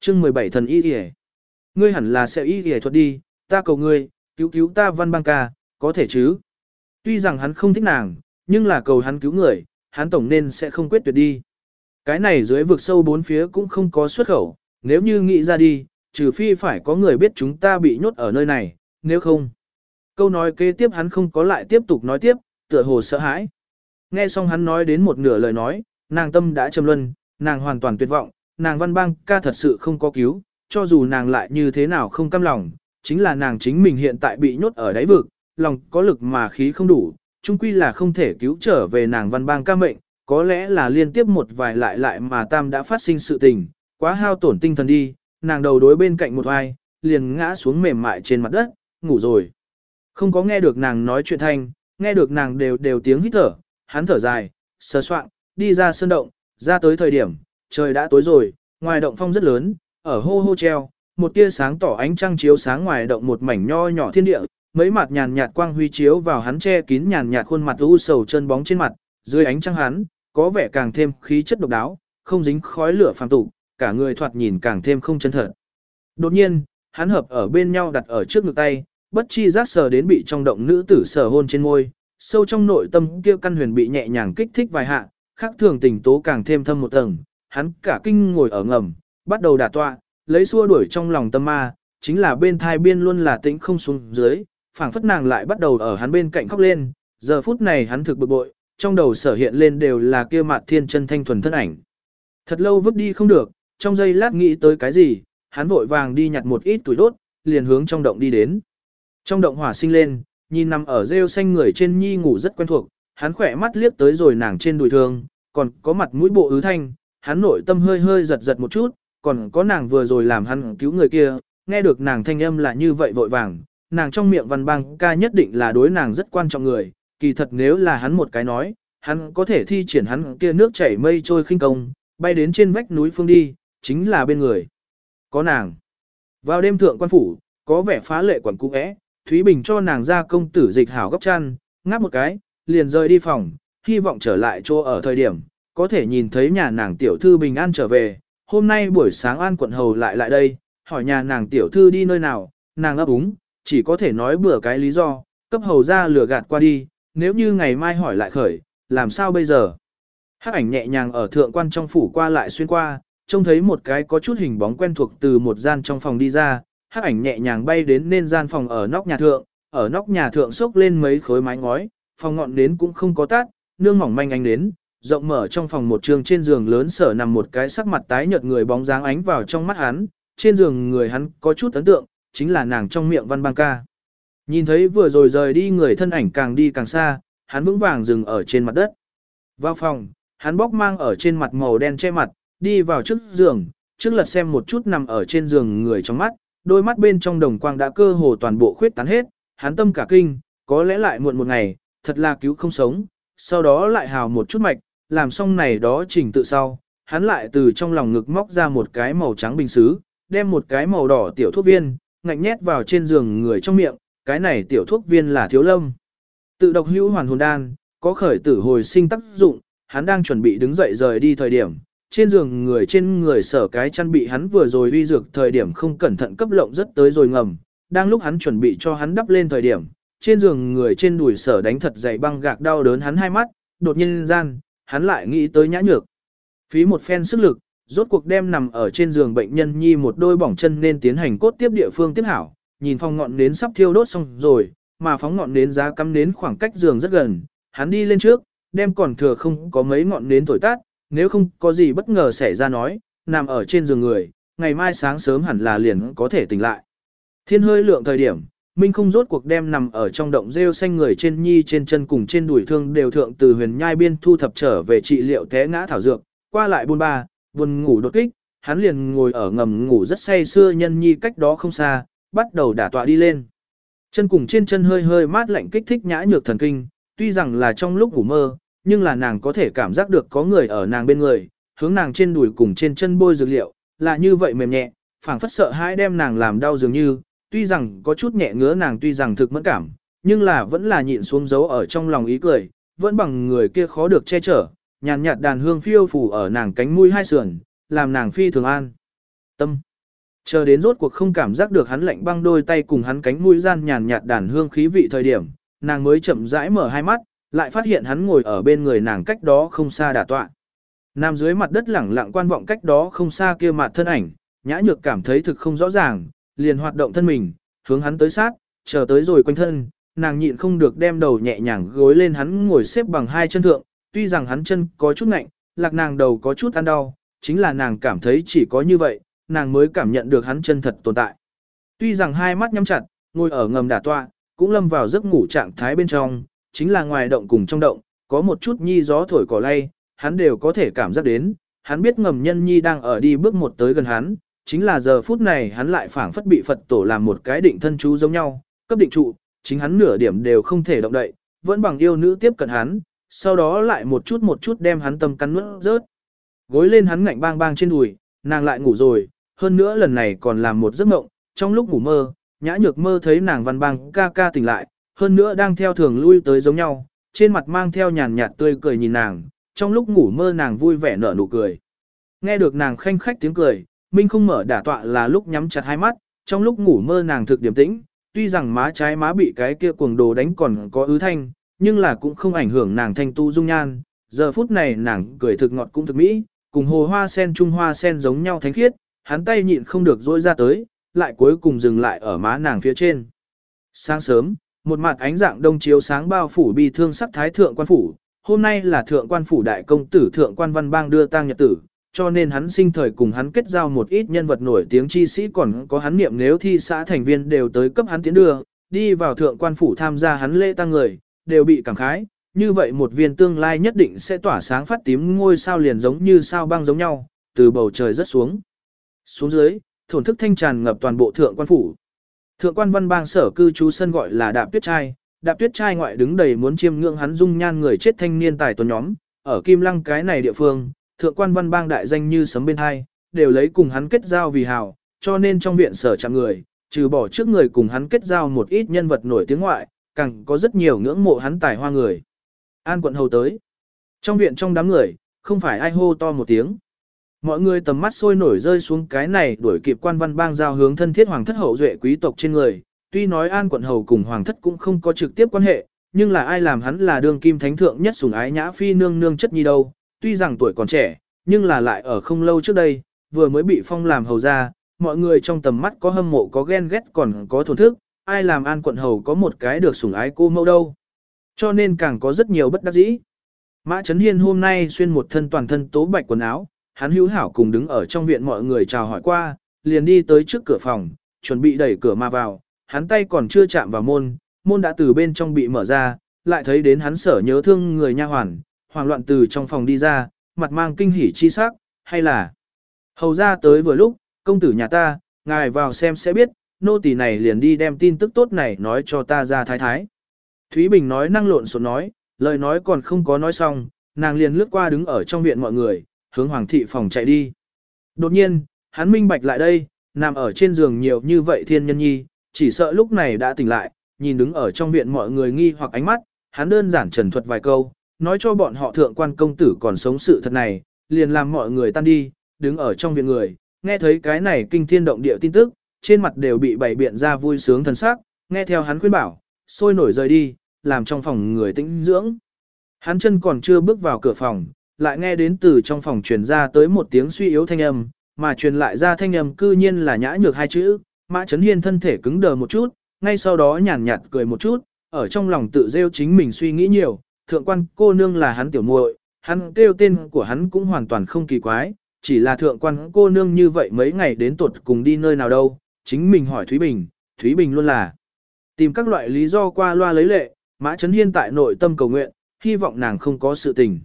chương 17 thần y y Ngươi hẳn là sẽ y y thuật đi, ta cầu ngươi, cứu cứu ta văn bang ca, có thể chứ. Tuy rằng hắn không thích nàng, nhưng là cầu hắn cứu người, hắn tổng nên sẽ không quyết tuyệt đi. Cái này dưới vực sâu bốn phía cũng không có xuất khẩu, nếu như nghĩ ra đi, trừ phi phải có người biết chúng ta bị nhốt ở nơi này, nếu không. Câu nói kế tiếp hắn không có lại tiếp tục nói tiếp, tựa hồ sợ hãi. Nghe xong hắn nói đến một nửa lời nói, nàng tâm đã trầm luân, nàng hoàn toàn tuyệt vọng, nàng văn bang ca thật sự không có cứu, cho dù nàng lại như thế nào không căm lòng, chính là nàng chính mình hiện tại bị nhốt ở đáy vực, lòng có lực mà khí không đủ, chung quy là không thể cứu trở về nàng văn bang ca mệnh, có lẽ là liên tiếp một vài lại lại mà tam đã phát sinh sự tình, quá hao tổn tinh thần đi, nàng đầu đối bên cạnh một ai, liền ngã xuống mềm mại trên mặt đất, ngủ rồi. Không có nghe được nàng nói chuyện thanh, nghe được nàng đều đều tiếng hít thở, hắn thở dài, sờ soạn, đi ra sơn động, ra tới thời điểm, trời đã tối rồi, ngoài động phong rất lớn, ở hô hô treo, một tia sáng tỏ ánh trăng chiếu sáng ngoài động một mảnh nho nhỏ thiên địa, mấy mặt nhàn nhạt quang huy chiếu vào hắn che kín nhàn nhạt khuôn mặt u sầu chân bóng trên mặt, dưới ánh trăng hắn, có vẻ càng thêm khí chất độc đáo, không dính khói lửa phàm tục, cả người thoạt nhìn càng thêm không chân thật. Đột nhiên, hắn hợp ở bên nhau đặt ở trước ngực tay, bất chi giác sờ đến bị trong động nữ tử sờ hôn trên môi, sâu trong nội tâm kia căn huyền bị nhẹ nhàng kích thích vài hạ, khác thường tình tố càng thêm thâm một tầng, hắn cả kinh ngồi ở ngầm, bắt đầu đả tọa, lấy xua đuổi trong lòng tâm ma, chính là bên thai biên luôn là tĩnh không xuống dưới, phảng phất nàng lại bắt đầu ở hắn bên cạnh khóc lên, giờ phút này hắn thực bực bội, trong đầu sở hiện lên đều là kia mạt thiên chân thanh thuần thân ảnh. Thật lâu vứt đi không được, trong giây lát nghĩ tới cái gì, hắn vội vàng đi nhặt một ít tuổi đốt, liền hướng trong động đi đến. Trong động hỏa sinh lên, nhìn nằm ở rêu xanh người trên nhi ngủ rất quen thuộc, hắn khỏe mắt liếc tới rồi nàng trên đùi thương, còn có mặt mũi bộ ứ thanh, hắn nội tâm hơi hơi giật giật một chút, còn có nàng vừa rồi làm hắn cứu người kia, nghe được nàng thanh âm là như vậy vội vàng, nàng trong miệng văn bang ca nhất định là đối nàng rất quan trọng người, kỳ thật nếu là hắn một cái nói, hắn có thể thi triển hắn kia nước chảy mây trôi khinh công, bay đến trên vách núi phương đi, chính là bên người. Có nàng. Vào đêm thượng quan phủ, có vẻ phá lệ quản cũ é, Thúy Bình cho nàng ra công tử dịch hảo gấp chăn, ngáp một cái, liền rời đi phòng, hy vọng trở lại chỗ ở thời điểm, có thể nhìn thấy nhà nàng tiểu thư bình an trở về. Hôm nay buổi sáng an quận hầu lại lại đây, hỏi nhà nàng tiểu thư đi nơi nào, nàng ấp úng, chỉ có thể nói bừa cái lý do, cấp hầu ra lừa gạt qua đi, nếu như ngày mai hỏi lại khởi, làm sao bây giờ? Hắc ảnh nhẹ nhàng ở thượng quan trong phủ qua lại xuyên qua, trông thấy một cái có chút hình bóng quen thuộc từ một gian trong phòng đi ra, hắc ảnh nhẹ nhàng bay đến nên gian phòng ở nóc nhà thượng, ở nóc nhà thượng xốc lên mấy khối mái ngói, phòng ngọn nến cũng không có tắt, nương mỏng manh ánh nến, rộng mở trong phòng một trường trên giường lớn sở nằm một cái sắc mặt tái nhợt người bóng dáng ánh vào trong mắt hắn, trên giường người hắn có chút ấn tượng, chính là nàng trong miệng văn bang ca. Nhìn thấy vừa rồi rời đi người thân ảnh càng đi càng xa, hắn vững vàng dừng ở trên mặt đất. Vào phòng, hắn bóc mang ở trên mặt màu đen che mặt, đi vào trước giường, trước lật xem một chút nằm ở trên giường người trong mắt, đôi mắt bên trong đồng quang đã cơ hồ toàn bộ khuyết tán hết, hắn tâm cả kinh, có lẽ lại muộn một ngày, thật là cứu không sống, sau đó lại hào một chút mạch, làm xong này đó trình tự sau, hắn lại từ trong lòng ngực móc ra một cái màu trắng bình xứ, đem một cái màu đỏ tiểu thuốc viên, ngạnh nhét vào trên giường người trong miệng, cái này tiểu thuốc viên là thiếu lâm. Tự độc hữu hoàn hồn đan, có khởi tử hồi sinh tác dụng, hắn đang chuẩn bị đứng dậy rời đi thời điểm, trên giường người trên người sở cái chăn bị hắn vừa rồi uy dược thời điểm không cẩn thận cấp lộng rất tới rồi ngầm, đang lúc hắn chuẩn bị cho hắn đắp lên thời điểm, trên giường người trên đùi sở đánh thật dày băng gạc đau đớn hắn hai mắt, đột nhiên gian, hắn lại nghĩ tới nhã nhược. Phí một phen sức lực, rốt cuộc đem nằm ở trên giường bệnh nhân nhi một đôi bỏng chân nên tiến hành cốt tiếp địa phương tiếp hảo, nhìn phong ngọn nến sắp thiêu đốt xong rồi, mà phóng ngọn nến giá cắm nến khoảng cách giường rất gần, hắn đi lên trước, đem còn thừa không có mấy ngọn nến thổi tắt, nếu không có gì bất ngờ xảy ra nói, nằm ở trên giường người, ngày mai sáng sớm hẳn là liền có thể tỉnh lại. Thiên hơi lượng thời điểm, Minh không rốt cuộc đem nằm ở trong động rêu xanh người trên nhi trên chân cùng trên đùi thương đều thượng từ huyền nhai biên thu thập trở về trị liệu té ngã thảo dược, qua lại buôn ba, buồn ngủ đột kích, hắn liền ngồi ở ngầm ngủ rất say xưa nhân nhi cách đó không xa, bắt đầu đả tọa đi lên. Chân cùng trên chân hơi hơi mát lạnh kích thích nhã nhược thần kinh, tuy rằng là trong lúc ngủ mơ, nhưng là nàng có thể cảm giác được có người ở nàng bên người, hướng nàng trên đùi cùng trên chân bôi dược liệu, là như vậy mềm nhẹ, phảng phất sợ hãi đem nàng làm đau dường như, tuy rằng có chút nhẹ ngứa nàng tuy rằng thực mẫn cảm, nhưng là vẫn là nhịn xuống dấu ở trong lòng ý cười, vẫn bằng người kia khó được che chở, nhàn nhạt đàn hương phiêu phủ ở nàng cánh mũi hai sườn, làm nàng phi thường an. Tâm. Chờ đến rốt cuộc không cảm giác được hắn lạnh băng đôi tay cùng hắn cánh mũi gian nhàn nhạt đàn hương khí vị thời điểm, nàng mới chậm rãi mở hai mắt, lại phát hiện hắn ngồi ở bên người nàng cách đó không xa đả tọa. Nam dưới mặt đất lẳng lặng quan vọng cách đó không xa kia mặt thân ảnh, nhã nhược cảm thấy thực không rõ ràng, liền hoạt động thân mình, hướng hắn tới sát, chờ tới rồi quanh thân, nàng nhịn không được đem đầu nhẹ nhàng gối lên hắn ngồi xếp bằng hai chân thượng, tuy rằng hắn chân có chút ngạnh, lạc nàng đầu có chút ăn đau, chính là nàng cảm thấy chỉ có như vậy, nàng mới cảm nhận được hắn chân thật tồn tại. Tuy rằng hai mắt nhắm chặt, ngồi ở ngầm đả tọa, cũng lâm vào giấc ngủ trạng thái bên trong, chính là ngoài động cùng trong động, có một chút nhi gió thổi cỏ lay, hắn đều có thể cảm giác đến, hắn biết ngầm nhân nhi đang ở đi bước một tới gần hắn, chính là giờ phút này hắn lại phảng phất bị Phật tổ làm một cái định thân chú giống nhau, cấp định trụ, chính hắn nửa điểm đều không thể động đậy, vẫn bằng yêu nữ tiếp cận hắn, sau đó lại một chút một chút đem hắn tâm cắn nuốt rớt. Gối lên hắn ngạnh bang bang trên đùi, nàng lại ngủ rồi, hơn nữa lần này còn làm một giấc mộng, trong lúc ngủ mơ, nhã nhược mơ thấy nàng văn bang ca ca tỉnh lại, hơn nữa đang theo thường lui tới giống nhau, trên mặt mang theo nhàn nhạt tươi cười nhìn nàng, trong lúc ngủ mơ nàng vui vẻ nở nụ cười. Nghe được nàng khanh khách tiếng cười, Minh không mở đả tọa là lúc nhắm chặt hai mắt, trong lúc ngủ mơ nàng thực điểm tĩnh, tuy rằng má trái má bị cái kia cuồng đồ đánh còn có ứ thanh, nhưng là cũng không ảnh hưởng nàng thanh tu dung nhan. Giờ phút này nàng cười thực ngọt cũng thực mỹ, cùng hồ hoa sen trung hoa sen giống nhau thánh khiết, hắn tay nhịn không được dỗi ra tới, lại cuối cùng dừng lại ở má nàng phía trên. Sáng sớm, một mặt ánh dạng đông chiếu sáng bao phủ bi thương sắc thái thượng quan phủ, hôm nay là thượng quan phủ đại công tử thượng quan văn bang đưa tang nhật tử, cho nên hắn sinh thời cùng hắn kết giao một ít nhân vật nổi tiếng chi sĩ còn có hắn niệm nếu thi xã thành viên đều tới cấp hắn tiến đưa, đi vào thượng quan phủ tham gia hắn lễ tăng người, đều bị cảm khái, như vậy một viên tương lai nhất định sẽ tỏa sáng phát tím ngôi sao liền giống như sao băng giống nhau, từ bầu trời rất xuống. Xuống dưới, thổn thức thanh tràn ngập toàn bộ thượng quan phủ. Thượng quan văn bang sở cư trú sân gọi là đạp tuyết trai, đạp tuyết trai ngoại đứng đầy muốn chiêm ngưỡng hắn dung nhan người chết thanh niên tài tuấn nhóm, ở kim lăng cái này địa phương, thượng quan văn bang đại danh như sấm bên hai, đều lấy cùng hắn kết giao vì hào, cho nên trong viện sở chạm người, trừ bỏ trước người cùng hắn kết giao một ít nhân vật nổi tiếng ngoại, càng có rất nhiều ngưỡng mộ hắn tài hoa người. An quận hầu tới. Trong viện trong đám người, không phải ai hô to một tiếng. Mọi người tầm mắt sôi nổi rơi xuống cái này đuổi kịp quan văn bang giao hướng thân thiết hoàng thất hậu duệ quý tộc trên người. Tuy nói an quận hầu cùng hoàng thất cũng không có trực tiếp quan hệ, nhưng là ai làm hắn là đương kim thánh thượng nhất sủng ái nhã phi nương nương chất nhi đâu. Tuy rằng tuổi còn trẻ, nhưng là lại ở không lâu trước đây, vừa mới bị phong làm hầu ra, mọi người trong tầm mắt có hâm mộ có ghen ghét còn có thổn thức, ai làm an quận hầu có một cái được sủng ái cô mẫu đâu. Cho nên càng có rất nhiều bất đắc dĩ. Mã Trấn Hiên hôm nay xuyên một thân toàn thân tố bạch quần áo, hắn hữu hảo cùng đứng ở trong viện mọi người chào hỏi qua, liền đi tới trước cửa phòng, chuẩn bị đẩy cửa mà vào, hắn tay còn chưa chạm vào môn, môn đã từ bên trong bị mở ra, lại thấy đến hắn sở nhớ thương người nha hoàn, hoảng loạn từ trong phòng đi ra, mặt mang kinh hỉ chi sắc, hay là hầu ra tới vừa lúc, công tử nhà ta, ngài vào xem sẽ biết, nô tỳ này liền đi đem tin tức tốt này nói cho ta ra thái thái. Thúy Bình nói năng lộn xộn nói, lời nói còn không có nói xong, nàng liền lướt qua đứng ở trong viện mọi người, hướng hoàng thị phòng chạy đi. Đột nhiên, hắn minh bạch lại đây, nằm ở trên giường nhiều như vậy thiên nhân nhi, chỉ sợ lúc này đã tỉnh lại, nhìn đứng ở trong viện mọi người nghi hoặc ánh mắt, hắn đơn giản trần thuật vài câu, nói cho bọn họ thượng quan công tử còn sống sự thật này, liền làm mọi người tan đi, đứng ở trong viện người, nghe thấy cái này kinh thiên động địa tin tức, trên mặt đều bị bày biện ra vui sướng thần sắc, nghe theo hắn khuyên bảo, sôi nổi rời đi, làm trong phòng người tĩnh dưỡng. Hắn chân còn chưa bước vào cửa phòng, lại nghe đến từ trong phòng truyền ra tới một tiếng suy yếu thanh âm, mà truyền lại ra thanh âm cư nhiên là nhã nhược hai chữ, Mã Chấn Hiên thân thể cứng đờ một chút, ngay sau đó nhàn nhạt cười một chút, ở trong lòng tự rêu chính mình suy nghĩ nhiều, thượng quan cô nương là hắn tiểu muội, hắn kêu tên của hắn cũng hoàn toàn không kỳ quái, chỉ là thượng quan cô nương như vậy mấy ngày đến tuột cùng đi nơi nào đâu, chính mình hỏi Thúy Bình, Thúy Bình luôn là tìm các loại lý do qua loa lấy lệ, Mã Chấn Hiên tại nội tâm cầu nguyện, hy vọng nàng không có sự tình.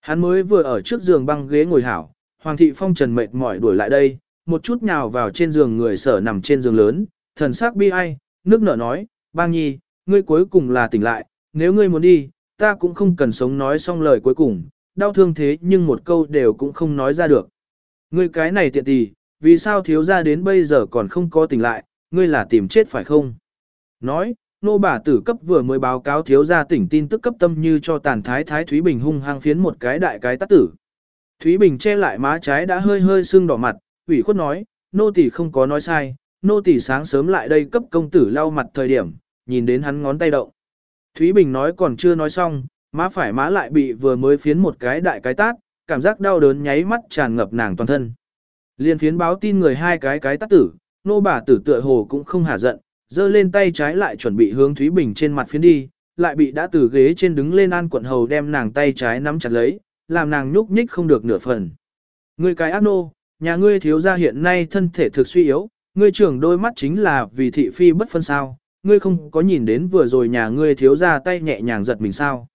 Hắn mới vừa ở trước giường băng ghế ngồi hảo, Hoàng thị phong trần mệt mỏi đuổi lại đây, một chút nhào vào trên giường người sở nằm trên giường lớn, thần sắc bi ai, nước nở nói, băng nhi, ngươi cuối cùng là tỉnh lại, nếu ngươi muốn đi, ta cũng không cần sống nói xong lời cuối cùng, đau thương thế nhưng một câu đều cũng không nói ra được. Ngươi cái này tiện tì, vì sao thiếu ra đến bây giờ còn không có tỉnh lại, ngươi là tìm chết phải không? Nói, nô bà tử cấp vừa mới báo cáo thiếu ra tỉnh tin tức cấp tâm như cho tàn thái thái Thúy Bình hung hăng phiến một cái đại cái tắt tử. Thúy Bình che lại má trái đã hơi hơi sưng đỏ mặt, ủy khuất nói, nô tỷ không có nói sai, nô tỷ sáng sớm lại đây cấp công tử lau mặt thời điểm, nhìn đến hắn ngón tay động. Thúy Bình nói còn chưa nói xong, má phải má lại bị vừa mới phiến một cái đại cái tát, cảm giác đau đớn nháy mắt tràn ngập nàng toàn thân. Liên phiến báo tin người hai cái cái tát tử, nô bà tử tựa hồ cũng không hả giận, giơ lên tay trái lại chuẩn bị hướng Thúy Bình trên mặt phiến đi, lại bị đã từ ghế trên đứng lên an quận hầu đem nàng tay trái nắm chặt lấy, làm nàng nhúc nhích không được nửa phần. Ngươi cái ác nô, nhà ngươi thiếu gia hiện nay thân thể thực suy yếu, ngươi trưởng đôi mắt chính là vì thị phi bất phân sao, ngươi không có nhìn đến vừa rồi nhà ngươi thiếu gia tay nhẹ nhàng giật mình sao.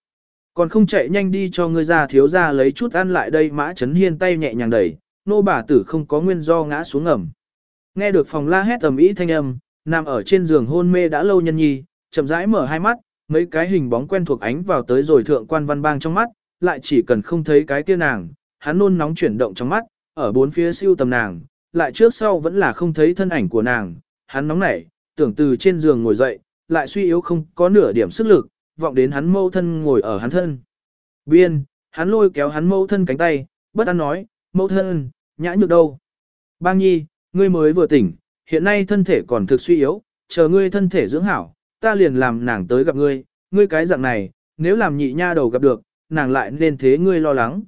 Còn không chạy nhanh đi cho ngươi ra thiếu gia lấy chút ăn lại đây mã chấn hiên tay nhẹ nhàng đẩy, nô bà tử không có nguyên do ngã xuống ngầm. Nghe được phòng la hét tầm ý thanh âm, nằm ở trên giường hôn mê đã lâu nhân nhi, chậm rãi mở hai mắt, mấy cái hình bóng quen thuộc ánh vào tới rồi thượng quan văn bang trong mắt, lại chỉ cần không thấy cái kia nàng, hắn nôn nóng chuyển động trong mắt, ở bốn phía siêu tầm nàng, lại trước sau vẫn là không thấy thân ảnh của nàng, hắn nóng nảy, tưởng từ trên giường ngồi dậy, lại suy yếu không có nửa điểm sức lực, vọng đến hắn mâu thân ngồi ở hắn thân. Biên, hắn lôi kéo hắn mâu thân cánh tay, bất an nói, mâu thân, nhã nhược đâu. Bang nhi, ngươi mới vừa tỉnh, hiện nay thân thể còn thực suy yếu, chờ ngươi thân thể dưỡng hảo, ta liền làm nàng tới gặp ngươi, ngươi cái dạng này, nếu làm nhị nha đầu gặp được, nàng lại nên thế ngươi lo lắng.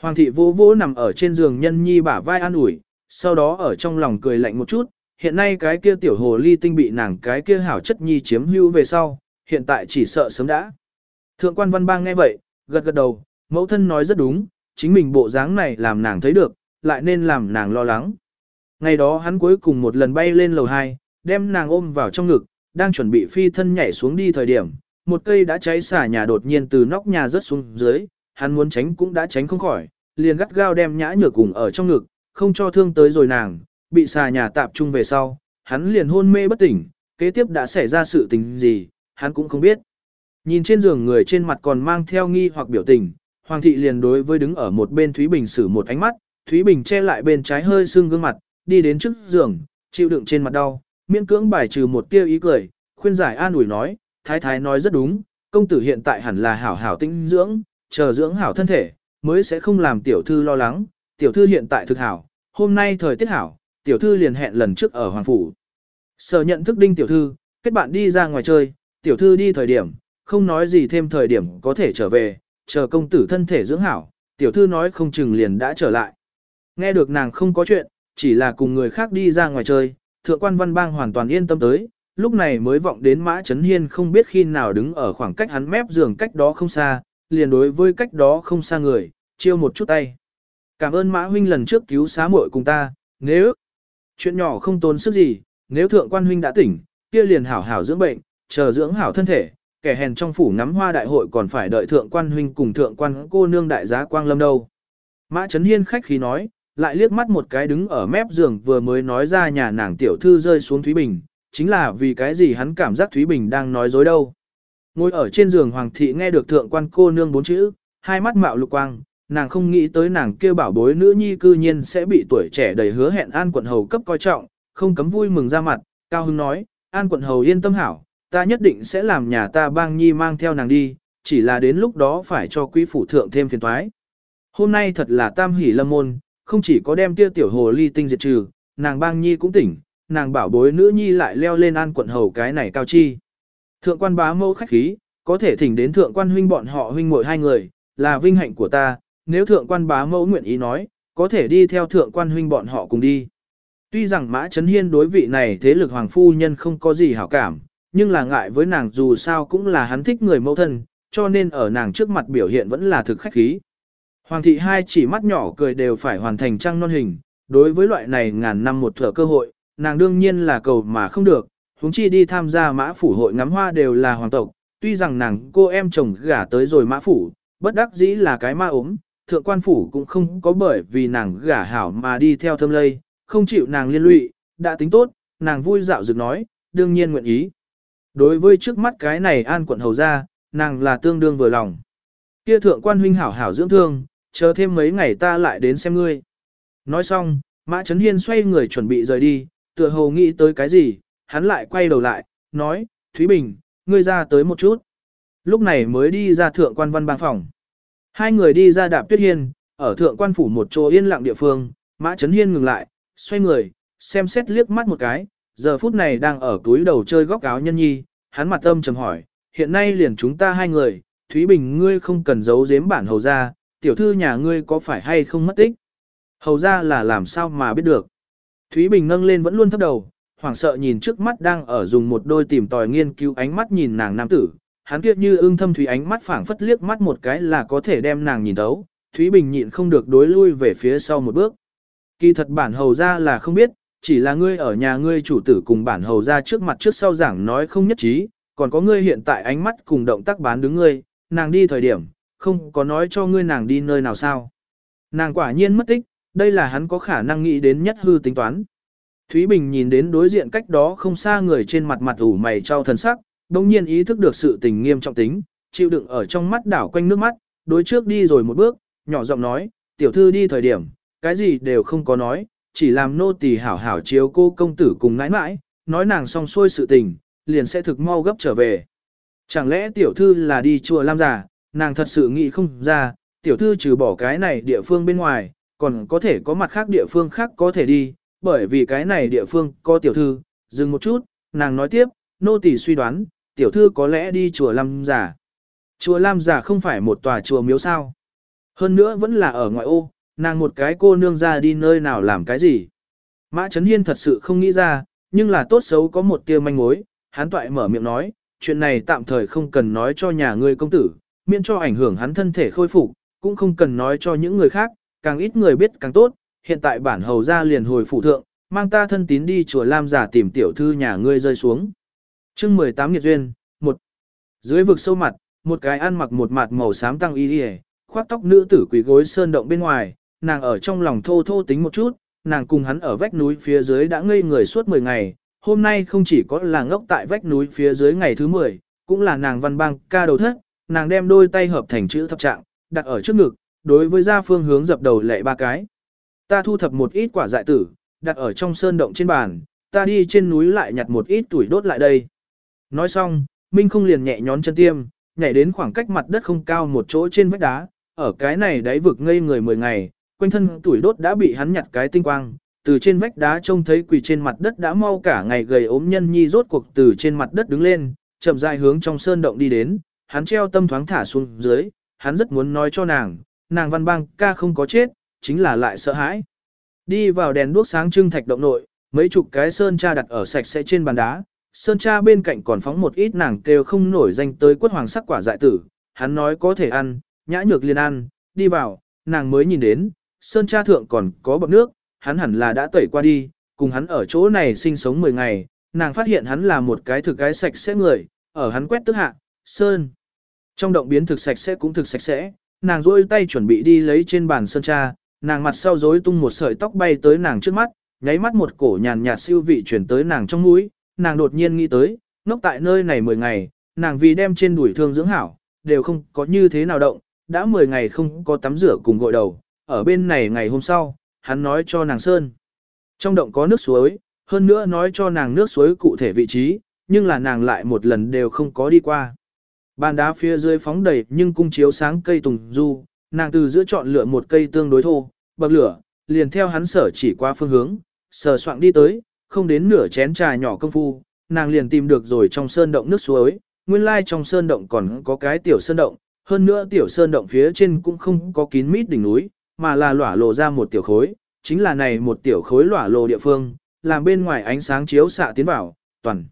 Hoàng thị vô vô nằm ở trên giường nhân nhi bả vai an ủi, sau đó ở trong lòng cười lạnh một chút, hiện nay cái kia tiểu hồ ly tinh bị nàng cái kia hảo chất nhi chiếm hữu về sau, hiện tại chỉ sợ sớm đã. Thượng quan văn bang nghe vậy, gật gật đầu, mẫu thân nói rất đúng, chính mình bộ dáng này làm nàng thấy được, lại nên làm nàng lo lắng. Ngày đó hắn cuối cùng một lần bay lên lầu 2, đem nàng ôm vào trong ngực, đang chuẩn bị phi thân nhảy xuống đi thời điểm, một cây đã cháy xả nhà đột nhiên từ nóc nhà rớt xuống dưới, hắn muốn tránh cũng đã tránh không khỏi, liền gắt gao đem nhã nhược cùng ở trong ngực, không cho thương tới rồi nàng, bị xà nhà tạp trung về sau, hắn liền hôn mê bất tỉnh, kế tiếp đã xảy ra sự tình gì, hắn cũng không biết. Nhìn trên giường người trên mặt còn mang theo nghi hoặc biểu tình, Hoàng thị liền đối với đứng ở một bên Thúy Bình sử một ánh mắt, Thúy Bình che lại bên trái hơi sưng gương mặt, đi đến trước giường, chịu đựng trên mặt đau, miễn cưỡng bài trừ một tia ý cười, khuyên giải an ủi nói, thái thái nói rất đúng, công tử hiện tại hẳn là hảo hảo tinh dưỡng, chờ dưỡng hảo thân thể, mới sẽ không làm tiểu thư lo lắng, tiểu thư hiện tại thực hảo, hôm nay thời tiết hảo, tiểu thư liền hẹn lần trước ở hoàng phủ. Sở nhận thức đinh tiểu thư, kết bạn đi ra ngoài chơi, tiểu thư đi thời điểm, không nói gì thêm thời điểm có thể trở về, chờ công tử thân thể dưỡng hảo, tiểu thư nói không chừng liền đã trở lại. Nghe được nàng không có chuyện, chỉ là cùng người khác đi ra ngoài chơi, thượng quan văn bang hoàn toàn yên tâm tới, lúc này mới vọng đến mã chấn hiên không biết khi nào đứng ở khoảng cách hắn mép giường cách đó không xa, liền đối với cách đó không xa người, chiêu một chút tay. Cảm ơn mã huynh lần trước cứu xá muội cùng ta, nếu chuyện nhỏ không tốn sức gì, nếu thượng quan huynh đã tỉnh, kia liền hảo hảo dưỡng bệnh, chờ dưỡng hảo thân thể, kẻ hèn trong phủ ngắm hoa đại hội còn phải đợi thượng quan huynh cùng thượng quan cô nương đại giá quang lâm đâu. Mã Trấn Hiên khách khí nói, lại liếc mắt một cái đứng ở mép giường vừa mới nói ra nhà nàng tiểu thư rơi xuống Thúy Bình, chính là vì cái gì hắn cảm giác Thúy Bình đang nói dối đâu. Ngồi ở trên giường Hoàng thị nghe được thượng quan cô nương bốn chữ, hai mắt mạo lục quang, nàng không nghĩ tới nàng kêu bảo bối nữ nhi cư nhiên sẽ bị tuổi trẻ đầy hứa hẹn an quận hầu cấp coi trọng, không cấm vui mừng ra mặt, cao hưng nói, an quận hầu yên tâm hảo, ta nhất định sẽ làm nhà ta bang nhi mang theo nàng đi, chỉ là đến lúc đó phải cho quý phủ thượng thêm phiền toái. Hôm nay thật là tam hỷ lâm môn, không chỉ có đem kia tiểu hồ ly tinh diệt trừ, nàng bang nhi cũng tỉnh, nàng bảo bối nữ nhi lại leo lên an quận hầu cái này cao chi. Thượng quan bá mẫu khách khí, có thể thỉnh đến thượng quan huynh bọn họ huynh muội hai người, là vinh hạnh của ta, nếu thượng quan bá mẫu nguyện ý nói, có thể đi theo thượng quan huynh bọn họ cùng đi. Tuy rằng Mã Trấn Hiên đối vị này thế lực hoàng phu nhân không có gì hảo cảm, nhưng là ngại với nàng dù sao cũng là hắn thích người mẫu thân, cho nên ở nàng trước mặt biểu hiện vẫn là thực khách khí. Hoàng thị hai chỉ mắt nhỏ cười đều phải hoàn thành trăng non hình, đối với loại này ngàn năm một thở cơ hội, nàng đương nhiên là cầu mà không được, huống chi đi tham gia mã phủ hội ngắm hoa đều là hoàng tộc, tuy rằng nàng cô em chồng gả tới rồi mã phủ, bất đắc dĩ là cái ma ốm, thượng quan phủ cũng không có bởi vì nàng gả hảo mà đi theo thâm lây, không chịu nàng liên lụy, đã tính tốt, nàng vui dạo dực nói, đương nhiên nguyện ý. Đối với trước mắt cái này an quận hầu ra, nàng là tương đương vừa lòng. Kia thượng quan huynh hảo hảo dưỡng thương, chờ thêm mấy ngày ta lại đến xem ngươi. Nói xong, Mã Trấn Hiên xoay người chuẩn bị rời đi, tựa hồ nghĩ tới cái gì, hắn lại quay đầu lại, nói, Thúy Bình, ngươi ra tới một chút. Lúc này mới đi ra thượng quan văn bang phòng. Hai người đi ra đạp tuyết hiên, ở thượng quan phủ một chỗ yên lặng địa phương, Mã Chấn Hiên ngừng lại, xoay người, xem xét liếc mắt một cái, giờ phút này đang ở túi đầu chơi góc áo nhân nhi, hắn mặt âm trầm hỏi, hiện nay liền chúng ta hai người, Thúy Bình ngươi không cần giấu giếm bản hầu ra, tiểu thư nhà ngươi có phải hay không mất tích? Hầu ra là làm sao mà biết được? Thúy Bình nâng lên vẫn luôn thấp đầu, hoảng sợ nhìn trước mắt đang ở dùng một đôi tìm tòi nghiên cứu ánh mắt nhìn nàng nam tử, hắn kia như ưng thâm thúy ánh mắt phảng phất liếc mắt một cái là có thể đem nàng nhìn thấu, Thúy Bình nhịn không được đối lui về phía sau một bước. Kỳ thật bản hầu ra là không biết, chỉ là ngươi ở nhà ngươi chủ tử cùng bản hầu ra trước mặt trước sau giảng nói không nhất trí, còn có ngươi hiện tại ánh mắt cùng động tác bán đứng ngươi, nàng đi thời điểm, không có nói cho ngươi nàng đi nơi nào sao. Nàng quả nhiên mất tích, đây là hắn có khả năng nghĩ đến nhất hư tính toán. Thúy Bình nhìn đến đối diện cách đó không xa người trên mặt mặt ủ mày trao thần sắc, đồng nhiên ý thức được sự tình nghiêm trọng tính, chịu đựng ở trong mắt đảo quanh nước mắt, đối trước đi rồi một bước, nhỏ giọng nói, tiểu thư đi thời điểm, cái gì đều không có nói, chỉ làm nô tỳ hảo hảo chiếu cô công tử cùng ngãi mãi, nói nàng xong xuôi sự tình, liền sẽ thực mau gấp trở về. Chẳng lẽ tiểu thư là đi chùa Lam Già, nàng thật sự nghĩ không ra, tiểu thư trừ bỏ cái này địa phương bên ngoài, còn có thể có mặt khác địa phương khác có thể đi, bởi vì cái này địa phương có tiểu thư, dừng một chút, nàng nói tiếp, nô tỳ suy đoán, tiểu thư có lẽ đi chùa Lam Giả. Chùa Lam Giả không phải một tòa chùa miếu sao. Hơn nữa vẫn là ở ngoại ô, nàng một cái cô nương ra đi nơi nào làm cái gì. Mã Trấn Hiên thật sự không nghĩ ra, nhưng là tốt xấu có một tia manh mối, hắn toại mở miệng nói, chuyện này tạm thời không cần nói cho nhà ngươi công tử, miễn cho ảnh hưởng hắn thân thể khôi phục, cũng không cần nói cho những người khác, càng ít người biết càng tốt, hiện tại bản hầu ra liền hồi phủ thượng, mang ta thân tín đi chùa Lam giả tìm tiểu thư nhà ngươi rơi xuống chương 18 Nhiệt Duyên, một Dưới vực sâu mặt, một cái ăn mặc một mặt màu xám tăng y đi khoác tóc nữ tử quỷ gối sơn động bên ngoài, nàng ở trong lòng thô thô tính một chút, nàng cùng hắn ở vách núi phía dưới đã ngây người suốt 10 ngày, hôm nay không chỉ có là ngốc tại vách núi phía dưới ngày thứ 10, cũng là nàng văn bang ca đầu thất, nàng đem đôi tay hợp thành chữ thập trạng, đặt ở trước ngực, đối với gia phương hướng dập đầu lệ ba cái. Ta thu thập một ít quả dại tử, đặt ở trong sơn động trên bàn, ta đi trên núi lại nhặt một ít tuổi đốt lại đây. Nói xong, Minh không liền nhẹ nhón chân tiêm, nhảy đến khoảng cách mặt đất không cao một chỗ trên vách đá, ở cái này đáy vực ngây người 10 ngày, quanh thân tuổi đốt đã bị hắn nhặt cái tinh quang, từ trên vách đá trông thấy quỳ trên mặt đất đã mau cả ngày gầy ốm nhân nhi rốt cuộc từ trên mặt đất đứng lên, chậm rãi hướng trong sơn động đi đến, hắn treo tâm thoáng thả xuống dưới, hắn rất muốn nói cho nàng, nàng văn bang ca không có chết, chính là lại sợ hãi. Đi vào đèn đuốc sáng trưng thạch động nội, mấy chục cái sơn cha đặt ở sạch sẽ trên bàn đá, sơn cha bên cạnh còn phóng một ít nàng kêu không nổi danh tới quất hoàng sắc quả dại tử, hắn nói có thể ăn, nhã nhược liền ăn, đi vào, nàng mới nhìn đến, sơn cha thượng còn có bọc nước, hắn hẳn là đã tẩy qua đi, cùng hắn ở chỗ này sinh sống 10 ngày, nàng phát hiện hắn là một cái thực cái sạch sẽ người, ở hắn quét tức hạ, sơn. Trong động biến thực sạch sẽ cũng thực sạch sẽ, nàng rôi tay chuẩn bị đi lấy trên bàn sơn cha, nàng mặt sau rối tung một sợi tóc bay tới nàng trước mắt, nháy mắt một cổ nhàn nhạt siêu vị chuyển tới nàng trong mũi, nàng đột nhiên nghĩ tới, ngốc tại nơi này 10 ngày, nàng vì đem trên đuổi thương dưỡng hảo, đều không có như thế nào động, đã 10 ngày không có tắm rửa cùng gội đầu, ở bên này ngày hôm sau, hắn nói cho nàng sơn. Trong động có nước suối, hơn nữa nói cho nàng nước suối cụ thể vị trí, nhưng là nàng lại một lần đều không có đi qua. Bàn đá phía dưới phóng đầy nhưng cung chiếu sáng cây tùng du, nàng từ giữa chọn lựa một cây tương đối thô, bậc lửa, liền theo hắn sở chỉ qua phương hướng, sờ soạng đi tới, không đến nửa chén trà nhỏ công phu, nàng liền tìm được rồi trong sơn động nước suối, nguyên lai trong sơn động còn có cái tiểu sơn động, hơn nữa tiểu sơn động phía trên cũng không có kín mít đỉnh núi, mà là lỏa lộ ra một tiểu khối, chính là này một tiểu khối lỏa lộ địa phương, làm bên ngoài ánh sáng chiếu xạ tiến vào, toàn.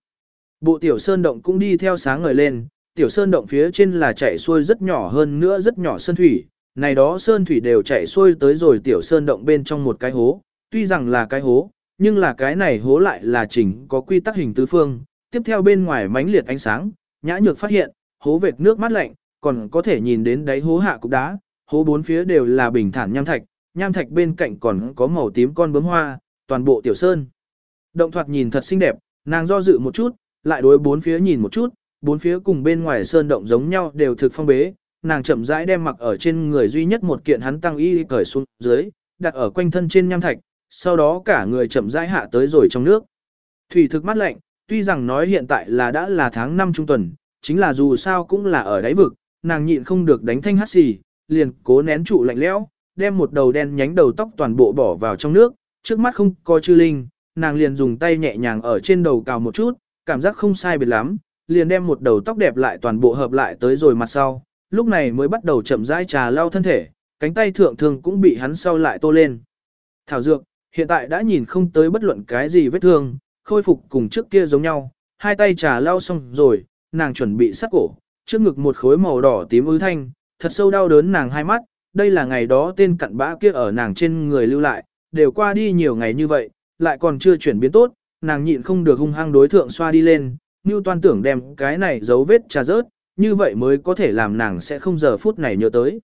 Bộ tiểu sơn động cũng đi theo sáng ngời lên, tiểu sơn động phía trên là chảy xuôi rất nhỏ hơn nữa rất nhỏ sơn thủy, này đó sơn thủy đều chảy xuôi tới rồi tiểu sơn động bên trong một cái hố, tuy rằng là cái hố, nhưng là cái này hố lại là chỉnh có quy tắc hình tứ phương, tiếp theo bên ngoài mánh liệt ánh sáng, nhã nhược phát hiện, hố vệt nước mát lạnh, còn có thể nhìn đến đáy hố hạ cục đá, hố bốn phía đều là bình thản nham thạch, nham thạch bên cạnh còn có màu tím con bướm hoa, toàn bộ tiểu sơn. Động thoạt nhìn thật xinh đẹp, nàng do dự một chút, lại đối bốn phía nhìn một chút, bốn phía cùng bên ngoài sơn động giống nhau đều thực phong bế, nàng chậm rãi đem mặc ở trên người duy nhất một kiện hắn tăng y cởi xuống dưới, đặt ở quanh thân trên nham thạch, sau đó cả người chậm rãi hạ tới rồi trong nước. Thủy thực mắt lạnh, tuy rằng nói hiện tại là đã là tháng 5 trung tuần, chính là dù sao cũng là ở đáy vực, nàng nhịn không được đánh thanh hát xì, liền cố nén trụ lạnh lẽo, đem một đầu đen nhánh đầu tóc toàn bộ bỏ vào trong nước, trước mắt không có chư linh, nàng liền dùng tay nhẹ nhàng ở trên đầu cào một chút, cảm giác không sai biệt lắm, liền đem một đầu tóc đẹp lại toàn bộ hợp lại tới rồi mặt sau, lúc này mới bắt đầu chậm rãi trà lau thân thể, cánh tay thượng thường cũng bị hắn sau lại tô lên. Thảo dược, hiện tại đã nhìn không tới bất luận cái gì vết thương, khôi phục cùng trước kia giống nhau, hai tay trà lau xong rồi, nàng chuẩn bị sát cổ, trước ngực một khối màu đỏ tím ứ thanh, thật sâu đau đớn nàng hai mắt, đây là ngày đó tên cặn bã kia ở nàng trên người lưu lại, đều qua đi nhiều ngày như vậy, lại còn chưa chuyển biến tốt, nàng nhịn không được hung hăng đối thượng xoa đi lên, như toan tưởng đem cái này dấu vết trà rớt, như vậy mới có thể làm nàng sẽ không giờ phút này nhớ tới.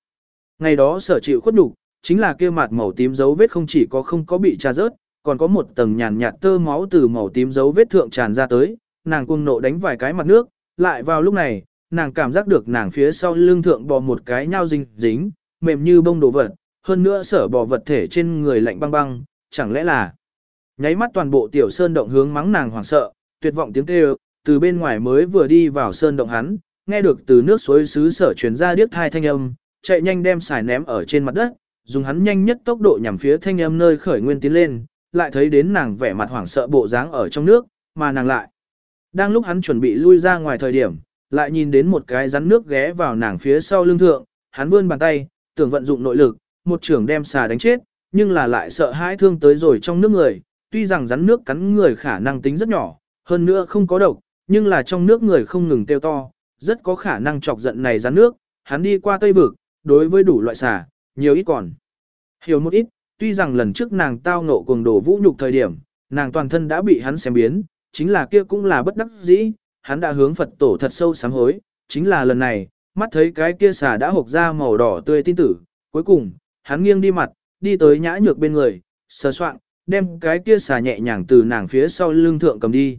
Ngày đó sở chịu khuất nhục chính là kia mặt màu tím dấu vết không chỉ có không có bị tra rớt, còn có một tầng nhàn nhạt tơ máu từ màu tím dấu vết thượng tràn ra tới, nàng cuồng nộ đánh vài cái mặt nước, lại vào lúc này, nàng cảm giác được nàng phía sau lưng thượng bò một cái nhau dính dính, mềm như bông đồ vật, hơn nữa sở bò vật thể trên người lạnh băng băng, chẳng lẽ là nháy mắt toàn bộ tiểu sơn động hướng mắng nàng hoảng sợ, tuyệt vọng tiếng kêu, từ bên ngoài mới vừa đi vào sơn động hắn, nghe được từ nước suối xứ sở truyền ra điếc thai thanh âm, chạy nhanh đem xài ném ở trên mặt đất, dùng hắn nhanh nhất tốc độ nhằm phía thanh âm nơi khởi nguyên tiến lên, lại thấy đến nàng vẻ mặt hoảng sợ bộ dáng ở trong nước, mà nàng lại. Đang lúc hắn chuẩn bị lui ra ngoài thời điểm, lại nhìn đến một cái rắn nước ghé vào nàng phía sau lưng thượng, hắn vươn bàn tay, tưởng vận dụng nội lực, một trưởng đem xà đánh chết, nhưng là lại sợ hãi thương tới rồi trong nước người, tuy rằng rắn nước cắn người khả năng tính rất nhỏ, hơn nữa không có độc, nhưng là trong nước người không ngừng kêu to, rất có khả năng chọc giận này rắn nước, hắn đi qua Tây Vực, đối với đủ loại xà, nhiều ít còn. Hiểu một ít, tuy rằng lần trước nàng tao ngộ cuồng đổ vũ nhục thời điểm, nàng toàn thân đã bị hắn xem biến, chính là kia cũng là bất đắc dĩ, hắn đã hướng Phật tổ thật sâu sám hối, chính là lần này, mắt thấy cái kia xà đã hộc ra màu đỏ tươi tin tử, cuối cùng, hắn nghiêng đi mặt, đi tới nhã nhược bên người, sờ soạn, đem cái kia xà nhẹ nhàng từ nàng phía sau lưng thượng cầm đi.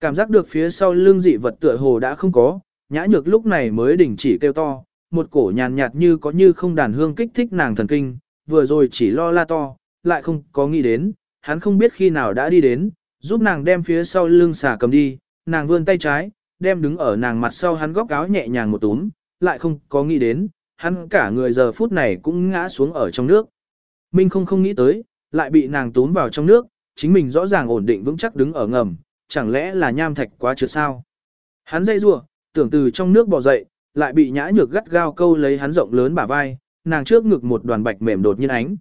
Cảm giác được phía sau lưng dị vật tựa hồ đã không có, nhã nhược lúc này mới đình chỉ kêu to, một cổ nhàn nhạt như có như không đàn hương kích thích nàng thần kinh, vừa rồi chỉ lo la to, lại không có nghĩ đến, hắn không biết khi nào đã đi đến, giúp nàng đem phía sau lưng xà cầm đi, nàng vươn tay trái, đem đứng ở nàng mặt sau hắn góc áo nhẹ nhàng một túm, lại không có nghĩ đến, hắn cả người giờ phút này cũng ngã xuống ở trong nước. Minh không không nghĩ tới, lại bị nàng túm vào trong nước, chính mình rõ ràng ổn định vững chắc đứng ở ngầm, chẳng lẽ là nham thạch quá trượt sao. Hắn dây rủa tưởng từ trong nước bò dậy, lại bị nhã nhược gắt gao câu lấy hắn rộng lớn bả vai, nàng trước ngực một đoàn bạch mềm đột nhiên ánh.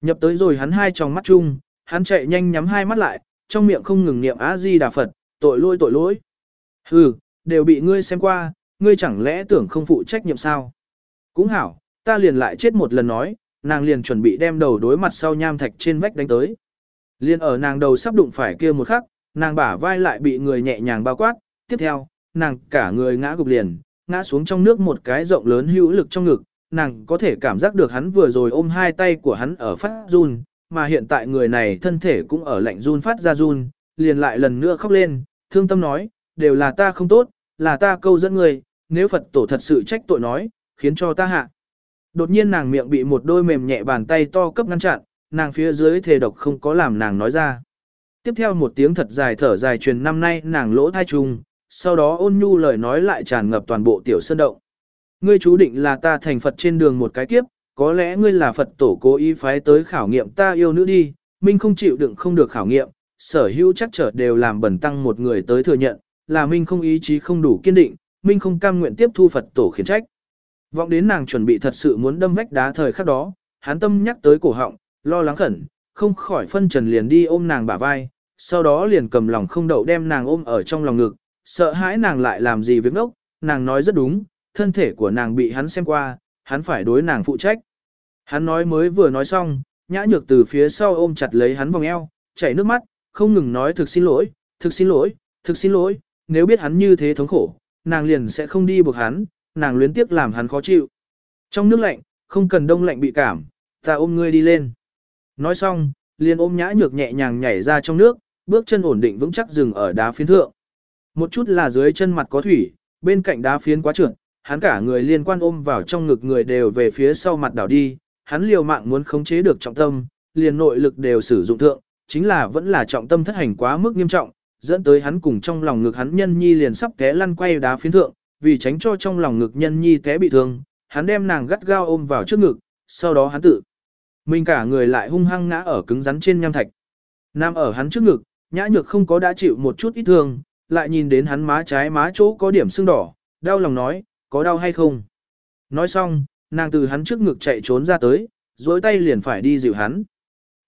Nhập tới rồi hắn hai trong mắt chung, hắn chạy nhanh nhắm hai mắt lại, trong miệng không ngừng niệm A Di Đà Phật, tội lỗi tội lỗi. Hừ, đều bị ngươi xem qua, ngươi chẳng lẽ tưởng không phụ trách nhiệm sao? Cũng hảo, ta liền lại chết một lần nói, nàng liền chuẩn bị đem đầu đối mặt sau nham thạch trên vách đánh tới. Liên ở nàng đầu sắp đụng phải kia một khắc, nàng bả vai lại bị người nhẹ nhàng bao quát, tiếp theo, nàng cả người ngã gục liền, ngã xuống trong nước một cái rộng lớn hữu lực trong ngực, nàng có thể cảm giác được hắn vừa rồi ôm hai tay của hắn ở phát run, mà hiện tại người này thân thể cũng ở lạnh run phát ra run, liền lại lần nữa khóc lên, thương tâm nói, đều là ta không tốt, là ta câu dẫn người, nếu Phật tổ thật sự trách tội nói, khiến cho ta hạ. Đột nhiên nàng miệng bị một đôi mềm nhẹ bàn tay to cấp ngăn chặn, nàng phía dưới thề độc không có làm nàng nói ra. Tiếp theo một tiếng thật dài thở dài truyền năm nay nàng lỗ thai trùng, sau đó ôn nhu lời nói lại tràn ngập toàn bộ tiểu sơn động. Ngươi chú định là ta thành Phật trên đường một cái kiếp, có lẽ ngươi là Phật tổ cố ý phái tới khảo nghiệm ta yêu nữ đi, Minh không chịu đựng không được khảo nghiệm, sở hữu chắc trở đều làm bẩn tăng một người tới thừa nhận, là Minh không ý chí không đủ kiên định, Minh không cam nguyện tiếp thu Phật tổ khiển trách. Vọng đến nàng chuẩn bị thật sự muốn đâm vách đá thời khắc đó, hán tâm nhắc tới cổ họng, lo lắng khẩn, không khỏi phân trần liền đi ôm nàng bả vai, sau đó liền cầm lòng không đậu đem nàng ôm ở trong lòng ngực, sợ hãi nàng lại làm gì việc ngốc, nàng nói rất đúng, thân thể của nàng bị hắn xem qua, hắn phải đối nàng phụ trách. Hắn nói mới vừa nói xong, nhã nhược từ phía sau ôm chặt lấy hắn vòng eo, chảy nước mắt, không ngừng nói thực xin lỗi, thực xin lỗi, thực xin lỗi, nếu biết hắn như thế thống khổ, nàng liền sẽ không đi buộc hắn, nàng luyến tiếc làm hắn khó chịu. Trong nước lạnh, không cần đông lạnh bị cảm, ta ôm ngươi đi lên. Nói xong, liền ôm nhã nhược nhẹ nhàng nhảy ra trong nước, bước chân ổn định vững chắc dừng ở đá phiến thượng. Một chút là dưới chân mặt có thủy, bên cạnh đá phiến quá trượt, hắn cả người liên quan ôm vào trong ngực người đều về phía sau mặt đảo đi, hắn liều mạng muốn khống chế được trọng tâm, liền nội lực đều sử dụng thượng, chính là vẫn là trọng tâm thất hành quá mức nghiêm trọng, dẫn tới hắn cùng trong lòng ngực hắn nhân nhi liền sắp té lăn quay đá phiến thượng, vì tránh cho trong lòng ngực nhân nhi té bị thương, hắn đem nàng gắt gao ôm vào trước ngực, sau đó hắn tự mình cả người lại hung hăng ngã ở cứng rắn trên nham thạch. Nam ở hắn trước ngực, nhã nhược không có đã chịu một chút ít thương, lại nhìn đến hắn má trái má chỗ có điểm sưng đỏ, đau lòng nói, có đau hay không? Nói xong, nàng từ hắn trước ngực chạy trốn ra tới, dối tay liền phải đi dịu hắn.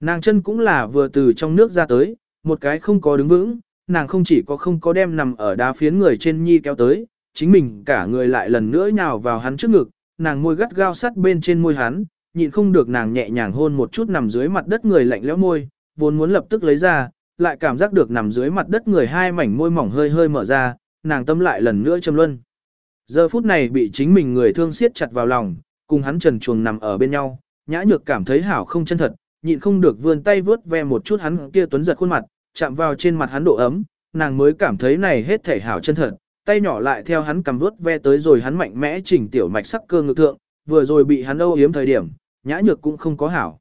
Nàng chân cũng là vừa từ trong nước ra tới, một cái không có đứng vững, nàng không chỉ có không có đem nằm ở đá phiến người trên nhi kéo tới, chính mình cả người lại lần nữa nhào vào hắn trước ngực, nàng môi gắt gao sắt bên trên môi hắn, nhịn không được nàng nhẹ nhàng hôn một chút nằm dưới mặt đất người lạnh lẽo môi, vốn muốn lập tức lấy ra, lại cảm giác được nằm dưới mặt đất người hai mảnh môi mỏng hơi hơi mở ra, nàng tâm lại lần nữa châm luân. Giờ phút này bị chính mình người thương siết chặt vào lòng, cùng hắn trần chuồng nằm ở bên nhau, nhã nhược cảm thấy hảo không chân thật, nhịn không được vươn tay vướt ve một chút hắn kia tuấn giật khuôn mặt, chạm vào trên mặt hắn độ ấm, nàng mới cảm thấy này hết thể hảo chân thật, tay nhỏ lại theo hắn cầm vướt ve tới rồi hắn mạnh mẽ chỉnh tiểu mạch sắc cơ ngực thượng, vừa rồi bị hắn âu yếm thời điểm, nhã nhược cũng không có hảo.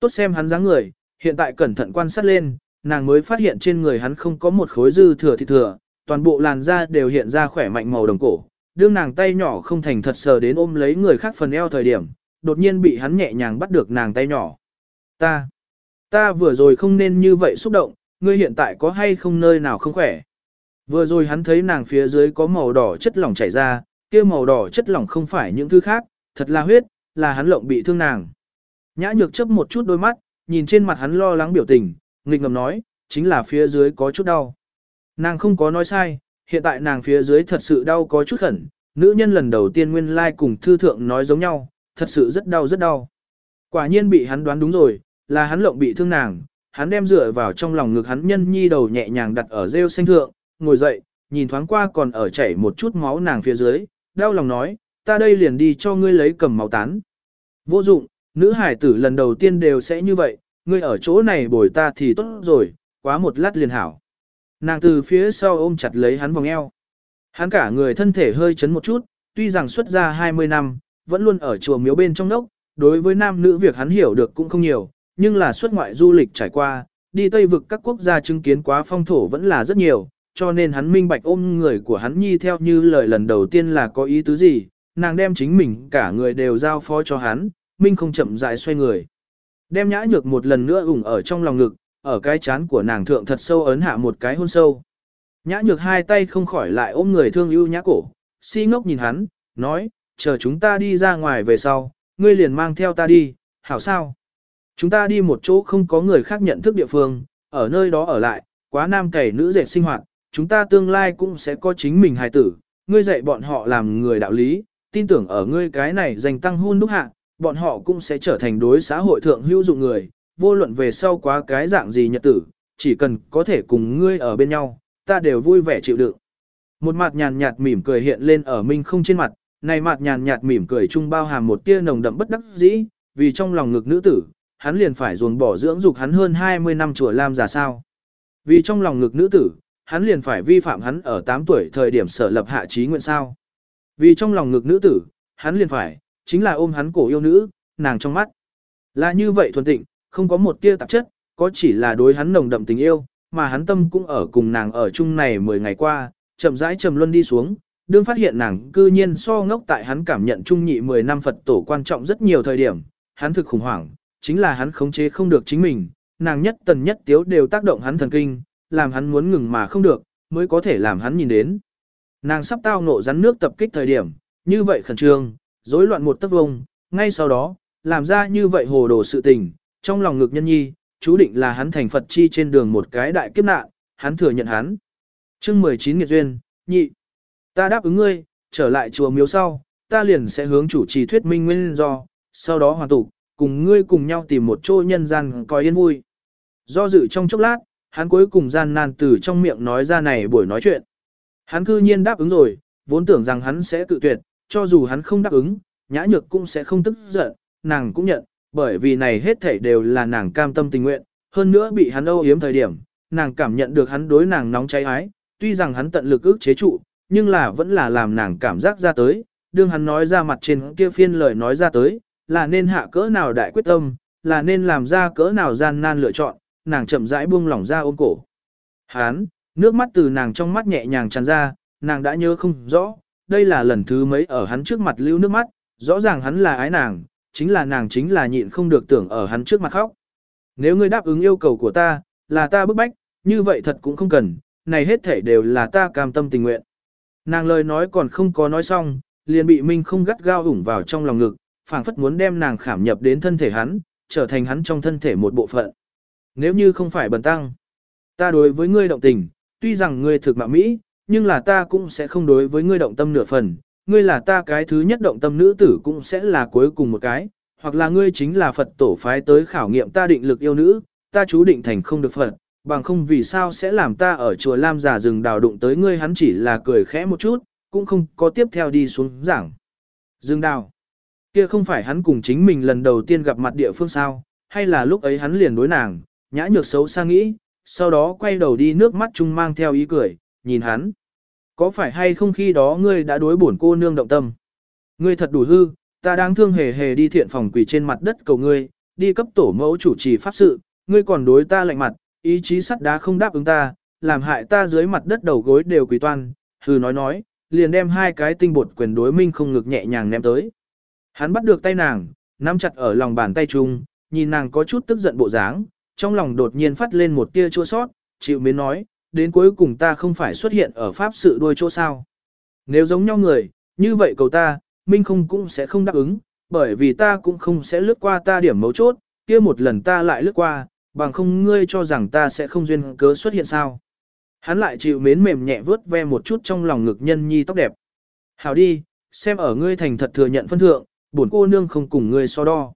Tốt xem hắn dáng người, hiện tại cẩn thận quan sát lên, nàng mới phát hiện trên người hắn không có một khối dư thừa thịt thừa, toàn bộ làn da đều hiện ra khỏe mạnh màu đồng cổ. Đương nàng tay nhỏ không thành thật sờ đến ôm lấy người khác phần eo thời điểm, đột nhiên bị hắn nhẹ nhàng bắt được nàng tay nhỏ. Ta, ta vừa rồi không nên như vậy xúc động, ngươi hiện tại có hay không nơi nào không khỏe. Vừa rồi hắn thấy nàng phía dưới có màu đỏ chất lỏng chảy ra, kia màu đỏ chất lỏng không phải những thứ khác, thật là huyết, là hắn lộng bị thương nàng. Nhã nhược chấp một chút đôi mắt, nhìn trên mặt hắn lo lắng biểu tình, nghịch ngầm nói, chính là phía dưới có chút đau. Nàng không có nói sai, hiện tại nàng phía dưới thật sự đau có chút khẩn, nữ nhân lần đầu tiên nguyên lai like cùng thư thượng nói giống nhau, thật sự rất đau rất đau. Quả nhiên bị hắn đoán đúng rồi, là hắn lộng bị thương nàng, hắn đem dựa vào trong lòng ngực hắn nhân nhi đầu nhẹ nhàng đặt ở rêu xanh thượng, ngồi dậy, nhìn thoáng qua còn ở chảy một chút máu nàng phía dưới, đau lòng nói, ta đây liền đi cho ngươi lấy cầm máu tán. Vô dụng, nữ hải tử lần đầu tiên đều sẽ như vậy, ngươi ở chỗ này bồi ta thì tốt rồi, quá một lát liền hảo. Nàng từ phía sau ôm chặt lấy hắn vòng eo. Hắn cả người thân thể hơi chấn một chút, tuy rằng xuất ra 20 năm, vẫn luôn ở chùa miếu bên trong nốc, đối với nam nữ việc hắn hiểu được cũng không nhiều, nhưng là xuất ngoại du lịch trải qua, đi Tây vực các quốc gia chứng kiến quá phong thổ vẫn là rất nhiều, cho nên hắn minh bạch ôm người của hắn nhi theo như lời lần đầu tiên là có ý tứ gì, nàng đem chính mình cả người đều giao phó cho hắn, minh không chậm rãi xoay người. Đem nhã nhược một lần nữa ủng ở trong lòng ngực, ở cái chán của nàng thượng thật sâu ấn hạ một cái hôn sâu. Nhã nhược hai tay không khỏi lại ôm người thương ưu nhã cổ, si ngốc nhìn hắn, nói, chờ chúng ta đi ra ngoài về sau, ngươi liền mang theo ta đi, hảo sao? Chúng ta đi một chỗ không có người khác nhận thức địa phương, ở nơi đó ở lại, quá nam cày nữ dệt sinh hoạt, chúng ta tương lai cũng sẽ có chính mình hài tử, ngươi dạy bọn họ làm người đạo lý, tin tưởng ở ngươi cái này dành tăng hôn đúc hạ, bọn họ cũng sẽ trở thành đối xã hội thượng hữu dụng người, vô luận về sau quá cái dạng gì nhật tử, chỉ cần có thể cùng ngươi ở bên nhau, ta đều vui vẻ chịu đựng. Một mặt nhàn nhạt mỉm cười hiện lên ở minh không trên mặt, này mặt nhàn nhạt mỉm cười chung bao hàm một tia nồng đậm bất đắc dĩ, vì trong lòng ngực nữ tử, hắn liền phải ruồng bỏ dưỡng dục hắn hơn 20 năm chùa Lam già sao. Vì trong lòng ngực nữ tử, hắn liền phải vi phạm hắn ở 8 tuổi thời điểm sở lập hạ trí nguyện sao. Vì trong lòng ngực nữ tử, hắn liền phải, chính là ôm hắn cổ yêu nữ, nàng trong mắt. Là như vậy thuần tịnh, không có một tia tạp chất, có chỉ là đối hắn nồng đậm tình yêu, mà hắn tâm cũng ở cùng nàng ở chung này 10 ngày qua, chậm rãi trầm luân đi xuống, đương phát hiện nàng cư nhiên so ngốc tại hắn cảm nhận trung nhị 10 năm Phật tổ quan trọng rất nhiều thời điểm, hắn thực khủng hoảng, chính là hắn khống chế không được chính mình, nàng nhất tần nhất tiếu đều tác động hắn thần kinh, làm hắn muốn ngừng mà không được, mới có thể làm hắn nhìn đến. Nàng sắp tao ngộ rắn nước tập kích thời điểm, như vậy khẩn trương, rối loạn một tấc vông, ngay sau đó, làm ra như vậy hồ đồ sự tình, trong lòng ngực nhân nhi, chú định là hắn thành Phật chi trên đường một cái đại kiếp nạn, hắn thừa nhận hắn. chương 19 nghiệt duyên, nhị, ta đáp ứng ngươi, trở lại chùa miếu sau, ta liền sẽ hướng chủ trì thuyết minh nguyên do, sau đó hoàn tục, cùng ngươi cùng nhau tìm một chỗ nhân gian coi yên vui. Do dự trong chốc lát, hắn cuối cùng gian nan từ trong miệng nói ra này buổi nói chuyện. Hắn cư nhiên đáp ứng rồi, vốn tưởng rằng hắn sẽ tự tuyệt, cho dù hắn không đáp ứng, nhã nhược cũng sẽ không tức giận, nàng cũng nhận, bởi vì này hết thảy đều là nàng cam tâm tình nguyện, hơn nữa bị hắn âu yếm thời điểm, nàng cảm nhận được hắn đối nàng nóng cháy ái, tuy rằng hắn tận lực ức chế trụ, nhưng là vẫn là làm nàng cảm giác ra tới, đương hắn nói ra mặt trên kia phiên lời nói ra tới, là nên hạ cỡ nào đại quyết tâm, là nên làm ra cỡ nào gian nan lựa chọn, nàng chậm rãi buông lỏng ra ôm cổ. Hán, nước mắt từ nàng trong mắt nhẹ nhàng tràn ra, nàng đã nhớ không rõ, đây là lần thứ mấy ở hắn trước mặt lưu nước mắt, rõ ràng hắn là ái nàng, chính là nàng chính là nhịn không được tưởng ở hắn trước mặt khóc. Nếu ngươi đáp ứng yêu cầu của ta, là ta bức bách, như vậy thật cũng không cần, này hết thể đều là ta cam tâm tình nguyện. Nàng lời nói còn không có nói xong, liền bị Minh không gắt gao ủng vào trong lòng ngực, phảng phất muốn đem nàng khảm nhập đến thân thể hắn, trở thành hắn trong thân thể một bộ phận. Nếu như không phải bần tăng, ta đối với ngươi động tình, tuy rằng ngươi thực mạng mỹ, nhưng là ta cũng sẽ không đối với ngươi động tâm nửa phần, ngươi là ta cái thứ nhất động tâm nữ tử cũng sẽ là cuối cùng một cái, hoặc là ngươi chính là Phật tổ phái tới khảo nghiệm ta định lực yêu nữ, ta chú định thành không được Phật, bằng không vì sao sẽ làm ta ở chùa Lam giả rừng đào đụng tới ngươi hắn chỉ là cười khẽ một chút, cũng không có tiếp theo đi xuống giảng. Dương đào, kia không phải hắn cùng chính mình lần đầu tiên gặp mặt địa phương sao, hay là lúc ấy hắn liền đối nàng, nhã nhược xấu xa nghĩ, sau đó quay đầu đi nước mắt chung mang theo ý cười, nhìn hắn. Có phải hay không khi đó ngươi đã đối bổn cô nương động tâm? Ngươi thật đủ hư, ta đang thương hề hề đi thiện phòng quỳ trên mặt đất cầu ngươi, đi cấp tổ mẫu chủ trì pháp sự, ngươi còn đối ta lạnh mặt, ý chí sắt đá không đáp ứng ta, làm hại ta dưới mặt đất đầu gối đều quỳ toan, hừ nói nói, liền đem hai cái tinh bột quyền đối minh không ngực nhẹ nhàng ném tới. Hắn bắt được tay nàng, nắm chặt ở lòng bàn tay chung, nhìn nàng có chút tức giận bộ dáng, trong lòng đột nhiên phát lên một tia chua sót, chịu mến nói, đến cuối cùng ta không phải xuất hiện ở pháp sự đuôi chỗ sao. Nếu giống nhau người, như vậy cầu ta, Minh không cũng sẽ không đáp ứng, bởi vì ta cũng không sẽ lướt qua ta điểm mấu chốt, kia một lần ta lại lướt qua, bằng không ngươi cho rằng ta sẽ không duyên cớ xuất hiện sao. Hắn lại chịu mến mềm nhẹ vớt ve một chút trong lòng ngực nhân nhi tóc đẹp. Hảo đi, xem ở ngươi thành thật thừa nhận phân thượng, bổn cô nương không cùng ngươi so đo.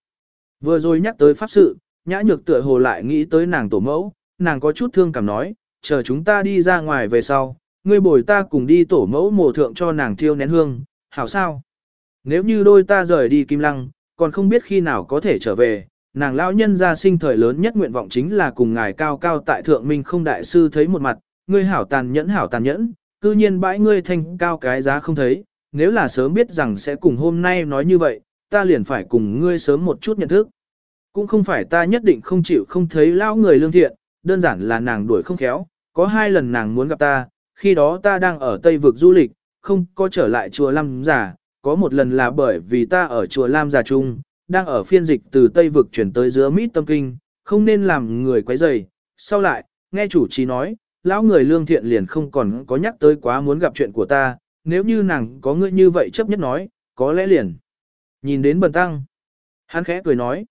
Vừa rồi nhắc tới pháp sự, nhã nhược tựa hồ lại nghĩ tới nàng tổ mẫu, nàng có chút thương cảm nói, chờ chúng ta đi ra ngoài về sau, ngươi bồi ta cùng đi tổ mẫu mồ thượng cho nàng thiêu nén hương, hảo sao? Nếu như đôi ta rời đi kim lăng, còn không biết khi nào có thể trở về, nàng lão nhân gia sinh thời lớn nhất nguyện vọng chính là cùng ngài cao cao tại thượng minh không đại sư thấy một mặt, ngươi hảo tàn nhẫn hảo tàn nhẫn, cư nhiên bãi ngươi thanh cao cái giá không thấy, nếu là sớm biết rằng sẽ cùng hôm nay nói như vậy, ta liền phải cùng ngươi sớm một chút nhận thức. Cũng không phải ta nhất định không chịu không thấy lão người lương thiện, đơn giản là nàng đuổi không khéo, có hai lần nàng muốn gặp ta, khi đó ta đang ở Tây vực du lịch, không có trở lại chùa Lam Giả, có một lần là bởi vì ta ở chùa Lam Giả Trung, đang ở phiên dịch từ Tây vực chuyển tới giữa Mít Tâm Kinh, không nên làm người quấy rầy. Sau lại, nghe chủ trì nói, lão người lương thiện liền không còn có nhắc tới quá muốn gặp chuyện của ta, nếu như nàng có ngươi như vậy chấp nhất nói, có lẽ liền. Nhìn đến bần tăng, hắn khẽ cười nói,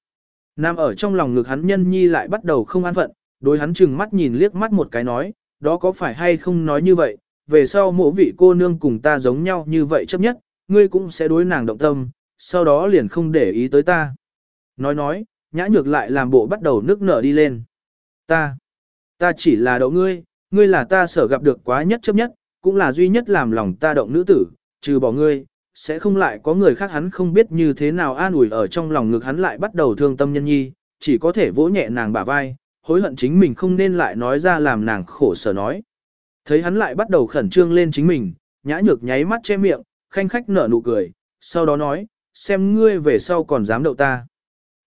Nam ở trong lòng ngực hắn nhân nhi lại bắt đầu không an phận, đối hắn chừng mắt nhìn liếc mắt một cái nói, đó có phải hay không nói như vậy, về sau mỗi vị cô nương cùng ta giống nhau như vậy chấp nhất, ngươi cũng sẽ đối nàng động tâm, sau đó liền không để ý tới ta. Nói nói, nhã nhược lại làm bộ bắt đầu nước nở đi lên. Ta, ta chỉ là đậu ngươi, ngươi là ta sở gặp được quá nhất chấp nhất, cũng là duy nhất làm lòng ta động nữ tử, trừ bỏ ngươi, sẽ không lại có người khác hắn không biết như thế nào an ủi ở trong lòng ngực hắn lại bắt đầu thương tâm nhân nhi, chỉ có thể vỗ nhẹ nàng bả vai, hối hận chính mình không nên lại nói ra làm nàng khổ sở nói. Thấy hắn lại bắt đầu khẩn trương lên chính mình, nhã nhược nháy mắt che miệng, khanh khách nở nụ cười, sau đó nói, xem ngươi về sau còn dám đậu ta.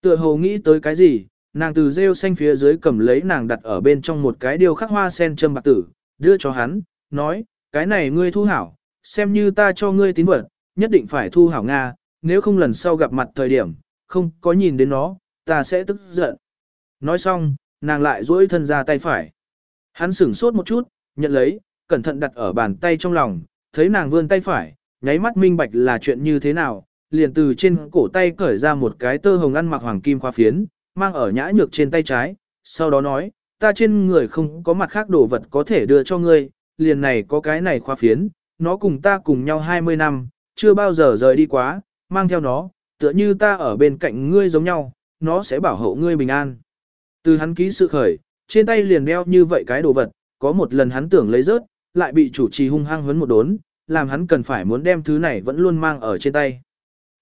Tựa hồ nghĩ tới cái gì, nàng từ rêu xanh phía dưới cầm lấy nàng đặt ở bên trong một cái điều khắc hoa sen châm bạc tử, đưa cho hắn, nói, cái này ngươi thu hảo, xem như ta cho ngươi tín vật, nhất định phải thu hảo Nga, nếu không lần sau gặp mặt thời điểm, không có nhìn đến nó, ta sẽ tức giận. Nói xong, nàng lại duỗi thân ra tay phải. Hắn sửng sốt một chút, nhận lấy, cẩn thận đặt ở bàn tay trong lòng, thấy nàng vươn tay phải, nháy mắt minh bạch là chuyện như thế nào, liền từ trên cổ tay cởi ra một cái tơ hồng ăn mặc hoàng kim khoa phiến, mang ở nhã nhược trên tay trái, sau đó nói, ta trên người không có mặt khác đồ vật có thể đưa cho ngươi, liền này có cái này khoa phiến, nó cùng ta cùng nhau 20 năm, chưa bao giờ rời đi quá, mang theo nó, tựa như ta ở bên cạnh ngươi giống nhau, nó sẽ bảo hộ ngươi bình an. Từ hắn ký sự khởi, trên tay liền đeo như vậy cái đồ vật, có một lần hắn tưởng lấy rớt, lại bị chủ trì hung hăng huấn một đốn, làm hắn cần phải muốn đem thứ này vẫn luôn mang ở trên tay.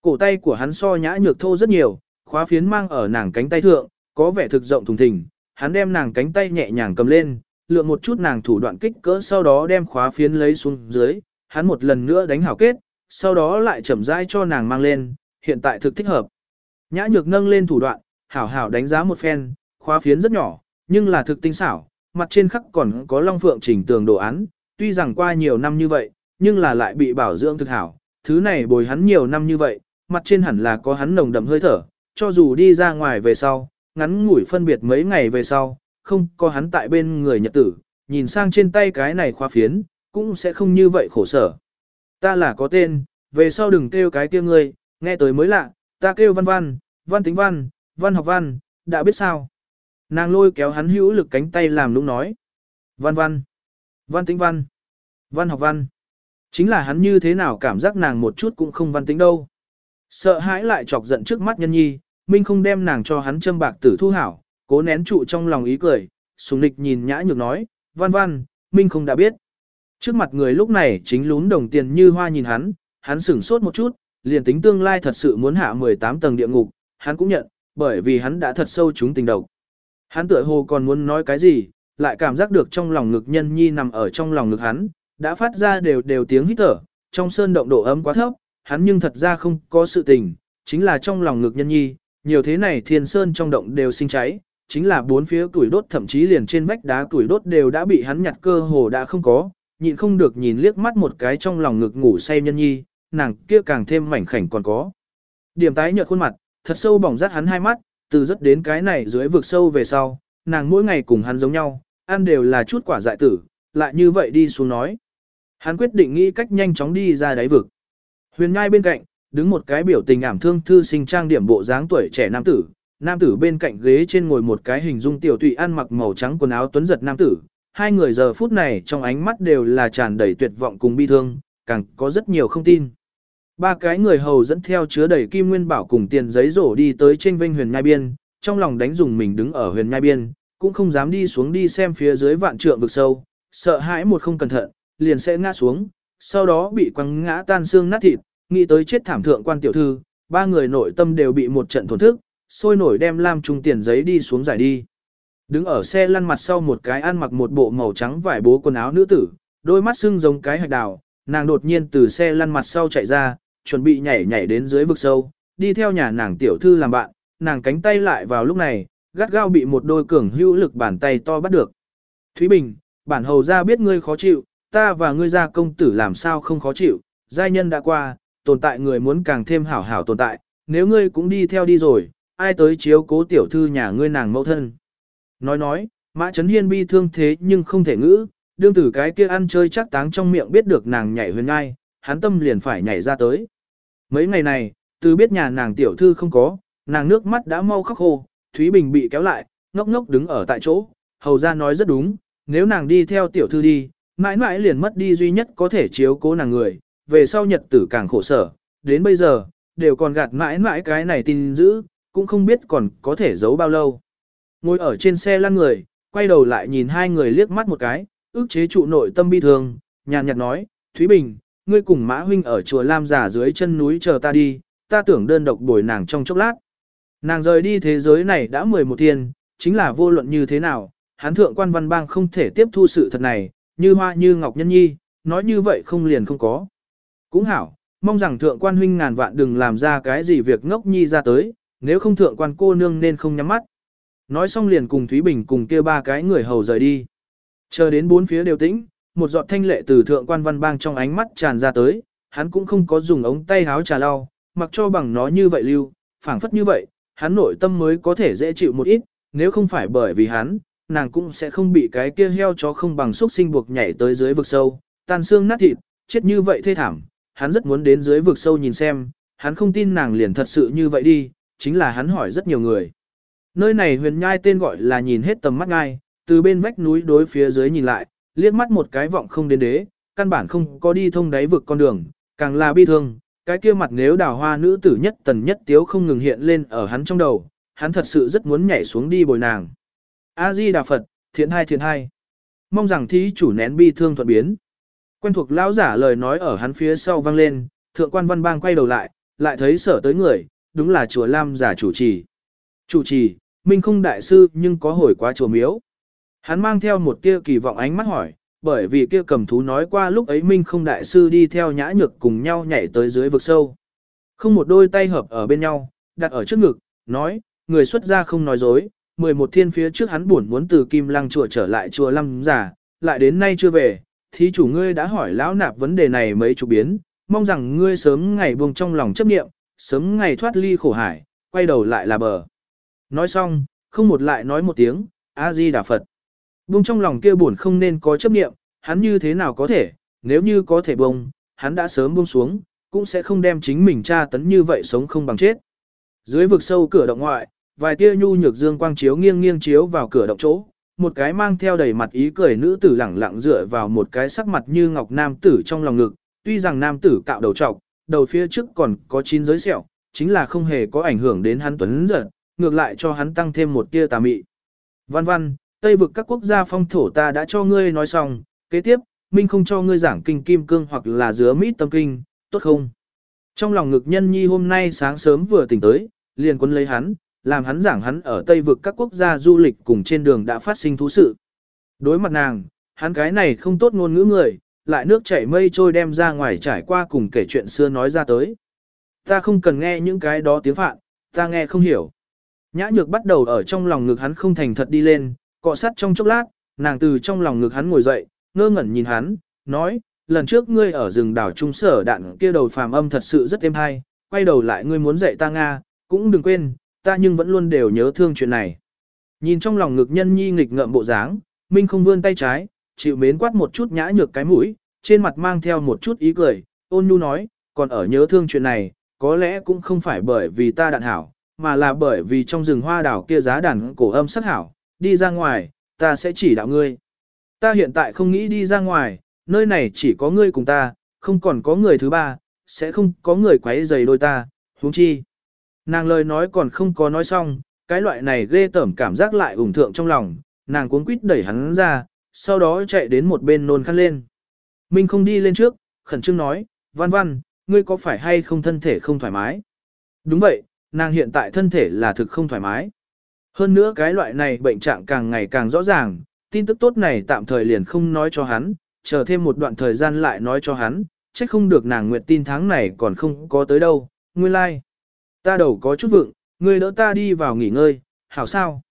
Cổ tay của hắn so nhã nhược thô rất nhiều, khóa phiến mang ở nàng cánh tay thượng, có vẻ thực rộng thùng thình, hắn đem nàng cánh tay nhẹ nhàng cầm lên, lượng một chút nàng thủ đoạn kích cỡ sau đó đem khóa phiến lấy xuống dưới, hắn một lần nữa đánh hảo kết, sau đó lại chậm rãi cho nàng mang lên, hiện tại thực thích hợp. Nhã nhược nâng lên thủ đoạn, hảo hảo đánh giá một phen, khóa phiến rất nhỏ, nhưng là thực tinh xảo, mặt trên khắc còn có long phượng chỉnh tường đồ án, tuy rằng qua nhiều năm như vậy, nhưng là lại bị bảo dưỡng thực hảo, thứ này bồi hắn nhiều năm như vậy, mặt trên hẳn là có hắn nồng đậm hơi thở, cho dù đi ra ngoài về sau, ngắn ngủi phân biệt mấy ngày về sau, không có hắn tại bên người nhật tử, nhìn sang trên tay cái này khoa phiến, cũng sẽ không như vậy khổ sở. Ta là có tên, về sau đừng kêu cái kia ngươi, nghe tới mới lạ, ta kêu văn văn, văn tính văn, văn học văn, đã biết sao. Nàng lôi kéo hắn hữu lực cánh tay làm lúc nói. Văn văn, văn tính văn, văn học văn. Chính là hắn như thế nào cảm giác nàng một chút cũng không văn tính đâu. Sợ hãi lại chọc giận trước mắt nhân nhi, Minh không đem nàng cho hắn châm bạc tử thu hảo, cố nén trụ trong lòng ý cười, sùng nịch nhìn nhã nhược nói, văn văn, Minh không đã biết. Trước mặt người lúc này chính lún đồng tiền như hoa nhìn hắn, hắn sửng sốt một chút, liền tính tương lai thật sự muốn hạ 18 tầng địa ngục, hắn cũng nhận, bởi vì hắn đã thật sâu chúng tình độc. Hắn tựa hồ còn muốn nói cái gì, lại cảm giác được trong lòng ngực nhân nhi nằm ở trong lòng ngực hắn, đã phát ra đều đều tiếng hít thở, trong sơn động độ ấm quá thấp, hắn nhưng thật ra không có sự tình, chính là trong lòng ngực nhân nhi, nhiều thế này thiên sơn trong động đều sinh cháy, chính là bốn phía tuổi đốt thậm chí liền trên vách đá tuổi đốt đều đã bị hắn nhặt cơ hồ đã không có, nhịn không được nhìn liếc mắt một cái trong lòng ngực ngủ say nhân nhi, nàng kia càng thêm mảnh khảnh còn có. Điểm tái nhợt khuôn mặt, thật sâu bỏng rát hắn hai mắt, từ rất đến cái này dưới vực sâu về sau, nàng mỗi ngày cùng hắn giống nhau, ăn đều là chút quả dại tử, lại như vậy đi xuống nói. Hắn quyết định nghĩ cách nhanh chóng đi ra đáy vực. Huyền nhai bên cạnh, đứng một cái biểu tình ảm thương thư sinh trang điểm bộ dáng tuổi trẻ nam tử, nam tử bên cạnh ghế trên ngồi một cái hình dung tiểu tụy ăn mặc màu trắng quần áo tuấn giật nam tử, hai người giờ phút này trong ánh mắt đều là tràn đầy tuyệt vọng cùng bi thương, càng có rất nhiều không tin. Ba cái người hầu dẫn theo chứa đầy kim nguyên bảo cùng tiền giấy rổ đi tới trên vinh huyền nhai biên, trong lòng đánh dùng mình đứng ở huyền nhai biên, cũng không dám đi xuống đi xem phía dưới vạn trượng vực sâu, sợ hãi một không cẩn thận, liền sẽ ngã xuống, sau đó bị quăng ngã tan xương nát thịt, nghĩ tới chết thảm thượng quan tiểu thư, ba người nội tâm đều bị một trận thổn thức, sôi nổi đem lam trung tiền giấy đi xuống giải đi. Đứng ở xe lăn mặt sau một cái ăn mặc một bộ màu trắng vải bố quần áo nữ tử, đôi mắt sưng giống cái hạch đào, nàng đột nhiên từ xe lăn mặt sau chạy ra, chuẩn bị nhảy nhảy đến dưới vực sâu, đi theo nhà nàng tiểu thư làm bạn, nàng cánh tay lại vào lúc này, gắt gao bị một đôi cường hữu lực bàn tay to bắt được. Thúy Bình, bản hầu ra biết ngươi khó chịu, ta và ngươi gia công tử làm sao không khó chịu, giai nhân đã qua, tồn tại người muốn càng thêm hảo hảo tồn tại, nếu ngươi cũng đi theo đi rồi, ai tới chiếu cố tiểu thư nhà ngươi nàng mẫu thân. Nói nói, Mã Trấn Hiên bi thương thế nhưng không thể ngữ, đương tử cái kia ăn chơi chắc táng trong miệng biết được nàng nhảy huyền ngai, hắn tâm liền phải nhảy ra tới. Mấy ngày này, từ biết nhà nàng tiểu thư không có, nàng nước mắt đã mau khóc khô, Thúy Bình bị kéo lại, ngốc ngốc đứng ở tại chỗ, hầu ra nói rất đúng, nếu nàng đi theo tiểu thư đi, mãi mãi liền mất đi duy nhất có thể chiếu cố nàng người, về sau nhật tử càng khổ sở, đến bây giờ, đều còn gạt mãi mãi cái này tin giữ, cũng không biết còn có thể giấu bao lâu. Ngồi ở trên xe lăn người, quay đầu lại nhìn hai người liếc mắt một cái, ước chế trụ nội tâm bi thương, nhàn nhạt nói, Thúy Bình, ngươi cùng Mã Huynh ở chùa Lam giả dưới chân núi chờ ta đi, ta tưởng đơn độc bồi nàng trong chốc lát. Nàng rời đi thế giới này đã 11 thiên, chính là vô luận như thế nào, hán thượng quan văn bang không thể tiếp thu sự thật này, như hoa như ngọc nhân nhi, nói như vậy không liền không có. Cũng hảo, mong rằng thượng quan huynh ngàn vạn đừng làm ra cái gì việc ngốc nhi ra tới, nếu không thượng quan cô nương nên không nhắm mắt. Nói xong liền cùng Thúy Bình cùng kia ba cái người hầu rời đi. Chờ đến bốn phía đều tĩnh, một giọt thanh lệ từ thượng quan văn bang trong ánh mắt tràn ra tới, hắn cũng không có dùng ống tay háo trà lau, mặc cho bằng nó như vậy lưu, phảng phất như vậy, hắn nội tâm mới có thể dễ chịu một ít, nếu không phải bởi vì hắn, nàng cũng sẽ không bị cái kia heo chó không bằng xúc sinh buộc nhảy tới dưới vực sâu, tan xương nát thịt, chết như vậy thê thảm, hắn rất muốn đến dưới vực sâu nhìn xem, hắn không tin nàng liền thật sự như vậy đi, chính là hắn hỏi rất nhiều người. Nơi này huyền nhai tên gọi là nhìn hết tầm mắt ngai, từ bên vách núi đối phía dưới nhìn lại, liếc mắt một cái vọng không đến đế, căn bản không có đi thông đáy vực con đường, càng là bi thương, cái kia mặt nếu đào hoa nữ tử nhất tần nhất tiếu không ngừng hiện lên ở hắn trong đầu, hắn thật sự rất muốn nhảy xuống đi bồi nàng. A-di Đà Phật, thiện hai thiện hai. Mong rằng thí chủ nén bi thương thuận biến. Quen thuộc lão giả lời nói ở hắn phía sau vang lên, thượng quan văn bang quay đầu lại, lại thấy sở tới người, đúng là chùa Lam giả chủ trì. Chủ trì, Minh không đại sư nhưng có hồi quá chùa miếu. Hắn mang theo một tia kỳ vọng ánh mắt hỏi, bởi vì kia cầm thú nói qua lúc ấy Minh không đại sư đi theo nhã nhược cùng nhau nhảy tới dưới vực sâu. Không một đôi tay hợp ở bên nhau, đặt ở trước ngực, nói, người xuất gia không nói dối, 11 thiên phía trước hắn buồn muốn từ Kim Lăng chùa trở lại chùa Lâm giả, lại đến nay chưa về, thí chủ ngươi đã hỏi lão nạp vấn đề này mấy chục biến, mong rằng ngươi sớm ngày buông trong lòng chấp niệm, sớm ngày thoát ly khổ hải, quay đầu lại là bờ. Nói xong, không một lại nói một tiếng, A-di-đà Phật. Bung trong lòng kia buồn không nên có chấp niệm, hắn như thế nào có thể, nếu như có thể bông, hắn đã sớm buông xuống, cũng sẽ không đem chính mình tra tấn như vậy sống không bằng chết. Dưới vực sâu cửa động ngoại, vài tia nhu nhược dương quang chiếu nghiêng nghiêng chiếu vào cửa động chỗ, một cái mang theo đầy mặt ý cười nữ tử lẳng lặng dựa vào một cái sắc mặt như ngọc nam tử trong lòng ngực, tuy rằng nam tử cạo đầu trọc, đầu phía trước còn có chín giới sẹo, chính là không hề có ảnh hưởng đến hắn tuấn giật, ngược lại cho hắn tăng thêm một tia tà mị. Văn văn, Tây vực các quốc gia phong thổ ta đã cho ngươi nói xong, kế tiếp, Minh không cho ngươi giảng kinh kim cương hoặc là dứa mít tâm kinh, tốt không? Trong lòng ngực nhân nhi hôm nay sáng sớm vừa tỉnh tới, liền quân lấy hắn, làm hắn giảng hắn ở Tây vực các quốc gia du lịch cùng trên đường đã phát sinh thú sự. Đối mặt nàng, hắn cái này không tốt ngôn ngữ người, lại nước chảy mây trôi đem ra ngoài trải qua cùng kể chuyện xưa nói ra tới. Ta không cần nghe những cái đó tiếng phạn, ta nghe không hiểu. Nhã nhược bắt đầu ở trong lòng ngực hắn không thành thật đi lên, cọ sát trong chốc lát, nàng từ trong lòng ngực hắn ngồi dậy, ngơ ngẩn nhìn hắn, nói, lần trước ngươi ở rừng đảo trung sở đạn kia đầu phàm âm thật sự rất êm hay, quay đầu lại ngươi muốn dạy ta Nga, cũng đừng quên, ta nhưng vẫn luôn đều nhớ thương chuyện này. Nhìn trong lòng ngực nhân nhi nghịch ngợm bộ dáng, Minh không vươn tay trái, chịu mến quát một chút nhã nhược cái mũi, trên mặt mang theo một chút ý cười, ôn nhu nói, còn ở nhớ thương chuyện này, có lẽ cũng không phải bởi vì ta đạn hảo, mà là bởi vì trong rừng hoa đảo kia giá đàn cổ âm sắc hảo, đi ra ngoài, ta sẽ chỉ đạo ngươi. Ta hiện tại không nghĩ đi ra ngoài, nơi này chỉ có ngươi cùng ta, không còn có người thứ ba, sẽ không có người quấy rầy đôi ta, huống chi. Nàng lời nói còn không có nói xong, cái loại này ghê tởm cảm giác lại ủng thượng trong lòng, nàng cuống quýt đẩy hắn ra, sau đó chạy đến một bên nôn khăn lên. Minh không đi lên trước, khẩn trương nói, văn văn, ngươi có phải hay không thân thể không thoải mái? Đúng vậy, nàng hiện tại thân thể là thực không thoải mái. Hơn nữa cái loại này bệnh trạng càng ngày càng rõ ràng, tin tức tốt này tạm thời liền không nói cho hắn, chờ thêm một đoạn thời gian lại nói cho hắn, trách không được nàng nguyện tin tháng này còn không có tới đâu, nguyên lai. Like. Ta đầu có chút vựng, ngươi đỡ ta đi vào nghỉ ngơi, hảo sao?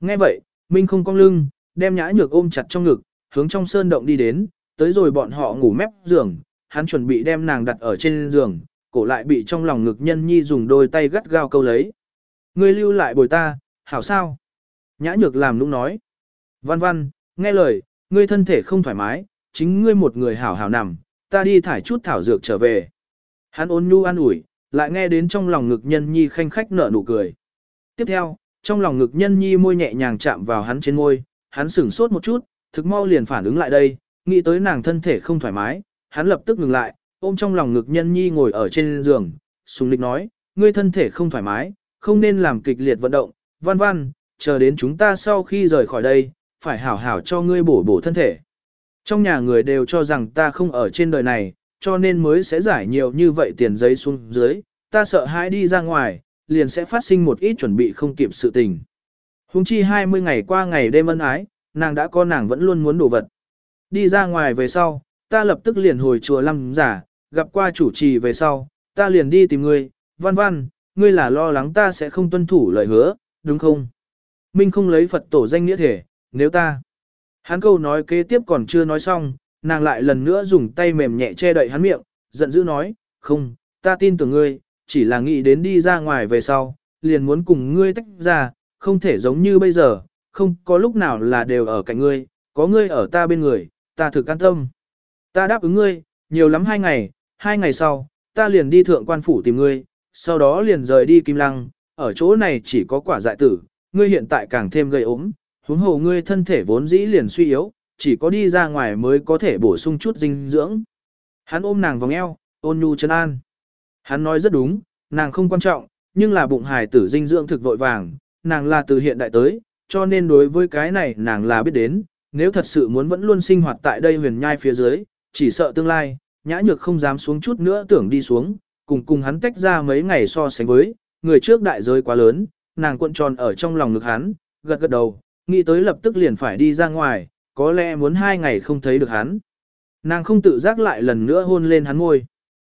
Nghe vậy, Minh không cong lưng, đem nhã nhược ôm chặt trong ngực, hướng trong sơn động đi đến, tới rồi bọn họ ngủ mép giường, hắn chuẩn bị đem nàng đặt ở trên giường, cổ lại bị trong lòng ngực nhân nhi dùng đôi tay gắt gao câu lấy. Ngươi lưu lại bồi ta, hảo sao? Nhã nhược làm nũng nói. Văn văn, nghe lời, ngươi thân thể không thoải mái, chính ngươi một người hảo hảo nằm, ta đi thải chút thảo dược trở về. Hắn ôn nhu an ủi, lại nghe đến trong lòng ngực nhân nhi khanh khách nở nụ cười. Tiếp theo, trong lòng ngực nhân nhi môi nhẹ nhàng chạm vào hắn trên môi, hắn sửng sốt một chút, thực mau liền phản ứng lại đây, nghĩ tới nàng thân thể không thoải mái, hắn lập tức ngừng lại, ôm trong lòng ngực nhân nhi ngồi ở trên giường, sùng lịch nói, ngươi thân thể không thoải mái, không nên làm kịch liệt vận động, văn văn, chờ đến chúng ta sau khi rời khỏi đây, phải hảo hảo cho ngươi bổ bổ thân thể. Trong nhà người đều cho rằng ta không ở trên đời này, cho nên mới sẽ giải nhiều như vậy tiền giấy xuống dưới, ta sợ hãi đi ra ngoài, liền sẽ phát sinh một ít chuẩn bị không kịp sự tình. Hùng chi 20 ngày qua ngày đêm ân ái, nàng đã có nàng vẫn luôn muốn đổ vật. Đi ra ngoài về sau, ta lập tức liền hồi chùa lăng giả, gặp qua chủ trì về sau, ta liền đi tìm ngươi, văn văn, ngươi là lo lắng ta sẽ không tuân thủ lời hứa, đúng không? Minh không lấy Phật tổ danh nghĩa thể, nếu ta. Hắn câu nói kế tiếp còn chưa nói xong, nàng lại lần nữa dùng tay mềm nhẹ che đậy hắn miệng, giận dữ nói, không, ta tin tưởng ngươi, chỉ là nghĩ đến đi ra ngoài về sau, liền muốn cùng ngươi tách ra, không thể giống như bây giờ, không có lúc nào là đều ở cạnh ngươi, có ngươi ở ta bên người, ta thực an tâm. Ta đáp ứng ngươi, nhiều lắm hai ngày, hai ngày sau, ta liền đi thượng quan phủ tìm ngươi, sau đó liền rời đi Kim Lăng, ở chỗ này chỉ có quả dại tử, ngươi hiện tại càng thêm gây ốm, huống hồ ngươi thân thể vốn dĩ liền suy yếu, chỉ có đi ra ngoài mới có thể bổ sung chút dinh dưỡng. Hắn ôm nàng vòng eo, ôn nhu chân an. Hắn nói rất đúng, nàng không quan trọng, nhưng là bụng hài tử dinh dưỡng thực vội vàng, nàng là từ hiện đại tới, cho nên đối với cái này nàng là biết đến, nếu thật sự muốn vẫn luôn sinh hoạt tại đây huyền nhai phía dưới, chỉ sợ tương lai, nhã nhược không dám xuống chút nữa tưởng đi xuống, cùng cùng hắn tách ra mấy ngày so sánh với, người trước đại giới quá lớn, nàng cuộn tròn ở trong lòng ngực hắn, gật gật đầu, nghĩ tới lập tức liền phải đi ra ngoài, có lẽ muốn hai ngày không thấy được hắn. Nàng không tự giác lại lần nữa hôn lên hắn ngôi.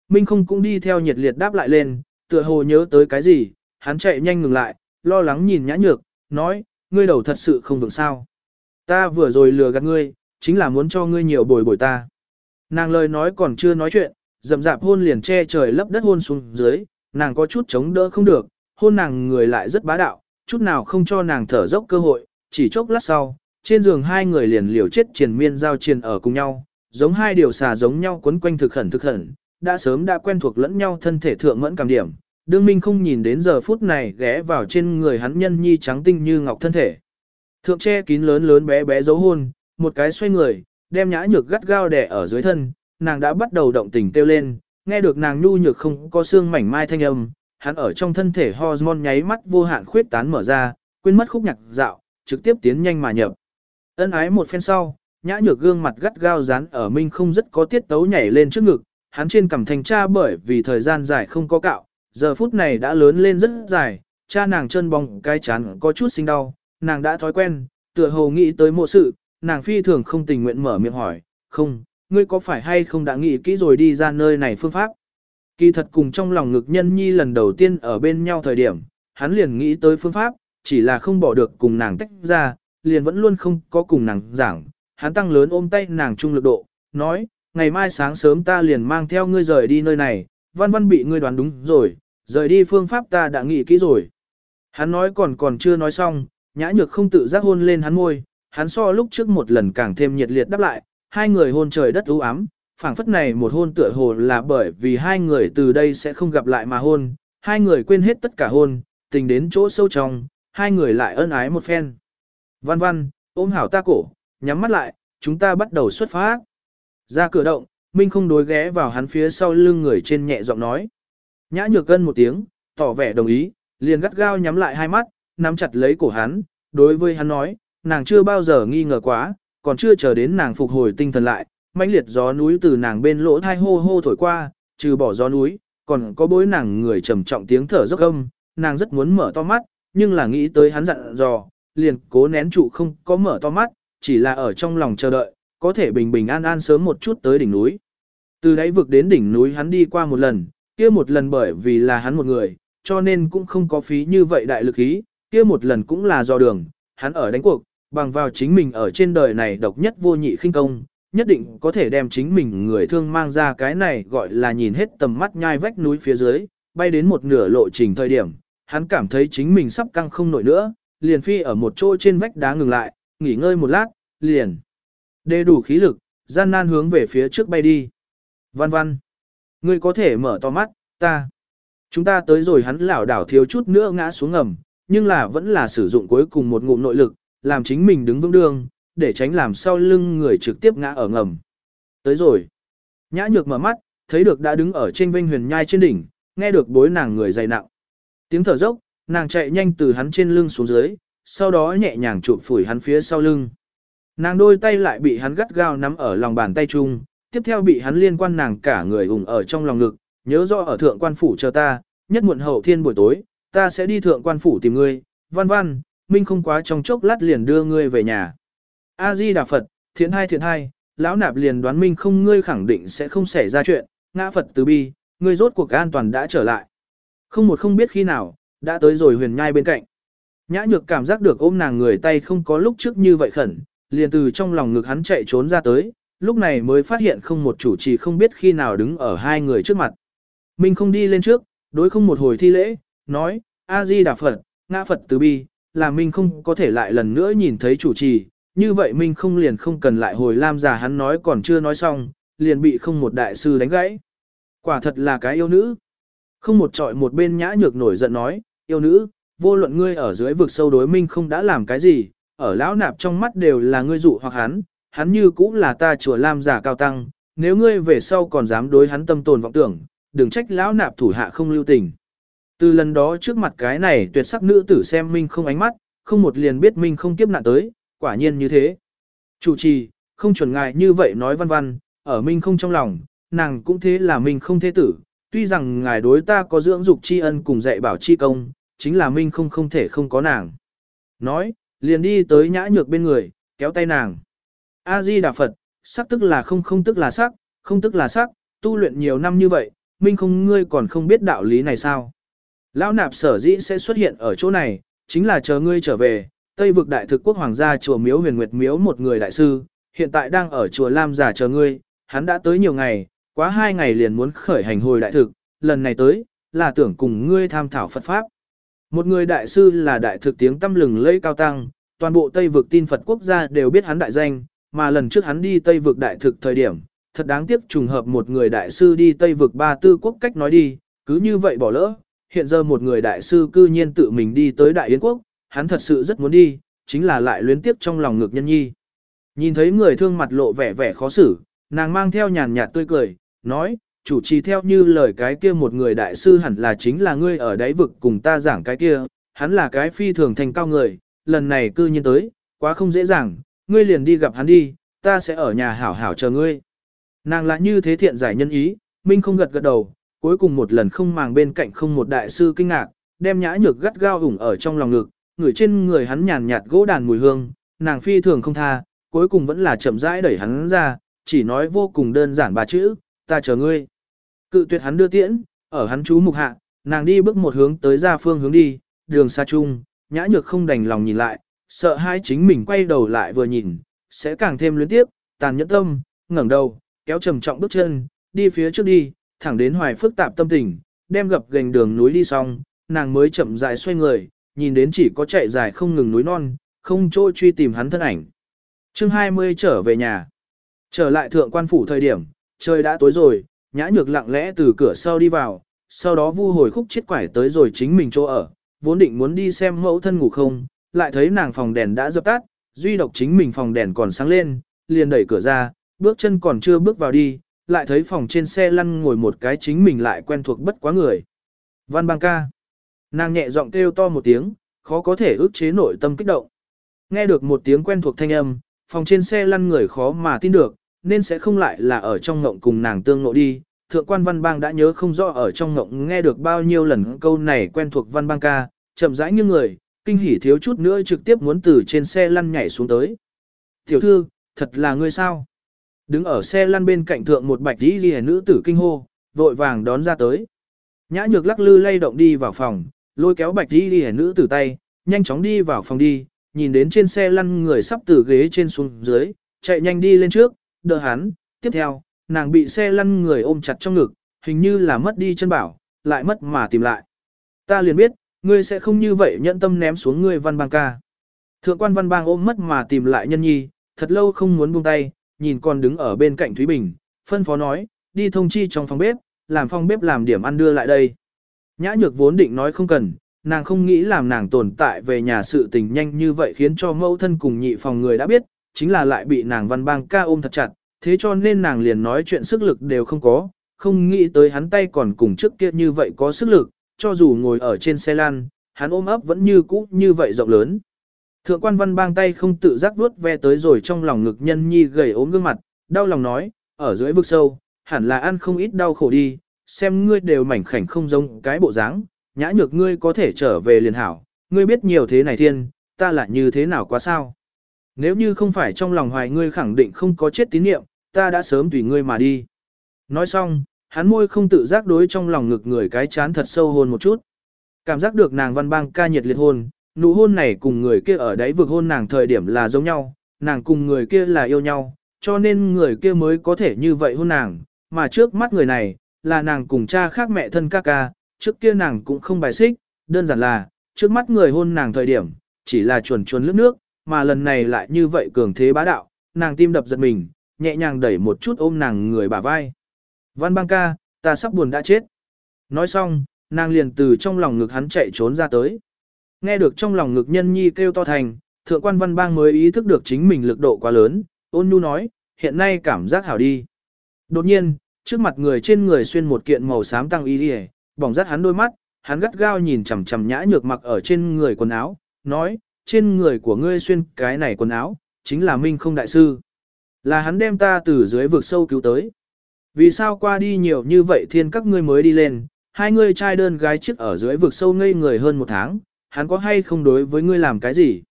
Minh không cũng đi theo nhiệt liệt đáp lại lên, tựa hồ nhớ tới cái gì, hắn chạy nhanh ngừng lại, lo lắng nhìn nhã nhược, nói, ngươi đầu thật sự không vững sao. Ta vừa rồi lừa gạt ngươi, chính là muốn cho ngươi nhiều bồi bồi ta. Nàng lời nói còn chưa nói chuyện, dầm dạp hôn liền che trời lấp đất hôn xuống dưới, nàng có chút chống đỡ không được, hôn nàng người lại rất bá đạo, chút nào không cho nàng thở dốc cơ hội, chỉ chốc lát sau, trên giường hai người liền liều chết triền miên giao triền ở cùng nhau, giống hai điều xà giống nhau quấn quanh thực khẩn thực khẩn, đã sớm đã quen thuộc lẫn nhau thân thể thượng mẫn cảm điểm. Đương Minh không nhìn đến giờ phút này ghé vào trên người hắn nhân nhi trắng tinh như ngọc thân thể. Thượng che kín lớn lớn bé bé dấu hôn, một cái xoay người, đem nhã nhược gắt gao đè ở dưới thân, nàng đã bắt đầu động tình kêu lên, nghe được nàng nhu nhược không có xương mảnh mai thanh âm, hắn ở trong thân thể hormone nháy mắt vô hạn khuyết tán mở ra, quên mất khúc nhạc dạo, trực tiếp tiến nhanh mà nhập. Ân ái một phen sau, nhã nhược gương mặt gắt gao dán ở minh không rất có tiết tấu nhảy lên trước ngực, hắn trên cằm thành cha bởi vì thời gian dài không có cạo, giờ phút này đã lớn lên rất dài, cha nàng chân bóng cái chán có chút sinh đau, nàng đã thói quen, tựa hồ nghĩ tới mộ sự, nàng phi thường không tình nguyện mở miệng hỏi, không, ngươi có phải hay không đã nghĩ kỹ rồi đi ra nơi này phương pháp? Kỳ thật cùng trong lòng ngực nhân nhi lần đầu tiên ở bên nhau thời điểm, hắn liền nghĩ tới phương pháp, chỉ là không bỏ được cùng nàng tách ra, liền vẫn luôn không có cùng nàng giảng. Hắn tăng lớn ôm tay nàng trung lực độ, nói, ngày mai sáng sớm ta liền mang theo ngươi rời đi nơi này, văn văn bị ngươi đoán đúng rồi, rời đi phương pháp ta đã nghĩ kỹ rồi. Hắn nói còn còn chưa nói xong, nhã nhược không tự giác hôn lên hắn môi, hắn so lúc trước một lần càng thêm nhiệt liệt đáp lại, hai người hôn trời đất u ám, phảng phất này một hôn tựa hồ là bởi vì hai người từ đây sẽ không gặp lại mà hôn, hai người quên hết tất cả hôn, tình đến chỗ sâu trong, hai người lại ân ái một phen. Văn văn, ôm hảo ta cổ, nhắm mắt lại, chúng ta bắt đầu xuất phát. Ra cửa động, Minh không đối ghé vào hắn phía sau lưng người trên nhẹ giọng nói. Nhã nhược cân một tiếng, tỏ vẻ đồng ý, liền gắt gao nhắm lại hai mắt, nắm chặt lấy cổ hắn, đối với hắn nói, nàng chưa bao giờ nghi ngờ quá, còn chưa chờ đến nàng phục hồi tinh thần lại, mãnh liệt gió núi từ nàng bên lỗ thai hô hô thổi qua, trừ bỏ gió núi, còn có bối nàng người trầm trọng tiếng thở dốc âm, nàng rất muốn mở to mắt, nhưng là nghĩ tới hắn dặn dò, liền cố nén trụ không có mở to mắt, chỉ là ở trong lòng chờ đợi, có thể bình bình an an sớm một chút tới đỉnh núi. Từ đáy vực đến đỉnh núi hắn đi qua một lần, kia một lần bởi vì là hắn một người, cho nên cũng không có phí như vậy đại lực ý, kia một lần cũng là do đường, hắn ở đánh cuộc, bằng vào chính mình ở trên đời này độc nhất vô nhị khinh công, nhất định có thể đem chính mình người thương mang ra cái này gọi là nhìn hết tầm mắt nhai vách núi phía dưới, bay đến một nửa lộ trình thời điểm, hắn cảm thấy chính mình sắp căng không nổi nữa, liền phi ở một chỗ trên vách đá ngừng lại, nghỉ ngơi một lát, liền. Đề đủ khí lực, gian nan hướng về phía trước bay đi. Văn văn. Ngươi có thể mở to mắt, ta. Chúng ta tới rồi hắn lảo đảo thiếu chút nữa ngã xuống ngầm, nhưng là vẫn là sử dụng cuối cùng một ngụm nội lực, làm chính mình đứng vững đường, để tránh làm sau lưng người trực tiếp ngã ở ngầm. Tới rồi. Nhã nhược mở mắt, thấy được đã đứng ở trên vinh huyền nhai trên đỉnh, nghe được bối nàng người dày nặng. Tiếng thở dốc, nàng chạy nhanh từ hắn trên lưng xuống dưới, sau đó nhẹ nhàng chụp phủi hắn phía sau lưng. Nàng đôi tay lại bị hắn gắt gao nắm ở lòng bàn tay chung, tiếp theo bị hắn liên quan nàng cả người ủng ở trong lòng ngực, nhớ rõ ở thượng quan phủ chờ ta, nhất muộn hậu thiên buổi tối, ta sẽ đi thượng quan phủ tìm ngươi, văn văn, minh không quá trong chốc lát liền đưa ngươi về nhà. A-di Đà Phật, thiện hai thiện hai, lão nạp liền đoán minh không ngươi khẳng định sẽ không xảy ra chuyện, ngã Phật từ bi, ngươi rốt cuộc an toàn đã trở lại. Không một không biết khi nào, đã tới rồi huyền nhai bên cạnh. Nhã nhược cảm giác được ôm nàng người tay không có lúc trước như vậy khẩn, liền từ trong lòng ngực hắn chạy trốn ra tới, lúc này mới phát hiện không một chủ trì không biết khi nào đứng ở hai người trước mặt. Minh không đi lên trước, đối không một hồi thi lễ, nói, A-di Đà Phật, ngã Phật từ bi, là Minh không có thể lại lần nữa nhìn thấy chủ trì, như vậy Minh không liền không cần lại hồi lam giả hắn nói còn chưa nói xong, liền bị không một đại sư đánh gãy. Quả thật là cái yêu nữ. Không một trọi một bên nhã nhược nổi giận nói, yêu nữ, vô luận ngươi ở dưới vực sâu đối Minh không đã làm cái gì, ở lão nạp trong mắt đều là ngươi dụ hoặc hắn, hắn như cũng là ta chùa lam giả cao tăng, nếu ngươi về sau còn dám đối hắn tâm tồn vọng tưởng, đừng trách lão nạp thủ hạ không lưu tình. Từ lần đó trước mặt cái này tuyệt sắc nữ tử xem Minh không ánh mắt, không một liền biết Minh không kiếp nạn tới, quả nhiên như thế. Chủ trì, không chuẩn ngại như vậy nói văn văn, ở Minh không trong lòng, nàng cũng thế là Minh không thế tử, tuy rằng ngài đối ta có dưỡng dục tri ân cùng dạy bảo tri công, chính là Minh không không thể không có nàng. Nói, liền đi tới nhã nhược bên người, kéo tay nàng. A-di Đà Phật, sắc tức là không không tức là sắc, không tức là sắc, tu luyện nhiều năm như vậy, Minh không ngươi còn không biết đạo lý này sao. Lão nạp sở dĩ sẽ xuất hiện ở chỗ này, chính là chờ ngươi trở về, Tây vực đại thực quốc hoàng gia chùa miếu huyền nguyệt miếu một người đại sư, hiện tại đang ở chùa Lam giả chờ ngươi, hắn đã tới nhiều ngày, quá hai ngày liền muốn khởi hành hồi đại thực, lần này tới, là tưởng cùng ngươi tham thảo Phật Pháp. Một người đại sư là đại thực tiếng tâm lừng lây cao tăng, toàn bộ Tây vực tin Phật quốc gia đều biết hắn đại danh, mà lần trước hắn đi Tây vực đại thực thời điểm, thật đáng tiếc trùng hợp một người đại sư đi Tây vực ba tư quốc cách nói đi, cứ như vậy bỏ lỡ, hiện giờ một người đại sư cư nhiên tự mình đi tới Đại Yến quốc, hắn thật sự rất muốn đi, chính là lại luyến tiếp trong lòng ngực nhân nhi. Nhìn thấy người thương mặt lộ vẻ vẻ khó xử, nàng mang theo nhàn nhạt tươi cười, nói, chủ trì theo như lời cái kia một người đại sư hẳn là chính là ngươi ở đáy vực cùng ta giảng cái kia, hắn là cái phi thường thành cao người, lần này cư nhiên tới, quá không dễ dàng, ngươi liền đi gặp hắn đi, ta sẽ ở nhà hảo hảo chờ ngươi. Nàng lại như thế thiện giải nhân ý, Minh không gật gật đầu, cuối cùng một lần không màng bên cạnh không một đại sư kinh ngạc, đem nhã nhược gắt gao ủng ở trong lòng ngực, người trên người hắn nhàn nhạt gỗ đàn mùi hương, nàng phi thường không tha, cuối cùng vẫn là chậm rãi đẩy hắn ra, chỉ nói vô cùng đơn giản ba chữ, ta chờ ngươi. Cự tuyệt hắn đưa tiễn, ở hắn chú mục hạ, nàng đi bước một hướng tới ra phương hướng đi, đường xa chung, nhã nhược không đành lòng nhìn lại, sợ hai chính mình quay đầu lại vừa nhìn, sẽ càng thêm luyến tiếp, tàn nhẫn tâm, ngẩng đầu, kéo trầm trọng bước chân, đi phía trước đi, thẳng đến hoài phức tạp tâm tình, đem gập gành đường núi đi xong, nàng mới chậm rãi xoay người, nhìn đến chỉ có chạy dài không ngừng núi non, không chỗ truy tìm hắn thân ảnh. chương 20 trở về nhà. Trở lại thượng quan phủ thời điểm, trời đã tối rồi, nhã nhược lặng lẽ từ cửa sau đi vào, sau đó vu hồi khúc chết quải tới rồi chính mình chỗ ở, vốn định muốn đi xem mẫu thân ngủ không, lại thấy nàng phòng đèn đã dập tắt, duy độc chính mình phòng đèn còn sáng lên, liền đẩy cửa ra, bước chân còn chưa bước vào đi, lại thấy phòng trên xe lăn ngồi một cái chính mình lại quen thuộc bất quá người. Văn bang ca. Nàng nhẹ giọng kêu to một tiếng, khó có thể ức chế nội tâm kích động. Nghe được một tiếng quen thuộc thanh âm, phòng trên xe lăn người khó mà tin được, nên sẽ không lại là ở trong ngộng cùng nàng tương ngộ đi. Thượng quan văn bang đã nhớ không rõ ở trong ngộng nghe được bao nhiêu lần câu này quen thuộc văn bang ca, chậm rãi như người, kinh hỉ thiếu chút nữa trực tiếp muốn từ trên xe lăn nhảy xuống tới. Tiểu thư, thật là ngươi sao? Đứng ở xe lăn bên cạnh thượng một bạch dĩ ghi nữ tử kinh hô, vội vàng đón ra tới. Nhã nhược lắc lư lay động đi vào phòng, lôi kéo bạch dĩ ghi nữ tử tay, nhanh chóng đi vào phòng đi, nhìn đến trên xe lăn người sắp từ ghế trên xuống dưới, chạy nhanh đi lên trước, đỡ hắn, tiếp theo, nàng bị xe lăn người ôm chặt trong ngực, hình như là mất đi chân bảo, lại mất mà tìm lại. Ta liền biết, ngươi sẽ không như vậy nhận tâm ném xuống ngươi văn bang ca. Thượng quan văn bang ôm mất mà tìm lại nhân nhi, thật lâu không muốn buông tay, nhìn con đứng ở bên cạnh Thúy Bình, phân phó nói, đi thông chi trong phòng bếp, làm phòng bếp làm điểm ăn đưa lại đây. Nhã nhược vốn định nói không cần, nàng không nghĩ làm nàng tồn tại về nhà sự tình nhanh như vậy khiến cho mẫu thân cùng nhị phòng người đã biết, chính là lại bị nàng văn bang ca ôm thật chặt, thế cho nên nàng liền nói chuyện sức lực đều không có, không nghĩ tới hắn tay còn cùng trước kia như vậy có sức lực, cho dù ngồi ở trên xe lan, hắn ôm ấp vẫn như cũ như vậy rộng lớn. Thượng quan văn bang tay không tự giác vuốt ve tới rồi trong lòng ngực nhân nhi gầy ốm gương mặt, đau lòng nói, ở dưới vực sâu, hẳn là ăn không ít đau khổ đi, xem ngươi đều mảnh khảnh không giống cái bộ dáng, nhã nhược ngươi có thể trở về liền hảo, ngươi biết nhiều thế này thiên, ta lại như thế nào quá sao. Nếu như không phải trong lòng hoài ngươi khẳng định không có chết tín niệm, ta đã sớm tùy ngươi mà đi. Nói xong, hắn môi không tự giác đối trong lòng ngực người cái chán thật sâu hôn một chút. Cảm giác được nàng văn bang ca nhiệt liệt hôn, nụ hôn này cùng người kia ở đấy vực hôn nàng thời điểm là giống nhau, nàng cùng người kia là yêu nhau, cho nên người kia mới có thể như vậy hôn nàng, mà trước mắt người này, là nàng cùng cha khác mẹ thân ca ca, trước kia nàng cũng không bài xích, đơn giản là, trước mắt người hôn nàng thời điểm, chỉ là chuồn chuồn lướt nước, mà lần này lại như vậy cường thế bá đạo, nàng tim đập giật mình, nhẹ nhàng đẩy một chút ôm nàng người bả vai. Văn băng ca, ta sắp buồn đã chết. Nói xong, nàng liền từ trong lòng ngực hắn chạy trốn ra tới. Nghe được trong lòng ngực nhân nhi kêu to thành, thượng quan văn bang mới ý thức được chính mình lực độ quá lớn, ôn nhu nói, hiện nay cảm giác hảo đi. Đột nhiên, trước mặt người trên người xuyên một kiện màu xám tăng y đi bỏng rát hắn đôi mắt, hắn gắt gao nhìn chằm chằm nhã nhược mặc ở trên người quần áo, nói, trên người của ngươi xuyên cái này quần áo, chính là Minh không đại sư. Là hắn đem ta từ dưới vực sâu cứu tới. Vì sao qua đi nhiều như vậy thiên các ngươi mới đi lên, hai ngươi trai đơn gái chiếc ở dưới vực sâu ngây người hơn một tháng, hắn có hay không đối với ngươi làm cái gì?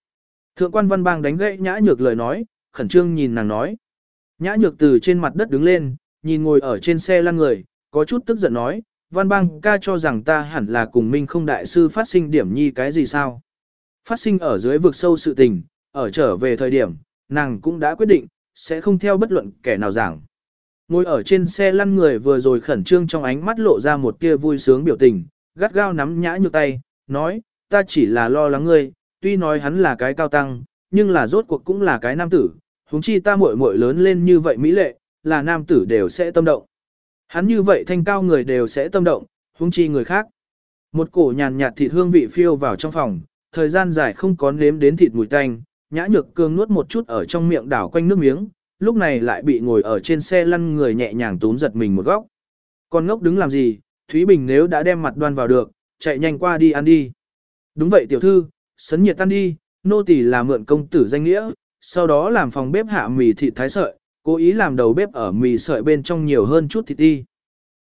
Thượng quan văn bang đánh gãy nhã nhược lời nói, khẩn trương nhìn nàng nói. Nhã nhược từ trên mặt đất đứng lên, nhìn ngồi ở trên xe lăn người, có chút tức giận nói, văn bang ca cho rằng ta hẳn là cùng minh không đại sư phát sinh điểm nhi cái gì sao? Phát sinh ở dưới vực sâu sự tình, ở trở về thời điểm, nàng cũng đã quyết định, sẽ không theo bất luận kẻ nào giảng. Ngồi ở trên xe lăn người vừa rồi khẩn trương trong ánh mắt lộ ra một tia vui sướng biểu tình, gắt gao nắm nhã nhược tay, nói, ta chỉ là lo lắng ngươi, tuy nói hắn là cái cao tăng, nhưng là rốt cuộc cũng là cái nam tử, huống chi ta muội muội lớn lên như vậy mỹ lệ, là nam tử đều sẽ tâm động. Hắn như vậy thanh cao người đều sẽ tâm động, huống chi người khác. Một cổ nhàn nhạt thịt hương vị phiêu vào trong phòng, thời gian dài không có nếm đến thịt mùi tanh, nhã nhược cương nuốt một chút ở trong miệng đảo quanh nước miếng, lúc này lại bị ngồi ở trên xe lăn người nhẹ nhàng túm giật mình một góc. Con ngốc đứng làm gì, Thúy Bình nếu đã đem mặt đoan vào được, chạy nhanh qua đi ăn đi. Đúng vậy tiểu thư, sấn nhiệt tan đi, nô tỳ là mượn công tử danh nghĩa, sau đó làm phòng bếp hạ mì thịt thái sợi, cố ý làm đầu bếp ở mì sợi bên trong nhiều hơn chút thịt đi.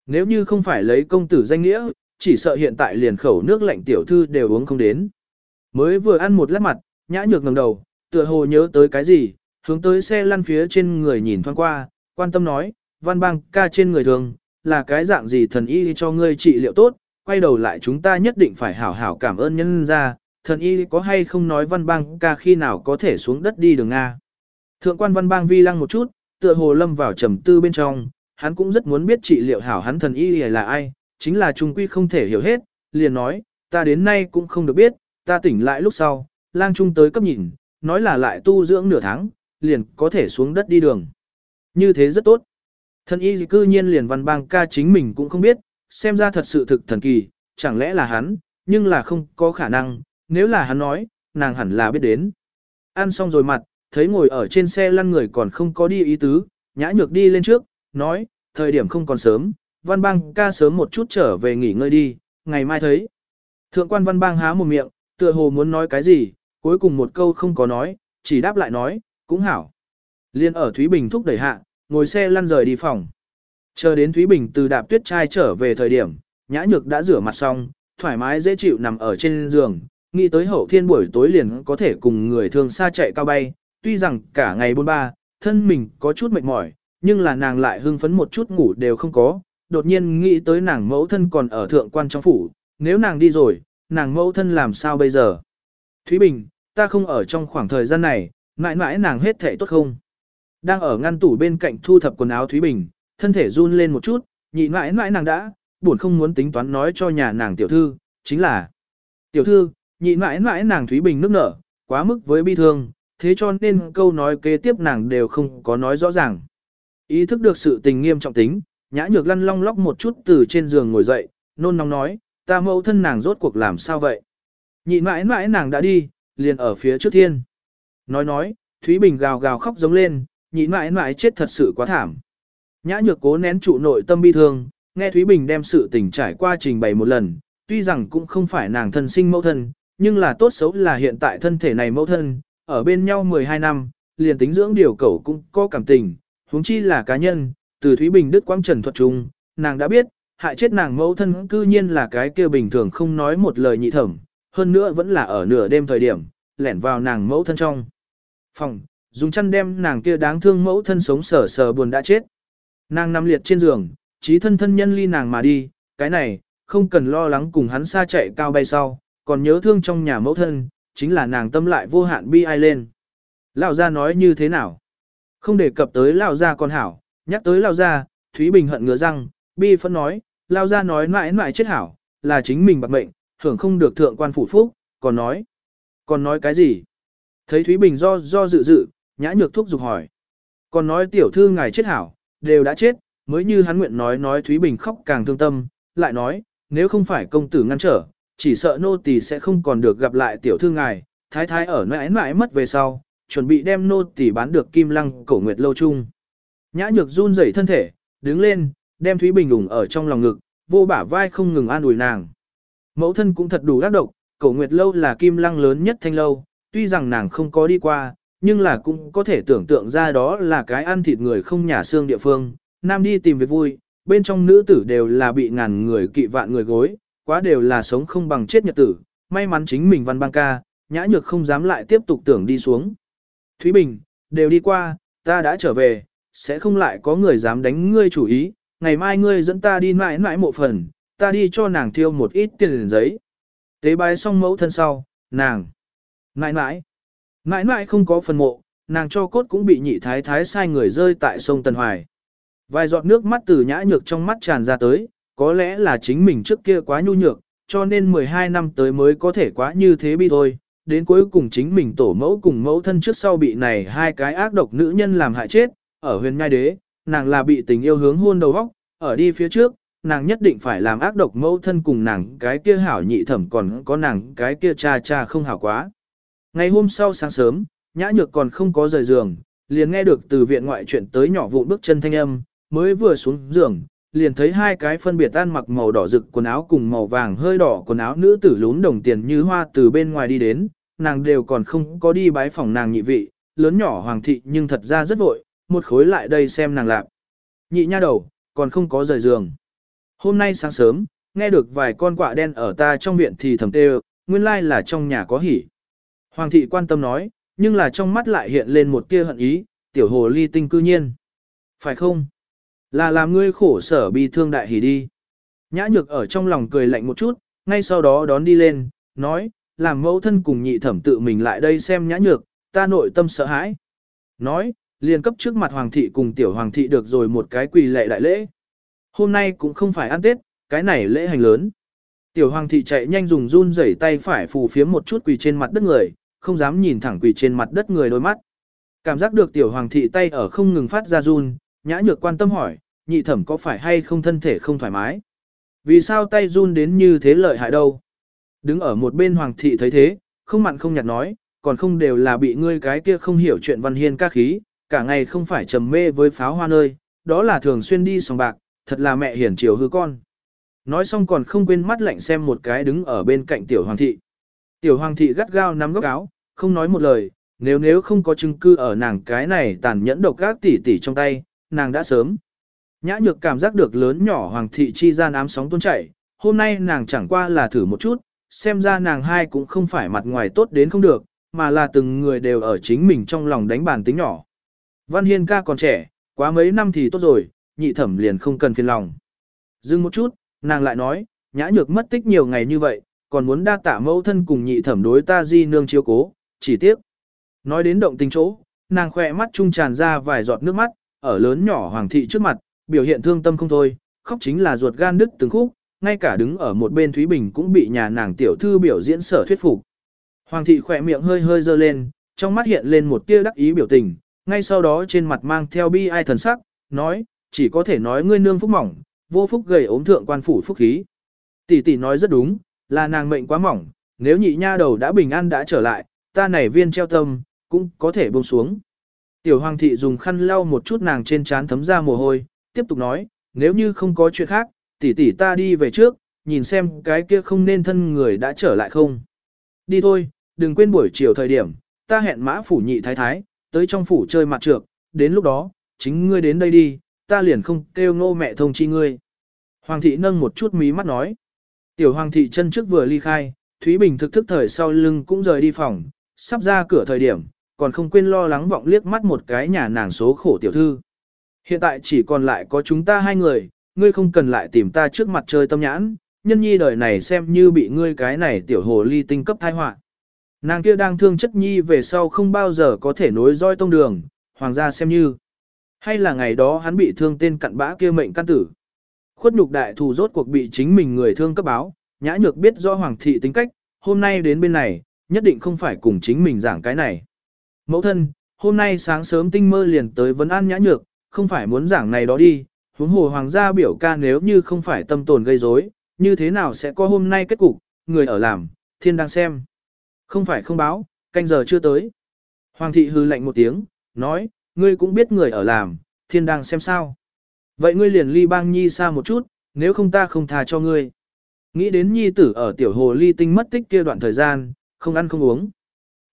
Nếu như không phải lấy công tử danh nghĩa, chỉ sợ hiện tại liền khẩu nước lạnh tiểu thư đều uống không đến. Mới vừa ăn một lát mặt, nhã nhược ngẩng đầu, tựa hồ nhớ tới cái gì, hướng tới xe lăn phía trên người nhìn thoáng qua, quan tâm nói, văn bang ca trên người thường, là cái dạng gì thần y cho ngươi trị liệu tốt, quay đầu lại chúng ta nhất định phải hảo hảo cảm ơn nhân ra, thần y có hay không nói văn bang ca khi nào có thể xuống đất đi đường Nga. Thượng quan văn bang vi lăng một chút, tựa hồ lâm vào trầm tư bên trong, hắn cũng rất muốn biết trị liệu hảo hắn thần y là ai, chính là trung quy không thể hiểu hết, liền nói, ta đến nay cũng không được biết, ta tỉnh lại lúc sau, lang trung tới cấp nhìn, nói là lại tu dưỡng nửa tháng, liền có thể xuống đất đi đường. Như thế rất tốt. Thần y cư nhiên liền văn bang ca chính mình cũng không biết, xem ra thật sự thực thần kỳ, chẳng lẽ là hắn, nhưng là không có khả năng, nếu là hắn nói, nàng hẳn là biết đến. Ăn xong rồi mặt, thấy ngồi ở trên xe lăn người còn không có đi ý tứ, nhã nhược đi lên trước, nói, thời điểm không còn sớm, văn bang ca sớm một chút trở về nghỉ ngơi đi, ngày mai thấy. Thượng quan văn bang há một miệng, tựa hồ muốn nói cái gì, cuối cùng một câu không có nói, chỉ đáp lại nói, cũng hảo. Liên ở Thúy Bình thúc đẩy hạ, ngồi xe lăn rời đi phòng. Chờ đến Thúy Bình từ đạp tuyết trai trở về thời điểm, nhã nhược đã rửa mặt xong, thoải mái dễ chịu nằm ở trên giường, nghĩ tới hậu thiên buổi tối liền có thể cùng người thường xa chạy cao bay, tuy rằng cả ngày bôn ba, thân mình có chút mệt mỏi, nhưng là nàng lại hưng phấn một chút ngủ đều không có, đột nhiên nghĩ tới nàng mẫu thân còn ở thượng quan trong phủ, nếu nàng đi rồi, nàng mẫu thân làm sao bây giờ? Thúy Bình, ta không ở trong khoảng thời gian này, mãi mãi nàng hết thể tốt không? Đang ở ngăn tủ bên cạnh thu thập quần áo Thúy Bình, thân thể run lên một chút, nhị mãi mãi nàng đã, buồn không muốn tính toán nói cho nhà nàng tiểu thư, chính là Tiểu thư, nhị mãi mãi nàng Thúy Bình nước nở, quá mức với bi thương, thế cho nên câu nói kế tiếp nàng đều không có nói rõ ràng. Ý thức được sự tình nghiêm trọng tính, nhã nhược lăn long lóc một chút từ trên giường ngồi dậy, nôn nóng nói, ta mẫu thân nàng rốt cuộc làm sao vậy? Nhị mãi mãi nàng đã đi, liền ở phía trước thiên. Nói nói, Thúy Bình gào gào khóc giống lên, nhị mãi mãi chết thật sự quá thảm. Nhã nhược cố nén trụ nội tâm bi thương, nghe Thúy Bình đem sự tình trải qua trình bày một lần, tuy rằng cũng không phải nàng thân sinh mẫu thân, nhưng là tốt xấu là hiện tại thân thể này mẫu thân, ở bên nhau 12 năm, liền tính dưỡng điều cẩu cũng có cảm tình, huống chi là cá nhân, từ Thúy Bình Đức Quang Trần thuật trung, nàng đã biết, hại chết nàng mẫu thân cư nhiên là cái kia bình thường không nói một lời nhị thẩm, hơn nữa vẫn là ở nửa đêm thời điểm, lẻn vào nàng mẫu thân trong phòng, dùng chăn đem nàng kia đáng thương mẫu thân sống sờ sờ buồn đã chết. Nàng nằm liệt trên giường, trí thân thân nhân ly nàng mà đi, cái này, không cần lo lắng cùng hắn xa chạy cao bay sau, còn nhớ thương trong nhà mẫu thân, chính là nàng tâm lại vô hạn bi ai lên. Lão gia nói như thế nào? Không đề cập tới lão gia con hảo, nhắc tới lão gia, Thúy Bình hận ngứa răng, bi phân nói, lão gia nói mãi mãi chết hảo, là chính mình bạc mệnh, hưởng không được thượng quan phủ phúc, còn nói. Còn nói cái gì? Thấy Thúy Bình do do dự dự, nhã nhược thúc giục hỏi. Còn nói tiểu thư ngài chết hảo, đều đã chết, mới như hắn nguyện nói nói Thúy Bình khóc càng thương tâm, lại nói, nếu không phải công tử ngăn trở, chỉ sợ nô tỳ sẽ không còn được gặp lại tiểu thư ngài, thái thái ở mãi mãi mất về sau, chuẩn bị đem nô tỳ bán được kim lăng cổ nguyệt lâu chung. Nhã nhược run rẩy thân thể, đứng lên, đem Thúy Bình ủng ở trong lòng ngực, vô bả vai không ngừng an ủi nàng. Mẫu thân cũng thật đủ đắc độc, cổ nguyệt lâu là kim lăng lớn nhất thanh lâu, tuy rằng nàng không có đi qua, nhưng là cũng có thể tưởng tượng ra đó là cái ăn thịt người không nhà xương địa phương, nam đi tìm việc vui, bên trong nữ tử đều là bị ngàn người kỵ vạn người gối, quá đều là sống không bằng chết nhật tử, may mắn chính mình văn băng ca, nhã nhược không dám lại tiếp tục tưởng đi xuống. Thúy Bình, đều đi qua, ta đã trở về, sẽ không lại có người dám đánh ngươi chủ ý, ngày mai ngươi dẫn ta đi mãi mãi một phần, ta đi cho nàng thiêu một ít tiền giấy. Tế bái xong mẫu thân sau, nàng, mãi mãi, mãi mãi không có phần mộ, nàng cho cốt cũng bị nhị thái thái sai người rơi tại sông Tân Hoài. Vài giọt nước mắt từ nhã nhược trong mắt tràn ra tới, có lẽ là chính mình trước kia quá nhu nhược, cho nên 12 năm tới mới có thể quá như thế bi thôi, đến cuối cùng chính mình tổ mẫu cùng mẫu thân trước sau bị này hai cái ác độc nữ nhân làm hại chết, ở huyền ngai đế, nàng là bị tình yêu hướng hôn đầu vóc, ở đi phía trước, nàng nhất định phải làm ác độc mẫu thân cùng nàng cái kia hảo nhị thẩm còn có nàng cái kia cha cha không hảo quá. Ngày hôm sau sáng sớm, nhã nhược còn không có rời giường, liền nghe được từ viện ngoại chuyện tới nhỏ vụn bước chân thanh âm, mới vừa xuống giường, liền thấy hai cái phân biệt ăn mặc màu đỏ rực quần áo cùng màu vàng hơi đỏ quần áo nữ tử lún đồng tiền như hoa từ bên ngoài đi đến, nàng đều còn không có đi bái phòng nàng nhị vị, lớn nhỏ hoàng thị nhưng thật ra rất vội, một khối lại đây xem nàng lạc. Nhị nha đầu, còn không có rời giường. Hôm nay sáng sớm, nghe được vài con quạ đen ở ta trong viện thì thầm tê nguyên lai là trong nhà có hỉ. Hoàng thị quan tâm nói, nhưng là trong mắt lại hiện lên một tia hận ý, tiểu hồ ly tinh cư nhiên. Phải không? Là làm ngươi khổ sở bi thương đại hỉ đi. Nhã nhược ở trong lòng cười lạnh một chút, ngay sau đó đón đi lên, nói, làm mẫu thân cùng nhị thẩm tự mình lại đây xem nhã nhược, ta nội tâm sợ hãi. Nói, liền cấp trước mặt hoàng thị cùng tiểu hoàng thị được rồi một cái quỳ lệ đại lễ. Hôm nay cũng không phải ăn Tết, cái này lễ hành lớn. Tiểu hoàng thị chạy nhanh dùng run rẩy tay phải phù phiếm một chút quỳ trên mặt đất người, không dám nhìn thẳng quỳ trên mặt đất người đôi mắt. Cảm giác được tiểu hoàng thị tay ở không ngừng phát ra run, nhã nhược quan tâm hỏi, nhị thẩm có phải hay không thân thể không thoải mái? Vì sao tay run đến như thế lợi hại đâu? Đứng ở một bên hoàng thị thấy thế, không mặn không nhạt nói, còn không đều là bị ngươi cái kia không hiểu chuyện văn hiên ca khí, cả ngày không phải trầm mê với pháo hoa nơi, đó là thường xuyên đi sòng bạc, thật là mẹ hiển chiều hư con. Nói xong còn không quên mắt lạnh xem một cái đứng ở bên cạnh tiểu hoàng thị. Tiểu hoàng thị gắt gao nắm góc áo, không nói một lời, nếu nếu không có chứng cư ở nàng cái này tàn nhẫn độc các tỉ tỉ trong tay, nàng đã sớm. Nhã nhược cảm giác được lớn nhỏ hoàng thị chi gian ám sóng tuôn chảy, hôm nay nàng chẳng qua là thử một chút, xem ra nàng hai cũng không phải mặt ngoài tốt đến không được, mà là từng người đều ở chính mình trong lòng đánh bàn tính nhỏ. Văn Hiên ca còn trẻ, quá mấy năm thì tốt rồi, nhị thẩm liền không cần phiền lòng. Dừng một chút, nàng lại nói, nhã nhược mất tích nhiều ngày như vậy, còn muốn đa tạ mẫu thân cùng nhị thẩm đối ta di nương chiếu cố, chỉ tiếc. Nói đến động tình chỗ, nàng khỏe mắt trung tràn ra vài giọt nước mắt, ở lớn nhỏ hoàng thị trước mặt, biểu hiện thương tâm không thôi, khóc chính là ruột gan đứt từng khúc, ngay cả đứng ở một bên Thúy Bình cũng bị nhà nàng tiểu thư biểu diễn sở thuyết phục. Hoàng thị khỏe miệng hơi hơi dơ lên, trong mắt hiện lên một tia đắc ý biểu tình, ngay sau đó trên mặt mang theo bi ai thần sắc, nói, chỉ có thể nói ngươi nương phúc mỏng, vô phúc gầy ốm thượng quan phủ phúc khí. Tỷ tỷ nói rất đúng, là nàng mệnh quá mỏng, nếu nhị nha đầu đã bình an đã trở lại, ta này viên treo tâm, cũng có thể buông xuống. Tiểu hoàng thị dùng khăn lau một chút nàng trên trán thấm ra mồ hôi, tiếp tục nói, nếu như không có chuyện khác, tỷ tỷ ta đi về trước, nhìn xem cái kia không nên thân người đã trở lại không. Đi thôi, đừng quên buổi chiều thời điểm, ta hẹn mã phủ nhị thái thái, tới trong phủ chơi mặt trược, đến lúc đó, chính ngươi đến đây đi, ta liền không kêu ngô mẹ thông chi ngươi. Hoàng thị nâng một chút mí mắt nói. Tiểu hoàng thị chân trước vừa ly khai, Thúy Bình thực thức thời sau lưng cũng rời đi phòng, sắp ra cửa thời điểm, còn không quên lo lắng vọng liếc mắt một cái nhà nàng số khổ tiểu thư. Hiện tại chỉ còn lại có chúng ta hai người, ngươi không cần lại tìm ta trước mặt chơi tâm nhãn, nhân nhi đời này xem như bị ngươi cái này tiểu hồ ly tinh cấp thai họa. Nàng kia đang thương chất nhi về sau không bao giờ có thể nối roi tông đường, hoàng gia xem như. Hay là ngày đó hắn bị thương tên cặn bã kia mệnh căn tử. Khuất nhục đại thù rốt cuộc bị chính mình người thương cấp báo, nhã nhược biết do hoàng thị tính cách, hôm nay đến bên này, nhất định không phải cùng chính mình giảng cái này. Mẫu thân, hôm nay sáng sớm tinh mơ liền tới vấn an nhã nhược, không phải muốn giảng này đó đi, huống hồ hoàng gia biểu ca nếu như không phải tâm tồn gây rối, như thế nào sẽ có hôm nay kết cục, người ở làm, thiên đang xem. Không phải không báo, canh giờ chưa tới. Hoàng thị hư lạnh một tiếng, nói, ngươi cũng biết người ở làm, thiên đang xem sao. Vậy ngươi liền ly bang nhi xa một chút, nếu không ta không tha cho ngươi. Nghĩ đến nhi tử ở tiểu hồ ly tinh mất tích kia đoạn thời gian, không ăn không uống.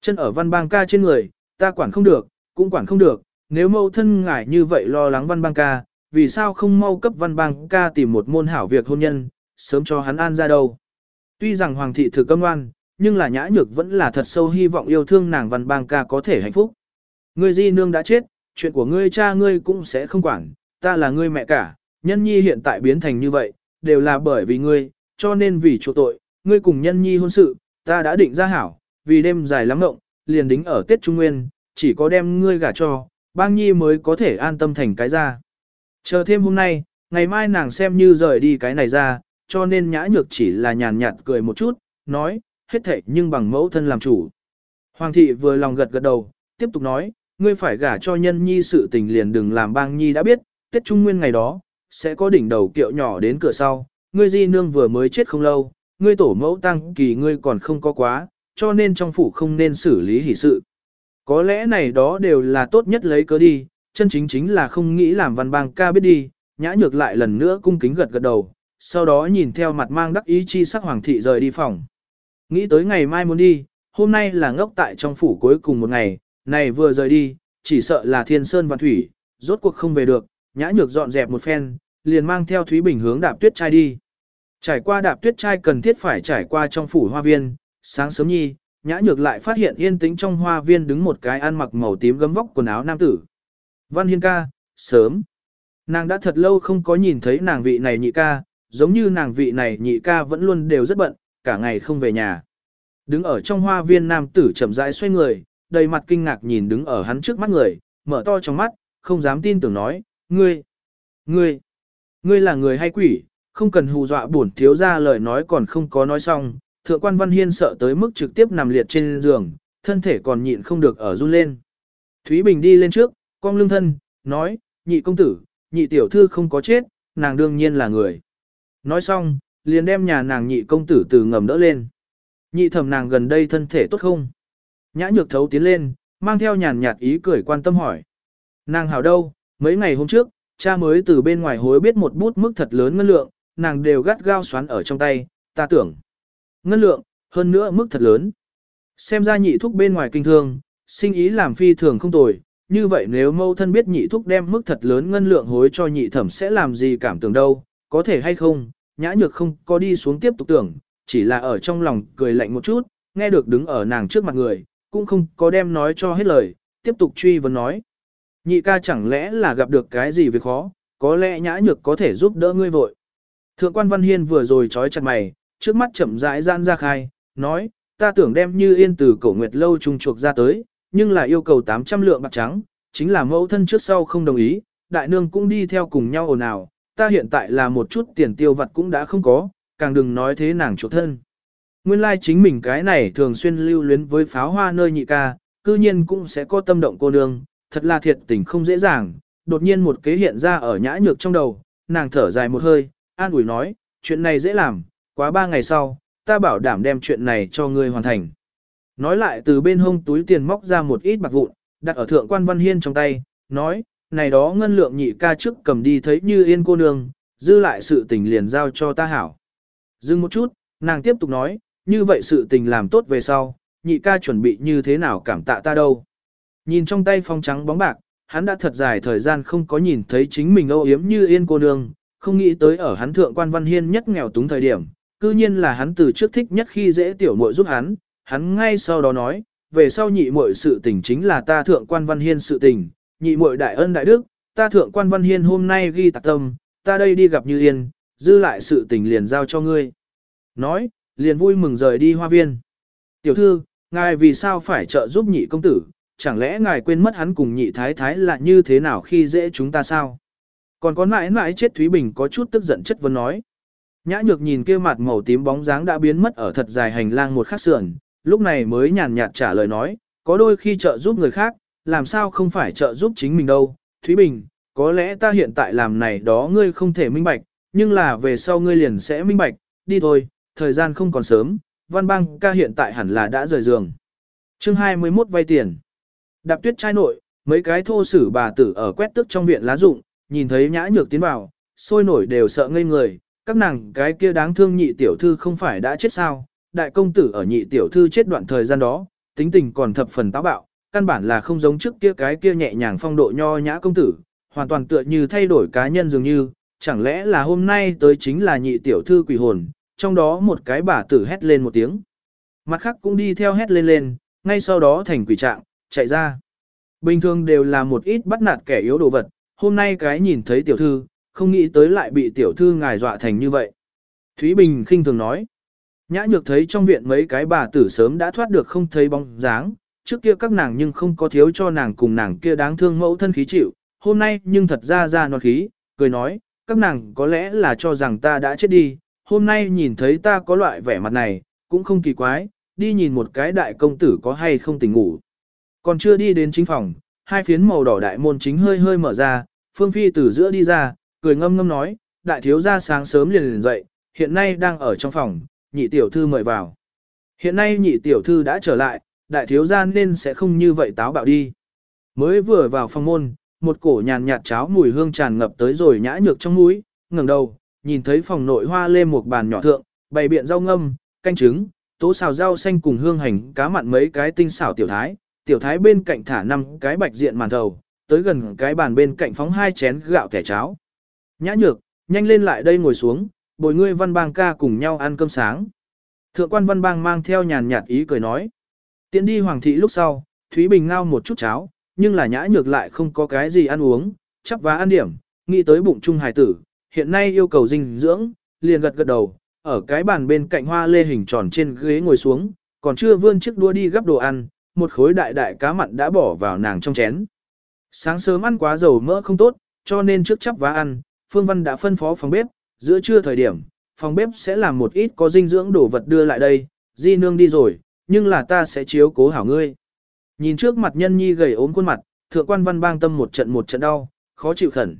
Chân ở văn bang ca trên người, ta quản không được, cũng quản không được, nếu mâu thân ngại như vậy lo lắng văn bang ca, vì sao không mau cấp văn bang ca tìm một môn hảo việc hôn nhân, sớm cho hắn an ra đâu. Tuy rằng hoàng thị thử câm ngoan, nhưng là nhã nhược vẫn là thật sâu hy vọng yêu thương nàng văn bang ca có thể hạnh phúc. Ngươi di nương đã chết, chuyện của ngươi cha ngươi cũng sẽ không quản, ta là ngươi mẹ cả, nhân nhi hiện tại biến thành như vậy, đều là bởi vì ngươi, cho nên vì chỗ tội, ngươi cùng nhân nhi hôn sự, ta đã định ra hảo, vì đêm dài lắm ngộng, liền đính ở Tết Trung Nguyên, chỉ có đem ngươi gả cho, bang nhi mới có thể an tâm thành cái ra. Chờ thêm hôm nay, ngày mai nàng xem như rời đi cái này ra, cho nên nhã nhược chỉ là nhàn nhạt cười một chút, nói, hết thệ nhưng bằng mẫu thân làm chủ. Hoàng thị vừa lòng gật gật đầu, tiếp tục nói, ngươi phải gả cho nhân nhi sự tình liền đừng làm bang nhi đã biết, Tết Trung Nguyên ngày đó, sẽ có đỉnh đầu kiệu nhỏ đến cửa sau, ngươi di nương vừa mới chết không lâu, ngươi tổ mẫu tăng kỳ ngươi còn không có quá, cho nên trong phủ không nên xử lý hỷ sự. Có lẽ này đó đều là tốt nhất lấy cớ đi, chân chính chính là không nghĩ làm văn bang ca biết đi, nhã nhược lại lần nữa cung kính gật gật đầu, sau đó nhìn theo mặt mang đắc ý chi sắc hoàng thị rời đi phòng. Nghĩ tới ngày mai muốn đi, hôm nay là ngốc tại trong phủ cuối cùng một ngày, này vừa rời đi, chỉ sợ là thiên sơn và thủy, rốt cuộc không về được, nhã nhược dọn dẹp một phen, liền mang theo Thúy Bình hướng đạp tuyết trai đi. Trải qua đạp tuyết trai cần thiết phải trải qua trong phủ hoa viên, sáng sớm nhi, nhã nhược lại phát hiện yên tĩnh trong hoa viên đứng một cái ăn mặc màu tím gấm vóc quần áo nam tử. Văn Hiên ca, sớm. Nàng đã thật lâu không có nhìn thấy nàng vị này nhị ca, giống như nàng vị này nhị ca vẫn luôn đều rất bận, cả ngày không về nhà. Đứng ở trong hoa viên nam tử chậm rãi xoay người, đầy mặt kinh ngạc nhìn đứng ở hắn trước mắt người, mở to trong mắt, không dám tin tưởng nói, ngươi, ngươi, ngươi là người hay quỷ, không cần hù dọa bổn thiếu ra lời nói còn không có nói xong, thượng quan văn hiên sợ tới mức trực tiếp nằm liệt trên giường, thân thể còn nhịn không được ở run lên. Thúy Bình đi lên trước, cong lưng thân, nói, nhị công tử, nhị tiểu thư không có chết, nàng đương nhiên là người. Nói xong, liền đem nhà nàng nhị công tử từ ngầm đỡ lên. Nhị thẩm nàng gần đây thân thể tốt không? Nhã nhược thấu tiến lên, mang theo nhàn nhạt ý cười quan tâm hỏi. Nàng hảo đâu, mấy ngày hôm trước, cha mới từ bên ngoài hối biết một bút mức thật lớn ngân lượng, nàng đều gắt gao xoắn ở trong tay, ta tưởng. Ngân lượng, hơn nữa mức thật lớn. Xem ra nhị thúc bên ngoài kinh thương, sinh ý làm phi thường không tồi, như vậy nếu mâu thân biết nhị thúc đem mức thật lớn ngân lượng hối cho nhị thẩm sẽ làm gì cảm tưởng đâu, có thể hay không, nhã nhược không có đi xuống tiếp tục tưởng, chỉ là ở trong lòng cười lạnh một chút, nghe được đứng ở nàng trước mặt người, cũng không có đem nói cho hết lời, tiếp tục truy vấn nói. Nhị ca chẳng lẽ là gặp được cái gì việc khó, có lẽ nhã nhược có thể giúp đỡ ngươi vội. Thượng quan Văn Hiên vừa rồi trói chặt mày, trước mắt chậm rãi gian ra khai, nói, ta tưởng đem như yên từ cổ nguyệt lâu trung chuộc ra tới, nhưng là yêu cầu 800 lượng bạc trắng, chính là mẫu thân trước sau không đồng ý, đại nương cũng đi theo cùng nhau ồn ào, ta hiện tại là một chút tiền tiêu vặt cũng đã không có, càng đừng nói thế nàng chuộc thân. Nguyên lai like chính mình cái này thường xuyên lưu luyến với pháo hoa nơi nhị ca, cư nhiên cũng sẽ có tâm động cô nương, thật là thiệt tình không dễ dàng, đột nhiên một kế hiện ra ở nhã nhược trong đầu, nàng thở dài một hơi, an ủi nói, chuyện này dễ làm, quá ba ngày sau, ta bảo đảm đem chuyện này cho ngươi hoàn thành. Nói lại từ bên hông túi tiền móc ra một ít bạc vụn, đặt ở thượng quan văn hiên trong tay, nói, này đó ngân lượng nhị ca trước cầm đi thấy như yên cô nương, dư lại sự tình liền giao cho ta hảo. Dừng một chút, nàng tiếp tục nói, như vậy sự tình làm tốt về sau, nhị ca chuẩn bị như thế nào cảm tạ ta đâu. Nhìn trong tay phong trắng bóng bạc, hắn đã thật dài thời gian không có nhìn thấy chính mình âu yếm như yên cô nương, không nghĩ tới ở hắn thượng quan văn hiên nhất nghèo túng thời điểm, cư nhiên là hắn từ trước thích nhất khi dễ tiểu muội giúp hắn, hắn ngay sau đó nói, về sau nhị muội sự tình chính là ta thượng quan văn hiên sự tình, nhị muội đại ân đại đức, ta thượng quan văn hiên hôm nay ghi tạc tâm, ta đây đi gặp như yên, dư lại sự tình liền giao cho ngươi. Nói, liền vui mừng rời đi hoa viên. Tiểu thư, ngài vì sao phải trợ giúp nhị công tử, chẳng lẽ ngài quên mất hắn cùng nhị thái thái là như thế nào khi dễ chúng ta sao? Còn có mãi mãi chết Thúy Bình có chút tức giận chất vấn nói. Nhã nhược nhìn kia mặt màu tím bóng dáng đã biến mất ở thật dài hành lang một khắc sườn, lúc này mới nhàn nhạt trả lời nói, có đôi khi trợ giúp người khác, làm sao không phải trợ giúp chính mình đâu. Thúy Bình, có lẽ ta hiện tại làm này đó ngươi không thể minh bạch, nhưng là về sau ngươi liền sẽ minh bạch, đi thôi, thời gian không còn sớm, văn bang ca hiện tại hẳn là đã rời giường. chương 21 vay tiền. Đạp tuyết trai nội, mấy cái thô sử bà tử ở quét tức trong viện lá rụng, nhìn thấy nhã nhược tiến vào, sôi nổi đều sợ ngây người, các nàng cái kia đáng thương nhị tiểu thư không phải đã chết sao, đại công tử ở nhị tiểu thư chết đoạn thời gian đó, tính tình còn thập phần táo bạo, căn bản là không giống trước kia cái kia nhẹ nhàng phong độ nho nhã công tử, hoàn toàn tựa như thay đổi cá nhân dường như, chẳng lẽ là hôm nay tới chính là nhị tiểu thư quỷ hồn, trong đó một cái bà tử hét lên một tiếng. Mặt khác cũng đi theo hét lên lên, ngay sau đó thành quỷ trạng, chạy ra. Bình thường đều là một ít bắt nạt kẻ yếu đồ vật, hôm nay cái nhìn thấy tiểu thư, không nghĩ tới lại bị tiểu thư ngài dọa thành như vậy. Thúy Bình khinh thường nói. Nhã nhược thấy trong viện mấy cái bà tử sớm đã thoát được không thấy bóng dáng, trước kia các nàng nhưng không có thiếu cho nàng cùng nàng kia đáng thương mẫu thân khí chịu, hôm nay nhưng thật ra ra non khí, cười nói, các nàng có lẽ là cho rằng ta đã chết đi, hôm nay nhìn thấy ta có loại vẻ mặt này, cũng không kỳ quái, đi nhìn một cái đại công tử có hay không tỉnh ngủ. Còn chưa đi đến chính phòng, hai phiến màu đỏ đại môn chính hơi hơi mở ra, Phương Phi từ giữa đi ra, cười ngâm ngâm nói, đại thiếu gia sáng sớm liền liền dậy, hiện nay đang ở trong phòng, nhị tiểu thư mời vào. Hiện nay nhị tiểu thư đã trở lại, đại thiếu gia nên sẽ không như vậy táo bạo đi. Mới vừa vào phòng môn, một cổ nhàn nhạt cháo mùi hương tràn ngập tới rồi nhã nhược trong mũi, ngẩng đầu, nhìn thấy phòng nội hoa lê một bàn nhỏ thượng, bày biện rau ngâm, canh trứng, tố xào rau xanh cùng hương hành cá mặn mấy cái tinh xảo tiểu thái, tiểu thái bên cạnh thả năm cái bạch diện màn thầu, tới gần cái bàn bên cạnh phóng hai chén gạo kẻ cháo. Nhã nhược, nhanh lên lại đây ngồi xuống, bồi ngươi văn bang ca cùng nhau ăn cơm sáng. Thượng quan văn bang mang theo nhàn nhạt ý cười nói. Tiến đi hoàng thị lúc sau, Thúy Bình ngao một chút cháo, nhưng là nhã nhược lại không có cái gì ăn uống, chắp vá ăn điểm, nghĩ tới bụng trung hài tử, hiện nay yêu cầu dinh dưỡng, liền gật gật đầu, ở cái bàn bên cạnh hoa lê hình tròn trên ghế ngồi xuống, còn chưa vươn chiếc đua đi gắp đồ ăn, một khối đại đại cá mặn đã bỏ vào nàng trong chén. Sáng sớm ăn quá dầu mỡ không tốt, cho nên trước chắp vá ăn, Phương Văn đã phân phó phòng bếp, giữa trưa thời điểm, phòng bếp sẽ làm một ít có dinh dưỡng đồ vật đưa lại đây, di nương đi rồi, nhưng là ta sẽ chiếu cố hảo ngươi. Nhìn trước mặt nhân nhi gầy ốm khuôn mặt, thượng quan văn bang tâm một trận một trận đau, khó chịu khẩn.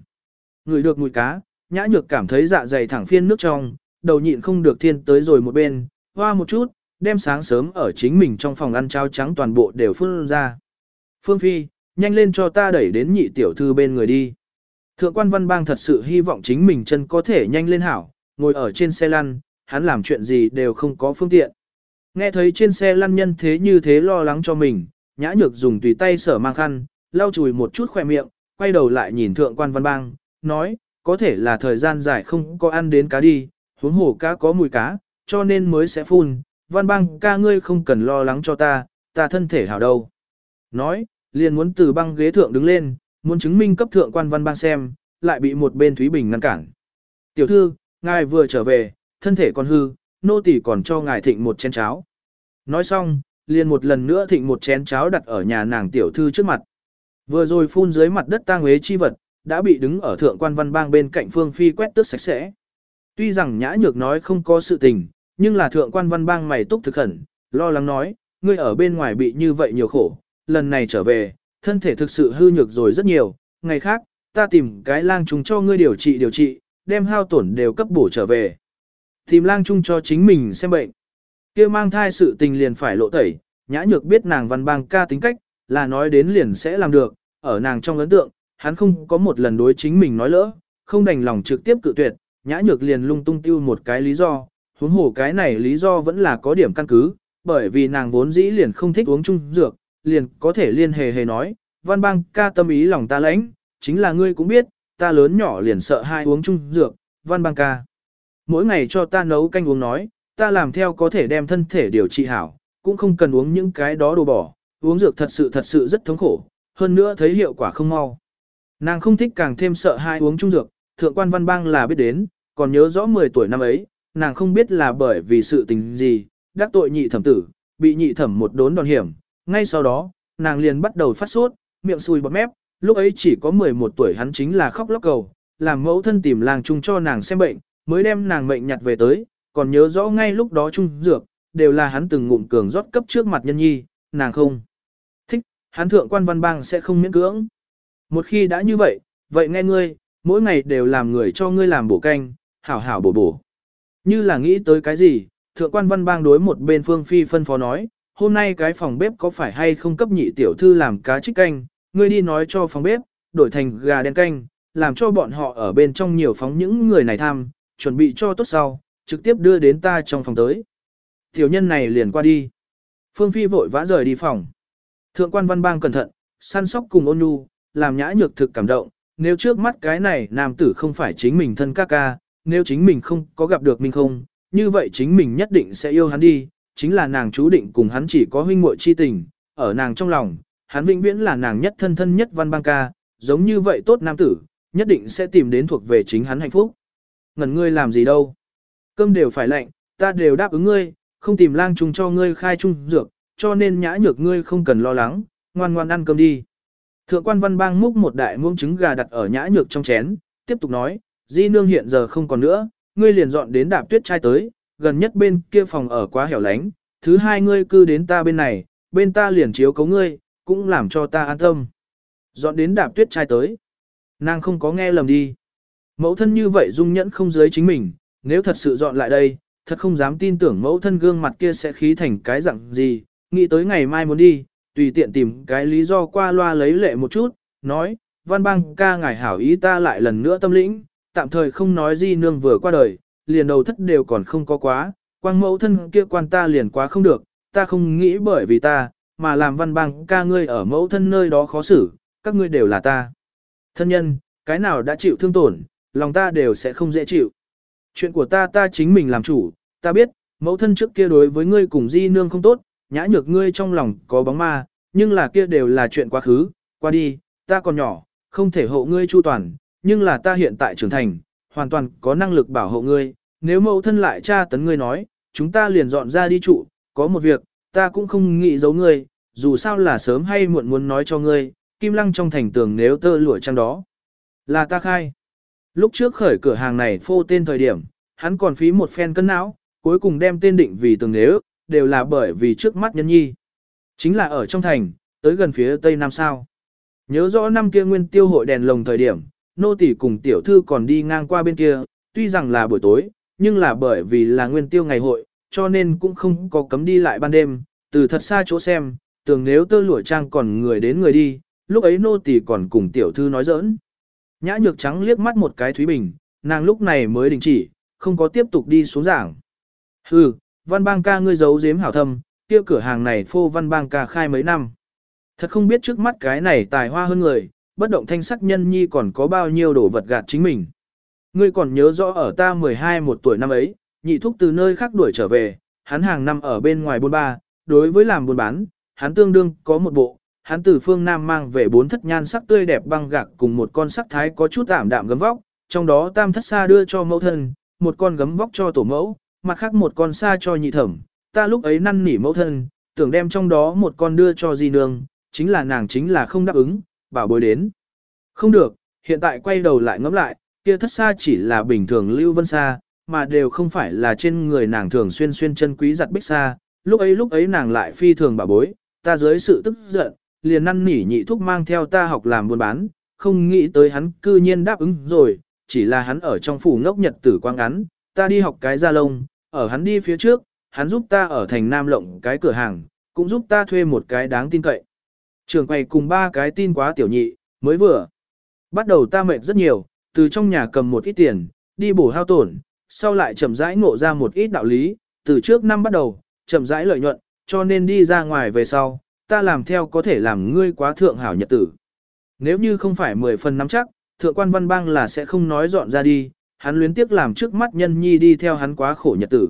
Người được mùi cá, nhã nhược cảm thấy dạ dày thẳng phiên nước trong, đầu nhịn không được thiên tới rồi một bên, hoa một chút, đem sáng sớm ở chính mình trong phòng ăn cháo trắng toàn bộ đều phun ra. Phương Phi, nhanh lên cho ta đẩy đến nhị tiểu thư bên người đi. Thượng quan văn bang thật sự hy vọng chính mình chân có thể nhanh lên hảo, ngồi ở trên xe lăn, hắn làm chuyện gì đều không có phương tiện. Nghe thấy trên xe lăn nhân thế như thế lo lắng cho mình, nhã nhược dùng tùy tay sở mang khăn, lau chùi một chút khỏe miệng, quay đầu lại nhìn thượng quan văn bang, nói, có thể là thời gian dài không có ăn đến cá đi, huống hồ cá có mùi cá, cho nên mới sẽ phun, văn băng, ca ngươi không cần lo lắng cho ta, ta thân thể hảo đâu. Nói, liền muốn từ băng ghế thượng đứng lên, muốn chứng minh cấp thượng quan văn băng xem, lại bị một bên Thúy Bình ngăn cản. Tiểu thư, ngài vừa trở về, thân thể còn hư, nô tỳ còn cho ngài thịnh một chén cháo. Nói xong, liền một lần nữa thịnh một chén cháo đặt ở nhà nàng tiểu thư trước mặt. Vừa rồi phun dưới mặt đất tang huế chi vật, đã bị đứng ở thượng quan văn bang bên cạnh phương phi quét tước sạch sẽ. Tuy rằng nhã nhược nói không có sự tình, nhưng là thượng quan văn bang mày túc thực khẩn, lo lắng nói, ngươi ở bên ngoài bị như vậy nhiều khổ, lần này trở về, thân thể thực sự hư nhược rồi rất nhiều, ngày khác, ta tìm cái lang trùng cho ngươi điều trị điều trị, đem hao tổn đều cấp bổ trở về. Tìm lang trung cho chính mình xem bệnh. kia mang thai sự tình liền phải lộ tẩy, nhã nhược biết nàng văn bang ca tính cách, là nói đến liền sẽ làm được, ở nàng trong ấn tượng, hắn không có một lần đối chính mình nói lỡ, không đành lòng trực tiếp cự tuyệt, nhã nhược liền lung tung tiêu một cái lý do, huống hồ cái này lý do vẫn là có điểm căn cứ, bởi vì nàng vốn dĩ liền không thích uống chung dược, liền có thể liên hề hề nói, văn bang ca tâm ý lòng ta lãnh, chính là ngươi cũng biết, ta lớn nhỏ liền sợ hai uống chung dược, văn bang ca. Mỗi ngày cho ta nấu canh uống nói, ta làm theo có thể đem thân thể điều trị hảo, cũng không cần uống những cái đó đồ bỏ, uống dược thật sự thật sự rất thống khổ, hơn nữa thấy hiệu quả không mau. Nàng không thích càng thêm sợ hai uống chung dược, thượng quan văn bang là biết đến, còn nhớ rõ 10 tuổi năm ấy, nàng không biết là bởi vì sự tình gì, đắc tội nhị thẩm tử, bị nhị thẩm một đốn đòn hiểm, ngay sau đó, nàng liền bắt đầu phát sốt, miệng sùi bọt mép, lúc ấy chỉ có 11 tuổi hắn chính là khóc lóc cầu, làm mẫu thân tìm làng chung cho nàng xem bệnh, mới đem nàng mệnh nhặt về tới, còn nhớ rõ ngay lúc đó chung dược, đều là hắn từng ngụm cường rót cấp trước mặt nhân nhi, nàng không thích, hắn thượng quan văn bang sẽ không miễn cưỡng. Một khi đã như vậy, vậy nghe ngươi, mỗi ngày đều làm người cho ngươi làm bổ canh, hảo hảo bổ bổ. Như là nghĩ tới cái gì, thượng quan văn bang đối một bên phương phi phân phó nói, hôm nay cái phòng bếp có phải hay không cấp nhị tiểu thư làm cá trích canh, ngươi đi nói cho phòng bếp, đổi thành gà đen canh, làm cho bọn họ ở bên trong nhiều phóng những người này tham, chuẩn bị cho tốt sau, trực tiếp đưa đến ta trong phòng tới. Tiểu nhân này liền qua đi. Phương Phi vội vã rời đi phòng. Thượng quan văn bang cẩn thận, săn sóc cùng ôn nhu, làm nhã nhược thực cảm động, nếu trước mắt cái này nam tử không phải chính mình thân ca ca, nếu chính mình không có gặp được mình không, như vậy chính mình nhất định sẽ yêu hắn đi, chính là nàng chú định cùng hắn chỉ có huynh muội chi tình, ở nàng trong lòng, hắn vĩnh viễn là nàng nhất thân thân nhất văn bang ca, giống như vậy tốt nam tử, nhất định sẽ tìm đến thuộc về chính hắn hạnh phúc. Ngần ngươi làm gì đâu? Cơm đều phải lạnh, ta đều đáp ứng ngươi, không tìm lang trùng cho ngươi khai trung dược, cho nên nhã nhược ngươi không cần lo lắng, ngoan ngoan ăn cơm đi. Thượng quan văn bang múc một đại muỗng trứng gà đặt ở nhã nhược trong chén, tiếp tục nói, di nương hiện giờ không còn nữa, ngươi liền dọn đến đạp tuyết trai tới, gần nhất bên kia phòng ở quá hẻo lánh, thứ hai ngươi cư đến ta bên này, bên ta liền chiếu cấu ngươi, cũng làm cho ta an tâm. Dọn đến đạp tuyết trai tới. Nàng không có nghe lầm đi. Mẫu thân như vậy dung nhẫn không dưới chính mình, nếu thật sự dọn lại đây, thật không dám tin tưởng mẫu thân gương mặt kia sẽ khí thành cái dạng gì, nghĩ tới ngày mai muốn đi, tùy tiện tìm cái lý do qua loa lấy lệ một chút, nói, văn bang ca ngài hảo ý ta lại lần nữa tâm lĩnh, tạm thời không nói gì nương vừa qua đời, liền đầu thất đều còn không có quá, quang mẫu thân kia quan ta liền quá không được, ta không nghĩ bởi vì ta, mà làm văn bang ca ngươi ở mẫu thân nơi đó khó xử, các ngươi đều là ta. Thân nhân, cái nào đã chịu thương tổn, lòng ta đều sẽ không dễ chịu. Chuyện của ta ta chính mình làm chủ, ta biết, mẫu thân trước kia đối với ngươi cùng di nương không tốt, nhã nhược ngươi trong lòng có bóng ma, nhưng là kia đều là chuyện quá khứ, qua đi, ta còn nhỏ, không thể hộ ngươi chu toàn, nhưng là ta hiện tại trưởng thành, hoàn toàn có năng lực bảo hộ ngươi, nếu mẫu thân lại tra tấn ngươi nói, chúng ta liền dọn ra đi trụ, có một việc, ta cũng không nghĩ giấu ngươi, dù sao là sớm hay muộn muốn nói cho ngươi, kim lăng trong thành tường nếu tơ lụa trang đó. Là ta khai. Lúc trước khởi cửa hàng này phô tên thời điểm, hắn còn phí một phen cân não, cuối cùng đem tên định vì tường nếu, đều là bởi vì trước mắt nhân nhi. Chính là ở trong thành, tới gần phía tây nam sao. Nhớ rõ năm kia nguyên tiêu hội đèn lồng thời điểm, nô tỷ cùng tiểu thư còn đi ngang qua bên kia, tuy rằng là buổi tối, nhưng là bởi vì là nguyên tiêu ngày hội, cho nên cũng không có cấm đi lại ban đêm, từ thật xa chỗ xem, tưởng nếu tơ lụa trang còn người đến người đi, lúc ấy nô tỷ còn cùng tiểu thư nói giỡn. Nhã nhược trắng liếc mắt một cái Thúy Bình, nàng lúc này mới đình chỉ, không có tiếp tục đi xuống giảng. Hừ, văn bang ca ngươi giấu giếm hảo thâm, kia cửa hàng này phô văn bang ca khai mấy năm. Thật không biết trước mắt cái này tài hoa hơn người, bất động thanh sắc nhân nhi còn có bao nhiêu đồ vật gạt chính mình. Ngươi còn nhớ rõ ở ta 12 một tuổi năm ấy, nhị thúc từ nơi khác đuổi trở về, hắn hàng năm ở bên ngoài buôn ba, đối với làm buôn bán, hắn tương đương có một bộ, hắn từ phương Nam mang về bốn thất nhan sắc tươi đẹp băng gạc cùng một con sắc thái có chút ảm đạm gấm vóc, trong đó tam thất xa đưa cho mẫu thân, một con gấm vóc cho tổ mẫu, mặt khác một con xa cho nhị thẩm, ta lúc ấy năn nỉ mẫu thân, tưởng đem trong đó một con đưa cho di nương, chính là nàng chính là không đáp ứng, bảo bối đến. Không được, hiện tại quay đầu lại ngẫm lại, kia thất xa chỉ là bình thường lưu vân xa, mà đều không phải là trên người nàng thường xuyên xuyên chân quý giặt bích xa, lúc ấy lúc ấy nàng lại phi thường bảo bối, ta dưới sự tức giận, liền năn nỉ nhị thúc mang theo ta học làm buôn bán, không nghĩ tới hắn cư nhiên đáp ứng rồi, chỉ là hắn ở trong phủ ngốc nhật tử quang ngắn, ta đi học cái gia lông, ở hắn đi phía trước, hắn giúp ta ở thành Nam lộng cái cửa hàng, cũng giúp ta thuê một cái đáng tin cậy. Trường quầy cùng ba cái tin quá tiểu nhị, mới vừa. Bắt đầu ta mệt rất nhiều, từ trong nhà cầm một ít tiền, đi bổ hao tổn, sau lại chậm rãi ngộ ra một ít đạo lý, từ trước năm bắt đầu, chậm rãi lợi nhuận, cho nên đi ra ngoài về sau, ta làm theo có thể làm ngươi quá thượng hảo nhật tử. Nếu như không phải 10 phần nắm chắc, thượng quan văn bang là sẽ không nói dọn ra đi, hắn luyến tiếc làm trước mắt nhân nhi đi theo hắn quá khổ nhật tử.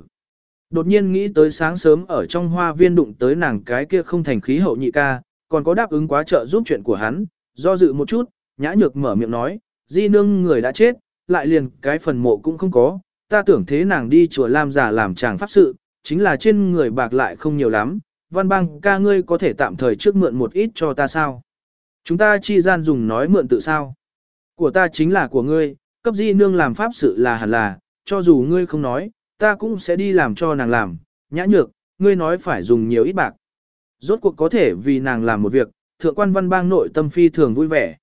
Đột nhiên nghĩ tới sáng sớm ở trong hoa viên đụng tới nàng cái kia không thành khí hậu nhị ca, còn có đáp ứng quá trợ giúp chuyện của hắn, do dự một chút, nhã nhược mở miệng nói, di nương người đã chết, lại liền cái phần mộ cũng không có, ta tưởng thế nàng đi chùa Lam giả làm chàng pháp sự, chính là trên người bạc lại không nhiều lắm, văn bang ca ngươi có thể tạm thời trước mượn một ít cho ta sao? Chúng ta chi gian dùng nói mượn tự sao? Của ta chính là của ngươi, cấp di nương làm pháp sự là hẳn là, cho dù ngươi không nói, ta cũng sẽ đi làm cho nàng làm, nhã nhược, ngươi nói phải dùng nhiều ít bạc. Rốt cuộc có thể vì nàng làm một việc, thượng quan văn bang nội tâm phi thường vui vẻ.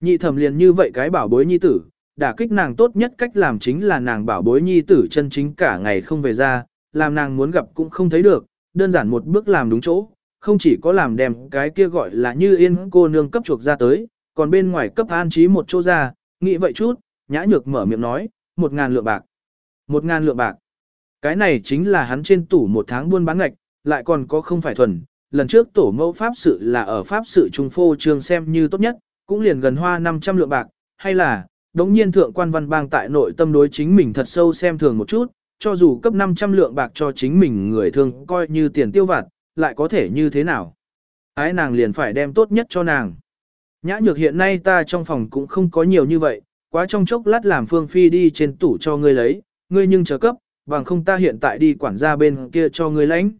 Nhị thẩm liền như vậy cái bảo bối nhi tử, đả kích nàng tốt nhất cách làm chính là nàng bảo bối nhi tử chân chính cả ngày không về ra, làm nàng muốn gặp cũng không thấy được, đơn giản một bước làm đúng chỗ, không chỉ có làm đem cái kia gọi là như yên cô nương cấp chuộc ra tới, còn bên ngoài cấp an trí một chỗ ra, nghĩ vậy chút, nhã nhược mở miệng nói, một ngàn lượng bạc. Một ngàn lượng bạc. Cái này chính là hắn trên tủ một tháng buôn bán ngạch, lại còn có không phải thuần. Lần trước tổ mẫu pháp sự là ở pháp sự trung phô trường xem như tốt nhất, cũng liền gần hoa 500 lượng bạc, hay là, đống nhiên thượng quan văn bang tại nội tâm đối chính mình thật sâu xem thường một chút, cho dù cấp 500 lượng bạc cho chính mình người thương coi như tiền tiêu vặt, lại có thể như thế nào. Ái nàng liền phải đem tốt nhất cho nàng. Nhã nhược hiện nay ta trong phòng cũng không có nhiều như vậy, quá trong chốc lát làm phương phi đi trên tủ cho ngươi lấy, ngươi nhưng chờ cấp, bằng không ta hiện tại đi quản gia bên kia cho ngươi lãnh.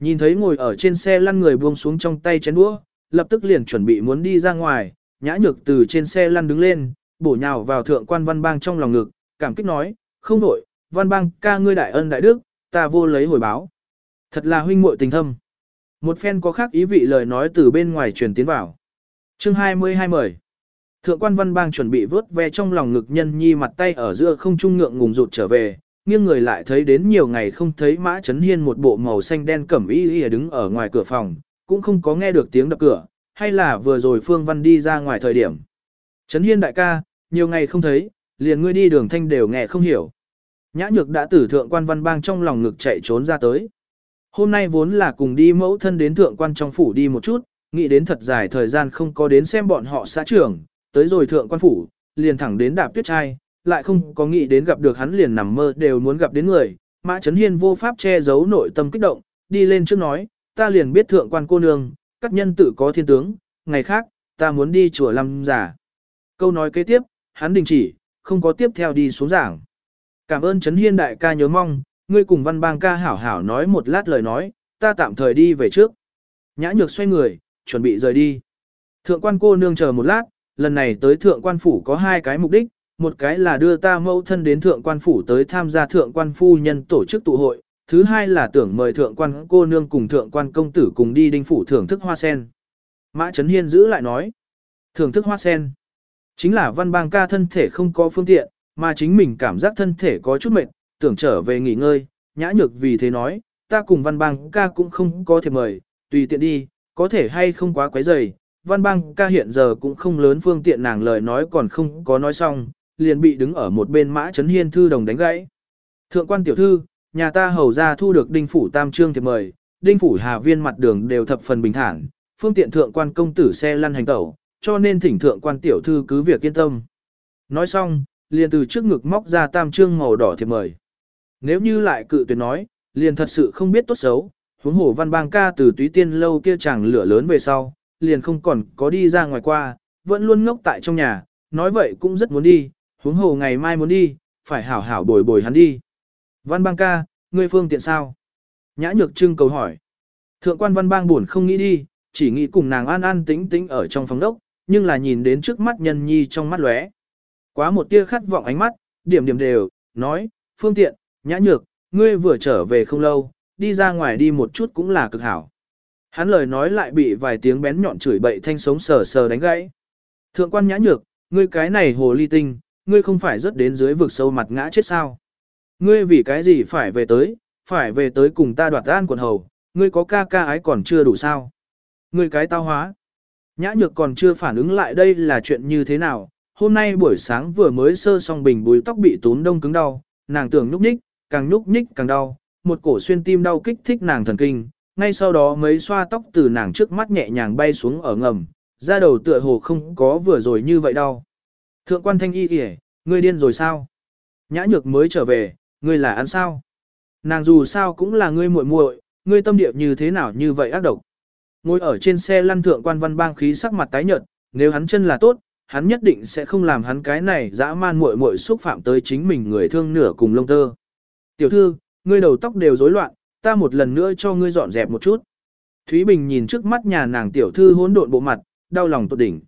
Nhìn thấy ngồi ở trên xe lăn người buông xuống trong tay chén đũa, lập tức liền chuẩn bị muốn đi ra ngoài, nhã nhược từ trên xe lăn đứng lên, bổ nhào vào thượng quan văn bang trong lòng ngực, cảm kích nói, không đổi, văn bang ca ngươi đại ân đại đức, ta vô lấy hồi báo. Thật là huynh muội tình thâm. Một phen có khác ý vị lời nói từ bên ngoài truyền tiến vào. Chương 22 mời. Thượng quan văn bang chuẩn bị vớt ve trong lòng ngực nhân nhi mặt tay ở giữa không trung ngượng ngùng rụt trở về, nghiêng người lại thấy đến nhiều ngày không thấy mã chấn hiên một bộ màu xanh đen cẩm y y đứng ở ngoài cửa phòng, cũng không có nghe được tiếng đập cửa, hay là vừa rồi Phương Văn đi ra ngoài thời điểm. Trấn Hiên đại ca, nhiều ngày không thấy, liền ngươi đi đường thanh đều nghe không hiểu. Nhã nhược đã tử thượng quan văn bang trong lòng ngực chạy trốn ra tới. Hôm nay vốn là cùng đi mẫu thân đến thượng quan trong phủ đi một chút, nghĩ đến thật dài thời gian không có đến xem bọn họ xã trưởng, tới rồi thượng quan phủ, liền thẳng đến đạp tuyết trai, lại không có nghĩ đến gặp được hắn liền nằm mơ đều muốn gặp đến người. Mã Trấn Hiên vô pháp che giấu nội tâm kích động, đi lên trước nói, ta liền biết thượng quan cô nương, các nhân tử có thiên tướng, ngày khác, ta muốn đi chùa lâm giả. Câu nói kế tiếp, hắn đình chỉ, không có tiếp theo đi xuống giảng. Cảm ơn Trấn Hiên đại ca nhớ mong, ngươi cùng văn bang ca hảo hảo nói một lát lời nói, ta tạm thời đi về trước. Nhã nhược xoay người, chuẩn bị rời đi. Thượng quan cô nương chờ một lát, lần này tới thượng quan phủ có hai cái mục đích, một cái là đưa ta mẫu thân đến thượng quan phủ tới tham gia thượng quan phu nhân tổ chức tụ hội, thứ hai là tưởng mời thượng quan cô nương cùng thượng quan công tử cùng đi đinh phủ thưởng thức hoa sen. Mã Trấn Hiên giữ lại nói, thưởng thức hoa sen, chính là văn bang ca thân thể không có phương tiện, mà chính mình cảm giác thân thể có chút mệt, tưởng trở về nghỉ ngơi, nhã nhược vì thế nói, ta cùng văn bang ca cũng không có thể mời, tùy tiện đi, có thể hay không quá quấy rầy. Văn bang ca hiện giờ cũng không lớn phương tiện nàng lời nói còn không có nói xong, liền bị đứng ở một bên mã chấn hiên thư đồng đánh gãy. Thượng quan tiểu thư, nhà ta hầu ra thu được đinh phủ tam trương thiệp mời, đinh phủ hà viên mặt đường đều thập phần bình thản, phương tiện thượng quan công tử xe lăn hành tẩu, cho nên thỉnh thượng quan tiểu thư cứ việc yên tâm. Nói xong, liền từ trước ngực móc ra tam trương màu đỏ thiệp mời. Nếu như lại cự tuyệt nói, liền thật sự không biết tốt xấu, huống hồ văn bang ca từ túy tiên lâu kia chẳng lửa lớn về sau, liền không còn có đi ra ngoài qua, vẫn luôn ngốc tại trong nhà, nói vậy cũng rất muốn đi, huống hồ ngày mai muốn đi, phải hảo hảo bồi bồi hắn đi. Văn bang ca, ngươi phương tiện sao? Nhã nhược trưng cầu hỏi. Thượng quan văn bang buồn không nghĩ đi, chỉ nghĩ cùng nàng an an tĩnh tĩnh ở trong phòng đốc, nhưng là nhìn đến trước mắt nhân nhi trong mắt lóe. Quá một tia khát vọng ánh mắt, điểm điểm đều, nói, phương tiện, nhã nhược, ngươi vừa trở về không lâu, đi ra ngoài đi một chút cũng là cực hảo. Hắn lời nói lại bị vài tiếng bén nhọn chửi bậy thanh sống sờ sờ đánh gãy. Thượng quan nhã nhược, ngươi cái này hồ ly tinh, ngươi không phải rớt đến dưới vực sâu mặt ngã chết sao. Ngươi vì cái gì phải về tới, phải về tới cùng ta đoạt an quần hầu, ngươi có ca ca ái còn chưa đủ sao. Ngươi cái tao hóa. Nhã nhược còn chưa phản ứng lại đây là chuyện như thế nào, hôm nay buổi sáng vừa mới sơ xong bình bùi tóc bị tốn đông cứng đau, nàng tưởng nhúc nhích, càng nhúc nhích càng đau, một cổ xuyên tim đau kích thích nàng thần kinh, ngay sau đó mấy xoa tóc từ nàng trước mắt nhẹ nhàng bay xuống ở ngầm, ra đầu tựa hồ không có vừa rồi như vậy đâu. Thượng quan thanh y kìa, ngươi điên rồi sao? Nhã nhược mới trở về, ngươi là ăn sao? Nàng dù sao cũng là ngươi muội muội, ngươi tâm địa như thế nào như vậy ác độc. Ngồi ở trên xe lăn thượng quan văn bang khí sắc mặt tái nhợt, nếu hắn chân là tốt, hắn nhất định sẽ không làm hắn cái này dã man muội muội xúc phạm tới chính mình người thương nửa cùng lông tơ. Tiểu thư, ngươi đầu tóc đều rối loạn, ta một lần nữa cho ngươi dọn dẹp một chút. Thúy Bình nhìn trước mắt nhà nàng tiểu thư hỗn độn bộ mặt, đau lòng tột đỉnh.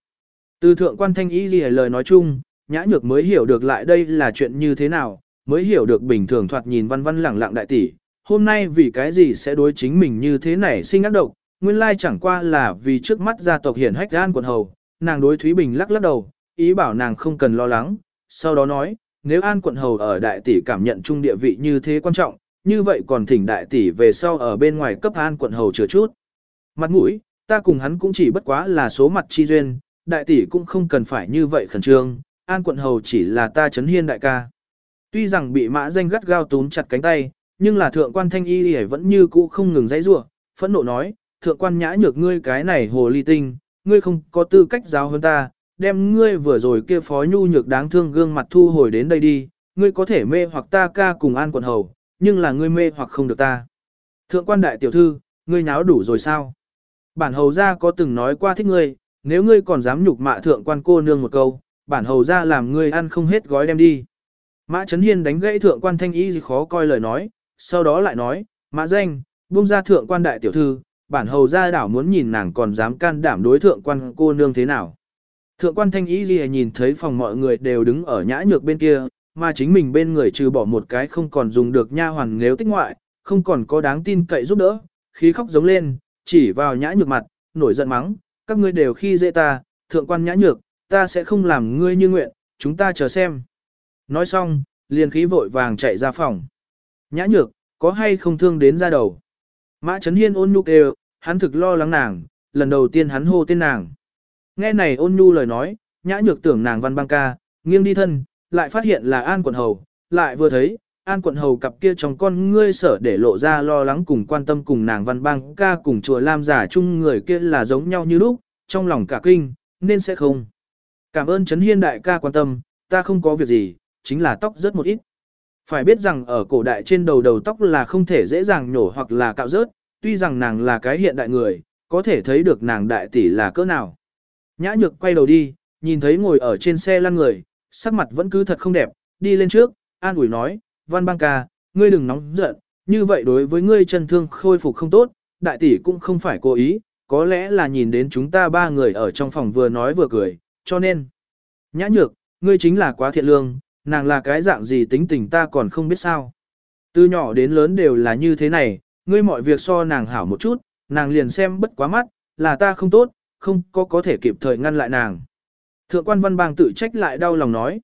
Từ thượng quan thanh ý gì lời nói chung, nhã nhược mới hiểu được lại đây là chuyện như thế nào, mới hiểu được bình thường thoạt nhìn văn văn lẳng lặng đại tỷ. Hôm nay vì cái gì sẽ đối chính mình như thế này sinh ác độc, nguyên lai chẳng qua là vì trước mắt gia tộc hiển hách gan quần hầu, nàng đối Thúy Bình lắc lắc đầu, ý bảo nàng không cần lo lắng, sau đó nói, nếu An quận hầu ở đại tỷ cảm nhận trung địa vị như thế quan trọng, như vậy còn thỉnh đại tỷ về sau ở bên ngoài cấp An quận hầu chừa chút. Mặt mũi, ta cùng hắn cũng chỉ bất quá là số mặt chi duyên, đại tỷ cũng không cần phải như vậy khẩn trương, An quận hầu chỉ là ta chấn hiên đại ca. Tuy rằng bị mã danh gắt gao túm chặt cánh tay, nhưng là thượng quan thanh y vẫn như cũ không ngừng dãy rủa, phẫn nộ nói, thượng quan nhã nhược ngươi cái này hồ ly tinh, ngươi không có tư cách giáo hơn ta, đem ngươi vừa rồi kia phó nhu nhược đáng thương gương mặt thu hồi đến đây đi, ngươi có thể mê hoặc ta ca cùng an quận hầu, nhưng là ngươi mê hoặc không được ta. Thượng quan đại tiểu thư, ngươi nháo đủ rồi sao? Bản hầu gia có từng nói qua thích ngươi, nếu ngươi còn dám nhục mạ thượng quan cô nương một câu, bản hầu gia làm ngươi ăn không hết gói đem đi. Mã Trấn Hiên đánh gãy thượng quan thanh y gì khó coi lời nói, sau đó lại nói, mã danh, buông ra thượng quan đại tiểu thư, bản hầu gia đảo muốn nhìn nàng còn dám can đảm đối thượng quan cô nương thế nào. Thượng quan thanh ý gì nhìn thấy phòng mọi người đều đứng ở nhã nhược bên kia, mà chính mình bên người trừ bỏ một cái không còn dùng được nha hoàn nếu tích ngoại, không còn có đáng tin cậy giúp đỡ, khí khóc giống lên, chỉ vào nhã nhược mặt, nổi giận mắng, các ngươi đều khi dễ ta, thượng quan nhã nhược, ta sẽ không làm ngươi như nguyện, chúng ta chờ xem. Nói xong, liền khí vội vàng chạy ra phòng. Nhã nhược, có hay không thương đến ra đầu. Mã Trấn Hiên ôn nhu kêu, hắn thực lo lắng nàng, lần đầu tiên hắn hô tên nàng. Nghe này ôn nhu lời nói, nhã nhược tưởng nàng văn băng ca, nghiêng đi thân, lại phát hiện là An quận hầu, lại vừa thấy, An quận hầu cặp kia trong con ngươi sở để lộ ra lo lắng cùng quan tâm cùng nàng văn băng ca cùng chùa Lam giả chung người kia là giống nhau như lúc, trong lòng cả kinh, nên sẽ không. Cảm ơn Trấn Hiên đại ca quan tâm, ta không có việc gì, chính là tóc rất một ít. Phải biết rằng ở cổ đại trên đầu đầu tóc là không thể dễ dàng nhổ hoặc là cạo rớt, tuy rằng nàng là cái hiện đại người, có thể thấy được nàng đại tỷ là cỡ nào. Nhã nhược quay đầu đi, nhìn thấy ngồi ở trên xe lăn người, sắc mặt vẫn cứ thật không đẹp, đi lên trước, an ủi nói, văn bang ca, ngươi đừng nóng giận, như vậy đối với ngươi chân thương khôi phục không tốt, đại tỷ cũng không phải cố ý, có lẽ là nhìn đến chúng ta ba người ở trong phòng vừa nói vừa cười, cho nên. Nhã nhược, ngươi chính là quá thiện lương, nàng là cái dạng gì tính tình ta còn không biết sao. Từ nhỏ đến lớn đều là như thế này, ngươi mọi việc so nàng hảo một chút, nàng liền xem bất quá mắt, là ta không tốt, không có có thể kịp thời ngăn lại nàng. Thượng quan văn bang tự trách lại đau lòng nói.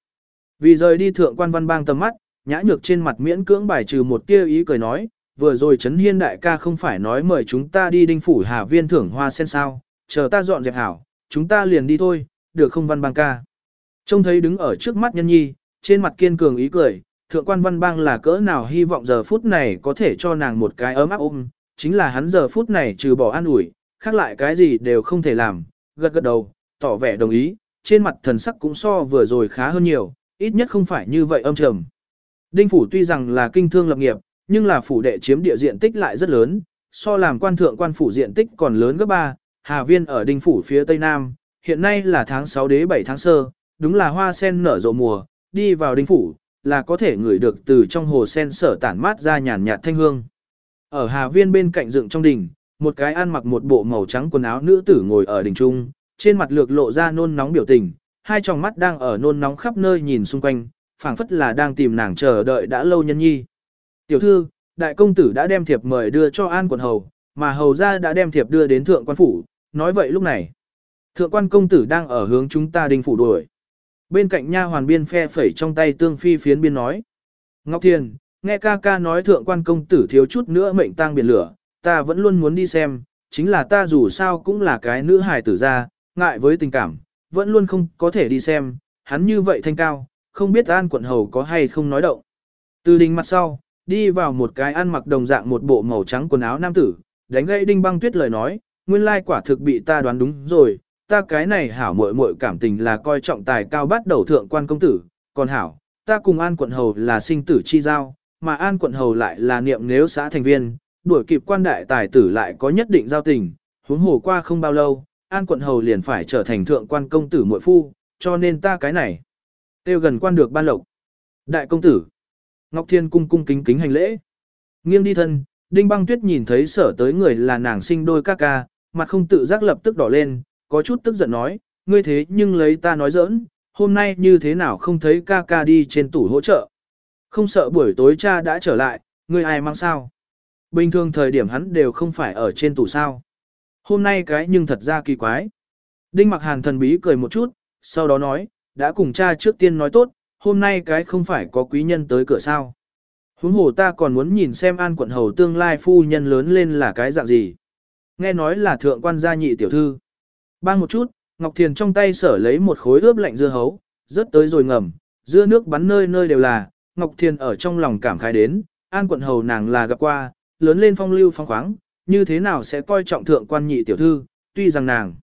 Vì rời đi thượng quan văn bang tầm mắt, nhã nhược trên mặt miễn cưỡng bài trừ một tia ý cười nói, vừa rồi Trấn Hiên đại ca không phải nói mời chúng ta đi đinh phủ hà viên thưởng hoa sen sao, chờ ta dọn dẹp hảo, chúng ta liền đi thôi, được không văn bang ca. Trông thấy đứng ở trước mắt nhân nhi, trên mặt kiên cường ý cười, thượng quan văn bang là cỡ nào hy vọng giờ phút này có thể cho nàng một cái ấm áp ôm, chính là hắn giờ phút này trừ bỏ an ủi, khác lại cái gì đều không thể làm, gật gật đầu, tỏ vẻ đồng ý, trên mặt thần sắc cũng so vừa rồi khá hơn nhiều, ít nhất không phải như vậy âm trầm. Đinh phủ tuy rằng là kinh thương lập nghiệp, nhưng là phủ đệ chiếm địa diện tích lại rất lớn, so làm quan thượng quan phủ diện tích còn lớn gấp ba. Hà Viên ở Đinh phủ phía tây nam, hiện nay là tháng 6 đế 7 tháng sơ, đúng là hoa sen nở rộ mùa, đi vào Đinh phủ là có thể ngửi được từ trong hồ sen sở tản mát ra nhàn nhạt thanh hương. Ở Hà Viên bên cạnh dựng trong đỉnh, một cái ăn mặc một bộ màu trắng quần áo nữ tử ngồi ở đỉnh trung, trên mặt lược lộ ra nôn nóng biểu tình, hai tròng mắt đang ở nôn nóng khắp nơi nhìn xung quanh, phảng phất là đang tìm nàng chờ đợi đã lâu nhân nhi. Tiểu thư, đại công tử đã đem thiệp mời đưa cho An quận hầu, mà hầu gia đã đem thiệp đưa đến thượng quan phủ, nói vậy lúc này. Thượng quan công tử đang ở hướng chúng ta đình phủ đuổi. Bên cạnh nha hoàn biên phe phẩy trong tay tương phi phiến biên nói. Ngọc Thiền, nghe ca ca nói thượng quan công tử thiếu chút nữa mệnh tang biển lửa, ta vẫn luôn muốn đi xem, chính là ta dù sao cũng là cái nữ hài tử ra, ngại với tình cảm, vẫn luôn không có thể đi xem, hắn như vậy thanh cao, không biết an quận hầu có hay không nói động. Từ đình mặt sau, đi vào một cái ăn mặc đồng dạng một bộ màu trắng quần áo nam tử, đánh gãy đinh băng tuyết lời nói, nguyên lai quả thực bị ta đoán đúng rồi, ta cái này hảo muội muội cảm tình là coi trọng tài cao bắt đầu thượng quan công tử, còn hảo, ta cùng an quận hầu là sinh tử chi giao, mà an quận hầu lại là niệm nếu xã thành viên, đuổi kịp quan đại tài tử lại có nhất định giao tình, huống hồ qua không bao lâu, an quận hầu liền phải trở thành thượng quan công tử muội phu, cho nên ta cái này, tiêu gần quan được ban lộc. Đại công tử, Ngọc Thiên cung cung kính kính hành lễ. Nghiêng đi thân, Đinh Băng Tuyết nhìn thấy sở tới người là nàng sinh đôi ca ca, mặt không tự giác lập tức đỏ lên, có chút tức giận nói, ngươi thế nhưng lấy ta nói giỡn, hôm nay như thế nào không thấy ca ca đi trên tủ hỗ trợ. Không sợ buổi tối cha đã trở lại, ngươi ai mang sao? Bình thường thời điểm hắn đều không phải ở trên tủ sao. Hôm nay cái nhưng thật ra kỳ quái. Đinh mặc hàn thần bí cười một chút, sau đó nói, đã cùng cha trước tiên nói tốt, hôm nay cái không phải có quý nhân tới cửa sao. Huống hồ ta còn muốn nhìn xem an quận hầu tương lai phu nhân lớn lên là cái dạng gì. Nghe nói là thượng quan gia nhị tiểu thư. Bang một chút, Ngọc Thiền trong tay sở lấy một khối ướp lạnh dưa hấu, rớt tới rồi ngầm, dưa nước bắn nơi nơi đều là, Ngọc Thiền ở trong lòng cảm khái đến, an quận hầu nàng là gặp qua, lớn lên phong lưu phong khoáng, như thế nào sẽ coi trọng thượng quan nhị tiểu thư, tuy rằng nàng.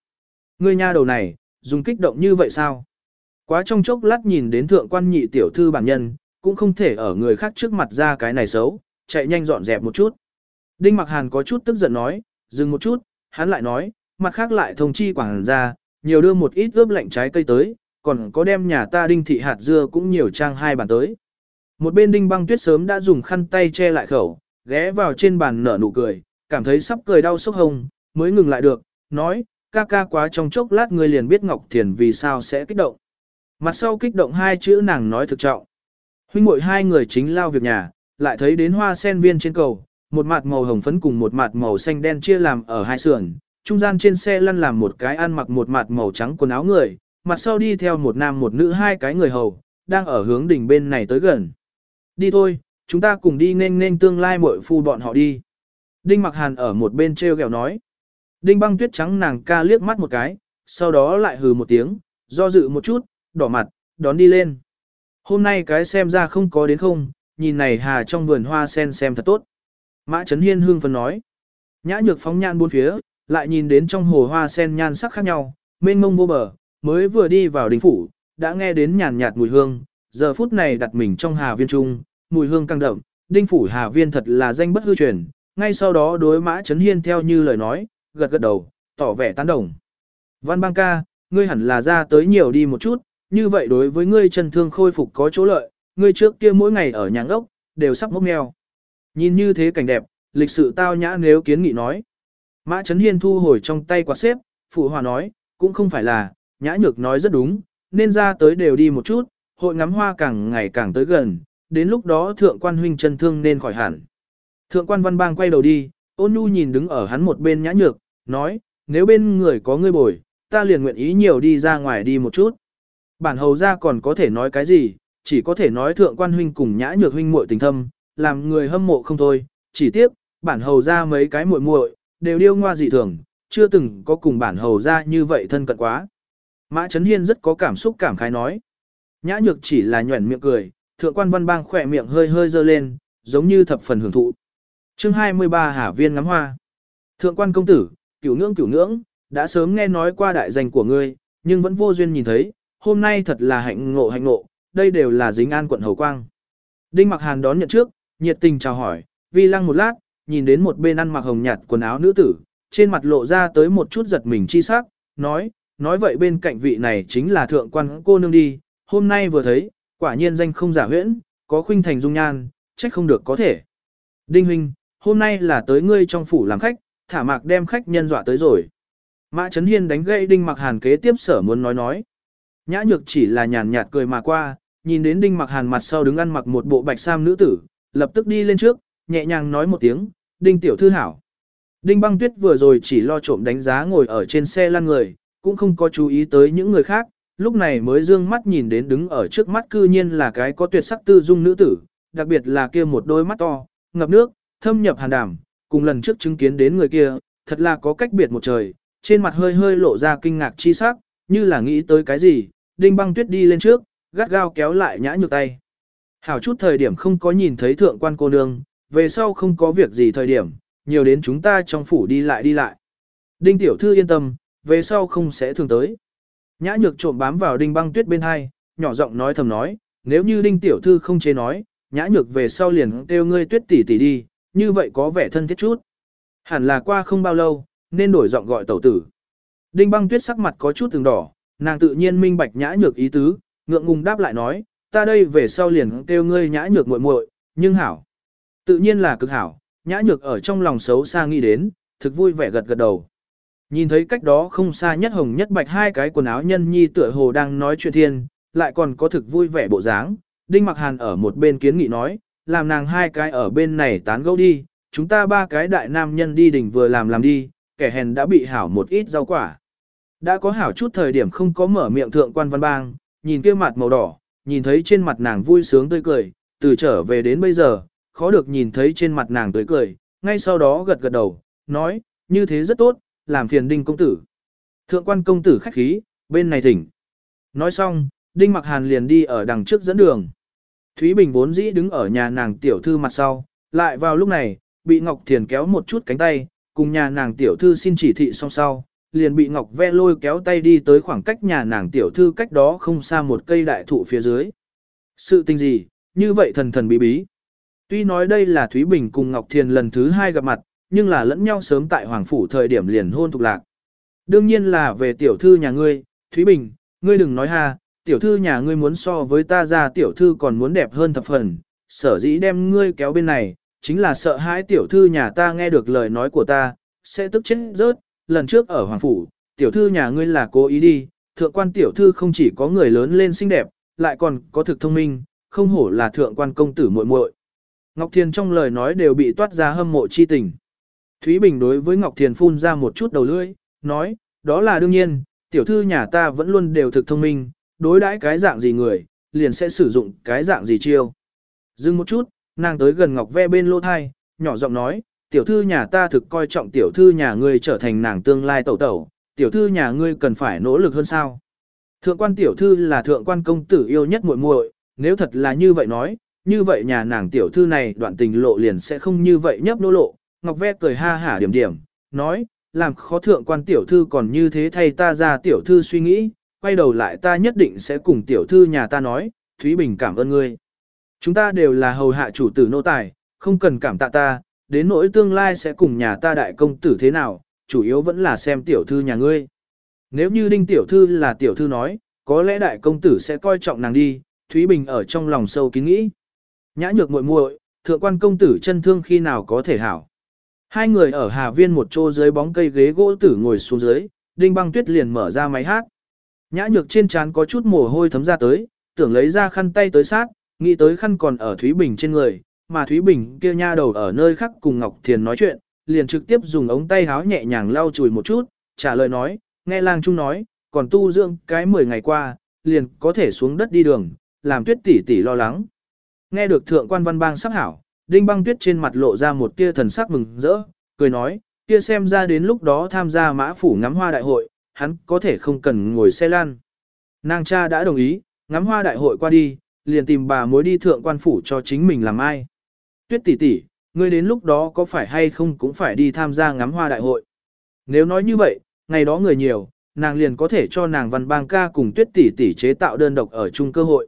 Ngươi nha đầu này, dùng kích động như vậy sao? Quá trong chốc lát nhìn đến thượng quan nhị tiểu thư bản nhân, cũng không thể ở người khác trước mặt ra cái này xấu, chạy nhanh dọn dẹp một chút. Đinh Mặc Hàn có chút tức giận nói, dừng một chút, hắn lại nói, mặt khác lại thông chi quảng ra, nhiều đưa một ít ướp lạnh trái cây tới, còn có đem nhà ta đinh thị hạt dưa cũng nhiều trang hai bàn tới. Một bên đinh băng tuyết sớm đã dùng khăn tay che lại khẩu, ghé vào trên bàn nở nụ cười, cảm thấy sắp cười đau sốc hồng, mới ngừng lại được, nói, ca ca quá trong chốc lát người liền biết Ngọc Thiền vì sao sẽ kích động. Mặt sau kích động hai chữ nàng nói thực trọng. Huynh muội hai người chính lao việc nhà, lại thấy đến hoa sen viên trên cầu, một mặt màu hồng phấn cùng một mặt màu xanh đen chia làm ở hai sườn, trung gian trên xe lăn làm một cái ăn mặc một mặt màu trắng quần áo người, mặt sau đi theo một nam một nữ hai cái người hầu, đang ở hướng đỉnh bên này tới gần. Đi thôi, chúng ta cùng đi nên nên tương lai muội phu bọn họ đi. Đinh Mặc Hàn ở một bên treo gẹo nói. Đinh băng tuyết trắng nàng ca liếc mắt một cái, sau đó lại hừ một tiếng, do dự một chút, đỏ mặt, đón đi lên. Hôm nay cái xem ra không có đến không, nhìn này hà trong vườn hoa sen xem thật tốt. Mã Trấn Hiên hương phân nói. Nhã nhược phóng nhan buôn phía, lại nhìn đến trong hồ hoa sen nhan sắc khác nhau, mênh mông vô bờ, mới vừa đi vào đình phủ, đã nghe đến nhàn nhạt mùi hương, giờ phút này đặt mình trong hà viên trung, mùi hương căng đậm, đinh phủ hà viên thật là danh bất hư truyền, ngay sau đó đối mã Trấn Hiên theo như lời nói, gật gật đầu, tỏ vẻ tán đồng. Văn bang ca, ngươi hẳn là ra tới nhiều đi một chút, như vậy đối với ngươi chân thương khôi phục có chỗ lợi, ngươi trước kia mỗi ngày ở nhà ốc, đều sắp mốc nghèo. Nhìn như thế cảnh đẹp, lịch sự tao nhã nếu kiến nghị nói. Mã Trấn Hiên thu hồi trong tay quạt xếp, phụ hòa nói, cũng không phải là, nhã nhược nói rất đúng, nên ra tới đều đi một chút, hội ngắm hoa càng ngày càng tới gần, đến lúc đó thượng quan huynh chân thương nên khỏi hẳn. Thượng quan văn bang quay đầu đi, ôn nhu nhìn đứng ở hắn một bên nhã nhược, nói, nếu bên người có ngươi bồi, ta liền nguyện ý nhiều đi ra ngoài đi một chút. Bản hầu ra còn có thể nói cái gì, chỉ có thể nói thượng quan huynh cùng nhã nhược huynh muội tình thâm, làm người hâm mộ không thôi, chỉ tiếc, bản hầu ra mấy cái muội muội đều điêu ngoa dị thường, chưa từng có cùng bản hầu ra như vậy thân cận quá. Mã Trấn Hiên rất có cảm xúc cảm khái nói. Nhã nhược chỉ là nhuẩn miệng cười, thượng quan văn bang khỏe miệng hơi hơi dơ lên, giống như thập phần hưởng thụ chương 23 Hà Viên ngắm hoa. Thượng quan công tử, cửu ngưỡng cửu ngưỡng, đã sớm nghe nói qua đại danh của ngươi, nhưng vẫn vô duyên nhìn thấy, hôm nay thật là hạnh ngộ hạnh ngộ, đây đều là dính an quận Hầu Quang. Đinh Mặc Hàn đón nhận trước, nhiệt tình chào hỏi, vi lăng một lát, nhìn đến một bên ăn mặc hồng nhạt quần áo nữ tử, trên mặt lộ ra tới một chút giật mình chi sắc, nói, nói vậy bên cạnh vị này chính là thượng quan cô nương đi, hôm nay vừa thấy, quả nhiên danh không giả huyễn, có khuynh thành dung nhan, trách không được có thể. Đinh huynh, hôm nay là tới ngươi trong phủ làm khách, thả mạc đem khách nhân dọa tới rồi. Mã Trấn Hiên đánh gậy Đinh Mặc Hàn kế tiếp sở muốn nói nói. Nhã nhược chỉ là nhàn nhạt cười mà qua, nhìn đến Đinh Mặc Hàn mặt sau đứng ăn mặc một bộ bạch sam nữ tử, lập tức đi lên trước, nhẹ nhàng nói một tiếng, Đinh tiểu thư hảo. Đinh băng tuyết vừa rồi chỉ lo trộm đánh giá ngồi ở trên xe lăn người, cũng không có chú ý tới những người khác, lúc này mới dương mắt nhìn đến đứng ở trước mắt cư nhiên là cái có tuyệt sắc tư dung nữ tử, đặc biệt là kia một đôi mắt to, ngập nước, thâm nhập hàn đảm, cùng lần trước chứng kiến đến người kia, thật là có cách biệt một trời, trên mặt hơi hơi lộ ra kinh ngạc chi sắc, như là nghĩ tới cái gì, đinh băng tuyết đi lên trước, gắt gao kéo lại nhã nhược tay. Hảo chút thời điểm không có nhìn thấy thượng quan cô nương, về sau không có việc gì thời điểm, nhiều đến chúng ta trong phủ đi lại đi lại. Đinh tiểu thư yên tâm, về sau không sẽ thường tới. Nhã nhược trộm bám vào đinh băng tuyết bên hai, nhỏ giọng nói thầm nói, nếu như đinh tiểu thư không chế nói, nhã nhược về sau liền kêu ngươi tuyết tỷ tỷ đi, như vậy có vẻ thân thiết chút. Hẳn là qua không bao lâu, nên đổi giọng gọi tẩu tử. Đinh băng tuyết sắc mặt có chút từng đỏ, nàng tự nhiên minh bạch nhã nhược ý tứ, ngượng ngùng đáp lại nói, ta đây về sau liền kêu ngươi nhã nhược muội muội, nhưng hảo. Tự nhiên là cực hảo, nhã nhược ở trong lòng xấu xa nghĩ đến, thực vui vẻ gật gật đầu. Nhìn thấy cách đó không xa nhất hồng nhất bạch hai cái quần áo nhân nhi tựa hồ đang nói chuyện thiên, lại còn có thực vui vẻ bộ dáng. Đinh Mặc Hàn ở một bên kiến nghị nói, làm nàng hai cái ở bên này tán gẫu đi, chúng ta ba cái đại nam nhân đi đỉnh vừa làm làm đi, kẻ hèn đã bị hảo một ít rau quả. Đã có hảo chút thời điểm không có mở miệng thượng quan văn bang, nhìn kia mặt màu đỏ, nhìn thấy trên mặt nàng vui sướng tươi cười, từ trở về đến bây giờ, khó được nhìn thấy trên mặt nàng tươi cười, ngay sau đó gật gật đầu, nói, như thế rất tốt, làm phiền đinh công tử. Thượng quan công tử khách khí, bên này thỉnh. Nói xong, đinh mặc hàn liền đi ở đằng trước dẫn đường. Thúy Bình vốn dĩ đứng ở nhà nàng tiểu thư mặt sau, lại vào lúc này, bị Ngọc Thiền kéo một chút cánh tay, cùng nhà nàng tiểu thư xin chỉ thị song sau, liền bị Ngọc Ve lôi kéo tay đi tới khoảng cách nhà nàng tiểu thư cách đó không xa một cây đại thụ phía dưới. Sự tình gì, như vậy thần thần bí bí. Tuy nói đây là Thúy Bình cùng Ngọc Thiền lần thứ hai gặp mặt, nhưng là lẫn nhau sớm tại Hoàng Phủ thời điểm liền hôn thuộc lạc. Đương nhiên là về tiểu thư nhà ngươi, Thúy Bình, ngươi đừng nói ha, tiểu thư nhà ngươi muốn so với ta ra tiểu thư còn muốn đẹp hơn thập phần, sở dĩ đem ngươi kéo bên này, chính là sợ hãi tiểu thư nhà ta nghe được lời nói của ta, sẽ tức chết rớt, lần trước ở Hoàng Phủ, tiểu thư nhà ngươi là cố ý đi, thượng quan tiểu thư không chỉ có người lớn lên xinh đẹp, lại còn có thực thông minh, không hổ là thượng quan công tử muội muội. Ngọc Thiền trong lời nói đều bị toát ra hâm mộ chi tình. Thúy Bình đối với Ngọc Thiền phun ra một chút đầu lưỡi, nói, đó là đương nhiên, tiểu thư nhà ta vẫn luôn đều thực thông minh, đối đãi cái dạng gì người, liền sẽ sử dụng cái dạng gì chiêu. Dừng một chút, nàng tới gần Ngọc Ve bên lô thai, nhỏ giọng nói, tiểu thư nhà ta thực coi trọng tiểu thư nhà ngươi trở thành nàng tương lai tẩu tẩu, tiểu thư nhà ngươi cần phải nỗ lực hơn sao. Thượng quan tiểu thư là thượng quan công tử yêu nhất muội muội, nếu thật là như vậy nói, như vậy nhà nàng tiểu thư này đoạn tình lộ liền sẽ không như vậy nhấp nô lộ. Ngọc Ve cười ha hả điểm điểm, nói, làm khó thượng quan tiểu thư còn như thế thay ta ra tiểu thư suy nghĩ, quay đầu lại ta nhất định sẽ cùng tiểu thư nhà ta nói, Thúy Bình cảm ơn ngươi. Chúng ta đều là hầu hạ chủ tử nô tài, không cần cảm tạ ta, đến nỗi tương lai sẽ cùng nhà ta đại công tử thế nào, chủ yếu vẫn là xem tiểu thư nhà ngươi. Nếu như đinh tiểu thư là tiểu thư nói, có lẽ đại công tử sẽ coi trọng nàng đi, Thúy Bình ở trong lòng sâu kín nghĩ. Nhã nhược muội muội, thượng quan công tử chân thương khi nào có thể hảo. Hai người ở Hà Viên một chỗ dưới bóng cây ghế gỗ tử ngồi xuống dưới, đinh băng tuyết liền mở ra máy hát. Nhã nhược trên trán có chút mồ hôi thấm ra tới, tưởng lấy ra khăn tay tới sát, nghĩ tới khăn còn ở Thúy Bình trên người, mà Thúy Bình kia nha đầu ở nơi khác cùng Ngọc Thiền nói chuyện, liền trực tiếp dùng ống tay háo nhẹ nhàng lau chùi một chút, trả lời nói, nghe lang trung nói, còn tu dưỡng cái 10 ngày qua, liền có thể xuống đất đi đường, làm tuyết tỷ tỷ lo lắng. Nghe được thượng quan văn bang sắp hảo, đinh băng tuyết trên mặt lộ ra một tia thần sắc mừng rỡ, cười nói, kia xem ra đến lúc đó tham gia mã phủ ngắm hoa đại hội, hắn có thể không cần ngồi xe lan. Nàng cha đã đồng ý, ngắm hoa đại hội qua đi, liền tìm bà mối đi thượng quan phủ cho chính mình làm ai. Tuyết tỷ tỷ, ngươi đến lúc đó có phải hay không cũng phải đi tham gia ngắm hoa đại hội. Nếu nói như vậy, ngày đó người nhiều, nàng liền có thể cho nàng văn bang ca cùng tuyết tỷ tỷ chế tạo đơn độc ở chung cơ hội.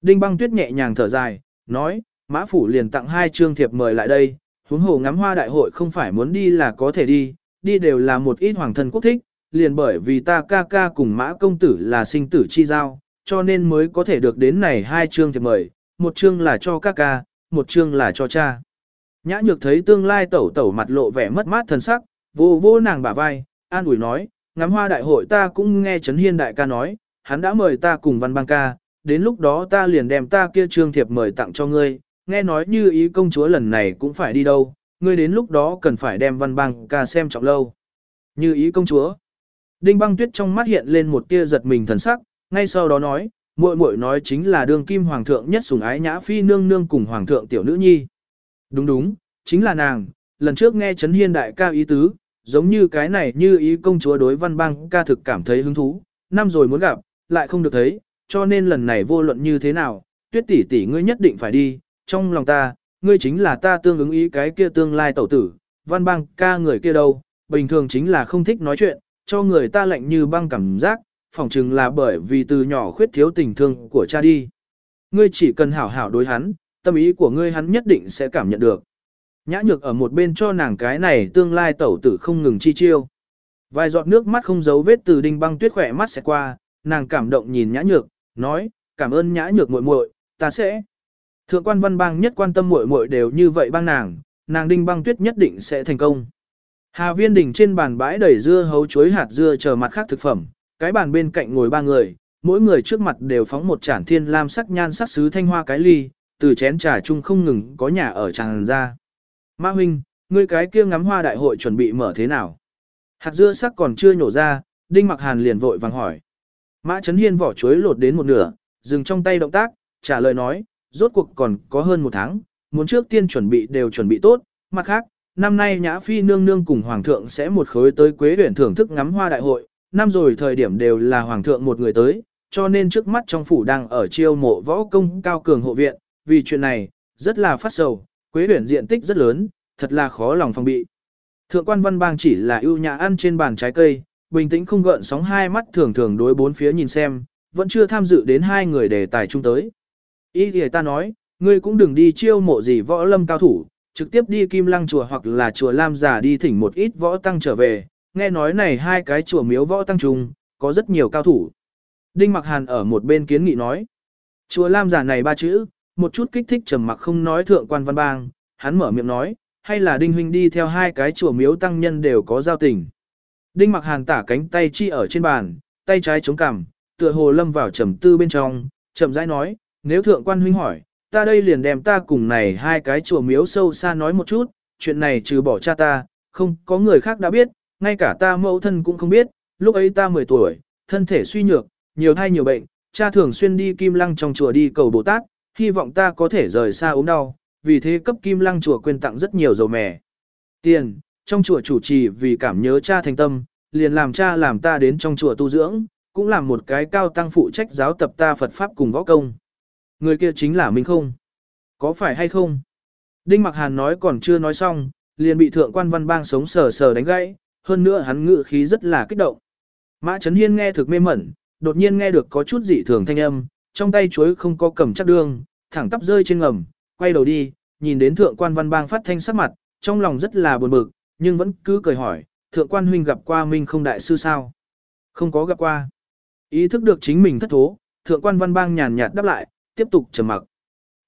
Đinh băng tuyết nhẹ nhàng thở dài, nói, mã phủ liền tặng hai chương thiệp mời lại đây, huống hồ ngắm hoa đại hội không phải muốn đi là có thể đi, đi đều là một ít hoàng thân quốc thích, liền bởi vì ta ca ca cùng mã công tử là sinh tử chi giao, cho nên mới có thể được đến này hai chương thiệp mời, một chương là cho ca ca, một chương là cho cha. Nhã nhược thấy tương lai tẩu tẩu mặt lộ vẻ mất mát thần sắc, vô vô nàng bả vai, an ủi nói, ngắm hoa đại hội ta cũng nghe Trấn Hiên đại ca nói, hắn đã mời ta cùng văn bang ca, đến lúc đó ta liền đem ta kia trương thiệp mời tặng cho ngươi, nghe nói như ý công chúa lần này cũng phải đi đâu, ngươi đến lúc đó cần phải đem văn bang ca xem trọng lâu. Như ý công chúa. Đinh băng tuyết trong mắt hiện lên một tia giật mình thần sắc, ngay sau đó nói, muội muội nói chính là đường kim hoàng thượng nhất sủng ái nhã phi nương nương cùng hoàng thượng tiểu nữ nhi. Đúng đúng, chính là nàng, lần trước nghe Trấn Hiên đại ca ý tứ, giống như cái này như ý công chúa đối văn bang ca thực cảm thấy hứng thú, năm rồi muốn gặp, lại không được thấy, cho nên lần này vô luận như thế nào, tuyết tỷ tỷ ngươi nhất định phải đi, trong lòng ta, ngươi chính là ta tương ứng ý cái kia tương lai tẩu tử, văn bang ca người kia đâu, bình thường chính là không thích nói chuyện, cho người ta lạnh như băng cảm giác, phỏng chừng là bởi vì từ nhỏ khuyết thiếu tình thương của cha đi. Ngươi chỉ cần hảo hảo đối hắn, tâm ý của ngươi hắn nhất định sẽ cảm nhận được. Nhã nhược ở một bên cho nàng cái này tương lai tẩu tử không ngừng chi chiêu. Vài giọt nước mắt không giấu vết từ đinh băng tuyết khỏe mắt sẽ qua, nàng cảm động nhìn nhã nhược, nói, cảm ơn nhã nhược muội muội, ta sẽ. Thượng quan văn bang nhất quan tâm muội muội đều như vậy bang nàng, nàng đinh băng tuyết nhất định sẽ thành công. Hà viên đỉnh trên bàn bãi đầy dưa hấu chuối hạt dưa chờ mặt khác thực phẩm, cái bàn bên cạnh ngồi ba người, mỗi người trước mặt đều phóng một chản thiên lam sắc nhan sắc sứ thanh hoa cái ly, từ chén trà chung không ngừng có nhà ở tràn ra. Mã huynh, ngươi cái kia ngắm hoa đại hội chuẩn bị mở thế nào? Hạt dưa sắc còn chưa nhổ ra, Đinh Mặc Hàn liền vội vàng hỏi. Mã Trấn Hiên vỏ chuối lột đến một nửa, dừng trong tay động tác, trả lời nói, rốt cuộc còn có hơn một tháng, muốn trước tiên chuẩn bị đều chuẩn bị tốt, mặt khác, năm nay Nhã Phi nương nương cùng Hoàng thượng sẽ một khối tới Quế huyện thưởng thức ngắm hoa đại hội, năm rồi thời điểm đều là Hoàng thượng một người tới, cho nên trước mắt trong phủ đang ở chiêu mộ võ công cao cường hộ viện, vì chuyện này, rất là phát sầu, Quế huyện diện tích rất lớn, thật là khó lòng phòng bị. Thượng quan văn bang chỉ là ưu nhã ăn trên bàn trái cây, bình tĩnh không gợn sóng hai mắt thường thường đối bốn phía nhìn xem, vẫn chưa tham dự đến hai người đề tài chung tới. Ý thì ta nói, ngươi cũng đừng đi chiêu mộ gì võ lâm cao thủ, trực tiếp đi kim lăng chùa hoặc là chùa Lam giả đi thỉnh một ít võ tăng trở về, nghe nói này hai cái chùa miếu võ tăng chung, có rất nhiều cao thủ. Đinh Mặc Hàn ở một bên kiến nghị nói, chùa Lam giả này ba chữ, một chút kích thích trầm mặc không nói thượng quan văn bang, hắn mở miệng nói, hay là Đinh Huynh đi theo hai cái chùa miếu tăng nhân đều có giao tình. Đinh mặc hàn tả cánh tay chi ở trên bàn, tay trái chống cằm, tựa hồ lâm vào trầm tư bên trong, chậm rãi nói, nếu thượng quan huynh hỏi, ta đây liền đem ta cùng này hai cái chùa miếu sâu xa nói một chút, chuyện này trừ bỏ cha ta, không có người khác đã biết, ngay cả ta mẫu thân cũng không biết, lúc ấy ta 10 tuổi, thân thể suy nhược, nhiều thai nhiều bệnh, cha thường xuyên đi kim lăng trong chùa đi cầu Bồ Tát, hy vọng ta có thể rời xa ốm đau, vì thế cấp kim lăng chùa quên tặng rất nhiều dầu mè. Tiền, trong chùa chủ trì vì cảm nhớ cha thành tâm, liền làm cha làm ta đến trong chùa tu dưỡng, cũng làm một cái cao tăng phụ trách giáo tập ta Phật Pháp cùng võ công. Người kia chính là Minh không? Có phải hay không? Đinh Mặc Hàn nói còn chưa nói xong, liền bị thượng quan văn bang sống sờ sờ đánh gãy, hơn nữa hắn ngự khí rất là kích động. Mã Trấn Hiên nghe thực mê mẩn, đột nhiên nghe được có chút dị thường thanh âm, trong tay chuối không có cầm chắc đương, thẳng tắp rơi trên ngầm, quay đầu đi, nhìn đến thượng quan văn bang phát thanh sắc mặt, trong lòng rất là buồn bực, nhưng vẫn cứ cười hỏi, thượng quan huynh gặp qua Minh không đại sư sao? Không có gặp qua. Ý thức được chính mình thất thố, thượng quan văn bang nhàn nhạt đáp lại, tiếp tục trầm mặc.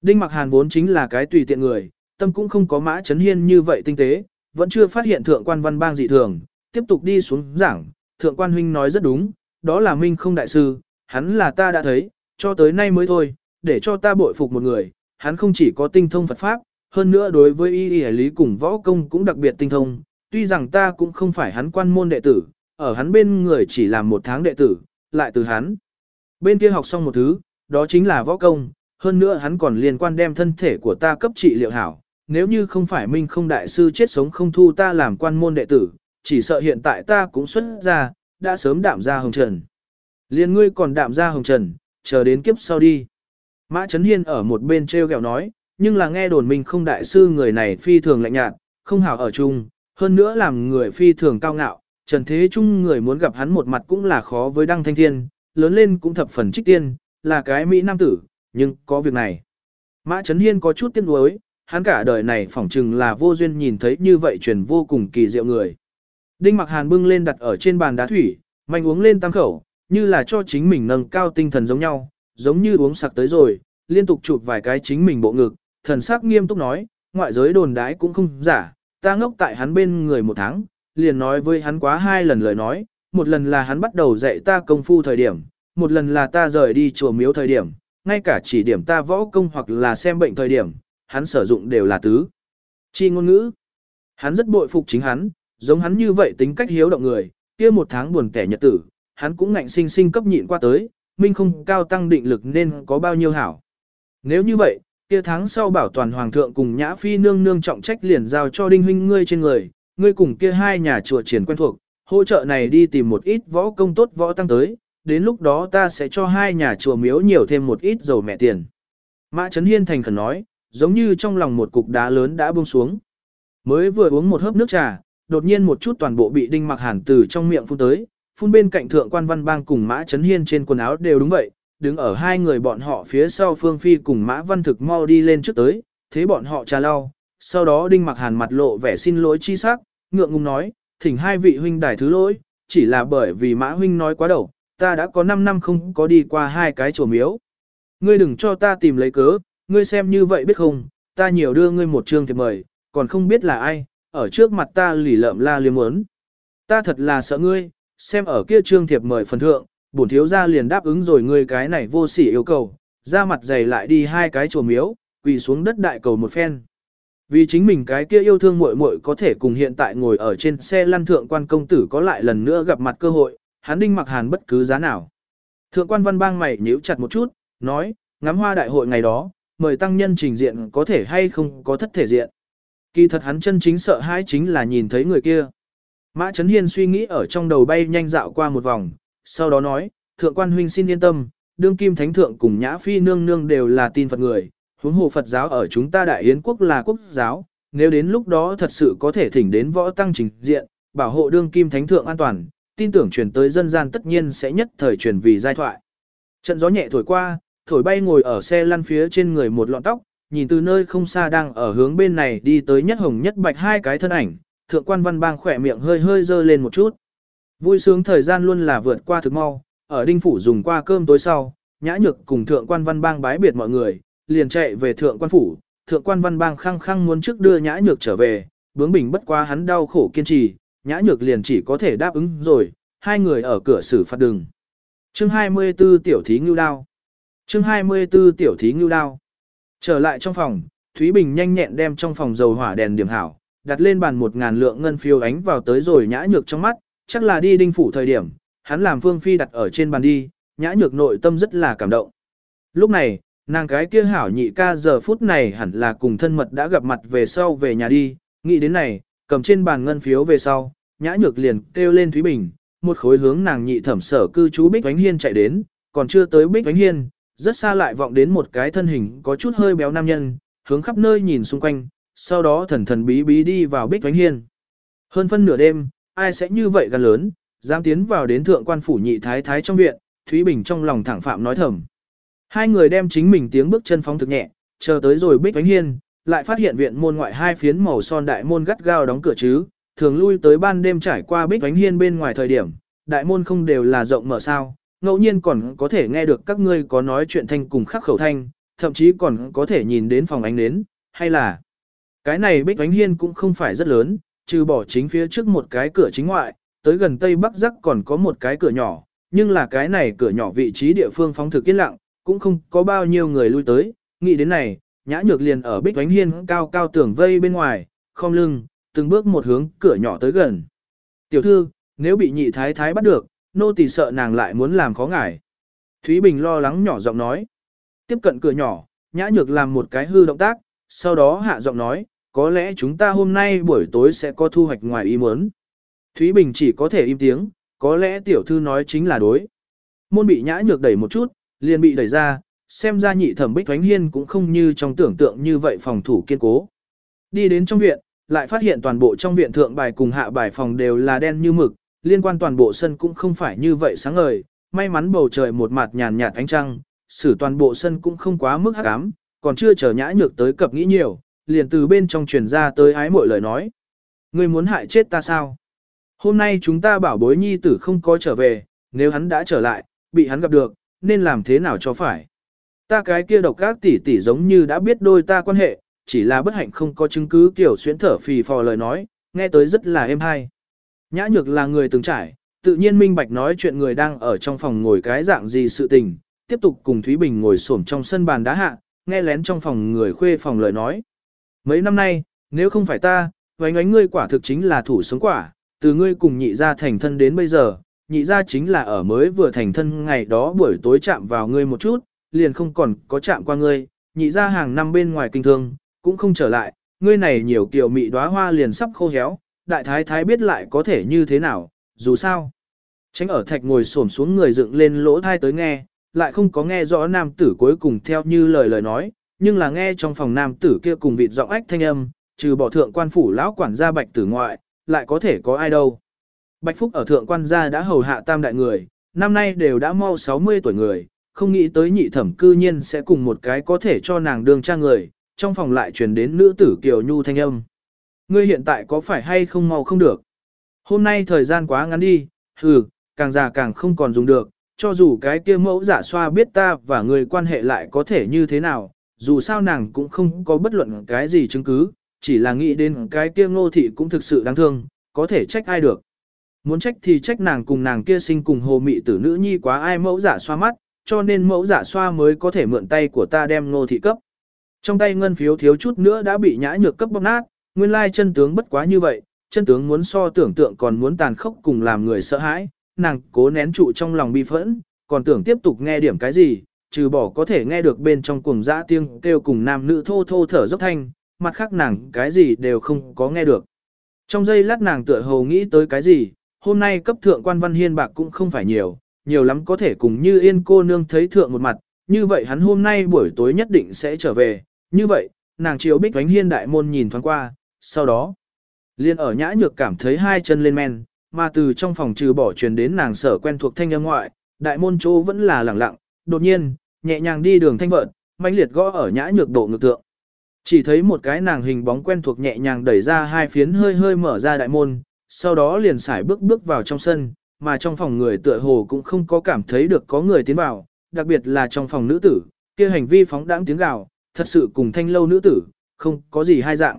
Đinh mặc hàn vốn chính là cái tùy tiện người, tâm cũng không có mã chấn hiên như vậy tinh tế, vẫn chưa phát hiện thượng quan văn bang dị thường, tiếp tục đi xuống giảng, thượng quan huynh nói rất đúng, đó là Minh không đại sư, hắn là ta đã thấy, cho tới nay mới thôi, để cho ta bội phục một người, hắn không chỉ có tinh thông Phật Pháp, hơn nữa đối với y y lý cùng võ công cũng đặc biệt tinh thông, tuy rằng ta cũng không phải hắn quan môn đệ tử, ở hắn bên người chỉ làm một tháng đệ tử, lại từ hắn. Bên kia học xong một thứ, đó chính là võ công, hơn nữa hắn còn liên quan đem thân thể của ta cấp trị liệu hảo. Nếu như không phải Minh không đại sư chết sống không thu ta làm quan môn đệ tử, chỉ sợ hiện tại ta cũng xuất ra, đã sớm đạm ra hồng trần. Liên ngươi còn đạm ra hồng trần, chờ đến kiếp sau đi. Mã Trấn Hiên ở một bên treo gẹo nói, nhưng là nghe đồn Minh không đại sư người này phi thường lạnh nhạt, không hảo ở chung, hơn nữa làm người phi thường cao ngạo, trần thế chung người muốn gặp hắn một mặt cũng là khó với đăng thanh thiên, lớn lên cũng thập phần trích tiên, là cái Mỹ nam tử, nhưng có việc này. Mã Trấn Hiên có chút tiếc nuối, hắn cả đời này phỏng chừng là vô duyên nhìn thấy như vậy truyền vô cùng kỳ diệu người. Đinh Mặc Hàn bưng lên đặt ở trên bàn đá thủy, mạnh uống lên tam khẩu, như là cho chính mình nâng cao tinh thần giống nhau, giống như uống sặc tới rồi, liên tục chụp vài cái chính mình bộ ngực, thần sắc nghiêm túc nói, ngoại giới đồn đái cũng không giả, ta ngốc tại hắn bên người một tháng, liền nói với hắn quá hai lần lời nói, một lần là hắn bắt đầu dạy ta công phu thời điểm, một lần là ta rời đi chùa miếu thời điểm, ngay cả chỉ điểm ta võ công hoặc là xem bệnh thời điểm, hắn sử dụng đều là tứ. Chi ngôn ngữ. Hắn rất bội phục chính hắn, giống hắn như vậy tính cách hiếu động người, kia một tháng buồn kẻ nhật tử, hắn cũng ngạnh sinh sinh cấp nhịn qua tới, minh không cao tăng định lực nên có bao nhiêu hảo. Nếu như vậy, kia tháng sau bảo toàn hoàng thượng cùng nhã phi nương nương trọng trách liền giao cho đinh huynh ngươi trên người, ngươi cùng kia hai nhà chùa triển quen thuộc, hỗ trợ này đi tìm một ít võ công tốt võ tăng tới, đến lúc đó ta sẽ cho hai nhà chùa miếu nhiều thêm một ít dầu mẹ tiền. Mã Trấn Hiên thành khẩn nói, giống như trong lòng một cục đá lớn đã buông xuống. Mới vừa uống một hớp nước trà, đột nhiên một chút toàn bộ bị đinh mặc hàn từ trong miệng phun tới, phun bên cạnh thượng quan văn bang cùng Mã Trấn Hiên trên quần áo đều đúng vậy, đứng ở hai người bọn họ phía sau Phương Phi cùng Mã Văn Thực mau đi lên trước tới, thế bọn họ trà lau, sau đó đinh mặc hàn mặt lộ vẻ xin lỗi chi sắc, ngượng ngùng nói, thỉnh hai vị huynh đài thứ lỗi, chỉ là bởi vì Mã huynh nói quá đầu, ta đã có 5 năm không có đi qua hai cái chùa miếu. Ngươi đừng cho ta tìm lấy cớ, ngươi xem như vậy biết không, ta nhiều đưa ngươi một chương thiệp mời, còn không biết là ai, ở trước mặt ta lỉ lợm la liếm muốn. Ta thật là sợ ngươi, xem ở kia trương thiệp mời phần thượng, bổn thiếu gia liền đáp ứng rồi ngươi cái này vô sỉ yêu cầu, ra mặt dày lại đi hai cái chùa miếu, quỳ xuống đất đại cầu một phen. Vì chính mình cái kia yêu thương muội muội có thể cùng hiện tại ngồi ở trên xe lăn thượng quan công tử có lại lần nữa gặp mặt cơ hội, hắn đinh mặc hàn bất cứ giá nào. Thượng quan văn bang mày nhíu chặt một chút, nói, ngắm hoa đại hội ngày đó, mời tăng nhân trình diện có thể hay không có thất thể diện. Kỳ thật hắn chân chính sợ hãi chính là nhìn thấy người kia. Mã Trấn Hiên suy nghĩ ở trong đầu bay nhanh dạo qua một vòng, sau đó nói, thượng quan huynh xin yên tâm, đương kim thánh thượng cùng nhã phi nương nương đều là tin Phật người, huống hồ Phật giáo ở chúng ta đại yến quốc là quốc giáo, nếu đến lúc đó thật sự có thể thỉnh đến võ tăng trình diện, bảo hộ đương kim thánh thượng an toàn, tin tưởng truyền tới dân gian tất nhiên sẽ nhất thời truyền vì giai thoại. Trận gió nhẹ thổi qua, thổi bay ngồi ở xe lăn phía trên người một lọn tóc, nhìn từ nơi không xa đang ở hướng bên này đi tới nhất hồng nhất bạch hai cái thân ảnh, thượng quan văn bang khỏe miệng hơi hơi dơ lên một chút. Vui sướng thời gian luôn là vượt qua thực mau, ở đinh phủ dùng qua cơm tối sau, nhã nhược cùng thượng quan văn bang bái biệt mọi người, liền chạy về thượng quan phủ, thượng quan văn bang khăng khăng muốn trước đưa nhã nhược trở về, bướng bình bất quá hắn đau khổ kiên trì, nhã nhược liền chỉ có thể đáp ứng rồi, hai người ở cửa xử phạt đường. Chương 24 tiểu thí ngưu đao. Chương 24 tiểu thí ngưu đao. Trở lại trong phòng, Thúy Bình nhanh nhẹn đem trong phòng dầu hỏa đèn điểm hảo, đặt lên bàn một ngàn lượng ngân phiếu ánh vào tới rồi nhã nhược trong mắt, chắc là đi đinh phủ thời điểm, hắn làm Phương Phi đặt ở trên bàn đi, nhã nhược nội tâm rất là cảm động. Lúc này, nàng cái kia hảo nhị ca giờ phút này hẳn là cùng thân mật đã gặp mặt về sau về nhà đi, nghĩ đến này, cầm trên bàn ngân phiếu về sau, nhã nhược liền kêu lên Thúy Bình, một khối hướng nàng nhị thẩm sở cư trú Bích Vánh Hiên chạy đến, còn chưa tới Bích Vánh Hiên, rất xa lại vọng đến một cái thân hình có chút hơi béo nam nhân, hướng khắp nơi nhìn xung quanh, sau đó thần thần bí bí đi vào Bích Vánh Hiên. Hơn phân nửa đêm, ai sẽ như vậy gần lớn, dám tiến vào đến thượng quan phủ nhị thái thái trong viện, Thúy Bình trong lòng thẳng phạm nói thầm. Hai người đem chính mình tiếng bước chân phóng thực nhẹ, chờ tới rồi Bích Vánh Hiên, lại phát hiện viện môn ngoại hai phiến màu son đại môn gắt gao đóng cửa chứ, thường lui tới ban đêm trải qua Bích Vánh Hiên bên ngoài thời điểm, đại môn không đều là rộng mở sao, ngẫu nhiên còn có thể nghe được các ngươi có nói chuyện thanh cùng khắc khẩu thanh, thậm chí còn có thể nhìn đến phòng ánh nến, hay là? Cái này Bích Vánh Hiên cũng không phải rất lớn, trừ bỏ chính phía trước một cái cửa chính ngoại, tới gần tây bắc rắc còn có một cái cửa nhỏ, nhưng là cái này cửa nhỏ vị trí địa phương phóng thực yên lặng, cũng không có bao nhiêu người lui tới, nghĩ đến này, nhã nhược liền ở bích vánh hiên cao cao tường vây bên ngoài, không lưng, từng bước một hướng cửa nhỏ tới gần. Tiểu thư, nếu bị nhị thái thái bắt được, nô tỳ sợ nàng lại muốn làm khó ngài. Thúy Bình lo lắng nhỏ giọng nói. Tiếp cận cửa nhỏ, nhã nhược làm một cái hư động tác, sau đó hạ giọng nói, có lẽ chúng ta hôm nay buổi tối sẽ có thu hoạch ngoài ý muốn. Thúy Bình chỉ có thể im tiếng, có lẽ tiểu thư nói chính là đối. Môn bị nhã nhược đẩy một chút, liền bị đẩy ra, xem ra nhị thẩm bích thoánh hiên cũng không như trong tưởng tượng như vậy phòng thủ kiên cố. Đi đến trong viện, lại phát hiện toàn bộ trong viện thượng bài cùng hạ bài phòng đều là đen như mực, liên quan toàn bộ sân cũng không phải như vậy sáng ngời, may mắn bầu trời một mặt nhàn nhạt ánh trăng, xử toàn bộ sân cũng không quá mức hắc ám, còn chưa chờ nhã nhược tới cập nghĩ nhiều, liền từ bên trong truyền ra tới ái mọi lời nói. Ngươi muốn hại chết ta sao? Hôm nay chúng ta bảo bối nhi tử không có trở về, nếu hắn đã trở lại, bị hắn gặp được, nên làm thế nào cho phải. Ta cái kia độc các tỷ tỷ giống như đã biết đôi ta quan hệ, chỉ là bất hạnh không có chứng cứ kiểu xuyến thở phì phò lời nói, nghe tới rất là êm hay. Nhã nhược là người từng trải, tự nhiên minh bạch nói chuyện người đang ở trong phòng ngồi cái dạng gì sự tình, tiếp tục cùng Thúy Bình ngồi xổm trong sân bàn đá hạ, nghe lén trong phòng người khuê phòng lời nói. Mấy năm nay, nếu không phải ta, vánh ánh ngươi quả thực chính là thủ sống quả, từ ngươi cùng nhị gia thành thân đến bây giờ, nhị gia chính là ở mới vừa thành thân ngày đó buổi tối chạm vào ngươi một chút, liền không còn có chạm qua ngươi, nhị gia hàng năm bên ngoài kinh thương, cũng không trở lại, ngươi này nhiều kiểu mị đóa hoa liền sắp khô héo, đại thái thái biết lại có thể như thế nào, dù sao. Tránh ở thạch ngồi xổm xuống người dựng lên lỗ thai tới nghe, lại không có nghe rõ nam tử cuối cùng theo như lời lời nói, nhưng là nghe trong phòng nam tử kia cùng vịt giọng ách thanh âm, trừ bỏ thượng quan phủ lão quản gia bạch tử ngoại, lại có thể có ai đâu. Bạch Phúc ở thượng quan gia đã hầu hạ tam đại người, năm nay đều đã mau 60 tuổi người, không nghĩ tới nhị thẩm cư nhiên sẽ cùng một cái có thể cho nàng đường trang người, trong phòng lại truyền đến nữ tử Kiều Nhu thanh âm. Ngươi hiện tại có phải hay không mau không được? Hôm nay thời gian quá ngắn đi, hừ, càng già càng không còn dùng được, cho dù cái kia mẫu giả xoa biết ta và người quan hệ lại có thể như thế nào, dù sao nàng cũng không có bất luận cái gì chứng cứ, chỉ là nghĩ đến cái kia ngô thị cũng thực sự đáng thương, có thể trách ai được. Muốn trách thì trách nàng cùng nàng kia sinh cùng hồ mị tử nữ nhi quá ai mẫu giả xoa mắt, cho nên mẫu giả xoa mới có thể mượn tay của ta đem ngô thị cấp. Trong tay ngân phiếu thiếu chút nữa đã bị nhã nhược cấp bóp nát, nguyên lai chân tướng bất quá như vậy, chân tướng muốn so tưởng tượng còn muốn tàn khốc cùng làm người sợ hãi, nàng cố nén trụ trong lòng bi phẫn, còn tưởng tiếp tục nghe điểm cái gì, trừ bỏ có thể nghe được bên trong cuồng dã tiếng kêu cùng nam nữ thô thô thở dốc thanh, mặt khác nàng cái gì đều không có nghe được. Trong giây lát nàng tựa hồ nghĩ tới cái gì, hôm nay cấp thượng quan văn hiên bạc cũng không phải nhiều, nhiều lắm có thể cùng như yên cô nương thấy thượng một mặt, như vậy hắn hôm nay buổi tối nhất định sẽ trở về, như vậy, nàng chiều bích vánh hiên đại môn nhìn thoáng qua, sau đó, liên ở nhã nhược cảm thấy hai chân lên men, mà từ trong phòng trừ bỏ truyền đến nàng sở quen thuộc thanh âm ngoại, đại môn chỗ vẫn là lẳng lặng, đột nhiên, nhẹ nhàng đi đường thanh vợn, mãnh liệt gõ ở nhã nhược độ ngược tượng. Chỉ thấy một cái nàng hình bóng quen thuộc nhẹ nhàng đẩy ra hai phiến hơi hơi mở ra đại môn, sau đó liền xải bước bước vào trong sân, mà trong phòng người tựa hồ cũng không có cảm thấy được có người tiến vào, đặc biệt là trong phòng nữ tử, kia hành vi phóng đãng tiếng gào, thật sự cùng thanh lâu nữ tử, không có gì hai dạng.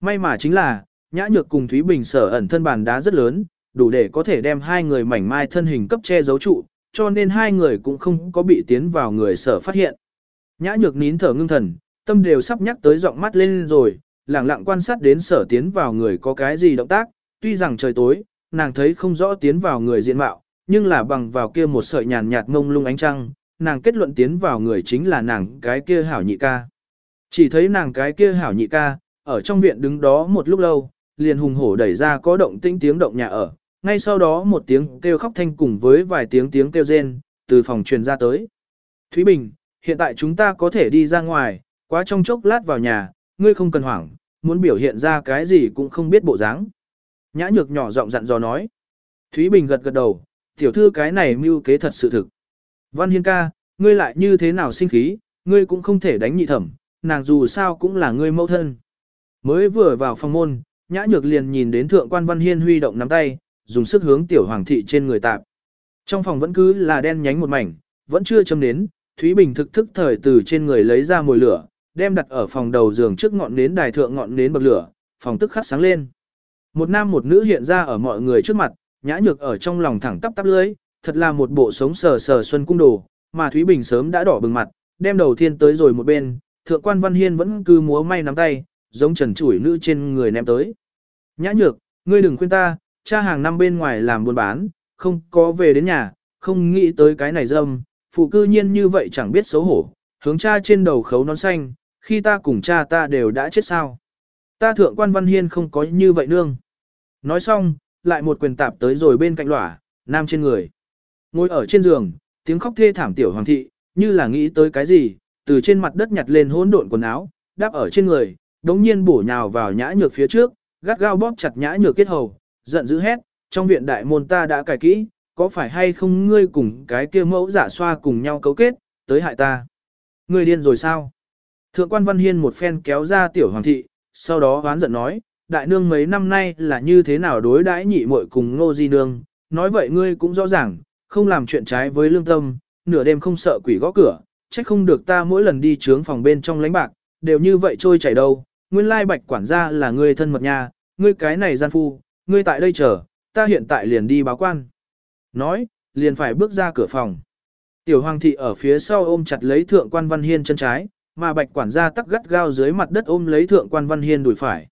May mà chính là, nhã nhược cùng Thúy Bình sở ẩn thân bàn đá rất lớn, đủ để có thể đem hai người mảnh mai thân hình cấp che giấu trụ, cho nên hai người cũng không có bị tiến vào người sở phát hiện. Nhã nhược nín thở ngưng thần, Tâm đều sắp nhắc tới giọng mắt lên rồi, lặng lặng quan sát đến sở tiến vào người có cái gì động tác, tuy rằng trời tối, nàng thấy không rõ tiến vào người diện mạo, nhưng là bằng vào kia một sợi nhàn nhạt ngông lung ánh trăng, nàng kết luận tiến vào người chính là nàng cái kia hảo nhị ca. Chỉ thấy nàng cái kia hảo nhị ca, ở trong viện đứng đó một lúc lâu, liền hùng hổ đẩy ra có động tĩnh tiếng động nhà ở, ngay sau đó một tiếng kêu khóc thanh cùng với vài tiếng tiếng kêu rên, từ phòng truyền ra tới. Thúy Bình, hiện tại chúng ta có thể đi ra ngoài, quá trong chốc lát vào nhà, ngươi không cần hoảng, muốn biểu hiện ra cái gì cũng không biết bộ dáng. Nhã nhược nhỏ giọng dặn dò nói. Thúy Bình gật gật đầu, tiểu thư cái này mưu kế thật sự thực. Văn Hiên ca, ngươi lại như thế nào sinh khí, ngươi cũng không thể đánh nhị thẩm, nàng dù sao cũng là ngươi mẫu thân. Mới vừa vào phòng môn, nhã nhược liền nhìn đến thượng quan Văn Hiên huy động nắm tay, dùng sức hướng tiểu hoàng thị trên người tạp. Trong phòng vẫn cứ là đen nhánh một mảnh, vẫn chưa châm đến, Thúy Bình thực thức thời từ trên người lấy ra mồi lửa, đem đặt ở phòng đầu giường trước ngọn nến đài thượng ngọn nến bậc lửa, phòng tức khắc sáng lên. Một nam một nữ hiện ra ở mọi người trước mặt, nhã nhược ở trong lòng thẳng tắp tắp lưới, thật là một bộ sống sờ sờ xuân cung đồ, mà Thúy Bình sớm đã đỏ bừng mặt, đem đầu thiên tới rồi một bên, thượng quan Văn Hiên vẫn cứ múa may nắm tay, giống trần chủi nữ trên người ném tới. Nhã nhược, ngươi đừng khuyên ta, cha hàng năm bên ngoài làm buôn bán, không có về đến nhà, không nghĩ tới cái này dâm, phụ cư nhiên như vậy chẳng biết xấu hổ, hướng cha trên đầu khấu nón xanh, khi ta cùng cha ta đều đã chết sao. Ta thượng quan Văn Hiên không có như vậy nương. Nói xong, lại một quyền tạp tới rồi bên cạnh lỏa, nam trên người. Ngồi ở trên giường, tiếng khóc thê thảm tiểu hoàng thị, như là nghĩ tới cái gì, từ trên mặt đất nhặt lên hỗn độn quần áo, đáp ở trên người, đống nhiên bổ nhào vào nhã nhược phía trước, gắt gao bóp chặt nhã nhược kết hầu, giận dữ hét, trong viện đại môn ta đã cài kỹ, có phải hay không ngươi cùng cái kia mẫu giả xoa cùng nhau cấu kết, tới hại ta. Ngươi điên rồi sao? Thượng quan Văn Hiên một phen kéo ra tiểu hoàng thị, sau đó hoán giận nói, đại nương mấy năm nay là như thế nào đối đãi nhị muội cùng ngô di nương, nói vậy ngươi cũng rõ ràng, không làm chuyện trái với lương tâm, nửa đêm không sợ quỷ gõ cửa, trách không được ta mỗi lần đi trướng phòng bên trong lánh bạc, đều như vậy trôi chảy đâu, nguyên lai bạch quản gia là ngươi thân mật nha, ngươi cái này gian phu, ngươi tại đây chờ, ta hiện tại liền đi báo quan. Nói, liền phải bước ra cửa phòng. Tiểu hoàng thị ở phía sau ôm chặt lấy thượng quan văn hiên chân trái, mà bạch quản gia tắc gắt gao dưới mặt đất ôm lấy thượng quan văn hiên đùi phải.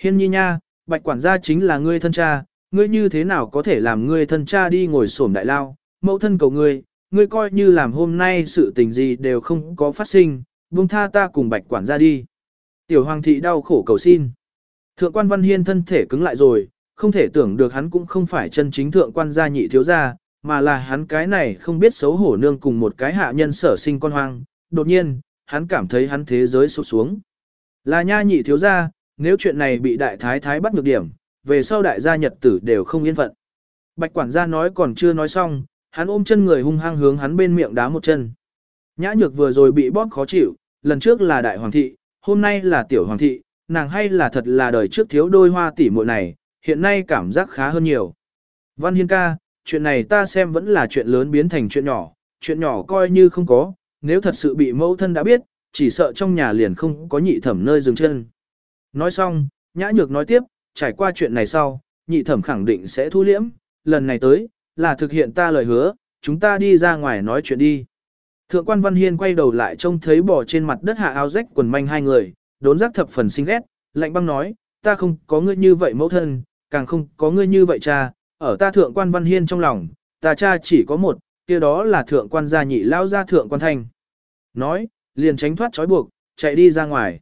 Hiên nhi nha, bạch quản gia chính là ngươi thân cha, ngươi như thế nào có thể làm ngươi thân cha đi ngồi xổm đại lao, mẫu thân cầu ngươi, ngươi coi như làm hôm nay sự tình gì đều không có phát sinh, buông tha ta cùng bạch quản gia đi. Tiểu hoàng thị đau khổ cầu xin. Thượng quan văn hiên thân thể cứng lại rồi, không thể tưởng được hắn cũng không phải chân chính thượng quan gia nhị thiếu gia, mà là hắn cái này không biết xấu hổ nương cùng một cái hạ nhân sở sinh con hoang. Đột nhiên, hắn cảm thấy hắn thế giới sụp xuống. Là nha nhị thiếu gia, nếu chuyện này bị đại thái thái bắt ngược điểm, về sau đại gia nhật tử đều không yên phận. Bạch quản gia nói còn chưa nói xong, hắn ôm chân người hung hăng hướng hắn bên miệng đá một chân. Nhã nhược vừa rồi bị bóp khó chịu, lần trước là đại hoàng thị, hôm nay là tiểu hoàng thị, nàng hay là thật là đời trước thiếu đôi hoa tỷ muội này, hiện nay cảm giác khá hơn nhiều. Văn Hiên ca, chuyện này ta xem vẫn là chuyện lớn biến thành chuyện nhỏ, chuyện nhỏ coi như không có, nếu thật sự bị mẫu thân đã biết, chỉ sợ trong nhà liền không có nhị thẩm nơi dừng chân. Nói xong, nhã nhược nói tiếp, trải qua chuyện này sau, nhị thẩm khẳng định sẽ thu liễm, lần này tới, là thực hiện ta lời hứa, chúng ta đi ra ngoài nói chuyện đi. Thượng quan Văn Hiên quay đầu lại trông thấy bò trên mặt đất hạ áo rách quần manh hai người, đốn giác thập phần xinh ghét, lạnh băng nói, ta không có ngươi như vậy mẫu thân, càng không có ngươi như vậy cha, ở ta thượng quan Văn Hiên trong lòng, ta cha chỉ có một, kia đó là thượng quan gia nhị lao ra thượng quan thanh. Nói, liền tránh thoát trói buộc, chạy đi ra ngoài.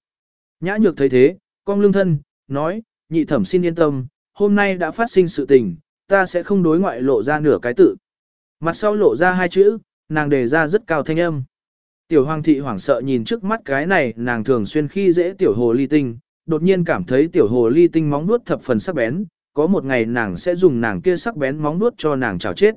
Nhã nhược thấy thế, con lương thân, nói, nhị thẩm xin yên tâm, hôm nay đã phát sinh sự tình, ta sẽ không đối ngoại lộ ra nửa cái tự. Mặt sau lộ ra hai chữ, nàng đề ra rất cao thanh âm. Tiểu hoàng thị hoảng sợ nhìn trước mắt cái này nàng thường xuyên khi dễ tiểu hồ ly tinh, đột nhiên cảm thấy tiểu hồ ly tinh móng nuốt thập phần sắc bén, có một ngày nàng sẽ dùng nàng kia sắc bén móng nuốt cho nàng chào chết.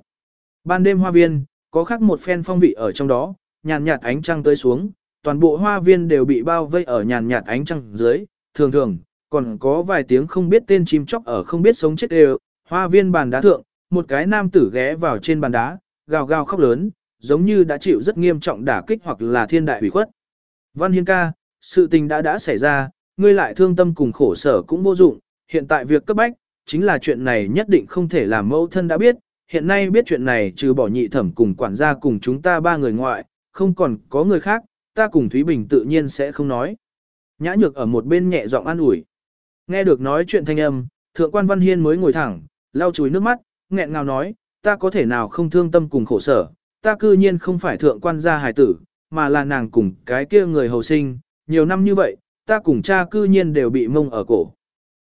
Ban đêm hoa viên, có khắc một phen phong vị ở trong đó, nhàn nhạt ánh trăng tới xuống, toàn bộ hoa viên đều bị bao vây ở nhàn nhạt ánh trăng dưới, thường thường, còn có vài tiếng không biết tên chim chóc ở không biết sống chết đều, hoa viên bàn đá thượng, một cái nam tử ghé vào trên bàn đá, gào gào khóc lớn, giống như đã chịu rất nghiêm trọng đả kích hoặc là thiên đại hủy khuất. Văn Hiên ca, sự tình đã đã xảy ra, ngươi lại thương tâm cùng khổ sở cũng vô dụng, hiện tại việc cấp bách, chính là chuyện này nhất định không thể làm mẫu thân đã biết, hiện nay biết chuyện này trừ bỏ nhị thẩm cùng quản gia cùng chúng ta ba người ngoại, không còn có người khác, ta cùng Thúy Bình tự nhiên sẽ không nói. Nhã nhược ở một bên nhẹ giọng an ủi. Nghe được nói chuyện thanh âm, thượng quan Văn Hiên mới ngồi thẳng, lau chùi nước mắt, nghẹn ngào nói, ta có thể nào không thương tâm cùng khổ sở, ta cư nhiên không phải thượng quan gia hài tử, mà là nàng cùng cái kia người hầu sinh, nhiều năm như vậy, ta cùng cha cư nhiên đều bị mông ở cổ.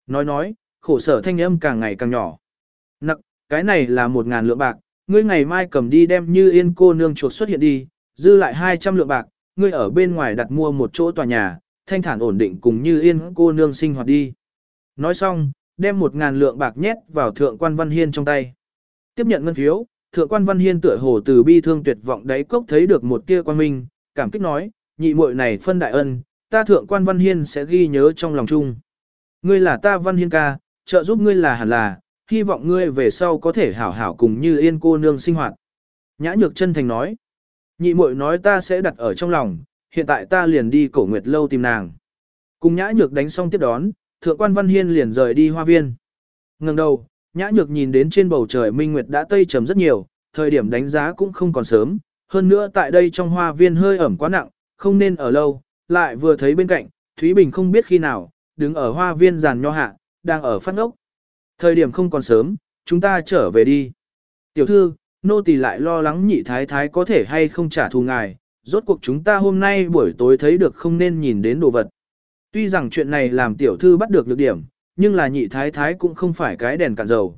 Nói nói, khổ sở thanh âm càng ngày càng nhỏ. Nặc, cái này là một ngàn lượng bạc, ngươi ngày mai cầm đi đem như yên cô nương chuột xuất hiện đi, dư lại 200 lượng bạc, ngươi ở bên ngoài đặt mua một chỗ tòa nhà, thanh thản ổn định cùng như yên cô nương sinh hoạt đi. Nói xong, đem một ngàn lượng bạc nhét vào thượng quan văn hiên trong tay. Tiếp nhận ngân phiếu, thượng quan văn hiên tựa hồ từ bi thương tuyệt vọng đáy cốc thấy được một tia quan minh, cảm kích nói, nhị muội này phân đại ân, ta thượng quan văn hiên sẽ ghi nhớ trong lòng chung. Ngươi là ta văn hiên ca, trợ giúp ngươi là hẳn là, hy vọng ngươi về sau có thể hảo hảo cùng như yên cô nương sinh hoạt. Nhã nhược chân thành nói, nhị muội nói ta sẽ đặt ở trong lòng, hiện tại ta liền đi cổ nguyệt lâu tìm nàng. Cùng nhã nhược đánh xong tiếp đón, thượng quan văn hiên liền rời đi hoa viên. Ngừng đầu, nhã nhược nhìn đến trên bầu trời minh nguyệt đã tây trầm rất nhiều, thời điểm đánh giá cũng không còn sớm, hơn nữa tại đây trong hoa viên hơi ẩm quá nặng, không nên ở lâu, lại vừa thấy bên cạnh, Thúy Bình không biết khi nào, đứng ở hoa viên giàn nho hạ, đang ở phát ốc. Thời điểm không còn sớm, chúng ta trở về đi. Tiểu thư, nô tỳ lại lo lắng nhị thái thái có thể hay không trả thù ngài, rốt cuộc chúng ta hôm nay buổi tối thấy được không nên nhìn đến đồ vật. Tuy rằng chuyện này làm tiểu thư bắt được lược điểm, nhưng là nhị thái thái cũng không phải cái đèn cạn dầu.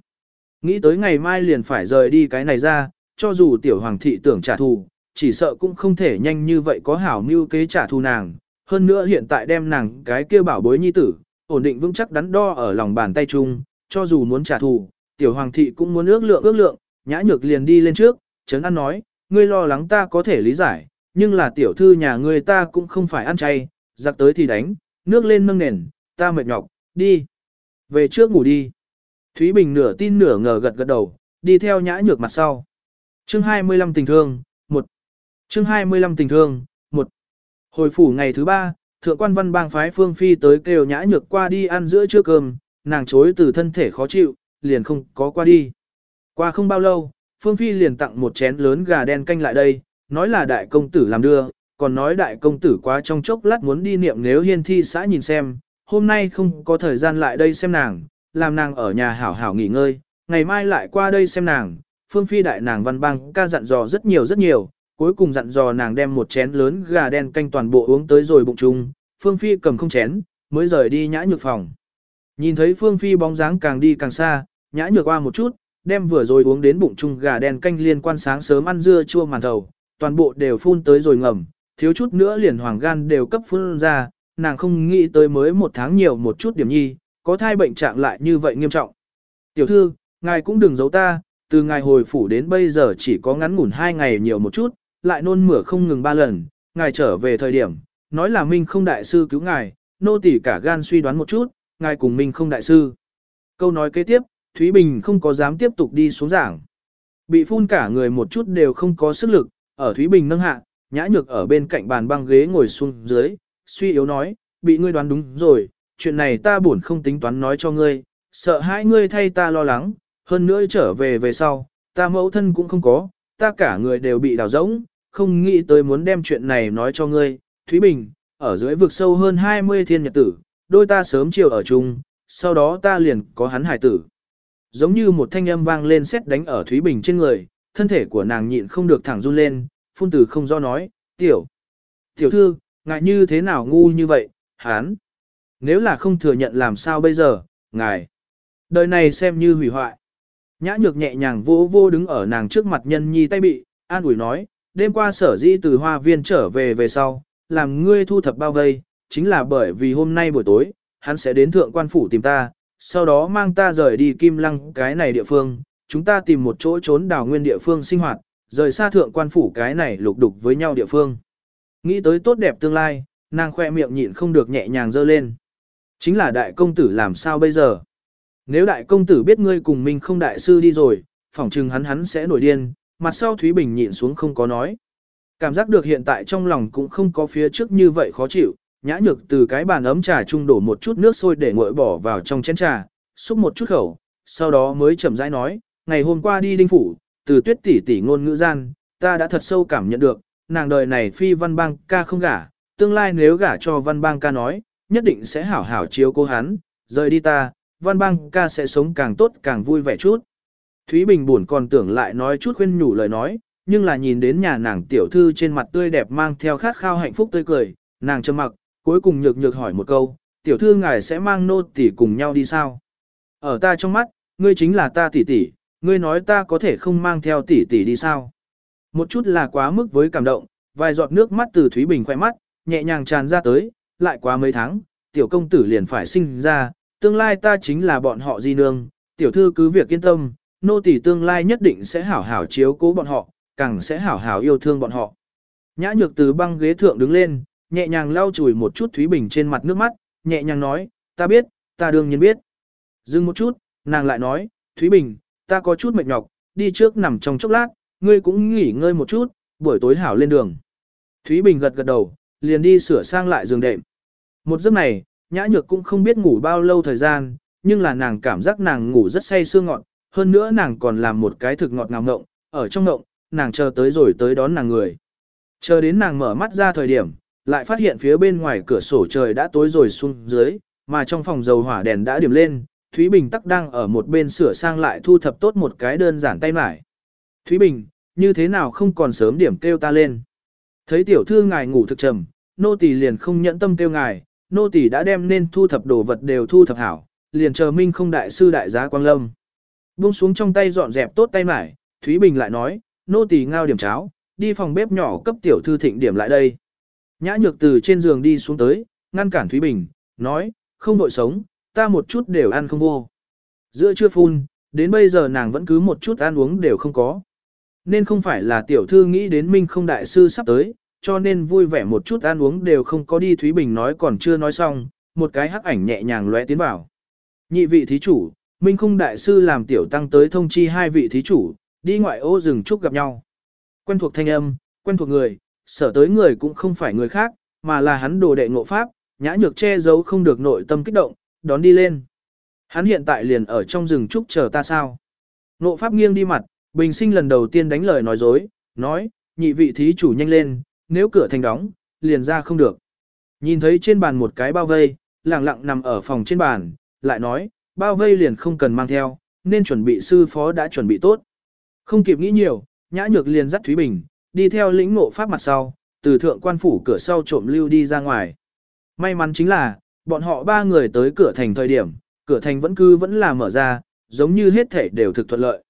Nghĩ tới ngày mai liền phải rời đi cái này ra, cho dù tiểu hoàng thị tưởng trả thù, chỉ sợ cũng không thể nhanh như vậy có hảo mưu kế trả thù nàng. Hơn nữa hiện tại đem nàng cái kia bảo bối nhi tử, ổn định vững chắc đắn đo ở lòng bàn tay chung, cho dù muốn trả thù, tiểu hoàng thị cũng muốn ước lượng ước lượng, nhã nhược liền đi lên trước, chấn ăn nói, ngươi lo lắng ta có thể lý giải, nhưng là tiểu thư nhà ngươi ta cũng không phải ăn chay, giặc tới thì đánh, nước lên nâng nền, ta mệt nhọc, đi. Về trước ngủ đi. Thúy Bình nửa tin nửa ngờ gật gật đầu, đi theo nhã nhược mặt sau. Chương 25 tình thương, 1. Chương 25 tình thương, 1. Hồi phủ ngày thứ ba, thượng quan văn bang phái Phương Phi tới kêu nhã nhược qua đi ăn giữa trưa cơm, nàng chối từ thân thể khó chịu, liền không có qua đi. Qua không bao lâu, Phương Phi liền tặng một chén lớn gà đen canh lại đây, nói là đại công tử làm đưa, còn nói đại công tử quá trong chốc lát muốn đi niệm nếu hiên thi xã nhìn xem, hôm nay không có thời gian lại đây xem nàng, làm nàng ở nhà hảo hảo nghỉ ngơi, ngày mai lại qua đây xem nàng, phương phi đại nàng văn bang ca dặn dò rất nhiều rất nhiều, cuối cùng dặn dò nàng đem một chén lớn gà đen canh toàn bộ uống tới rồi bụng chung, phương phi cầm không chén, mới rời đi nhã nhược phòng. Nhìn thấy phương phi bóng dáng càng đi càng xa, nhã nhược qua một chút, đem vừa rồi uống đến bụng chung gà đen canh liên quan sáng sớm ăn dưa chua màn thầu, toàn bộ đều phun tới rồi ngầm, thiếu chút nữa liền hoàng gan đều cấp phun ra, nàng không nghĩ tới mới một tháng nhiều một chút điểm nhi, có thai bệnh trạng lại như vậy nghiêm trọng. Tiểu thư, ngài cũng đừng giấu ta, từ ngài hồi phủ đến bây giờ chỉ có ngắn ngủn hai ngày nhiều một chút, lại nôn mửa không ngừng ba lần, ngài trở về thời điểm, nói là Minh không đại sư cứu ngài, nô tỉ cả gan suy đoán một chút, ngài cùng mình không đại sư. Câu nói kế tiếp, Thúy Bình không có dám tiếp tục đi xuống giảng. Bị phun cả người một chút đều không có sức lực, ở Thúy Bình nâng hạ, nhã nhược ở bên cạnh bàn băng ghế ngồi xuống dưới, suy yếu nói, bị ngươi đoán đúng rồi, chuyện này ta buồn không tính toán nói cho ngươi, sợ hãi ngươi thay ta lo lắng, hơn nữa trở về về sau, ta mẫu thân cũng không có, ta cả người đều bị đào rỗng, không nghĩ tới muốn đem chuyện này nói cho ngươi, Thúy Bình, ở dưới vực sâu hơn 20 thiên nhật tử, đôi ta sớm chiều ở chung, sau đó ta liền có hắn hải tử. Giống như một thanh âm vang lên xét đánh ở Thúy Bình trên người, thân thể của nàng nhịn không được thẳng run lên, phun từ không do nói, tiểu. Tiểu thư, ngại như thế nào ngu như vậy, hán. Nếu là không thừa nhận làm sao bây giờ, ngài. Đời này xem như hủy hoại. Nhã nhược nhẹ nhàng vô vô đứng ở nàng trước mặt nhân nhi tay bị, an ủi nói, đêm qua sở dĩ từ hoa viên trở về về sau, làm ngươi thu thập bao vây, chính là bởi vì hôm nay buổi tối, hắn sẽ đến thượng quan phủ tìm ta, sau đó mang ta rời đi kim lăng cái này địa phương, chúng ta tìm một chỗ trốn đào nguyên địa phương sinh hoạt, rời xa thượng quan phủ cái này lục đục với nhau địa phương. Nghĩ tới tốt đẹp tương lai, nàng khoe miệng nhịn không được nhẹ nhàng dơ lên. Chính là đại công tử làm sao bây giờ? Nếu đại công tử biết ngươi cùng mình không đại sư đi rồi, phỏng chừng hắn hắn sẽ nổi điên, mặt sau Thúy Bình nhịn xuống không có nói. Cảm giác được hiện tại trong lòng cũng không có phía trước như vậy khó chịu, nhã nhược từ cái bàn ấm trà trung đổ một chút nước sôi để nguội bỏ vào trong chén trà, xúc một chút khẩu, sau đó mới chậm rãi nói, ngày hôm qua đi đinh phủ, từ tuyết tỷ tỷ ngôn ngữ gian, ta đã thật sâu cảm nhận được, nàng đời này phi văn bang ca không gả, tương lai nếu gả cho văn bang ca nói, nhất định sẽ hảo hảo chiếu cố hắn, rời đi ta, văn bang ca sẽ sống càng tốt càng vui vẻ chút. Thúy Bình buồn còn tưởng lại nói chút khuyên nhủ lời nói, nhưng là nhìn đến nhà nàng tiểu thư trên mặt tươi đẹp mang theo khát khao hạnh phúc tươi cười, nàng trầm mặc, cuối cùng nhược nhược hỏi một câu, tiểu thư ngài sẽ mang nô tỷ cùng nhau đi sao? Ở ta trong mắt, ngươi chính là ta tỷ tỷ, ngươi nói ta có thể không mang theo tỷ tỷ đi sao? Một chút là quá mức với cảm động, vài giọt nước mắt từ Thúy Bình khoe mắt, nhẹ nhàng tràn ra tới, lại quá mấy tháng, tiểu công tử liền phải sinh ra, tương lai ta chính là bọn họ di nương, tiểu thư cứ việc yên tâm, nô tỷ tương lai nhất định sẽ hảo hảo chiếu cố bọn họ, càng sẽ hảo hảo yêu thương bọn họ. Nhã nhược từ băng ghế thượng đứng lên, nhẹ nhàng lau chùi một chút Thúy Bình trên mặt nước mắt, nhẹ nhàng nói, ta biết, ta đương nhiên biết. Dừng một chút, nàng lại nói, Thúy Bình, ta có chút mệt nhọc, đi trước nằm trong chốc lát, ngươi cũng nghỉ ngơi một chút, buổi tối hảo lên đường. Thúy Bình gật gật đầu, liền đi sửa sang lại giường đệm. Một giấc này, nhã nhược cũng không biết ngủ bao lâu thời gian, nhưng là nàng cảm giác nàng ngủ rất say sương ngọt, hơn nữa nàng còn làm một cái thực ngọt ngào ngộng, ở trong ngộng, nàng chờ tới rồi tới đón nàng người. Chờ đến nàng mở mắt ra thời điểm, lại phát hiện phía bên ngoài cửa sổ trời đã tối rồi xuống dưới, mà trong phòng dầu hỏa đèn đã điểm lên, Thúy Bình tắc đang ở một bên sửa sang lại thu thập tốt một cái đơn giản tay mải. Thúy Bình, như thế nào không còn sớm điểm kêu ta lên. Thấy tiểu thư ngài ngủ thực trầm, nô tỳ liền không nhẫn tâm kêu ngài, nô tỳ đã đem nên thu thập đồ vật đều thu thập hảo, liền chờ minh không đại sư đại giá quang lâm. Buông xuống trong tay dọn dẹp tốt tay mải, Thúy Bình lại nói, nô tỳ ngao điểm cháo, đi phòng bếp nhỏ cấp tiểu thư thịnh điểm lại đây. Nhã nhược từ trên giường đi xuống tới, ngăn cản Thúy Bình, nói, không đội sống, ta một chút đều ăn không vô. Giữa trưa phun, đến bây giờ nàng vẫn cứ một chút ăn uống đều không có. Nên không phải là tiểu thư nghĩ đến Minh không đại sư sắp tới, cho nên vui vẻ một chút ăn uống đều không có đi Thúy Bình nói còn chưa nói xong, một cái hắc ảnh nhẹ nhàng lóe tiến vào. Nhị vị thí chủ, Minh không đại sư làm tiểu tăng tới thông chi hai vị thí chủ, đi ngoại ô rừng trúc gặp nhau. Quen thuộc thanh âm, quen thuộc người, sở tới người cũng không phải người khác, mà là hắn đồ đệ ngộ pháp, nhã nhược che giấu không được nội tâm kích động, đón đi lên. Hắn hiện tại liền ở trong rừng trúc chờ ta sao. Ngộ pháp nghiêng đi mặt, bình sinh lần đầu tiên đánh lời nói dối, nói, nhị vị thí chủ nhanh lên, nếu cửa thành đóng, liền ra không được. Nhìn thấy trên bàn một cái bao vây, lặng lặng nằm ở phòng trên bàn, lại nói, bao vây liền không cần mang theo, nên chuẩn bị sư phó đã chuẩn bị tốt. Không kịp nghĩ nhiều, nhã nhược liền dắt Thúy Bình, đi theo lĩnh ngộ pháp mặt sau, từ thượng quan phủ cửa sau trộm lưu đi ra ngoài. May mắn chính là, bọn họ ba người tới cửa thành thời điểm, cửa thành vẫn cứ vẫn là mở ra, giống như hết thể đều thực thuận lợi.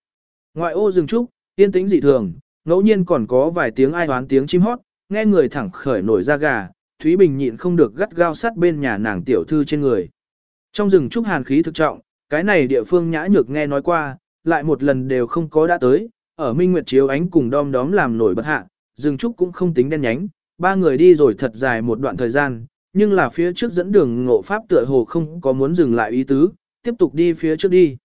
Ngoại ô rừng trúc, yên tĩnh dị thường, ngẫu nhiên còn có vài tiếng ai hoán tiếng chim hót, nghe người thẳng khởi nổi da gà, Thúy Bình nhịn không được gắt gao sát bên nhà nàng tiểu thư trên người. Trong rừng trúc hàn khí thực trọng, cái này địa phương nhã nhược nghe nói qua, lại một lần đều không có đã tới, ở Minh Nguyệt chiếu ánh cùng đom đóm làm nổi bất hạ, rừng trúc cũng không tính đen nhánh, ba người đi rồi thật dài một đoạn thời gian, nhưng là phía trước dẫn đường ngộ pháp tựa hồ không có muốn dừng lại ý tứ, tiếp tục đi phía trước đi.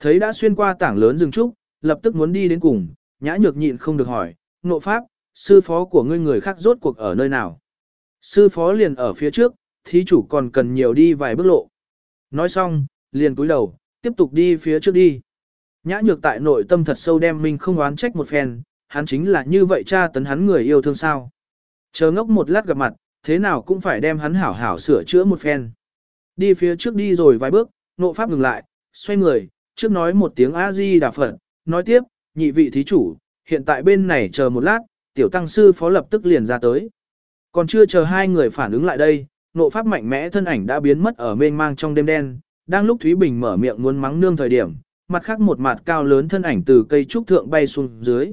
Thấy đã xuyên qua tảng lớn rừng trúc, lập tức muốn đi đến cùng, nhã nhược nhịn không được hỏi, ngộ pháp, sư phó của ngươi người khác rốt cuộc ở nơi nào? Sư phó liền ở phía trước, thí chủ còn cần nhiều đi vài bước lộ. Nói xong, liền cúi đầu, tiếp tục đi phía trước đi. Nhã nhược tại nội tâm thật sâu đem mình không oán trách một phen, hắn chính là như vậy cha tấn hắn người yêu thương sao. Chờ ngốc một lát gặp mặt, thế nào cũng phải đem hắn hảo hảo sửa chữa một phen. Đi phía trước đi rồi vài bước, nộ pháp ngừng lại, xoay người, trước nói một tiếng A-di đà Phật, nói tiếp, nhị vị thí chủ, hiện tại bên này chờ một lát, tiểu tăng sư phó lập tức liền ra tới. Còn chưa chờ hai người phản ứng lại đây, nộ pháp mạnh mẽ thân ảnh đã biến mất ở mênh mang trong đêm đen, đang lúc Thúy Bình mở miệng muốn mắng nương thời điểm, mặt khác một mặt cao lớn thân ảnh từ cây trúc thượng bay xuống dưới.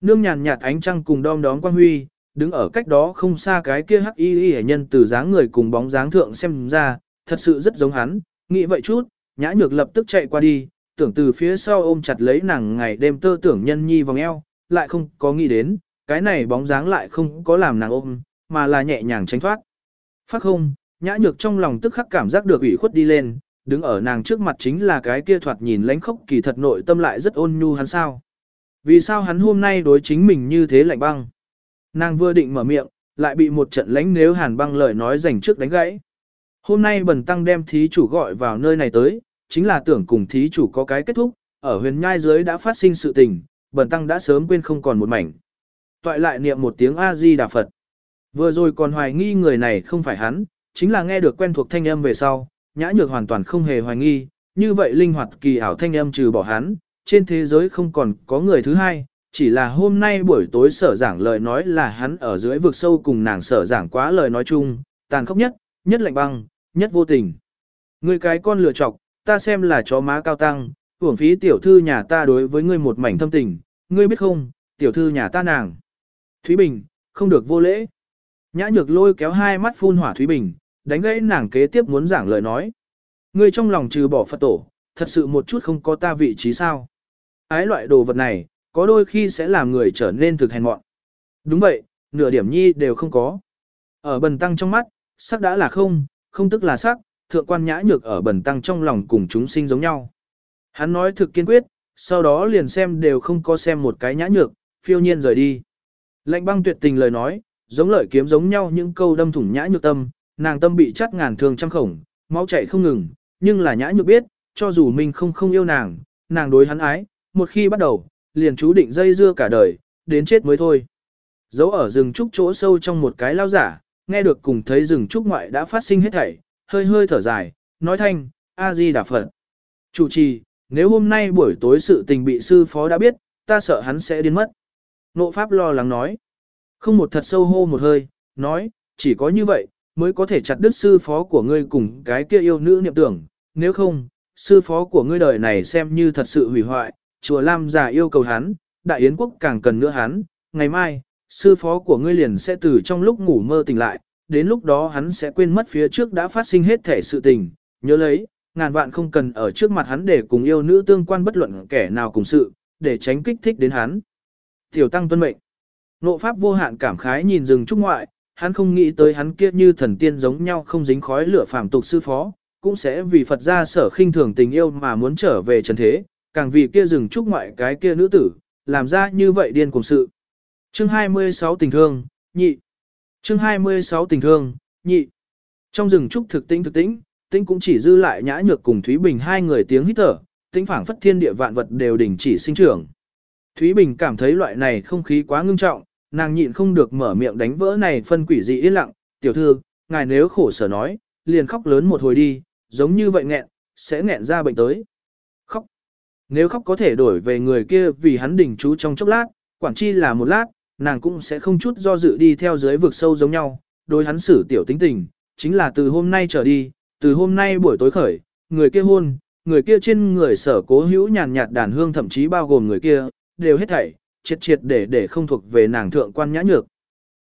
Nương nhàn nhạt ánh trăng cùng đom đóm quang huy, đứng ở cách đó không xa cái kia hắc y y nhân từ dáng người cùng bóng dáng thượng xem ra, thật sự rất giống hắn, nghĩ vậy chút, nhã nhược lập tức chạy qua đi, tưởng từ phía sau ôm chặt lấy nàng ngày đêm tơ tưởng nhân nhi vòng eo, lại không có nghĩ đến, cái này bóng dáng lại không có làm nàng ôm, mà là nhẹ nhàng tránh thoát. Phát không, nhã nhược trong lòng tức khắc cảm giác được ủy khuất đi lên, đứng ở nàng trước mặt chính là cái kia thoạt nhìn lánh khốc kỳ thật nội tâm lại rất ôn nhu hắn sao. Vì sao hắn hôm nay đối chính mình như thế lạnh băng? Nàng vừa định mở miệng, lại bị một trận lánh nếu hàn băng lời nói dành trước đánh gãy. Hôm nay bần tăng đem thí chủ gọi vào nơi này tới, chính là tưởng cùng thí chủ có cái kết thúc, ở huyền nhai dưới đã phát sinh sự tình, bần tăng đã sớm quên không còn một mảnh. toại lại niệm một tiếng A-di Đà Phật. Vừa rồi còn hoài nghi người này không phải hắn, chính là nghe được quen thuộc thanh âm về sau, nhã nhược hoàn toàn không hề hoài nghi, như vậy linh hoạt kỳ ảo thanh âm trừ bỏ hắn, trên thế giới không còn có người thứ hai, chỉ là hôm nay buổi tối sở giảng lời nói là hắn ở dưới vực sâu cùng nàng sở giảng quá lời nói chung, tàn khốc nhất, nhất lạnh băng, nhất vô tình. Người cái con lừa chọc, ta xem là chó má cao tăng, hưởng phí tiểu thư nhà ta đối với ngươi một mảnh thâm tình, ngươi biết không, tiểu thư nhà ta nàng. Thúy Bình, không được vô lễ. Nhã nhược lôi kéo hai mắt phun hỏa Thúy Bình, đánh gãy nàng kế tiếp muốn giảng lời nói. Ngươi trong lòng trừ bỏ Phật tổ, thật sự một chút không có ta vị trí sao. Ái loại đồ vật này, có đôi khi sẽ làm người trở nên thực hèn mọn. Đúng vậy, nửa điểm nhi đều không có. Ở bần tăng trong mắt, sắc đã là không, không tức là sắc, thượng quan nhã nhược ở bần tăng trong lòng cùng chúng sinh giống nhau. Hắn nói thực kiên quyết, sau đó liền xem đều không có xem một cái nhã nhược, phiêu nhiên rời đi. Lạnh băng tuyệt tình lời nói, giống lợi kiếm giống nhau những câu đâm thủng nhã nhược tâm, nàng tâm bị chắt ngàn thương trăm khổng, máu chảy không ngừng, nhưng là nhã nhược biết, cho dù mình không không yêu nàng, nàng đối hắn ái, một khi bắt đầu, liền chú định dây dưa cả đời, đến chết mới thôi. Giấu ở rừng trúc chỗ sâu trong một cái lao giả, nghe được cùng thấy rừng trúc ngoại đã phát sinh hết thảy, hơi hơi thở dài, nói thanh, A-di đà Phật. Chủ trì, nếu hôm nay buổi tối sự tình bị sư phó đã biết, ta sợ hắn sẽ điên mất. Nộ Pháp lo lắng nói. Không một thật sâu hô một hơi, nói, chỉ có như vậy, mới có thể chặt đứt sư phó của ngươi cùng cái kia yêu nữ niệm tưởng, nếu không, sư phó của ngươi đời này xem như thật sự hủy hoại, chùa Lam giả yêu cầu hắn, đại yến quốc càng cần nữa hắn, ngày mai, sư phó của ngươi liền sẽ từ trong lúc ngủ mơ tỉnh lại, đến lúc đó hắn sẽ quên mất phía trước đã phát sinh hết thể sự tình, nhớ lấy, ngàn vạn không cần ở trước mặt hắn để cùng yêu nữ tương quan bất luận kẻ nào cùng sự, để tránh kích thích đến hắn. Tiểu tăng tuân mệnh. Nộ pháp vô hạn cảm khái nhìn rừng trúc ngoại, hắn không nghĩ tới hắn kia như thần tiên giống nhau không dính khói lửa phàm tục sư phó, cũng sẽ vì Phật gia sở khinh thường tình yêu mà muốn trở về trần thế, càng vì kia rừng trúc ngoại cái kia nữ tử, làm ra như vậy điên cùng sự. Chương 26 tình thương, nhị. Chương 26 tình thương, nhị. Trong rừng trúc thực tĩnh thực tĩnh, tĩnh cũng chỉ dư lại nhã nhược cùng Thúy Bình hai người tiếng hít thở, tĩnh phảng phất thiên địa vạn vật đều đình chỉ sinh trưởng. Thúy Bình cảm thấy loại này không khí quá ngưng trọng, nàng nhịn không được mở miệng đánh vỡ này phân quỷ dị yên lặng, tiểu thư, ngài nếu khổ sở nói, liền khóc lớn một hồi đi, giống như vậy nghẹn, sẽ nghẹn ra bệnh tới. Khóc. Nếu khóc có thể đổi về người kia vì hắn đỉnh chú trong chốc lát, quản chi là một lát, nàng cũng sẽ không chút do dự đi theo dưới vực sâu giống nhau, đối hắn xử tiểu tính tình, chính là từ hôm nay trở đi, từ hôm nay buổi tối khởi, người kia hôn, người kia trên người sở cố hữu nhàn nhạt đàn hương thậm chí bao gồm người kia, đều hết thảy, triệt triệt để để không thuộc về nàng thượng quan nhã nhược.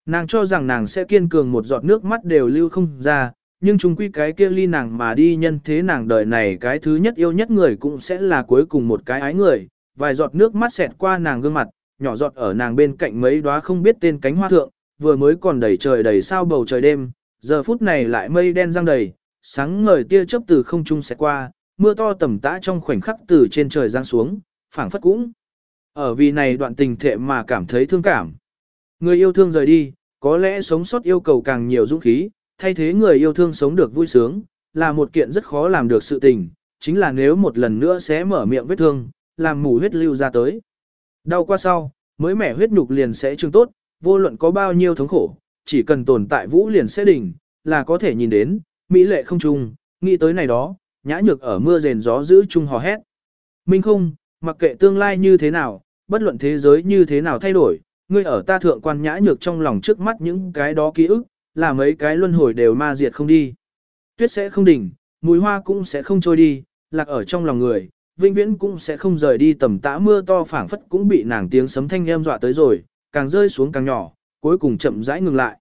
Nàng cho rằng nàng sẽ kiên cường một giọt nước mắt đều lưu không ra, nhưng chung quy cái kia ly nàng mà đi nhân thế nàng đời này cái thứ nhất yêu nhất người cũng sẽ là cuối cùng một cái ái người, vài giọt nước mắt xẹt qua nàng gương mặt, nhỏ giọt ở nàng bên cạnh mấy đóa không biết tên cánh hoa thượng, vừa mới còn đầy trời đầy sao bầu trời đêm, giờ phút này lại mây đen răng đầy, sáng ngời tia chớp từ không trung xẹt qua, mưa to tầm tã trong khoảnh khắc từ trên trời giáng xuống, phảng phất cũng. Ở vì này đoạn tình thệ mà cảm thấy thương cảm. Người yêu thương rời đi, có lẽ sống sót yêu cầu càng nhiều dũng khí, thay thế người yêu thương sống được vui sướng, là một kiện rất khó làm được sự tình, chính là nếu một lần nữa sẽ mở miệng vết thương, làm mù huyết lưu ra tới. Đau qua sau, mới mẻ huyết nhục liền sẽ trương tốt, vô luận có bao nhiêu thống khổ, chỉ cần tồn tại vũ liền sẽ đỉnh, là có thể nhìn đến, mỹ lệ không trùng, nghĩ tới này đó, nhã nhược ở mưa rền gió giữ chung hò hét. Minh không, mặc kệ tương lai như thế nào, bất luận thế giới như thế nào thay đổi, ngươi ở ta thượng quan nhã nhược trong lòng trước mắt những cái đó ký ức, là mấy cái luân hồi đều ma diệt không đi. Tuyết sẽ không đỉnh, mùi hoa cũng sẽ không trôi đi, lạc ở trong lòng người, vĩnh viễn cũng sẽ không rời đi tầm tã mưa to phảng phất cũng bị nàng tiếng sấm thanh em dọa tới rồi, càng rơi xuống càng nhỏ, cuối cùng chậm rãi ngừng lại.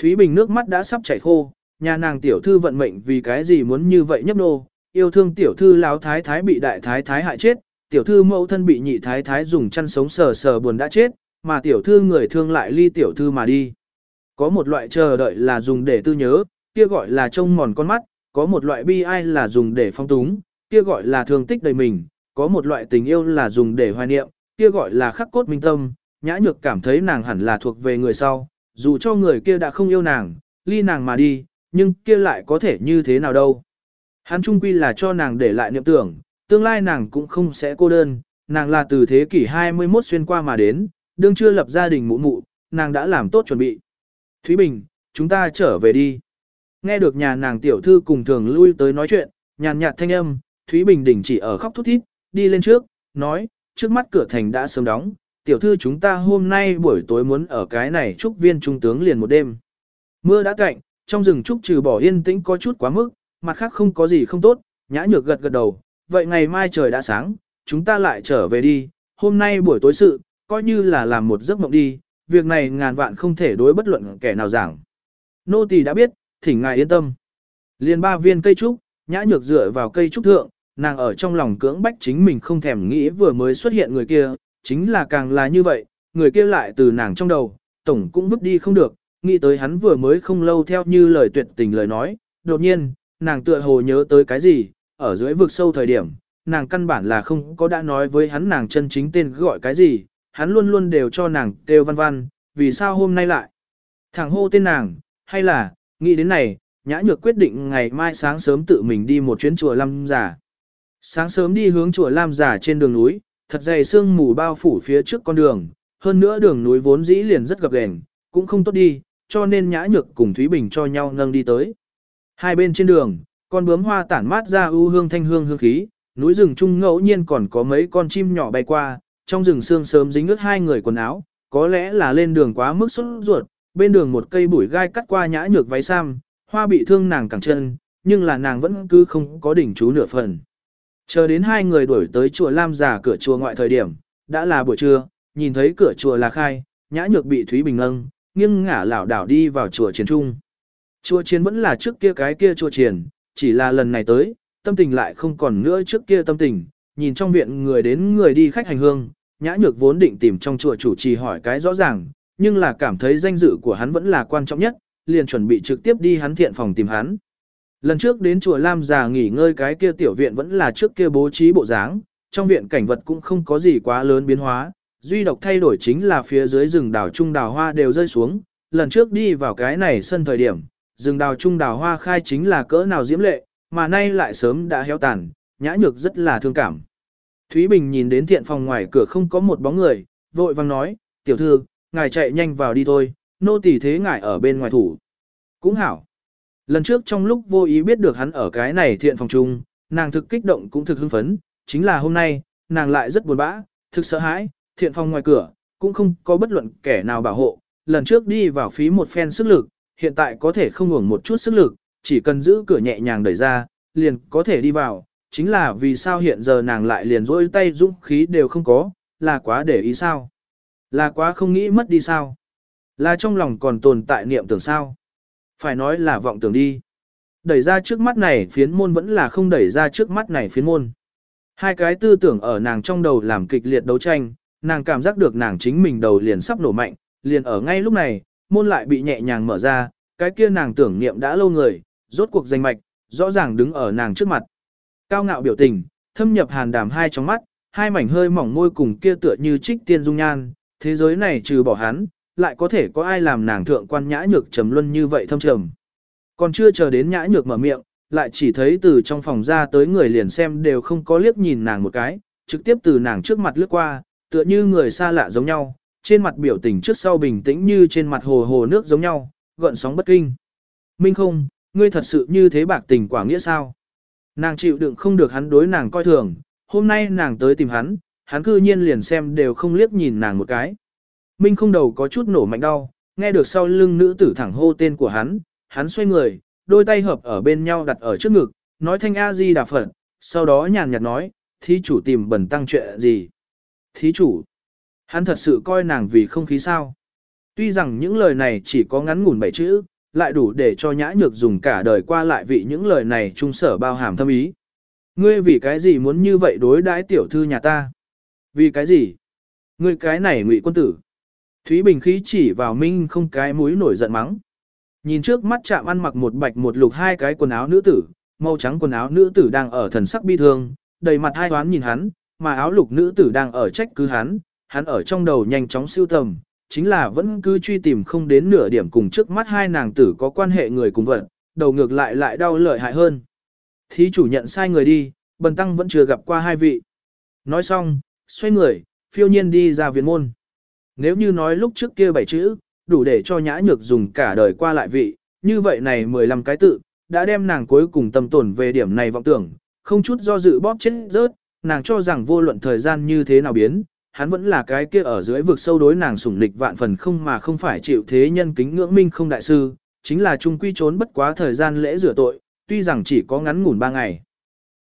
Thúy Bình nước mắt đã sắp chảy khô, nhà nàng tiểu thư vận mệnh vì cái gì muốn như vậy nhấp nô, yêu thương tiểu thư láo thái thái bị đại thái thái hại chết, tiểu thư mẫu thân bị nhị thái thái dùng chăn sống sờ sờ buồn đã chết, mà tiểu thư người thương lại ly tiểu thư mà đi. Có một loại chờ đợi là dùng để tư nhớ, kia gọi là trông mòn con mắt, có một loại bi ai là dùng để phong túng, kia gọi là thương tích đầy mình, có một loại tình yêu là dùng để hoài niệm, kia gọi là khắc cốt minh tâm, nhã nhược cảm thấy nàng hẳn là thuộc về người sau, dù cho người kia đã không yêu nàng, ly nàng mà đi, nhưng kia lại có thể như thế nào đâu. Hắn trung quy là cho nàng để lại niệm tưởng, tương lai nàng cũng không sẽ cô đơn, nàng là từ thế kỷ 21 xuyên qua mà đến, đương chưa lập gia đình mụ mụ, nàng đã làm tốt chuẩn bị. Thúy Bình, chúng ta trở về đi. Nghe được nhà nàng tiểu thư cùng thường lui tới nói chuyện, nhàn nhạt thanh âm, Thúy Bình đỉnh chỉ ở khóc thút thít, đi lên trước, nói, trước mắt cửa thành đã sớm đóng, tiểu thư chúng ta hôm nay buổi tối muốn ở cái này trúc viên trung tướng liền một đêm. Mưa đã cạnh, trong rừng trúc trừ bỏ yên tĩnh có chút quá mức, mặt khác không có gì không tốt, nhã nhược gật gật đầu, vậy ngày mai trời đã sáng, chúng ta lại trở về đi, hôm nay buổi tối sự, coi như là làm một giấc mộng đi, việc này ngàn vạn không thể đối bất luận kẻ nào giảng. Nô tỳ đã biết, thỉnh ngài yên tâm. Liên ba viên cây trúc, nhã nhược dựa vào cây trúc thượng, nàng ở trong lòng cưỡng bách chính mình không thèm nghĩ vừa mới xuất hiện người kia, chính là càng là như vậy, người kia lại từ nàng trong đầu, tổng cũng vứt đi không được, nghĩ tới hắn vừa mới không lâu theo như lời tuyệt tình lời nói, đột nhiên, nàng tựa hồ nhớ tới cái gì, ở dưới vực sâu thời điểm, nàng căn bản là không có đã nói với hắn nàng chân chính tên gọi cái gì, hắn luôn luôn đều cho nàng kêu văn văn, vì sao hôm nay lại thẳng hô tên nàng, hay là, nghĩ đến này, nhã nhược quyết định ngày mai sáng sớm tự mình đi một chuyến chùa Lam Giả. Sáng sớm đi hướng chùa Lam Giả trên đường núi, thật dày sương mù bao phủ phía trước con đường, hơn nữa đường núi vốn dĩ liền rất gập ghềnh, cũng không tốt đi, cho nên nhã nhược cùng Thúy Bình cho nhau nâng đi tới. Hai bên trên đường, con bướm hoa tản mát ra ưu hương thanh hương hương khí, núi rừng trung ngẫu nhiên còn có mấy con chim nhỏ bay qua, trong rừng sương sớm dính ướt hai người quần áo, có lẽ là lên đường quá mức sốt ruột, bên đường một cây bụi gai cắt qua nhã nhược váy sam, hoa bị thương nàng cẳng chân, nhưng là nàng vẫn cứ không có đỉnh chú nửa phần. Chờ đến hai người đuổi tới chùa Lam giả cửa chùa ngoại thời điểm, đã là buổi trưa, nhìn thấy cửa chùa là khai, nhã nhược bị Thúy Bình lâng, nghiêng ngả lảo đảo đi vào chùa chiến trung. Chùa chiến vẫn là trước kia cái kia chùa chiến, chỉ là lần này tới, tâm tình lại không còn nữa trước kia tâm tình, nhìn trong viện người đến người đi khách hành hương, nhã nhược vốn định tìm trong chùa chủ trì hỏi cái rõ ràng, nhưng là cảm thấy danh dự của hắn vẫn là quan trọng nhất, liền chuẩn bị trực tiếp đi hắn thiện phòng tìm hắn. Lần trước đến chùa Lam già nghỉ ngơi cái kia tiểu viện vẫn là trước kia bố trí bộ dáng, trong viện cảnh vật cũng không có gì quá lớn biến hóa, duy độc thay đổi chính là phía dưới rừng đào trung đào hoa đều rơi xuống, lần trước đi vào cái này sân thời điểm, rừng đào trung đào hoa khai chính là cỡ nào diễm lệ, mà nay lại sớm đã héo tàn, nhã nhược rất là thương cảm. Thúy Bình nhìn đến thiện phòng ngoài cửa không có một bóng người, vội vang nói, tiểu thư, ngài chạy nhanh vào đi thôi, nô tỳ thế ngài ở bên ngoài thủ. Cũng hảo. Lần trước trong lúc vô ý biết được hắn ở cái này thiện phòng chung, nàng thực kích động cũng thực hưng phấn, chính là hôm nay, nàng lại rất buồn bã, thực sợ hãi, thiện phòng ngoài cửa, cũng không có bất luận kẻ nào bảo hộ, lần trước đi vào phí một phen sức lực, hiện tại có thể không ngủng một chút sức lực, chỉ cần giữ cửa nhẹ nhàng đẩy ra, liền có thể đi vào, chính là vì sao hiện giờ nàng lại liền rỗi tay dũng khí đều không có, là quá để ý sao? Là quá không nghĩ mất đi sao? Là trong lòng còn tồn tại niệm tưởng sao? Phải nói là vọng tưởng đi. Đẩy ra trước mắt này phiến môn vẫn là không đẩy ra trước mắt này phiến môn. Hai cái tư tưởng ở nàng trong đầu làm kịch liệt đấu tranh, nàng cảm giác được nàng chính mình đầu liền sắp nổ mạnh, liền ở ngay lúc này, môn lại bị nhẹ nhàng mở ra, cái kia nàng tưởng niệm đã lâu người, rốt cuộc danh mạch, rõ ràng đứng ở nàng trước mặt. Cao ngạo biểu tình, thâm nhập hàn đàm hai trong mắt, hai mảnh hơi mỏng môi cùng kia tựa như trích tiên dung nhan, thế giới này trừ bỏ hắn, lại có thể có ai làm nàng thượng quan nhã nhược trầm luân như vậy thâm trầm. Còn chưa chờ đến nhã nhược mở miệng, lại chỉ thấy từ trong phòng ra tới người liền xem đều không có liếc nhìn nàng một cái, trực tiếp từ nàng trước mặt lướt qua, tựa như người xa lạ giống nhau, trên mặt biểu tình trước sau bình tĩnh như trên mặt hồ hồ nước giống nhau, gợn sóng bất kinh. Minh không, ngươi thật sự như thế bạc tình quả nghĩa sao? Nàng chịu đựng không được hắn đối nàng coi thường, hôm nay nàng tới tìm hắn, hắn cư nhiên liền xem đều không liếc nhìn nàng một cái. Minh không đầu có chút nổ mạnh đau, nghe được sau lưng nữ tử thẳng hô tên của hắn, hắn xoay người, đôi tay hợp ở bên nhau đặt ở trước ngực, nói thanh A-di đà phật, sau đó nhàn nhạt nói, thí chủ tìm bẩn tăng chuyện gì? Thí chủ, hắn thật sự coi nàng vì không khí sao? Tuy rằng những lời này chỉ có ngắn ngủn bảy chữ, lại đủ để cho nhã nhược dùng cả đời qua lại vị những lời này trung sở bao hàm thâm ý. Ngươi vì cái gì muốn như vậy đối đãi tiểu thư nhà ta? Vì cái gì? Ngươi cái này ngụy quân tử. Thúy Bình khí chỉ vào Minh không cái mũi nổi giận mắng. Nhìn trước mắt chạm ăn mặc một bạch một lục hai cái quần áo nữ tử, màu trắng quần áo nữ tử đang ở thần sắc bi thương, đầy mặt hai toán nhìn hắn, mà áo lục nữ tử đang ở trách cứ hắn, hắn ở trong đầu nhanh chóng siêu tầm, chính là vẫn cứ truy tìm không đến nửa điểm cùng trước mắt hai nàng tử có quan hệ người cùng vận, đầu ngược lại lại đau lợi hại hơn. Thí chủ nhận sai người đi, bần tăng vẫn chưa gặp qua hai vị. Nói xong, xoay người, phiêu nhiên đi ra viện môn. nếu như nói lúc trước kia bảy chữ, đủ để cho nhã nhược dùng cả đời qua lại vị, như vậy này 15 cái tự, đã đem nàng cuối cùng tâm tổn về điểm này vọng tưởng, không chút do dự bóp chết rớt, nàng cho rằng vô luận thời gian như thế nào biến, hắn vẫn là cái kia ở dưới vực sâu đối nàng sủng lịch vạn phần không mà không phải chịu thế nhân kính ngưỡng minh không đại sư, chính là trung quy trốn bất quá thời gian lễ rửa tội, tuy rằng chỉ có ngắn ngủn ba ngày.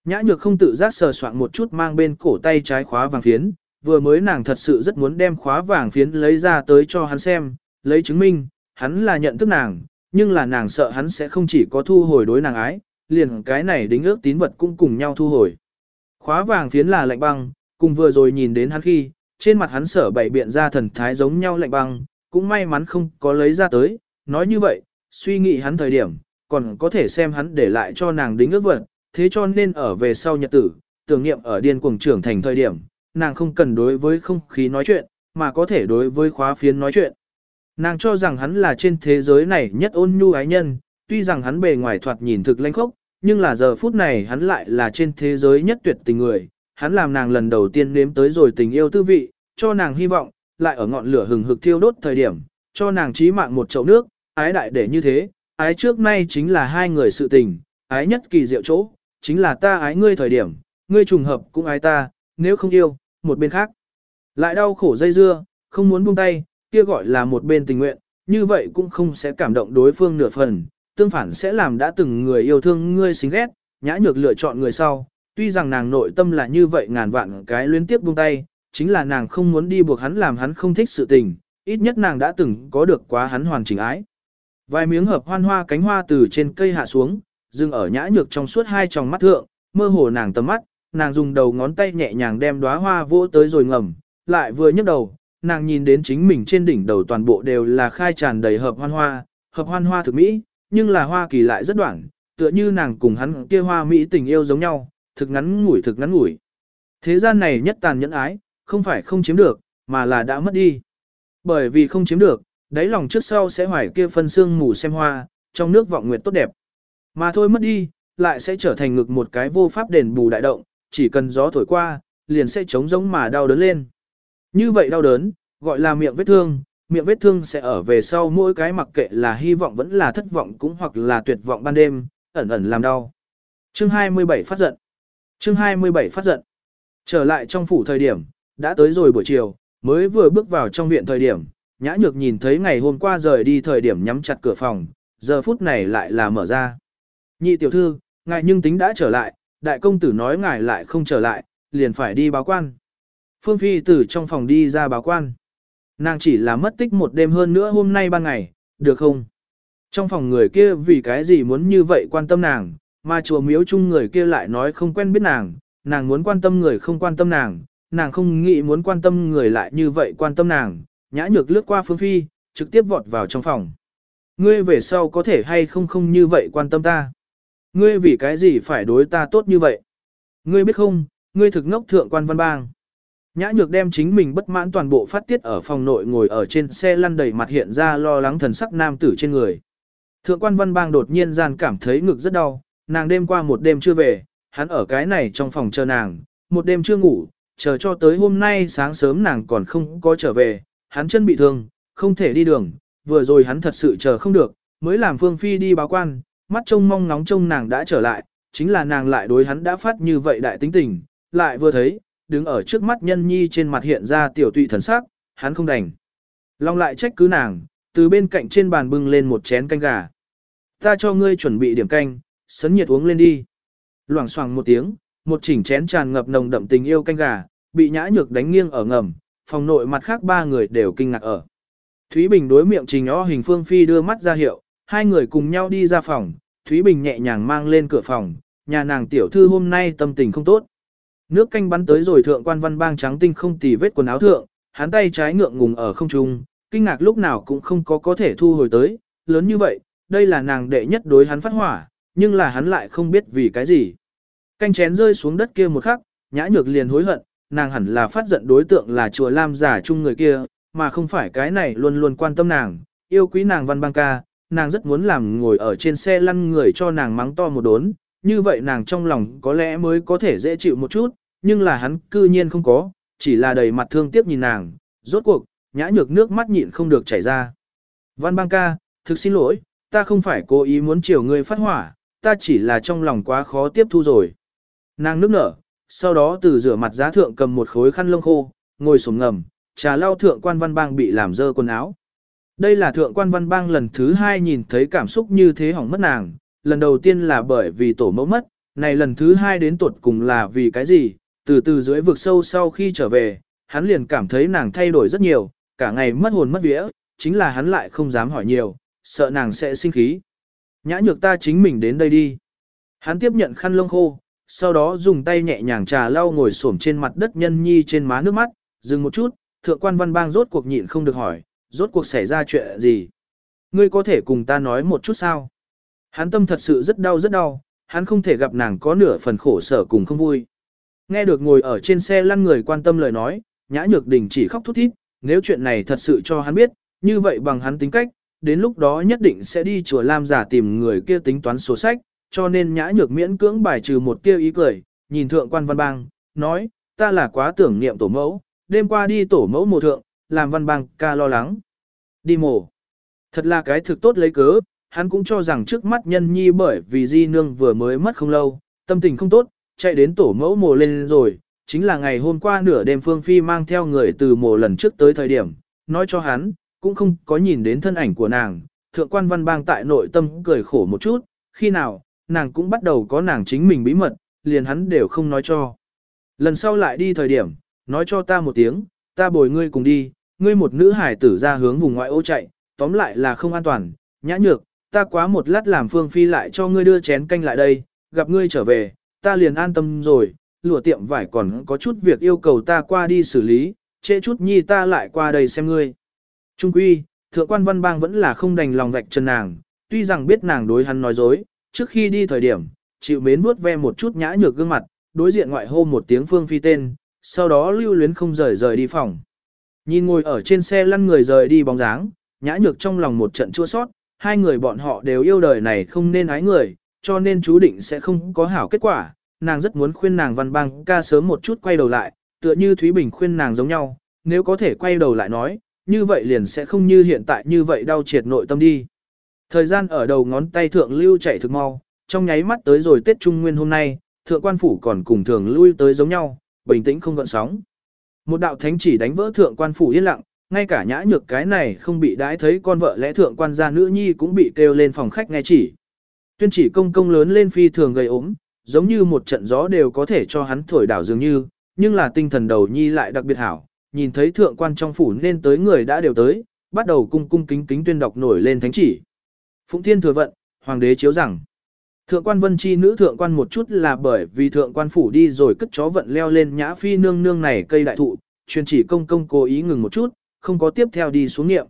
Nhã nhược không tự giác sờ soạn một chút mang bên cổ tay trái khóa vàng phiến, vừa mới nàng thật sự rất muốn đem khóa vàng phiến lấy ra tới cho hắn xem, lấy chứng minh, hắn là nhận thức nàng, nhưng là nàng sợ hắn sẽ không chỉ có thu hồi đối nàng ái, liền cái này đính ước tín vật cũng cùng nhau thu hồi. Khóa vàng phiến là lạnh băng, cùng vừa rồi nhìn đến hắn khi, trên mặt hắn sở bảy biện ra thần thái giống nhau lạnh băng, cũng may mắn không có lấy ra tới, nói như vậy, suy nghĩ hắn thời điểm, còn có thể xem hắn để lại cho nàng đính ước vật, thế cho nên ở về sau nhật tử, tưởng niệm ở điên cuồng trưởng thành thời điểm, nàng không cần đối với không khí nói chuyện, mà có thể đối với khóa phiến nói chuyện. Nàng cho rằng hắn là trên thế giới này nhất ôn nhu ái nhân, tuy rằng hắn bề ngoài thoạt nhìn thực lãnh khốc, nhưng là giờ phút này hắn lại là trên thế giới nhất tuyệt tình người. Hắn làm nàng lần đầu tiên nếm tới rồi tình yêu tư vị, cho nàng hy vọng, lại ở ngọn lửa hừng hực thiêu đốt thời điểm, cho nàng trí mạng một chậu nước, ái đại để như thế, ái trước nay chính là hai người sự tình, ái nhất kỳ diệu chỗ, chính là ta ái ngươi thời điểm, ngươi trùng hợp cũng ái ta, nếu không yêu, một bên khác. Lại đau khổ dây dưa, không muốn buông tay, kia gọi là một bên tình nguyện, như vậy cũng không sẽ cảm động đối phương nửa phần, tương phản sẽ làm đã từng người yêu thương ngươi xính ghét, nhã nhược lựa chọn người sau, tuy rằng nàng nội tâm là như vậy ngàn vạn cái liên tiếp buông tay, chính là nàng không muốn đi buộc hắn làm hắn không thích sự tình, ít nhất nàng đã từng có được quá hắn hoàn chỉnh ái. Vài miếng hợp hoan hoa cánh hoa từ trên cây hạ xuống, dừng ở nhã nhược trong suốt hai tròng mắt thượng, mơ hồ nàng tầm mắt, nàng dùng đầu ngón tay nhẹ nhàng đem đóa hoa vỗ tới rồi ngầm, lại vừa nhấc đầu, nàng nhìn đến chính mình trên đỉnh đầu toàn bộ đều là khai tràn đầy hợp hoan hoa, hợp hoan hoa thực mỹ, nhưng là hoa kỳ lại rất đoạn, tựa như nàng cùng hắn kia hoa mỹ tình yêu giống nhau, thực ngắn ngủi thực ngắn ngủi. Thế gian này nhất tàn nhẫn ái, không phải không chiếm được, mà là đã mất đi. Bởi vì không chiếm được, đáy lòng trước sau sẽ hoài kia phân xương mù xem hoa, trong nước vọng nguyệt tốt đẹp. Mà thôi mất đi, lại sẽ trở thành ngực một cái vô pháp đền bù đại động, chỉ cần gió thổi qua, liền sẽ trống giống mà đau đớn lên. Như vậy đau đớn, gọi là miệng vết thương, miệng vết thương sẽ ở về sau mỗi cái mặc kệ là hy vọng vẫn là thất vọng cũng hoặc là tuyệt vọng ban đêm, ẩn ẩn làm đau. Chương 27 phát giận. Chương 27 phát giận. Trở lại trong phủ thời điểm, đã tới rồi buổi chiều, mới vừa bước vào trong viện thời điểm, nhã nhược nhìn thấy ngày hôm qua rời đi thời điểm nhắm chặt cửa phòng, giờ phút này lại là mở ra. Nhị tiểu thư, ngài nhưng tính đã trở lại, đại công tử nói ngài lại không trở lại, liền phải đi báo quan. Phương Phi từ trong phòng đi ra báo quan. Nàng chỉ là mất tích một đêm hơn nữa hôm nay ban ngày, được không? Trong phòng người kia vì cái gì muốn như vậy quan tâm nàng, mà chùa miếu chung người kia lại nói không quen biết nàng, nàng muốn quan tâm người không quan tâm nàng, nàng không nghĩ muốn quan tâm người lại như vậy quan tâm nàng, nhã nhược lướt qua Phương Phi, trực tiếp vọt vào trong phòng. Ngươi về sau có thể hay không không như vậy quan tâm ta? Ngươi vì cái gì phải đối ta tốt như vậy? Ngươi biết không, ngươi thực ngốc thượng quan văn bang. Nhã nhược đem chính mình bất mãn toàn bộ phát tiết ở phòng nội ngồi ở trên xe lăn đầy mặt hiện ra lo lắng thần sắc nam tử trên người. Thượng quan văn bang đột nhiên gian cảm thấy ngực rất đau, nàng đêm qua một đêm chưa về, hắn ở cái này trong phòng chờ nàng, một đêm chưa ngủ, chờ cho tới hôm nay sáng sớm nàng còn không có trở về, hắn chân bị thương, không thể đi đường, vừa rồi hắn thật sự chờ không được, mới làm Phương Phi đi báo quan, mắt trông mong nóng trông nàng đã trở lại, chính là nàng lại đối hắn đã phát như vậy đại tính tình, lại vừa thấy, đứng ở trước mắt nhân nhi trên mặt hiện ra tiểu tụy thần sắc, hắn không đành. Long lại trách cứ nàng, từ bên cạnh trên bàn bưng lên một chén canh gà. Ta cho ngươi chuẩn bị điểm canh, sấn nhiệt uống lên đi. Loảng xoảng một tiếng, một chỉnh chén tràn ngập nồng đậm tình yêu canh gà, bị nhã nhược đánh nghiêng ở ngầm, phòng nội mặt khác ba người đều kinh ngạc ở. Thúy Bình đối miệng trình o hình phương phi đưa mắt ra hiệu, hai người cùng nhau đi ra phòng, Thúy Bình nhẹ nhàng mang lên cửa phòng, nhà nàng tiểu thư hôm nay tâm tình không tốt. Nước canh bắn tới rồi thượng quan văn bang trắng tinh không tì vết quần áo thượng, hắn tay trái ngượng ngùng ở không trung, kinh ngạc lúc nào cũng không có có thể thu hồi tới, lớn như vậy, đây là nàng đệ nhất đối hắn phát hỏa, nhưng là hắn lại không biết vì cái gì. Canh chén rơi xuống đất kia một khắc, nhã nhược liền hối hận, nàng hẳn là phát giận đối tượng là chùa Lam giả chung người kia, mà không phải cái này luôn luôn quan tâm nàng, yêu quý nàng văn bang ca, nàng rất muốn làm ngồi ở trên xe lăn người cho nàng mắng to một đốn, như vậy nàng trong lòng có lẽ mới có thể dễ chịu một chút, nhưng là hắn cư nhiên không có, chỉ là đầy mặt thương tiếc nhìn nàng, rốt cuộc, nhã nhược nước mắt nhịn không được chảy ra. Văn bang ca, thực xin lỗi, ta không phải cố ý muốn chiều ngươi phát hỏa, ta chỉ là trong lòng quá khó tiếp thu rồi. Nàng nước nở, sau đó từ rửa mặt giá thượng cầm một khối khăn lông khô, ngồi sổng ngầm, trà lau thượng quan văn bang bị làm dơ quần áo. Đây là thượng quan văn bang lần thứ hai nhìn thấy cảm xúc như thế hỏng mất nàng, lần đầu tiên là bởi vì tổ mẫu mất, này lần thứ hai đến tuột cùng là vì cái gì, từ từ dưới vực sâu sau khi trở về, hắn liền cảm thấy nàng thay đổi rất nhiều, cả ngày mất hồn mất vía, chính là hắn lại không dám hỏi nhiều, sợ nàng sẽ sinh khí. Nhã nhược ta chính mình đến đây đi. Hắn tiếp nhận khăn lông khô, sau đó dùng tay nhẹ nhàng trà lau ngồi xổm trên mặt đất nhân nhi trên má nước mắt, dừng một chút, thượng quan văn bang rốt cuộc nhịn không được hỏi, rốt cuộc xảy ra chuyện gì? Ngươi có thể cùng ta nói một chút sao? Hắn tâm thật sự rất đau rất đau, hắn không thể gặp nàng có nửa phần khổ sở cùng không vui. Nghe được ngồi ở trên xe lăn người quan tâm lời nói, nhã nhược đình chỉ khóc thút thít, nếu chuyện này thật sự cho hắn biết, như vậy bằng hắn tính cách, đến lúc đó nhất định sẽ đi chùa Lam giả tìm người kia tính toán sổ sách, cho nên nhã nhược miễn cưỡng bài trừ một tiêu ý cười, nhìn thượng quan văn bang, nói, ta là quá tưởng niệm tổ mẫu, đêm qua đi tổ mẫu mộ thượng, làm văn bang ca lo lắng. Đi mổ. Thật là cái thực tốt lấy cớ, hắn cũng cho rằng trước mắt nhân nhi bởi vì di nương vừa mới mất không lâu, tâm tình không tốt, chạy đến tổ mẫu mồ lên rồi, chính là ngày hôm qua nửa đêm Phương Phi mang theo người từ mồ lần trước tới thời điểm, nói cho hắn, cũng không có nhìn đến thân ảnh của nàng, thượng quan văn bang tại nội tâm cười khổ một chút, khi nào, nàng cũng bắt đầu có nàng chính mình bí mật, liền hắn đều không nói cho. Lần sau lại đi thời điểm, nói cho ta một tiếng, ta bồi ngươi cùng đi, ngươi một nữ hải tử ra hướng vùng ngoại ô chạy, tóm lại là không an toàn, nhã nhược, ta quá một lát làm phương phi lại cho ngươi đưa chén canh lại đây, gặp ngươi trở về, ta liền an tâm rồi, lụa tiệm vải còn có chút việc yêu cầu ta qua đi xử lý, trễ chút nhi ta lại qua đây xem ngươi. Trung quy, thượng quan văn bang vẫn là không đành lòng vạch chân nàng, tuy rằng biết nàng đối hắn nói dối, trước khi đi thời điểm, chịu mến vuốt ve một chút nhã nhược gương mặt, đối diện ngoại hô một tiếng phương phi tên, sau đó lưu luyến không rời rời đi phòng. Nhìn ngồi ở trên xe lăn người rời đi bóng dáng, nhã nhược trong lòng một trận chua sót, hai người bọn họ đều yêu đời này không nên ái người, cho nên chú định sẽ không có hảo kết quả. Nàng rất muốn khuyên nàng văn bang ca sớm một chút quay đầu lại, tựa như Thúy Bình khuyên nàng giống nhau, nếu có thể quay đầu lại nói, như vậy liền sẽ không như hiện tại như vậy đau triệt nội tâm đi. Thời gian ở đầu ngón tay thượng lưu chạy thực mau, trong nháy mắt tới rồi Tết Trung Nguyên hôm nay, thượng quan phủ còn cùng thường lui tới giống nhau, bình tĩnh không gợn sóng. Một đạo thánh chỉ đánh vỡ thượng quan phủ yên lặng, ngay cả nhã nhược cái này không bị đãi thấy con vợ lẽ thượng quan gia nữ nhi cũng bị kêu lên phòng khách nghe chỉ. Tuyên chỉ công công lớn lên phi thường gây ốm, giống như một trận gió đều có thể cho hắn thổi đảo dường như, nhưng là tinh thần đầu nhi lại đặc biệt hảo, nhìn thấy thượng quan trong phủ nên tới người đã đều tới, bắt đầu cung cung kính kính tuyên đọc nổi lên thánh chỉ. Phụng Thiên thừa vận, hoàng đế chiếu rằng, thượng quan vân chi nữ thượng quan một chút là bởi vì thượng quan phủ đi rồi cất chó vận leo lên nhã phi nương nương này cây đại thụ, truyền chỉ công công cố ý ngừng một chút, không có tiếp theo đi xuống nghiệm.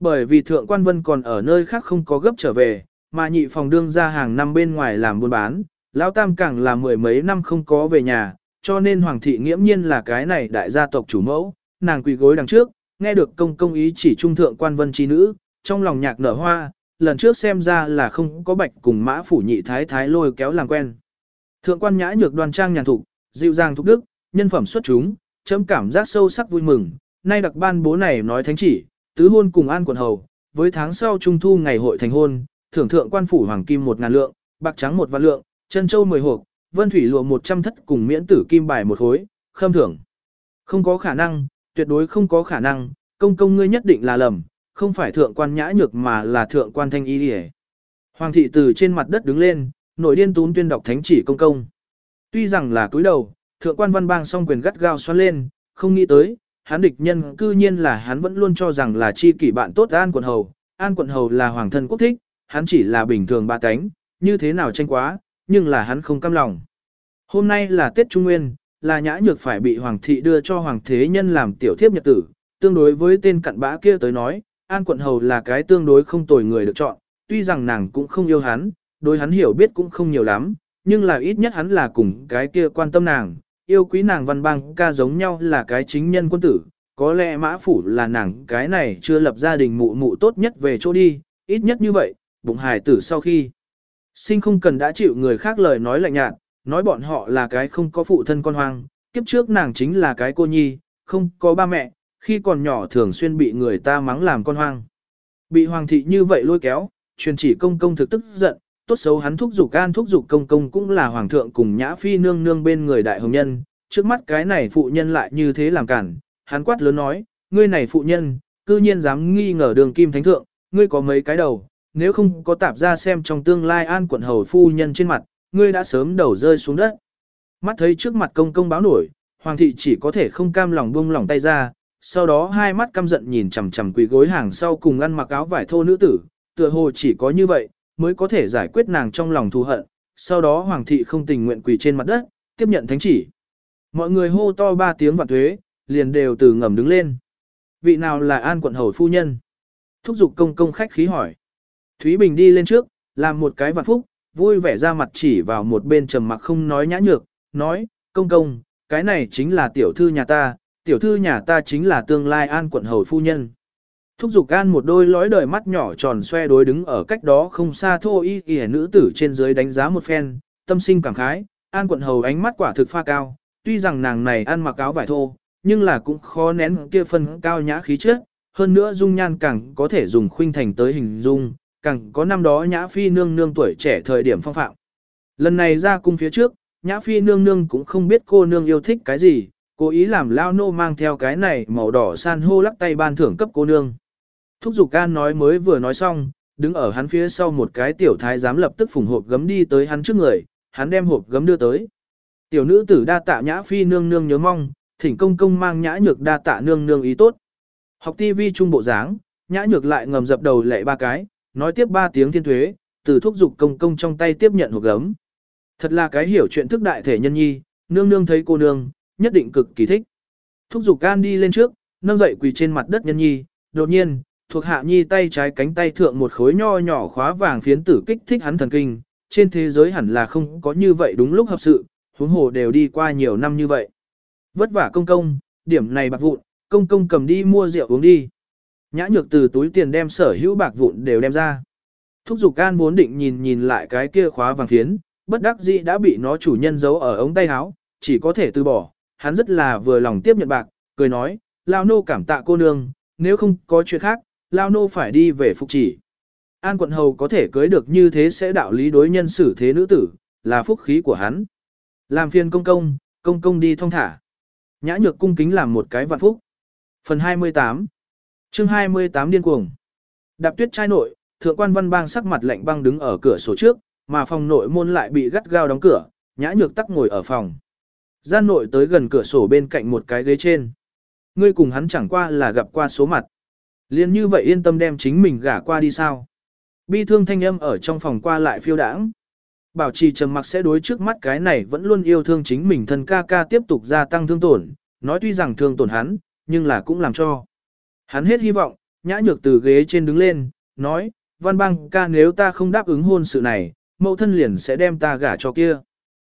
Bởi vì thượng quan vân còn ở nơi khác không có gấp trở về, mà nhị phòng đương ra hàng năm bên ngoài làm buôn bán, lão tam càng là mười mấy năm không có về nhà, cho nên hoàng thị nghiễm nhiên là cái này đại gia tộc chủ mẫu, nàng quỳ gối đằng trước, nghe được công công ý chỉ trung thượng quan vân chi nữ, trong lòng nhạc nở hoa, lần trước xem ra là không có bạch cùng mã phủ nhị thái thái lôi kéo làm quen. Thượng quan nhã nhược đoan trang nhàn thục, dịu dàng thục đức, nhân phẩm xuất chúng, chấm cảm giác sâu sắc vui mừng, nay đặc ban bố này nói thánh chỉ, tứ hôn cùng an quận hầu, với tháng sau trung thu ngày hội thành hôn, thưởng thượng quan phủ hoàng kim một ngàn lượng, bạc trắng một vạn lượng, chân châu mười hộp, vân thủy lụa một trăm thất cùng miễn tử kim bài một khối, khâm thưởng. Không có khả năng, tuyệt đối không có khả năng, công công ngươi nhất định là lầm, không phải thượng quan nhã nhược mà là thượng quan thanh y đi Hoàng thị từ trên mặt đất đứng lên, nổi điên tún tuyên đọc thánh chỉ công công. Tuy rằng là cúi đầu, thượng quan văn bang song quyền gắt gao xoắn lên, không nghĩ tới, hắn địch nhân cư nhiên là hắn vẫn luôn cho rằng là chi kỷ bạn tốt An quận hầu, An quận hầu là hoàng thân quốc thích, hắn chỉ là bình thường ba cánh, như thế nào tranh quá, nhưng là hắn không cam lòng. Hôm nay là Tết Trung Nguyên, là nhã nhược phải bị hoàng thị đưa cho hoàng thế nhân làm tiểu thiếp nhật tử, tương đối với tên cặn bã kia tới nói, An quận hầu là cái tương đối không tồi người được chọn, tuy rằng nàng cũng không yêu hắn, đối hắn hiểu biết cũng không nhiều lắm, nhưng là ít nhất hắn là cùng cái kia quan tâm nàng, yêu quý nàng văn bang ca giống nhau là cái chính nhân quân tử, có lẽ mã phủ là nàng cái này chưa lập gia đình mụ mụ tốt nhất về chỗ đi, ít nhất như vậy, bụng hài tử sau khi sinh không cần đã chịu người khác lời nói lạnh nhạt, nói bọn họ là cái không có phụ thân con hoang, kiếp trước nàng chính là cái cô nhi, không có ba mẹ, khi còn nhỏ thường xuyên bị người ta mắng làm con hoang. Bị hoàng thị như vậy lôi kéo, truyền chỉ công công thực tức giận, tốt xấu hắn thúc giục can thúc giục công công cũng là hoàng thượng cùng nhã phi nương nương bên người đại hồng nhân, trước mắt cái này phụ nhân lại như thế làm cản, hắn quát lớn nói, ngươi này phụ nhân, cư nhiên dám nghi ngờ đường kim thánh thượng, ngươi có mấy cái đầu, nếu không có tạp ra xem trong tương lai an quận hầu phu nhân trên mặt, ngươi đã sớm đầu rơi xuống đất. Mắt thấy trước mặt công công báo nổi, hoàng thị chỉ có thể không cam lòng buông lòng tay ra, sau đó hai mắt căm giận nhìn chằm chằm quỳ gối hàng sau cùng ăn mặc áo vải thô nữ tử, tựa hồ chỉ có như vậy, mới có thể giải quyết nàng trong lòng thù hận. Sau đó hoàng thị không tình nguyện quỳ trên mặt đất, tiếp nhận thánh chỉ. Mọi người hô to ba tiếng vạn thuế, liền đều từ ngầm đứng lên. Vị nào là an quận hầu phu nhân? Thúc giục công công khách khí hỏi. Thúy Bình đi lên trước, làm một cái vạn phúc, vui vẻ ra mặt chỉ vào một bên trầm mặc không nói nhã nhược, nói, công công, cái này chính là tiểu thư nhà ta, tiểu thư nhà ta chính là tương lai an quận hầu phu nhân. Thúc giục an một đôi lói đời mắt nhỏ tròn xoe đối đứng ở cách đó không xa thô y y nữ tử trên dưới đánh giá một phen, tâm sinh cảm khái, an quận hầu ánh mắt quả thực pha cao, tuy rằng nàng này ăn mặc áo vải thô, nhưng là cũng khó nén kia phân cao nhã khí chất, hơn nữa dung nhan càng có thể dùng khuynh thành tới hình dung, càng có năm đó nhã phi nương nương tuổi trẻ thời điểm phong phạm. Lần này ra cung phía trước, nhã phi nương nương cũng không biết cô nương yêu thích cái gì, cố ý làm lao nô mang theo cái này màu đỏ san hô lắc tay ban thưởng cấp cô nương. Thúc giục can nói mới vừa nói xong, đứng ở hắn phía sau một cái tiểu thái giám lập tức phùng hộp gấm đi tới hắn trước người, hắn đem hộp gấm đưa tới. Tiểu nữ tử đa tạ nhã phi nương nương nhớ mong, thỉnh công công mang nhã nhược đa tạ nương nương ý tốt. Học TV trung bộ dáng, nhã nhược lại ngầm dập đầu lệ ba cái, nói tiếp ba tiếng thiên thuế, từ thúc dục công công trong tay tiếp nhận hộp gấm. Thật là cái hiểu chuyện thức đại thể nhân nhi, nương nương thấy cô nương, nhất định cực kỳ thích. Thúc dục can đi lên trước, nâng dậy quỳ trên mặt đất nhân nhi, đột nhiên, thuộc hạ nhi tay trái cánh tay thượng một khối nho nhỏ khóa vàng phiến tử kích thích hắn thần kinh, trên thế giới hẳn là không có như vậy đúng lúc hợp sự, huống hồ đều đi qua nhiều năm như vậy. Vất vả công công, điểm này bạc vụn, công công cầm đi mua rượu uống đi. Nhã nhược từ túi tiền đem sở hữu bạc vụn đều đem ra. Thúc giục can vốn định nhìn nhìn lại cái kia khóa vàng phiến, bất đắc dĩ đã bị nó chủ nhân giấu ở ống tay áo, chỉ có thể từ bỏ. Hắn rất là vừa lòng tiếp nhận bạc, cười nói, Lao nô cảm tạ cô nương, nếu không có chuyện khác, Lao nô phải đi về phục chỉ. An quận hầu có thể cưới được như thế sẽ đạo lý đối nhân xử thế nữ tử, là phúc khí của hắn. Làm phiền công công, công công đi thong thả. Nhã nhược cung kính làm một cái vạn phúc. Phần 28 chương 28 điên cuồng. Đạp tuyết trai nội, thượng quan văn bang sắc mặt lạnh băng đứng ở cửa sổ trước, mà phòng nội môn lại bị gắt gao đóng cửa, nhã nhược tắc ngồi ở phòng. Gian nội tới gần cửa sổ bên cạnh một cái ghế trên. Ngươi cùng hắn chẳng qua là gặp qua số mặt. Liên như vậy yên tâm đem chính mình gả qua đi sao. Bi thương thanh âm ở trong phòng qua lại phiêu đãng. Bảo trì trầm mặc sẽ đối trước mắt cái này vẫn luôn yêu thương chính mình thân ca ca tiếp tục gia tăng thương tổn, nói tuy rằng thương tổn hắn, nhưng là cũng làm cho. Hắn hết hy vọng, nhã nhược từ ghế trên đứng lên, nói, văn băng ca nếu ta không đáp ứng hôn sự này, mẫu thân liền sẽ đem ta gả cho kia.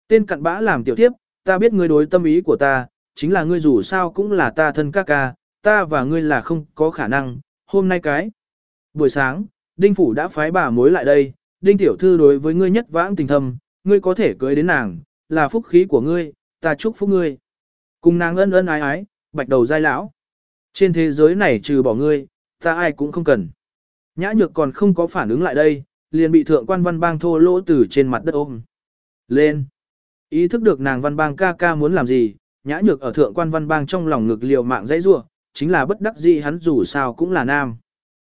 Tên cặn bã làm tiểu tiếp, ta biết ngươi đối tâm ý của ta, chính là ngươi dù sao cũng là ta thân ca ca, ta và ngươi là không có khả năng, hôm nay cái. Buổi sáng, Đinh Phủ đã phái bà mối lại đây, Đinh Tiểu Thư đối với ngươi nhất vãng tình thâm, ngươi có thể cưới đến nàng, là phúc khí của ngươi, ta chúc phúc ngươi. Cùng nàng ân ân ái ái, bạch đầu dai lão. Trên thế giới này trừ bỏ ngươi, ta ai cũng không cần. Nhã nhược còn không có phản ứng lại đây, liền bị thượng quan văn bang thô lỗ từ trên mặt đất ôm. Lên. Ý thức được nàng văn bang ca ca muốn làm gì, nhã nhược ở thượng quan văn bang trong lòng ngực liều mạng dãy rua, chính là bất đắc dĩ hắn dù sao cũng là nam.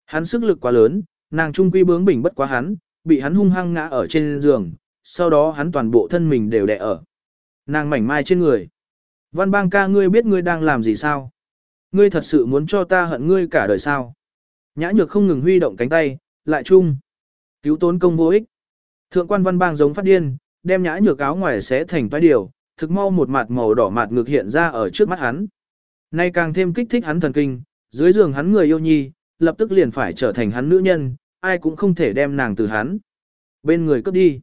Hắn sức lực quá lớn, nàng trung quy bướng bỉnh bất quá hắn, bị hắn hung hăng ngã ở trên giường, sau đó hắn toàn bộ thân mình đều đè ở. Nàng mảnh mai trên người. Văn bang ca ngươi biết ngươi đang làm gì sao? Ngươi thật sự muốn cho ta hận ngươi cả đời sao? Nhã nhược không ngừng huy động cánh tay, lại chung. Cứu tốn công vô ích. Thượng quan văn bang giống phát điên, đem nhã nhược áo ngoài xé thành toái điều, thực mau một mặt màu đỏ mặt ngược hiện ra ở trước mắt hắn. Nay càng thêm kích thích hắn thần kinh, dưới giường hắn người yêu nhi, lập tức liền phải trở thành hắn nữ nhân, ai cũng không thể đem nàng từ hắn. Bên người cướp đi.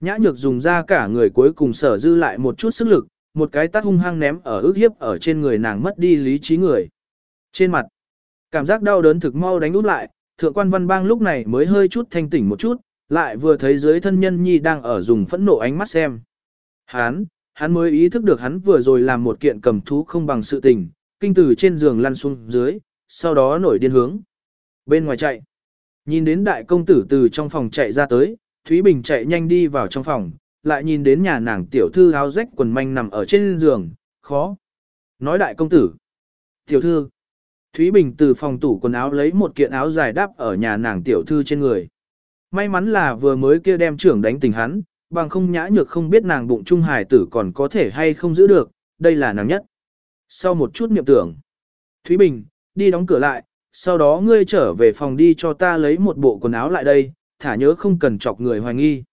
Nhã nhược dùng ra cả người cuối cùng sở dư lại một chút sức lực, một cái tát hung hăng ném ở ước hiếp ở trên người nàng mất đi lý trí người. Trên mặt, cảm giác đau đớn thực mau đánh út lại, thượng quan văn bang lúc này mới hơi chút thanh tỉnh một chút, lại vừa thấy dưới thân nhân nhi đang ở dùng phẫn nộ ánh mắt xem. Hắn, hắn mới ý thức được hắn vừa rồi làm một kiện cầm thú không bằng sự tình, kinh từ trên giường lăn xuống dưới, sau đó nổi điên hướng. Bên ngoài chạy. Nhìn đến đại công tử từ trong phòng chạy ra tới, Thúy Bình chạy nhanh đi vào trong phòng, lại nhìn đến nhà nàng tiểu thư áo rách quần manh nằm ở trên giường, khó. Nói đại công tử. Tiểu thư. Thúy Bình từ phòng tủ quần áo lấy một kiện áo dài đắp ở nhà nàng tiểu thư trên người. May mắn là vừa mới kia đem trưởng đánh tình hắn, bằng không nhã nhược không biết nàng bụng trung hài tử còn có thể hay không giữ được, đây là nàng nhất. Sau một chút niệm tưởng, Thúy Bình, đi đóng cửa lại, sau đó ngươi trở về phòng đi cho ta lấy một bộ quần áo lại đây, thả nhớ không cần chọc người hoài nghi.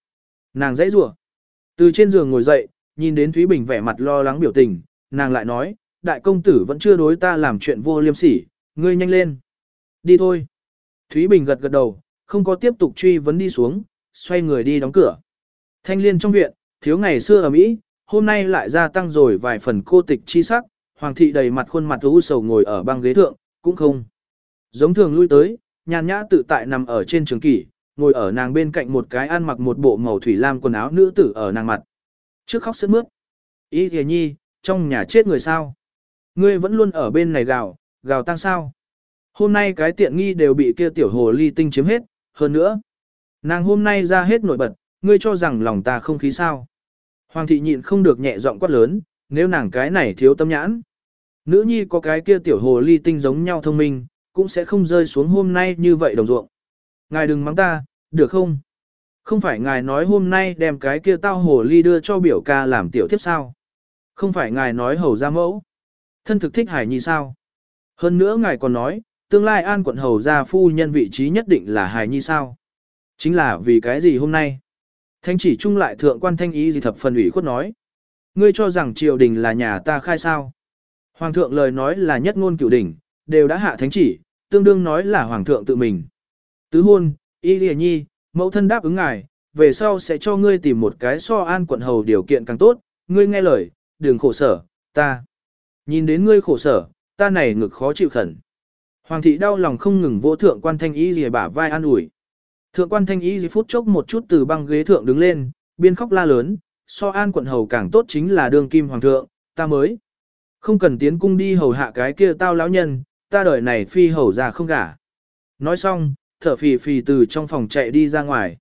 Nàng dãy rủa từ trên giường ngồi dậy, nhìn đến Thúy Bình vẻ mặt lo lắng biểu tình, nàng lại nói, đại công tử vẫn chưa đối ta làm chuyện vô liêm sỉ, ngươi nhanh lên. Đi thôi. Thúy Bình gật gật đầu, không có tiếp tục truy vấn đi xuống, xoay người đi đóng cửa. Thanh liên trong viện, thiếu ngày xưa ở Mỹ, hôm nay lại gia tăng rồi vài phần cô tịch chi sắc, hoàng thị đầy mặt khuôn mặt u sầu ngồi ở băng ghế thượng, cũng không. Giống thường lui tới, nhàn nhã tự tại nằm ở trên trường kỷ, ngồi ở nàng bên cạnh một cái ăn mặc một bộ màu thủy lam quần áo nữ tử ở nàng mặt. Trước khóc sướt mướt. Ý thề nhi, trong nhà chết người sao? Ngươi vẫn luôn ở bên này gào, gào tăng sao? Hôm nay cái tiện nghi đều bị kia tiểu hồ ly tinh chiếm hết, hơn nữa. Nàng hôm nay ra hết nổi bật, ngươi cho rằng lòng ta không khí sao. Hoàng thị nhịn không được nhẹ giọng quát lớn, nếu nàng cái này thiếu tâm nhãn. Nữ nhi có cái kia tiểu hồ ly tinh giống nhau thông minh, cũng sẽ không rơi xuống hôm nay như vậy đồng ruộng. Ngài đừng mắng ta, được không? Không phải ngài nói hôm nay đem cái kia tao hồ ly đưa cho biểu ca làm tiểu tiếp sao? Không phải ngài nói hầu ra mẫu. Thân thực thích hải nhi sao? Hơn nữa ngài còn nói, tương lai an quận hầu gia phu nhân vị trí nhất định là hài nhi sao. Chính là vì cái gì hôm nay? Thanh chỉ trung lại thượng quan thanh ý gì thập phần ủy khuất nói. Ngươi cho rằng triều đình là nhà ta khai sao? Hoàng thượng lời nói là nhất ngôn cửu đỉnh, đều đã hạ thánh chỉ, tương đương nói là hoàng thượng tự mình. Tứ hôn, y lìa nhi, mẫu thân đáp ứng ngài, về sau sẽ cho ngươi tìm một cái so an quận hầu điều kiện càng tốt, ngươi nghe lời, đừng khổ sở, ta. Nhìn đến ngươi khổ sở, ta này ngực khó chịu khẩn. Hoàng thị đau lòng không ngừng vỗ thượng quan thanh y lìa bả vai an ủi. Thượng quan thanh y gì phút chốc một chút từ băng ghế thượng đứng lên, biên khóc la lớn, so an quận hầu càng tốt chính là đường kim hoàng thượng, ta mới. Không cần tiến cung đi hầu hạ cái kia tao lão nhân, ta đợi này phi hầu già không gả. Nói xong, thở phì phì từ trong phòng chạy đi ra ngoài.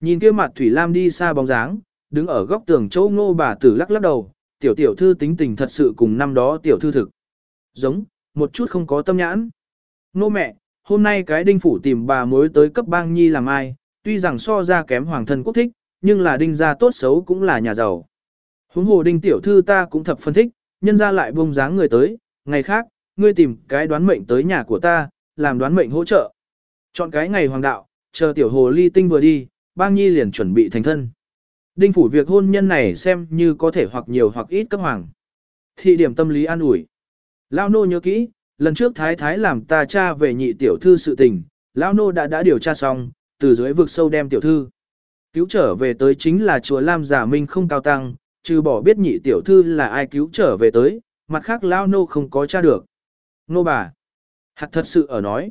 Nhìn kia mặt Thủy Lam đi xa bóng dáng, đứng ở góc tường châu ngô bà tử lắc lắc đầu, tiểu tiểu thư tính tình thật sự cùng năm đó tiểu thư thực. Giống, một chút không có tâm nhãn. Nô mẹ, hôm nay cái đinh phủ tìm bà mối tới cấp bang nhi làm ai, tuy rằng so ra kém hoàng thân quốc thích, nhưng là đinh gia tốt xấu cũng là nhà giàu. Huống hồ đinh tiểu thư ta cũng thập phân thích, nhân ra lại bông dáng người tới, ngày khác, ngươi tìm cái đoán mệnh tới nhà của ta, làm đoán mệnh hỗ trợ. Chọn cái ngày hoàng đạo, chờ tiểu hồ ly tinh vừa đi, bang nhi liền chuẩn bị thành thân. Đinh phủ việc hôn nhân này xem như có thể hoặc nhiều hoặc ít cấp hoàng. Thị điểm tâm lý an ủi. Lao nô nhớ kỹ, lần trước thái thái làm ta cha về nhị tiểu thư sự tình, Lao nô đã đã điều tra xong, từ dưới vực sâu đem tiểu thư. Cứu trở về tới chính là chùa Lam Giả Minh không cao tăng, trừ bỏ biết nhị tiểu thư là ai cứu trở về tới, mặt khác Lao nô không có tra được. Nô bà. Hạt thật sự ở nói.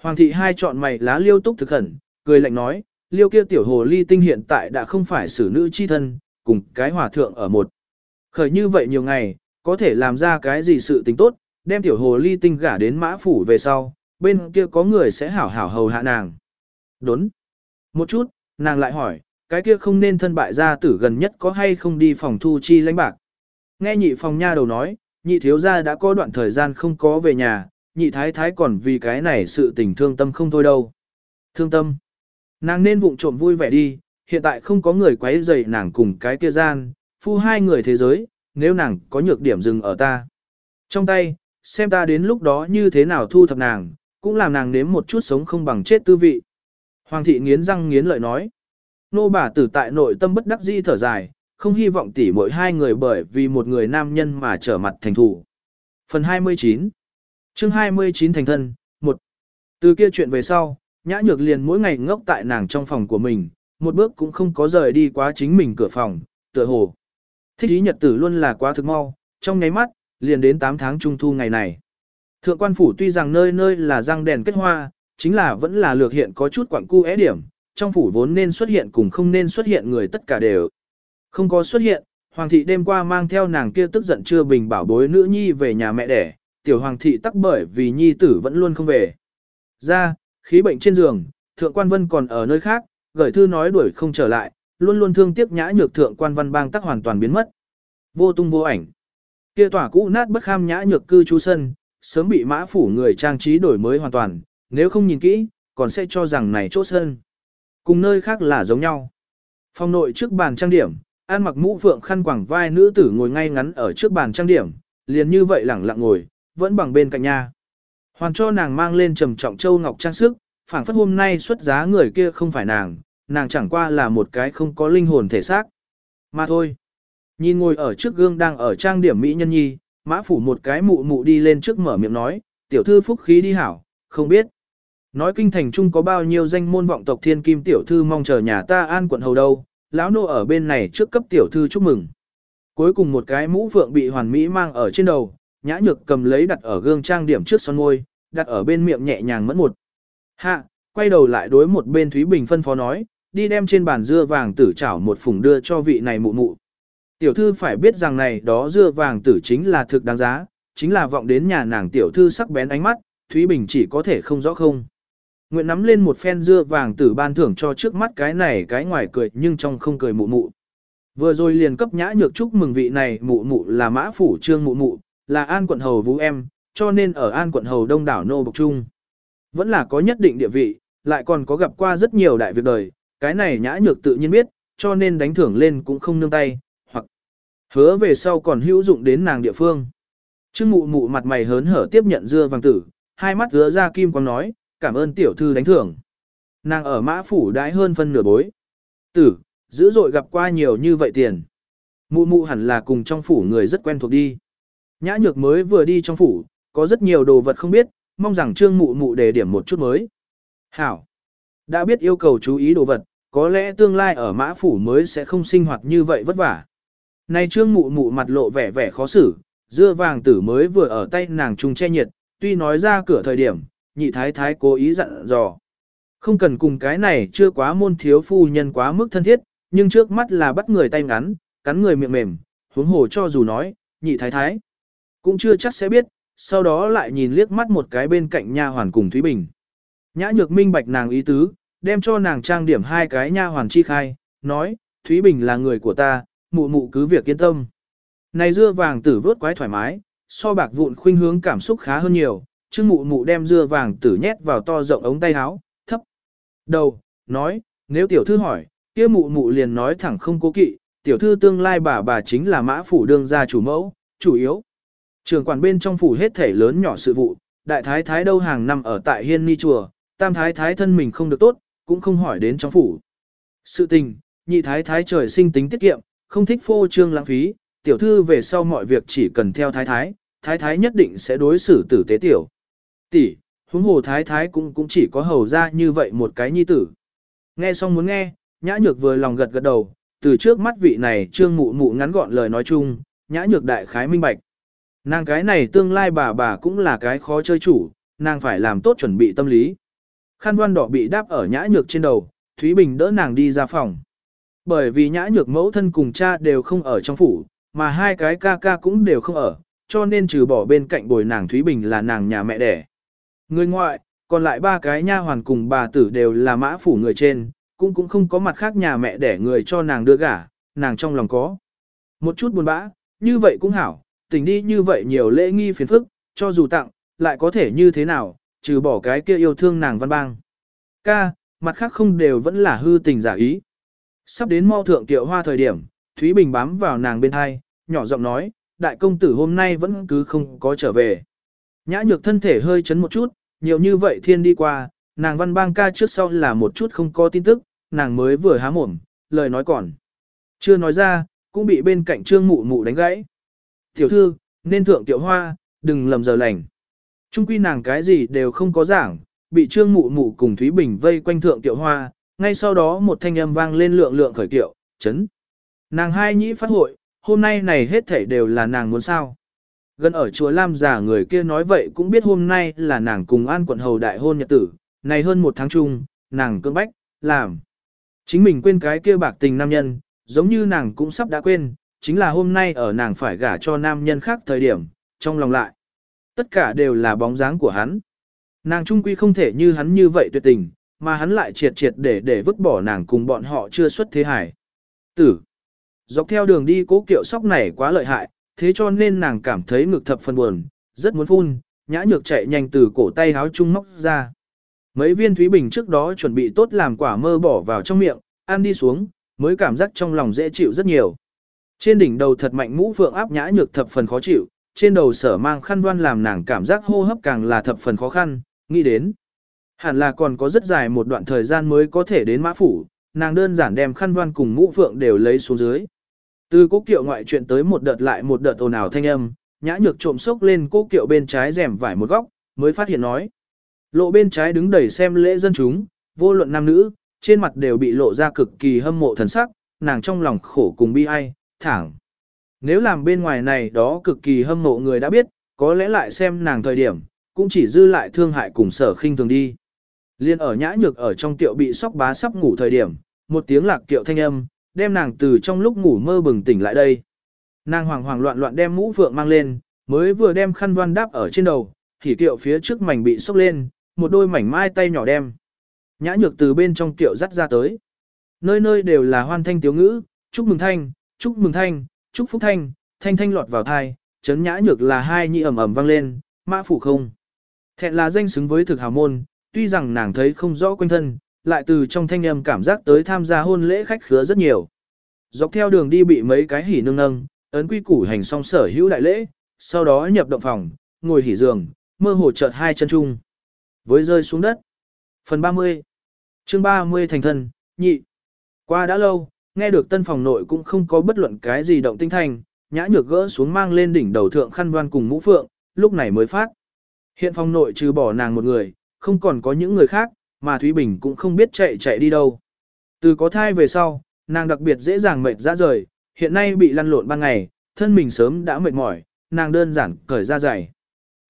Hoàng thị hai chọn mày lá liêu túc thực khẩn, cười lạnh nói, liêu kia tiểu hồ ly tinh hiện tại đã không phải xử nữ chi thân, cùng cái hòa thượng ở một. Khởi như vậy nhiều ngày, có thể làm ra cái gì sự tình tốt, đem tiểu hồ ly tinh gả đến mã phủ về sau, bên kia có người sẽ hảo hảo hầu hạ nàng. Đốn. Một chút, nàng lại hỏi, cái kia không nên thân bại gia tử gần nhất có hay không đi phòng thu chi lãnh bạc. Nghe nhị phòng nha đầu nói, nhị thiếu gia đã có đoạn thời gian không có về nhà, nhị thái thái còn vì cái này sự tình thương tâm không thôi đâu. Thương tâm. Nàng nên vụng trộm vui vẻ đi, hiện tại không có người quấy rầy nàng cùng cái kia gian, phu hai người thế giới, nếu nàng có nhược điểm dừng ở ta. Trong tay, xem ta đến lúc đó như thế nào thu thập nàng, cũng làm nàng nếm một chút sống không bằng chết tư vị. Hoàng thị nghiến răng nghiến lợi nói. Nô bà tử tại nội tâm bất đắc di thở dài, không hy vọng tỉ mỗi hai người bởi vì một người nam nhân mà trở mặt thành thủ. Phần 29 chương 29 thành thân, 1. Từ kia chuyện về sau, nhã nhược liền mỗi ngày ngốc tại nàng trong phòng của mình, một bước cũng không có rời đi quá chính mình cửa phòng, tựa hồ. Thích ý nhật tử luôn là quá thực mau, trong nháy mắt, liền đến 8 tháng trung thu ngày này. Thượng quan phủ tuy rằng nơi nơi là răng đèn kết hoa, chính là vẫn là lược hiện có chút quảng cu é điểm, trong phủ vốn nên xuất hiện cùng không nên xuất hiện người tất cả đều. Không có xuất hiện, hoàng thị đêm qua mang theo nàng kia tức giận chưa bình bảo bối nữ nhi về nhà mẹ đẻ, tiểu hoàng thị tắc bởi vì nhi tử vẫn luôn không về. Ra, khí bệnh trên giường, thượng quan vân còn ở nơi khác, gửi thư nói đuổi không trở lại, luôn luôn thương tiếc nhã nhược thượng quan văn bang tắc hoàn toàn biến mất. Vô tung vô ảnh. Kia tỏa cũ nát bất kham nhã nhược cư trú sân, sớm bị mã phủ người trang trí đổi mới hoàn toàn, nếu không nhìn kỹ, còn sẽ cho rằng này chỗ sân. Cùng nơi khác là giống nhau. Phòng nội trước bàn trang điểm, an mặc mũ phượng khăn quảng vai nữ tử ngồi ngay ngắn ở trước bàn trang điểm, liền như vậy lẳng lặng ngồi, vẫn bằng bên cạnh nhà. Hoàn cho nàng mang lên trầm trọng châu ngọc trang sức, phảng phất hôm nay xuất giá người kia không phải nàng, nàng chẳng qua là một cái không có linh hồn thể xác. Mà thôi. Nhìn ngồi ở trước gương đang ở trang điểm Mỹ nhân nhi, mã phủ một cái mụ mụ đi lên trước mở miệng nói, tiểu thư phúc khí đi hảo, không biết. Nói kinh thành trung có bao nhiêu danh môn vọng tộc thiên kim tiểu thư mong chờ nhà ta an quận hầu đâu, lão nô ở bên này trước cấp tiểu thư chúc mừng. Cuối cùng một cái mũ phượng bị hoàn mỹ mang ở trên đầu, nhã nhược cầm lấy đặt ở gương trang điểm trước son môi, đặt ở bên miệng nhẹ nhàng mẫn một. Hạ, quay đầu lại đối một bên Thúy Bình phân phó nói, đi đem trên bàn dưa vàng tử chảo một phùng đưa cho vị này mụ mụ. Tiểu thư phải biết rằng này đó dưa vàng tử chính là thực đáng giá, chính là vọng đến nhà nàng tiểu thư sắc bén ánh mắt, Thúy Bình chỉ có thể không rõ không. Nguyện nắm lên một phen dưa vàng tử ban thưởng cho trước mắt cái này cái ngoài cười nhưng trong không cười mụ mụ. Vừa rồi liền cấp nhã nhược chúc mừng vị này mụ mụ là mã phủ trương mụ mụ, là an quận hầu vũ em, cho nên ở an quận hầu đông đảo nô bộc trung. Vẫn là có nhất định địa vị, lại còn có gặp qua rất nhiều đại việc đời, cái này nhã nhược tự nhiên biết, cho nên đánh thưởng lên cũng không nương tay, hoặc hứa về sau còn hữu dụng đến nàng địa phương. Trương mụ mụ mặt mày hớn hở tiếp nhận dưa vàng tử, hai mắt hứa ra kim quang nói, cảm ơn tiểu thư đánh thưởng. Nàng ở mã phủ đãi hơn phân nửa bối. Tử, dữ dội gặp qua nhiều như vậy tiền. Mụ mụ hẳn là cùng trong phủ người rất quen thuộc đi. Nhã nhược mới vừa đi trong phủ, có rất nhiều đồ vật không biết, mong rằng trương mụ mụ đề điểm một chút mới. Hảo. Đã biết yêu cầu chú ý đồ vật, có lẽ tương lai ở mã phủ mới sẽ không sinh hoạt như vậy vất vả. Này trương mụ mụ mặt lộ vẻ vẻ khó xử, dưa vàng tử mới vừa ở tay nàng trùng che nhiệt, tuy nói ra cửa thời điểm, nhị thái thái cố ý dặn dò. Không cần cùng cái này chưa quá môn thiếu phu nhân quá mức thân thiết, nhưng trước mắt là bắt người tay ngắn, cắn người miệng mềm, huống hồ cho dù nói, nhị thái thái. Cũng chưa chắc sẽ biết, sau đó lại nhìn liếc mắt một cái bên cạnh nha hoàn cùng Thúy Bình. Nhã nhược minh bạch nàng ý tứ, đem cho nàng trang điểm hai cái nha hoàn chi khai, nói, Thúy Bình là người của ta, mụ mụ cứ việc yên tâm. Này dưa vàng tử vớt quái thoải mái, so bạc vụn khuynh hướng cảm xúc khá hơn nhiều, Trương mụ mụ đem dưa vàng tử nhét vào to rộng ống tay áo, thấp. Đầu, nói, nếu tiểu thư hỏi, kia mụ mụ liền nói thẳng không cố kỵ, tiểu thư tương lai bà bà chính là mã phủ đương gia chủ mẫu, chủ yếu. Trường quản bên trong phủ hết thể lớn nhỏ sự vụ, đại thái thái đâu hàng năm ở tại hiên ni chùa, tam thái thái thân mình không được tốt, cũng không hỏi đến trong phủ. Sự tình, nhị thái thái trời sinh tính tiết kiệm, không thích phô trương lãng phí, tiểu thư về sau mọi việc chỉ cần theo thái thái, thái thái nhất định sẽ đối xử tử tế tiểu. Tỷ, huống hồ thái thái cũng cũng chỉ có hầu ra như vậy một cái nhi tử. Nghe xong muốn nghe, nhã nhược vừa lòng gật gật đầu, từ trước mắt vị này trương mụ mụ ngắn gọn lời nói chung, nhã nhược đại khái minh bạch. Nàng cái này tương lai bà bà cũng là cái khó chơi chủ, nàng phải làm tốt chuẩn bị tâm lý. Khăn đoan đỏ bị đáp ở nhã nhược trên đầu, Thúy Bình đỡ nàng đi ra phòng. Bởi vì nhã nhược mẫu thân cùng cha đều không ở trong phủ, mà hai cái ca ca cũng đều không ở, cho nên trừ bỏ bên cạnh bồi nàng Thúy Bình là nàng nhà mẹ đẻ. Người ngoại, còn lại ba cái nha hoàn cùng bà tử đều là mã phủ người trên, cũng cũng không có mặt khác nhà mẹ đẻ người cho nàng đưa gả, nàng trong lòng có. Một chút buồn bã, như vậy cũng hảo, tình đi như vậy nhiều lễ nghi phiền phức, cho dù tặng, lại có thể như thế nào, trừ bỏ cái kia yêu thương nàng văn bang. Ca, mặt khác không đều vẫn là hư tình giả ý. Sắp đến mau thượng tiệu hoa thời điểm, Thúy Bình bám vào nàng bên hai, nhỏ giọng nói, đại công tử hôm nay vẫn cứ không có trở về. Nhã nhược thân thể hơi chấn một chút, nhiều như vậy thiên đi qua, nàng văn bang ca trước sau là một chút không có tin tức, nàng mới vừa há mồm, lời nói còn. Chưa nói ra, cũng bị bên cạnh trương mụ mụ đánh gãy. Tiểu thư, nên thượng tiểu hoa, đừng lầm giờ lành. Trung quy nàng cái gì đều không có giảng, bị trương mụ mụ cùng Thúy Bình vây quanh thượng tiểu hoa, ngay sau đó một thanh âm vang lên lượng lượng khởi tiệu, chấn. Nàng hai nhĩ phát hội, hôm nay này hết thảy đều là nàng muốn sao. Gần ở chùa Lam giả người kia nói vậy cũng biết hôm nay là nàng cùng an quận hầu đại hôn nhật tử, này hơn một tháng chung, nàng cưỡng bách, làm. Chính mình quên cái kia bạc tình nam nhân, giống như nàng cũng sắp đã quên, chính là hôm nay ở nàng phải gả cho nam nhân khác thời điểm, trong lòng lại. Tất cả đều là bóng dáng của hắn. Nàng trung quy không thể như hắn như vậy tuyệt tình, mà hắn lại triệt triệt để để vứt bỏ nàng cùng bọn họ chưa xuất thế hải. Tử. Dọc theo đường đi cố kiệu sóc này quá lợi hại, thế cho nên nàng cảm thấy ngực thập phần buồn, rất muốn phun, nhã nhược chạy nhanh từ cổ tay háo trung móc ra. Mấy viên thúy bình trước đó chuẩn bị tốt làm quả mơ bỏ vào trong miệng, ăn đi xuống, mới cảm giác trong lòng dễ chịu rất nhiều. Trên đỉnh đầu thật mạnh mũ phượng áp nhã nhược thập phần khó chịu, trên đầu sở mang khăn đoan làm nàng cảm giác hô hấp càng là thập phần khó khăn, nghĩ đến. Hẳn là còn có rất dài một đoạn thời gian mới có thể đến mã phủ, nàng đơn giản đem khăn đoan cùng mũ phượng đều lấy xuống dưới. Từ cố kiệu ngoại chuyện tới một đợt lại một đợt ồn ào thanh âm, nhã nhược trộm sốc lên cố kiệu bên trái rèm vải một góc, mới phát hiện nói. Lộ bên trái đứng đầy xem lễ dân chúng, vô luận nam nữ, trên mặt đều bị lộ ra cực kỳ hâm mộ thần sắc, nàng trong lòng khổ cùng bi ai, thẳng. Nếu làm bên ngoài này đó cực kỳ hâm mộ người đã biết, có lẽ lại xem nàng thời điểm, cũng chỉ dư lại thương hại cùng sở khinh thường đi. Liên ở nhã nhược ở trong tiệu bị sóc bá sắp ngủ thời điểm, một tiếng lạc kiệu thanh âm, đem nàng từ trong lúc ngủ mơ bừng tỉnh lại đây. Nàng hoàng hoàng loạn loạn đem mũ phượng mang lên, mới vừa đem khăn voan đáp ở trên đầu, thì kiệu phía trước mảnh bị sốc lên, một đôi mảnh mai tay nhỏ đem. Nhã nhược từ bên trong kiệu dắt ra tới. Nơi nơi đều là hoan thanh tiếu ngữ, chúc mừng thanh, chúc mừng thanh, chúc phúc thanh, thanh thanh lọt vào thai, chấn nhã nhược là hai nhị ẩm ẩm vang lên, mã phủ không. Thẹn là danh xứng với thực hào môn, tuy rằng nàng thấy không rõ quanh thân, lại từ trong thanh âm cảm giác tới tham gia hôn lễ khách khứa rất nhiều. Dọc theo đường đi bị mấy cái hỉ nâng nâng, ấn quy củ hành xong sở hữu đại lễ, sau đó nhập động phòng, ngồi hỉ giường, mơ hồ chợt hai chân chung. Với rơi xuống đất. Phần 30 chương 30 thành thân, nhị. Qua đã lâu, nghe được tân phòng nội cũng không có bất luận cái gì động tinh thành, nhã nhược gỡ xuống mang lên đỉnh đầu thượng khăn đoan cùng mũ phượng, lúc này mới phát. Hiện phòng nội trừ bỏ nàng một người, không còn có những người khác, mà Thúy Bình cũng không biết chạy chạy đi đâu. Từ có thai về sau, nàng đặc biệt dễ dàng mệt ra rời, hiện nay bị lăn lộn ban ngày, thân mình sớm đã mệt mỏi, nàng đơn giản cởi ra giày.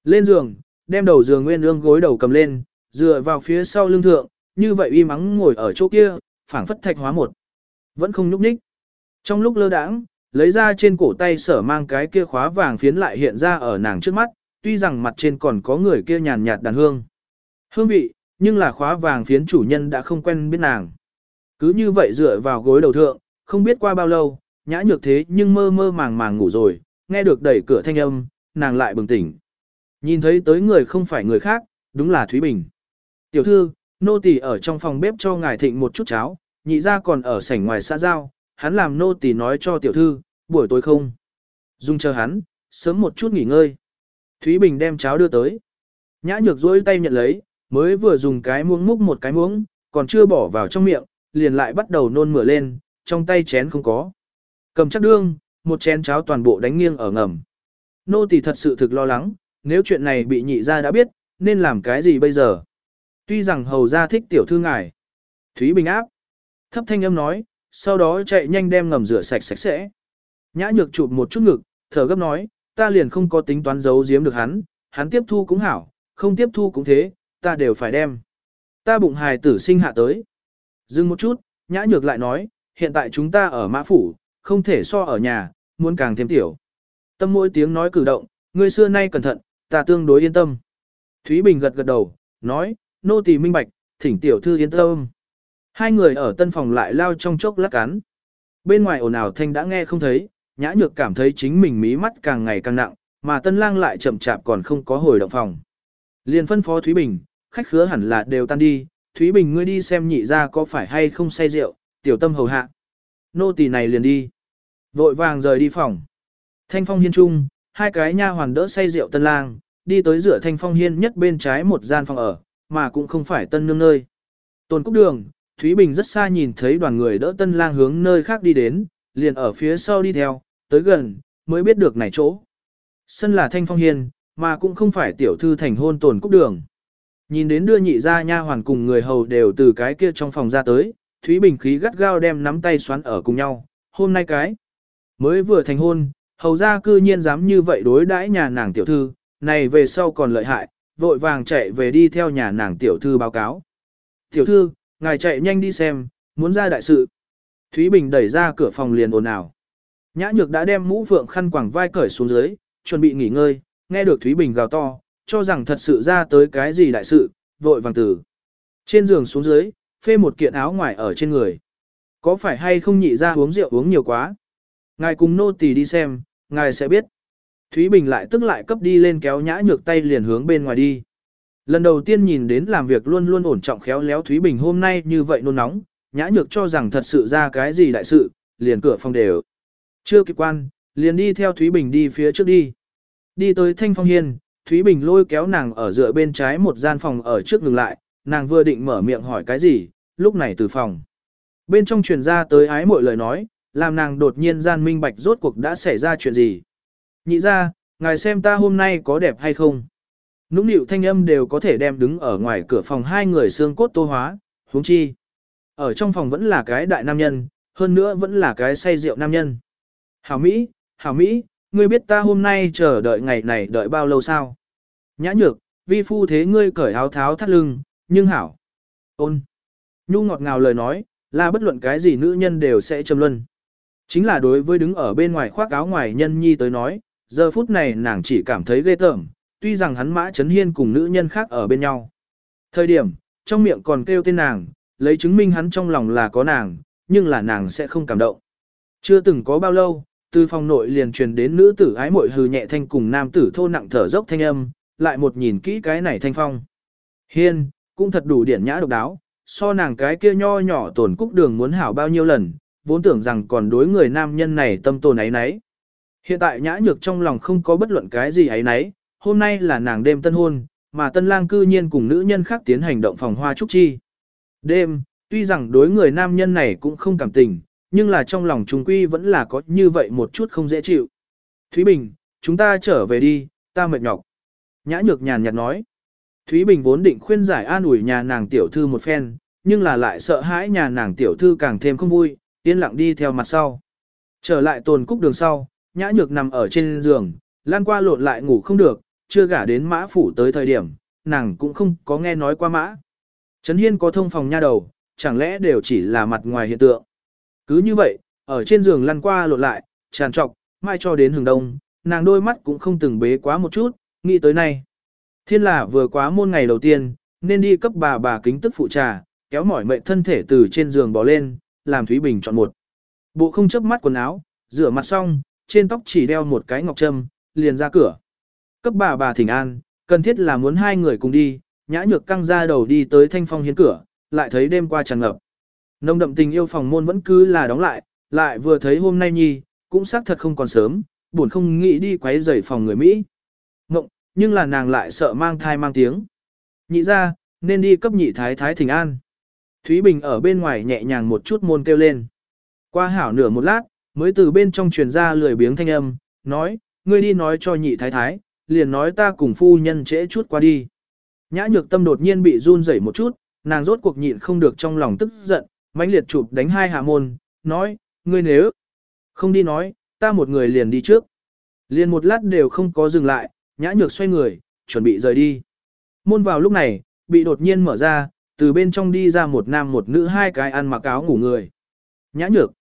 Lên giường, đem đầu giường nguyên ương gối đầu cầm lên, dựa vào phía sau lưng thượng, như vậy uy mắng ngồi ở chỗ kia, phảng phất thạch hóa một. Vẫn không nhúc nhích. Trong lúc lơ đãng, lấy ra trên cổ tay sở mang cái kia khóa vàng phiến lại hiện ra ở nàng trước mắt, tuy rằng mặt trên còn có người kia nhàn nhạt đàn hương. Hương vị, nhưng là khóa vàng phiến chủ nhân đã không quen biết nàng. Cứ như vậy dựa vào gối đầu thượng, không biết qua bao lâu, nhã nhược thế nhưng mơ mơ màng màng ngủ rồi, nghe được đẩy cửa thanh âm, nàng lại bừng tỉnh. Nhìn thấy tới người không phải người khác, đúng là Thúy Bình. Tiểu thư, nô tỳ ở trong phòng bếp cho ngài thịnh một chút cháo, nhị ra còn ở sảnh ngoài xã giao, hắn làm nô tỳ nói cho tiểu thư, buổi tối không. Dung chờ hắn, sớm một chút nghỉ ngơi. Thúy Bình đem cháo đưa tới. Nhã nhược dối tay nhận lấy, mới vừa dùng cái muỗng múc một cái muỗng, còn chưa bỏ vào trong miệng, liền lại bắt đầu nôn mửa lên, trong tay chén không có. Cầm chắc đương, một chén cháo toàn bộ đánh nghiêng ở ngầm. Nô tỳ thật sự thực lo lắng, nếu chuyện này bị nhị ra đã biết, nên làm cái gì bây giờ? Tuy rằng hầu ra thích tiểu thư ngài. Thúy Bình áp. Thấp thanh âm nói, sau đó chạy nhanh đem ngầm rửa sạch sạch sẽ. Nhã nhược chụp một chút ngực, thở gấp nói, ta liền không có tính toán giấu giếm được hắn, hắn tiếp thu cũng hảo, không tiếp thu cũng thế, ta đều phải đem. Ta bụng hài tử sinh hạ tới. Dừng một chút, nhã nhược lại nói, hiện tại chúng ta ở mã phủ, không thể so ở nhà, muốn càng thêm tiểu. Tâm mỗi tiếng nói cử động, người xưa nay cẩn thận, ta tương đối yên tâm. Thúy Bình gật gật đầu, nói, nô tỳ minh bạch, thỉnh tiểu thư yên tâm. Hai người ở tân phòng lại lao trong chốc lát cắn. Bên ngoài ồn ào thanh đã nghe không thấy, nhã nhược cảm thấy chính mình mí mắt càng ngày càng nặng, mà tân lang lại chậm chạp còn không có hồi động phòng. Liền phân phó Thúy Bình, khách khứa hẳn là đều tan đi, Thúy Bình ngươi đi xem nhị ra có phải hay không say rượu, tiểu tâm hầu hạ. Nô tỳ này liền đi. Vội vàng rời đi phòng. Thanh phong hiên trung, hai cái nha hoàn đỡ say rượu tân lang, đi tới giữa thanh phong hiên nhất bên trái một gian phòng ở, mà cũng không phải tân nương nơi. Tôn cúc đường, Thúy Bình rất xa nhìn thấy đoàn người đỡ tân lang hướng nơi khác đi đến, liền ở phía sau đi theo, tới gần, mới biết được này chỗ. Sân là thanh phong hiên, mà cũng không phải tiểu thư thành hôn tồn cúc đường. Nhìn đến đưa nhị ra nha hoàn cùng người hầu đều từ cái kia trong phòng ra tới, Thúy Bình khí gắt gao đem nắm tay xoắn ở cùng nhau, hôm nay cái. Mới vừa thành hôn, hầu ra cư nhiên dám như vậy đối đãi nhà nàng tiểu thư, này về sau còn lợi hại, vội vàng chạy về đi theo nhà nàng tiểu thư báo cáo. Tiểu thư, ngài chạy nhanh đi xem, muốn ra đại sự. Thúy Bình đẩy ra cửa phòng liền ồn ào. Nhã nhược đã đem mũ phượng khăn quàng vai cởi xuống dưới, chuẩn bị nghỉ ngơi, nghe được Thúy Bình gào to, cho rằng thật sự ra tới cái gì đại sự, vội vàng tử. Trên giường xuống dưới, phê một kiện áo ngoài ở trên người. Có phải hay không nhị ra uống rượu uống nhiều quá? Ngài cùng nô tỳ đi xem, ngài sẽ biết. Thúy Bình lại tức lại cấp đi lên kéo nhã nhược tay liền hướng bên ngoài đi. Lần đầu tiên nhìn đến làm việc luôn luôn ổn trọng khéo léo Thúy Bình hôm nay như vậy nôn nóng, nhã nhược cho rằng thật sự ra cái gì đại sự, liền cửa phòng đều. Chưa kịp quan, liền đi theo Thúy Bình đi phía trước đi. Đi tới Thanh Phong Hiên, Thúy Bình lôi kéo nàng ở dựa bên trái một gian phòng ở trước ngừng lại, nàng vừa định mở miệng hỏi cái gì, lúc này từ phòng. Bên trong truyền ra tới ái mọi lời nói, làm nàng đột nhiên gian minh bạch rốt cuộc đã xảy ra chuyện gì. Nhị ra, ngài xem ta hôm nay có đẹp hay không. Nũng nịu thanh âm đều có thể đem đứng ở ngoài cửa phòng hai người xương cốt tô hóa, huống chi. Ở trong phòng vẫn là cái đại nam nhân, hơn nữa vẫn là cái say rượu nam nhân. Hảo Mỹ, Hảo Mỹ, ngươi biết ta hôm nay chờ đợi ngày này đợi bao lâu sao? Nhã nhược, vi phu thế ngươi cởi áo tháo thắt lưng, nhưng Hảo. Ôn. Nhu ngọt ngào lời nói, là bất luận cái gì nữ nhân đều sẽ trầm luân. Chính là đối với đứng ở bên ngoài khoác áo ngoài nhân nhi tới nói, giờ phút này nàng chỉ cảm thấy ghê tởm, tuy rằng hắn mã chấn hiên cùng nữ nhân khác ở bên nhau. Thời điểm, trong miệng còn kêu tên nàng, lấy chứng minh hắn trong lòng là có nàng, nhưng là nàng sẽ không cảm động. Chưa từng có bao lâu, từ phòng nội liền truyền đến nữ tử ái mội hừ nhẹ thanh cùng nam tử thô nặng thở dốc thanh âm, lại một nhìn kỹ cái này thanh phong. Hiên, cũng thật đủ điển nhã độc đáo, so nàng cái kia nho nhỏ tổn cúc đường muốn hảo bao nhiêu lần, vốn tưởng rằng còn đối người nam nhân này tâm tồn ấy nấy. Hiện tại nhã nhược trong lòng không có bất luận cái gì ấy nấy, hôm nay là nàng đêm tân hôn, mà tân lang cư nhiên cùng nữ nhân khác tiến hành động phòng hoa trúc chi. Đêm, tuy rằng đối người nam nhân này cũng không cảm tình, nhưng là trong lòng chúng quy vẫn là có như vậy một chút không dễ chịu. Thúy Bình, chúng ta trở về đi, ta mệt nhọc. Nhã nhược nhàn nhạt nói. Thúy Bình vốn định khuyên giải an ủi nhà nàng tiểu thư một phen, nhưng là lại sợ hãi nhà nàng tiểu thư càng thêm không vui, yên lặng đi theo mặt sau. Trở lại tồn cúc đường sau, nhã nhược nằm ở trên giường, lan qua lộn lại ngủ không được, chưa gả đến mã phủ tới thời điểm, nàng cũng không có nghe nói qua mã. Trấn Hiên có thông phòng nha đầu, chẳng lẽ đều chỉ là mặt ngoài hiện tượng. Cứ như vậy, ở trên giường lăn qua lộn lại, tràn trọc, mai cho đến hừng đông, nàng đôi mắt cũng không từng bế quá một chút, nghĩ tới nay. Thiên là vừa quá môn ngày đầu tiên, nên đi cấp bà bà kính tức phụ trà, kéo mỏi mệnh thân thể từ trên giường bò lên, làm Thúy Bình chọn một. Bộ không chấp mắt quần áo, rửa mặt xong, trên tóc chỉ đeo một cái ngọc trâm, liền ra cửa. Cấp bà bà thỉnh an, cần thiết là muốn hai người cùng đi, nhã nhược căng ra đầu đi tới thanh phong hiến cửa, lại thấy đêm qua tràn ngập. Nông đậm tình yêu phòng môn vẫn cứ là đóng lại, lại vừa thấy hôm nay nhi, cũng xác thật không còn sớm, buồn không nghĩ đi quấy rầy phòng người Mỹ. Ngộng, nhưng là nàng lại sợ mang thai mang tiếng. Nhị ra, nên đi cấp nhị thái thái thỉnh an. Thúy Bình ở bên ngoài nhẹ nhàng một chút môn kêu lên. Qua hảo nửa một lát, mới từ bên trong truyền ra lười biếng thanh âm, nói, ngươi đi nói cho nhị thái thái, liền nói ta cùng phu nhân trễ chút qua đi. Nhã nhược tâm đột nhiên bị run rẩy một chút, nàng rốt cuộc nhịn không được trong lòng tức giận, mãnh liệt chụp đánh hai hạ môn, nói, ngươi nếu không đi nói, ta một người liền đi trước. Liền một lát đều không có dừng lại, nhã nhược xoay người, chuẩn bị rời đi. Môn vào lúc này, bị đột nhiên mở ra, từ bên trong đi ra một nam một nữ hai cái ăn mặc áo ngủ người. Nhã nhược.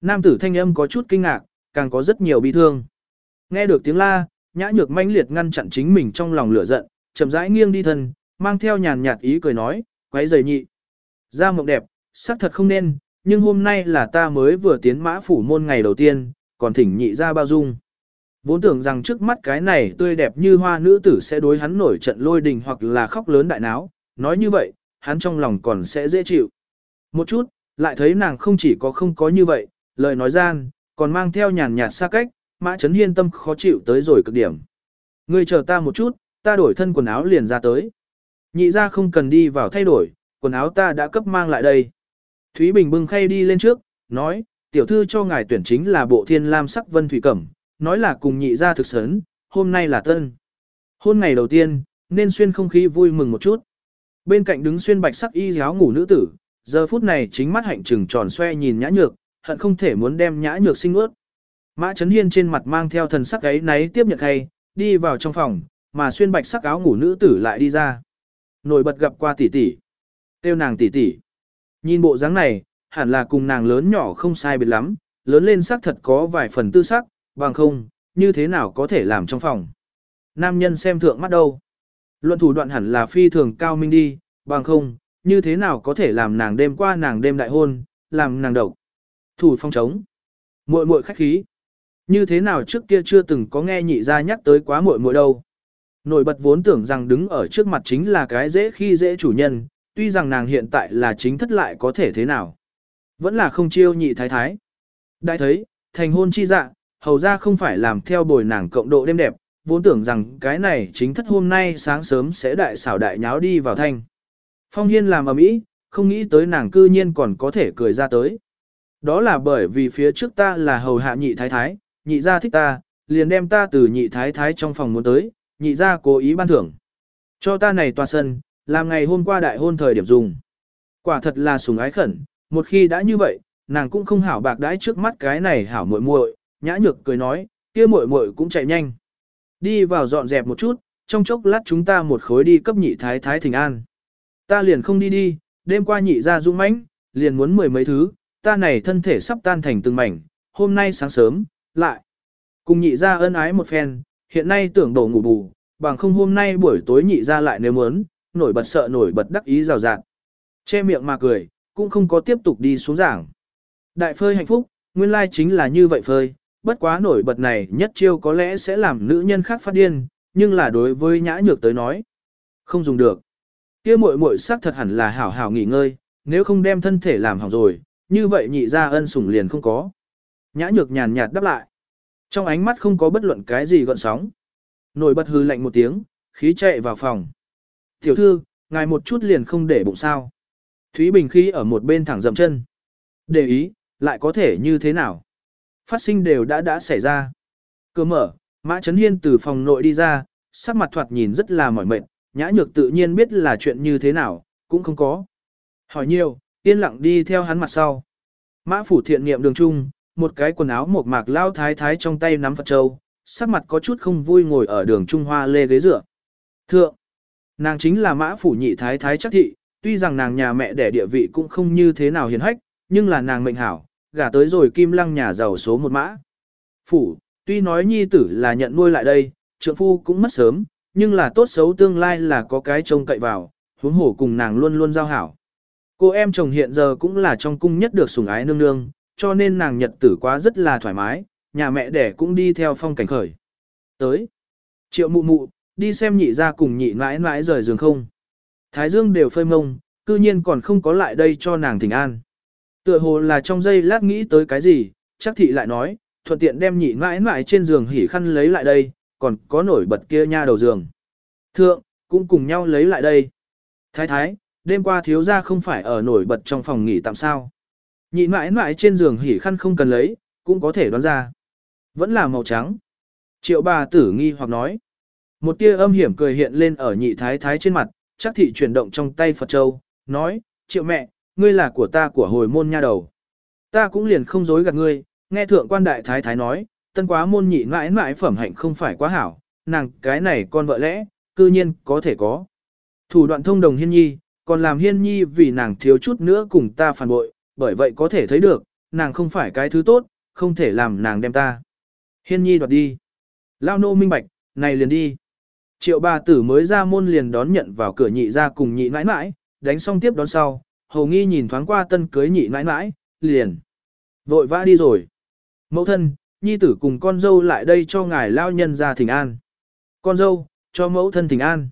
Nam tử thanh âm có chút kinh ngạc, càng có rất nhiều bi thương. Nghe được tiếng la, nhã nhược manh liệt ngăn chặn chính mình trong lòng lửa giận, chậm rãi nghiêng đi thân, mang theo nhàn nhạt ý cười nói, quấy giày nhị. Ra mộng đẹp, xác thật không nên, nhưng hôm nay là ta mới vừa tiến mã phủ môn ngày đầu tiên, còn thỉnh nhị ra bao dung. Vốn tưởng rằng trước mắt cái này tươi đẹp như hoa nữ tử sẽ đối hắn nổi trận lôi đình hoặc là khóc lớn đại náo, nói như vậy, hắn trong lòng còn sẽ dễ chịu. Một chút, lại thấy nàng không chỉ có không có như vậy, lời nói gian, còn mang theo nhàn nhạt xa cách, mã Trấn hiên tâm khó chịu tới rồi cực điểm. Ngươi chờ ta một chút, ta đổi thân quần áo liền ra tới. Nhị ra không cần đi vào thay đổi, quần áo ta đã cấp mang lại đây. Thúy Bình bưng khay đi lên trước, nói, tiểu thư cho ngài tuyển chính là bộ thiên lam sắc vân thủy cẩm, nói là cùng nhị ra thực sớn, hôm nay là tân. Hôn ngày đầu tiên, nên xuyên không khí vui mừng một chút. Bên cạnh đứng xuyên bạch sắc y giáo ngủ nữ tử, giờ phút này chính mắt hạnh trừng tròn xoe nhìn nhã nhược, hận không thể muốn đem nhã nhược sinh ướt. Mã Trấn Hiên trên mặt mang theo thần sắc ấy náy tiếp nhận hay đi vào trong phòng, mà xuyên bạch sắc áo ngủ nữ tử lại đi ra. Nổi bật gặp qua tỷ tỷ. Tiêu nàng tỷ tỷ. Nhìn bộ dáng này, hẳn là cùng nàng lớn nhỏ không sai biệt lắm, lớn lên sắc thật có vài phần tư sắc, bằng không, như thế nào có thể làm trong phòng. nam nhân xem thượng mắt đâu. Luận thủ đoạn hẳn là phi thường cao minh đi, bằng không, như thế nào có thể làm nàng đêm qua nàng đêm đại hôn, làm nàng độc. Thủ phong trống. Muội muội khách khí. Như thế nào trước kia chưa từng có nghe nhị ra nhắc tới quá muội muội đâu. Nổi bật vốn tưởng rằng đứng ở trước mặt chính là cái dễ khi dễ chủ nhân, tuy rằng nàng hiện tại là chính thất lại có thể thế nào. Vẫn là không chiêu nhị thái thái. Đại thấy, thành hôn chi dạ, hầu ra không phải làm theo bồi nàng cộng độ đêm đẹp, vốn tưởng rằng cái này chính thất hôm nay sáng sớm sẽ đại xảo đại nháo đi vào thanh. Phong Hiên làm ở mỹ, không nghĩ tới nàng cư nhiên còn có thể cười ra tới. Đó là bởi vì phía trước ta là hầu hạ nhị thái thái, nhị gia thích ta, liền đem ta từ nhị thái thái trong phòng muốn tới, nhị gia cố ý ban thưởng. Cho ta này tòa sân, làm ngày hôm qua đại hôn thời điểm dùng. Quả thật là sùng ái khẩn, một khi đã như vậy, nàng cũng không hảo bạc đãi trước mắt cái này hảo muội muội, nhã nhược cười nói, kia muội muội cũng chạy nhanh. Đi vào dọn dẹp một chút, trong chốc lát chúng ta một khối đi cấp nhị thái thái thỉnh an. Ta liền không đi đi, đêm qua nhị ra dũng mãnh, liền muốn mười mấy thứ, ta này thân thể sắp tan thành từng mảnh, hôm nay sáng sớm, lại. Cùng nhị ra ân ái một phen, hiện nay tưởng đổ ngủ bù, bằng không hôm nay buổi tối nhị ra lại nếu muốn, nổi bật sợ nổi bật đắc ý rào rạt. Che miệng mà cười, cũng không có tiếp tục đi xuống giảng. Đại phơi hạnh phúc, nguyên lai chính là như vậy phơi, bất quá nổi bật này nhất chiêu có lẽ sẽ làm nữ nhân khác phát điên, nhưng là đối với nhã nhược tới nói, không dùng được. Kia muội muội xác thật hẳn là hảo hảo nghỉ ngơi, nếu không đem thân thể làm hỏng rồi, như vậy nhị ra ân sủng liền không có. Nhã nhược nhàn nhạt đáp lại. Trong ánh mắt không có bất luận cái gì gợn sóng. Nổi bật hư lạnh một tiếng, khí chạy vào phòng. Tiểu thư, ngài một chút liền không để bụng sao. Thúy Bình khí ở một bên thẳng dậm chân. Để ý, lại có thể như thế nào? Phát sinh đều đã đã xảy ra. Cửa mở, Mã Trấn Hiên từ phòng nội đi ra, sắc mặt thoạt nhìn rất là mỏi mệt, nhã nhược tự nhiên biết là chuyện như thế nào, cũng không có. Hỏi nhiều, yên lặng đi theo hắn mặt sau. Mã phủ thiện niệm đường trung, một cái quần áo một mạc lao thái thái trong tay nắm Phật Châu, sắc mặt có chút không vui ngồi ở đường trung hoa lê ghế dựa. Thượng, nàng chính là mã phủ nhị thái thái chắc thị, tuy rằng nàng nhà mẹ đẻ địa vị cũng không như thế nào hiền hách, nhưng là nàng mệnh hảo, gả tới rồi kim lăng nhà giàu số một mã. Phủ, tuy nói nhi tử là nhận nuôi lại đây, trượng phu cũng mất sớm, nhưng là tốt xấu tương lai là có cái trông cậy vào, huống hổ cùng nàng luôn luôn giao hảo. Cô em chồng hiện giờ cũng là trong cung nhất được sủng ái nương nương, cho nên nàng nhật tử quá rất là thoải mái, nhà mẹ đẻ cũng đi theo phong cảnh khởi. Tới, triệu mụ mụ, đi xem nhị ra cùng nhị mãi mãi rời giường không. Thái dương đều phơi mông, cư nhiên còn không có lại đây cho nàng thỉnh an. Tựa hồ là trong giây lát nghĩ tới cái gì, chắc thị lại nói, thuận tiện đem nhị mãi mãi trên giường hỉ khăn lấy lại đây, còn có nổi bật kia nha đầu giường. Thượng, cũng cùng nhau lấy lại đây. Thái thái, đêm qua thiếu gia không phải ở nổi bật trong phòng nghỉ tạm sao. Nhị mãi mãi trên giường hỉ khăn không cần lấy, cũng có thể đoán ra. Vẫn là màu trắng. Triệu bà tử nghi hoặc nói. Một tia âm hiểm cười hiện lên ở nhị thái thái trên mặt, chắc thị chuyển động trong tay Phật Châu, nói, triệu mẹ, ngươi là của ta của hồi môn nha đầu. Ta cũng liền không dối gạt ngươi, nghe thượng quan đại thái thái nói, tân quá môn nhị mãi mãi phẩm hạnh không phải quá hảo, nàng cái này con vợ lẽ, cư nhiên có thể có. Thủ đoạn thông đồng hiên nhi, còn làm hiên nhi vì nàng thiếu chút nữa cùng ta phản bội, bởi vậy có thể thấy được, nàng không phải cái thứ tốt, không thể làm nàng đem ta. Hiên nhi đoạt đi. Lao nô minh bạch, này liền đi. Triệu bà tử mới ra môn liền đón nhận vào cửa nhị ra cùng nhị nãi nãi đánh xong tiếp đón sau, hầu nghi nhìn thoáng qua tân cưới nhị nãi nãi liền. Vội vã đi rồi. Mẫu thân, nhi tử cùng con dâu lại đây cho ngài lao nhân ra thỉnh an. Con dâu, cho mẫu thân thỉnh an.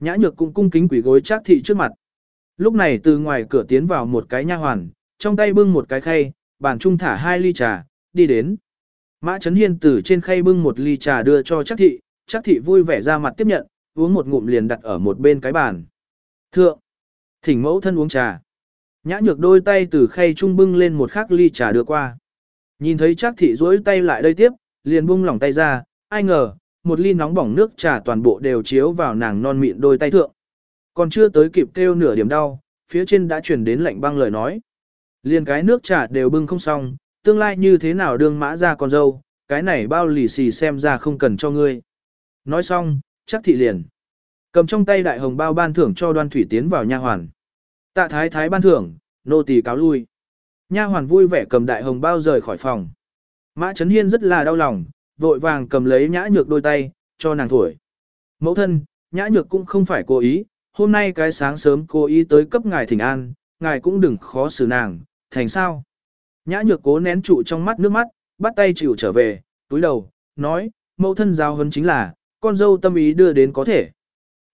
Nhã nhược cũng cung kính quỷ gối trác thị trước mặt. Lúc này từ ngoài cửa tiến vào một cái nha hoàn, trong tay bưng một cái khay, bàn trung thả hai ly trà, đi đến. Mã Trấn Hiên từ trên khay bưng một ly trà đưa cho Trác thị, Trác thị vui vẻ ra mặt tiếp nhận, uống một ngụm liền đặt ở một bên cái bàn. Thượng, thỉnh mẫu thân uống trà. Nhã nhược đôi tay từ khay trung bưng lên một khắc ly trà đưa qua. Nhìn thấy Trác thị duỗi tay lại đây tiếp, liền buông lỏng tay ra, ai ngờ, một ly nóng bỏng nước trà toàn bộ đều chiếu vào nàng non mịn đôi tay thượng. Còn chưa tới kịp kêu nửa điểm đau, phía trên đã truyền đến lạnh băng lời nói. Liền cái nước trà đều bưng không xong, tương lai như thế nào đương mã ra con dâu, cái này bao lì xì xem ra không cần cho ngươi. Nói xong, chắc thị liền. Cầm trong tay đại hồng bao ban thưởng cho đoan thủy tiến vào nha hoàn. Tạ thái thái ban thưởng, nô tỳ cáo lui. Nha hoàn vui vẻ cầm đại hồng bao rời khỏi phòng. Mã Trấn Hiên rất là đau lòng, vội vàng cầm lấy nhã nhược đôi tay, cho nàng thổi. Mẫu thân, nhã nhược cũng không phải cố ý, hôm nay cái sáng sớm cố ý tới cấp ngài thỉnh an, ngài cũng đừng khó xử nàng, thành sao. Nhã nhược cố nén trụ trong mắt nước mắt, bắt tay chịu trở về, túi đầu, nói, mẫu thân giao hấn chính là, con dâu tâm ý đưa đến có thể.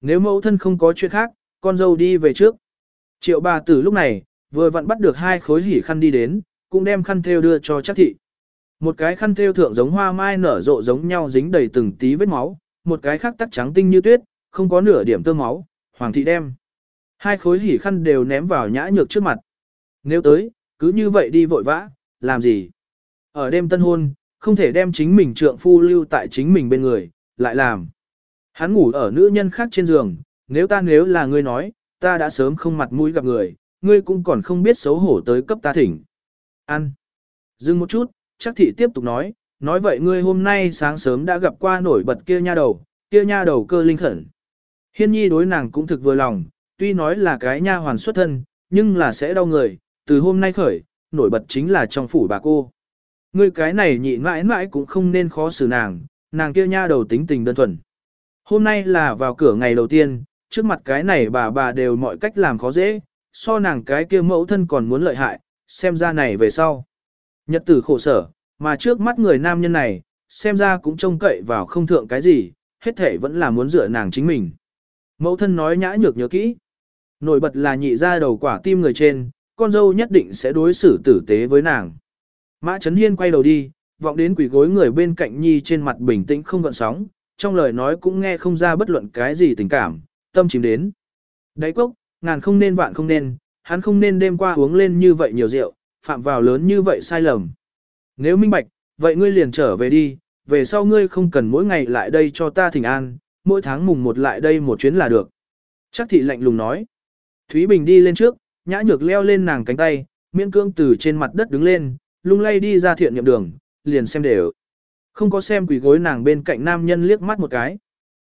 Nếu mẫu thân không có chuyện khác, con dâu đi về trước. Triệu bà tử lúc này, vừa vặn bắt được hai khối hỉ khăn đi đến, cũng đem khăn thêu đưa cho chắc thị. Một cái khăn thêu thượng giống hoa mai nở rộ giống nhau dính đầy từng tí vết máu, một cái khác tắc trắng tinh như tuyết, không có nửa điểm tơ máu, hoàng thị đem. Hai khối hỉ khăn đều ném vào nhã nhược trước mặt. Nếu tới, cứ như vậy đi vội vã, làm gì? Ở đêm tân hôn, không thể đem chính mình trượng phu lưu tại chính mình bên người, lại làm. Hắn ngủ ở nữ nhân khác trên giường, nếu ta nếu là ngươi nói, ta đã sớm không mặt mũi gặp người, ngươi cũng còn không biết xấu hổ tới cấp ta thỉnh. Ăn. Dừng một chút, chắc thị tiếp tục nói, nói vậy ngươi hôm nay sáng sớm đã gặp qua nổi bật kia nha đầu, kia nha đầu cơ linh khẩn. Hiên nhi đối nàng cũng thực vừa lòng, tuy nói là cái nha hoàn xuất thân, nhưng là sẽ đau người, từ hôm nay khởi, nổi bật chính là trong phủ bà cô. Ngươi cái này nhị mãi mãi cũng không nên khó xử nàng, nàng kia nha đầu tính tình đơn thuần. Hôm nay là vào cửa ngày đầu tiên, trước mặt cái này bà bà đều mọi cách làm khó dễ, so nàng cái kia mẫu thân còn muốn lợi hại, xem ra này về sau. Nhật tử khổ sở, mà trước mắt người nam nhân này, xem ra cũng trông cậy vào không thượng cái gì, hết thể vẫn là muốn dựa nàng chính mình. Mẫu thân nói nhã nhược nhớ kỹ. Nổi bật là nhị ra đầu quả tim người trên, con dâu nhất định sẽ đối xử tử tế với nàng. Mã Trấn Hiên quay đầu đi, vọng đến quỷ gối người bên cạnh Nhi trên mặt bình tĩnh không gợn sóng, trong lời nói cũng nghe không ra bất luận cái gì tình cảm, tâm chìm đến. Đáy cốc, ngàn không nên vạn không nên, hắn không nên đêm qua uống lên như vậy nhiều rượu, phạm vào lớn như vậy sai lầm. Nếu minh bạch, vậy ngươi liền trở về đi, về sau ngươi không cần mỗi ngày lại đây cho ta thỉnh an, mỗi tháng mùng một lại đây một chuyến là được. Chắc thị lạnh lùng nói. Thúy Bình đi lên trước, nhã nhược leo lên nàng cánh tay, miễn cương từ trên mặt đất đứng lên, lung lay đi ra thiện nhậm đường, liền xem đều. Không có xem quỷ gối nàng bên cạnh nam nhân liếc mắt một cái.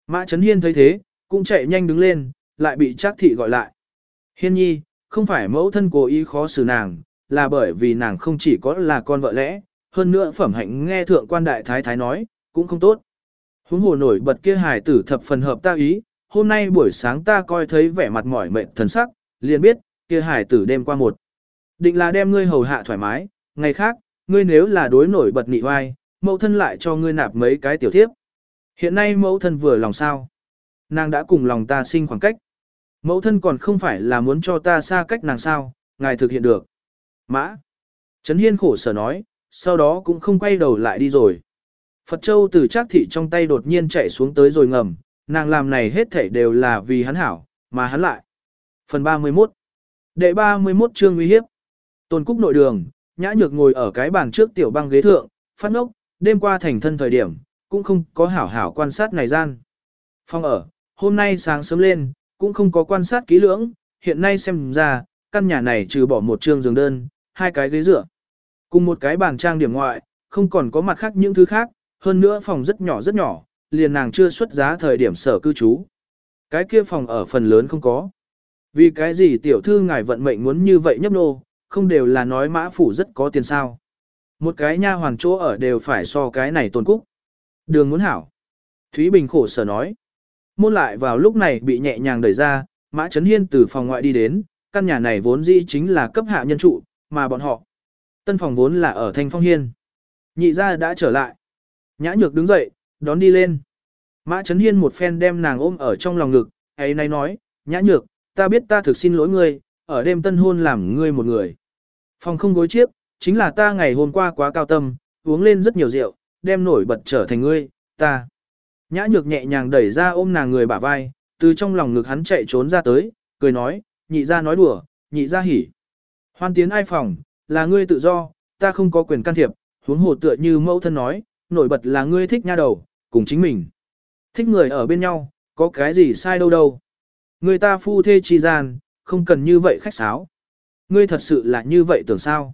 Mã Trấn Hiên thấy thế, cũng chạy nhanh đứng lên, lại bị Trác thị gọi lại. Hiên nhi, không phải mẫu thân cố ý khó xử nàng, là bởi vì nàng không chỉ có là con vợ lẽ, hơn nữa phẩm hạnh nghe thượng quan đại thái thái nói, cũng không tốt. Huống hồ nổi bật kia hài tử thập phần hợp ta ý, hôm nay buổi sáng ta coi thấy vẻ mặt mỏi mệt thần sắc, liền biết, kia hải tử đêm qua một. Định là đem ngươi hầu hạ thoải mái, ngày khác, ngươi nếu là đối nổi bật nị oai, mẫu thân lại cho ngươi nạp mấy cái tiểu thiếp. Hiện nay mẫu thân vừa lòng sao. Nàng đã cùng lòng ta sinh khoảng cách. Mẫu thân còn không phải là muốn cho ta xa cách nàng sao, ngài thực hiện được. Mã. Trấn Hiên khổ sở nói, sau đó cũng không quay đầu lại đi rồi. Phật Châu từ trác thị trong tay đột nhiên chạy xuống tới rồi ngầm, nàng làm này hết thảy đều là vì hắn hảo, mà hắn lại. Phần 31 Đệ 31 chương uy hiếp Tôn Cúc nội đường, nhã nhược ngồi ở cái bàn trước tiểu băng ghế thượng, phát ngốc, đêm qua thành thân thời điểm, cũng không có hảo hảo quan sát này gian. Phong ở, hôm nay sáng sớm lên, cũng không có quan sát kỹ lưỡng, hiện nay xem ra, căn nhà này trừ bỏ một trường giường đơn, hai cái ghế dựa, cùng một cái bàn trang điểm ngoại, không còn có mặt khác những thứ khác, hơn nữa phòng rất nhỏ rất nhỏ, liền nàng chưa xuất giá thời điểm sở cư trú. Cái kia phòng ở phần lớn không có. Vì cái gì tiểu thư ngài vận mệnh muốn như vậy nhấp nô, không đều là nói mã phủ rất có tiền sao. Một cái nha hoàn chỗ ở đều phải so cái này tồn cúc. Đường muốn hảo. Thúy Bình khổ sở nói. Môn lại vào lúc này bị nhẹ nhàng đẩy ra, Mã chấn Hiên từ phòng ngoại đi đến, căn nhà này vốn dĩ chính là cấp hạ nhân trụ, mà bọn họ. Tân phòng vốn là ở Thanh Phong Hiên. Nhị gia đã trở lại. Nhã nhược đứng dậy, đón đi lên. Mã chấn Hiên một phen đem nàng ôm ở trong lòng ngực, ấy nay nói, nhã nhược, ta biết ta thực xin lỗi ngươi, ở đêm tân hôn làm ngươi một người. Phòng không gối chiếc, chính là ta ngày hôm qua quá cao tâm, uống lên rất nhiều rượu, đem nổi bật trở thành ngươi, ta. Nhã nhược nhẹ nhàng đẩy ra ôm nàng người bả vai, từ trong lòng ngực hắn chạy trốn ra tới, cười nói, nhị ra nói đùa, nhị ra hỉ. Hoan tiến ai phòng, là ngươi tự do, ta không có quyền can thiệp, huống hồ tựa như mẫu thân nói, nổi bật là ngươi thích nha đầu, cùng chính mình. Thích người ở bên nhau, có cái gì sai đâu đâu. Người ta phu thê chi gian, không cần như vậy khách sáo. Ngươi thật sự là như vậy tưởng sao?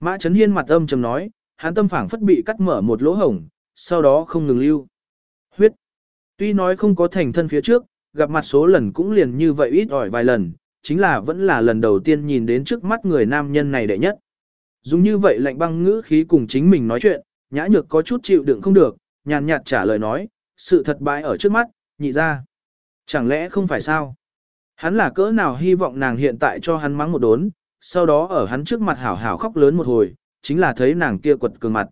Mã Trấn Hiên mặt âm trầm nói, hắn tâm phảng phất bị cắt mở một lỗ hổng, sau đó không ngừng lưu. Huyết. Tuy nói không có thành thân phía trước, gặp mặt số lần cũng liền như vậy ít ỏi vài lần, chính là vẫn là lần đầu tiên nhìn đến trước mắt người nam nhân này đệ nhất. Dùng như vậy lạnh băng ngữ khí cùng chính mình nói chuyện, nhã nhược có chút chịu đựng không được, nhàn nhạt trả lời nói, sự thật bại ở trước mắt, nhị ra. Chẳng lẽ không phải sao? Hắn là cỡ nào hy vọng nàng hiện tại cho hắn mắng một đốn, sau đó ở hắn trước mặt hảo hảo khóc lớn một hồi, chính là thấy nàng kia quật cường mặt.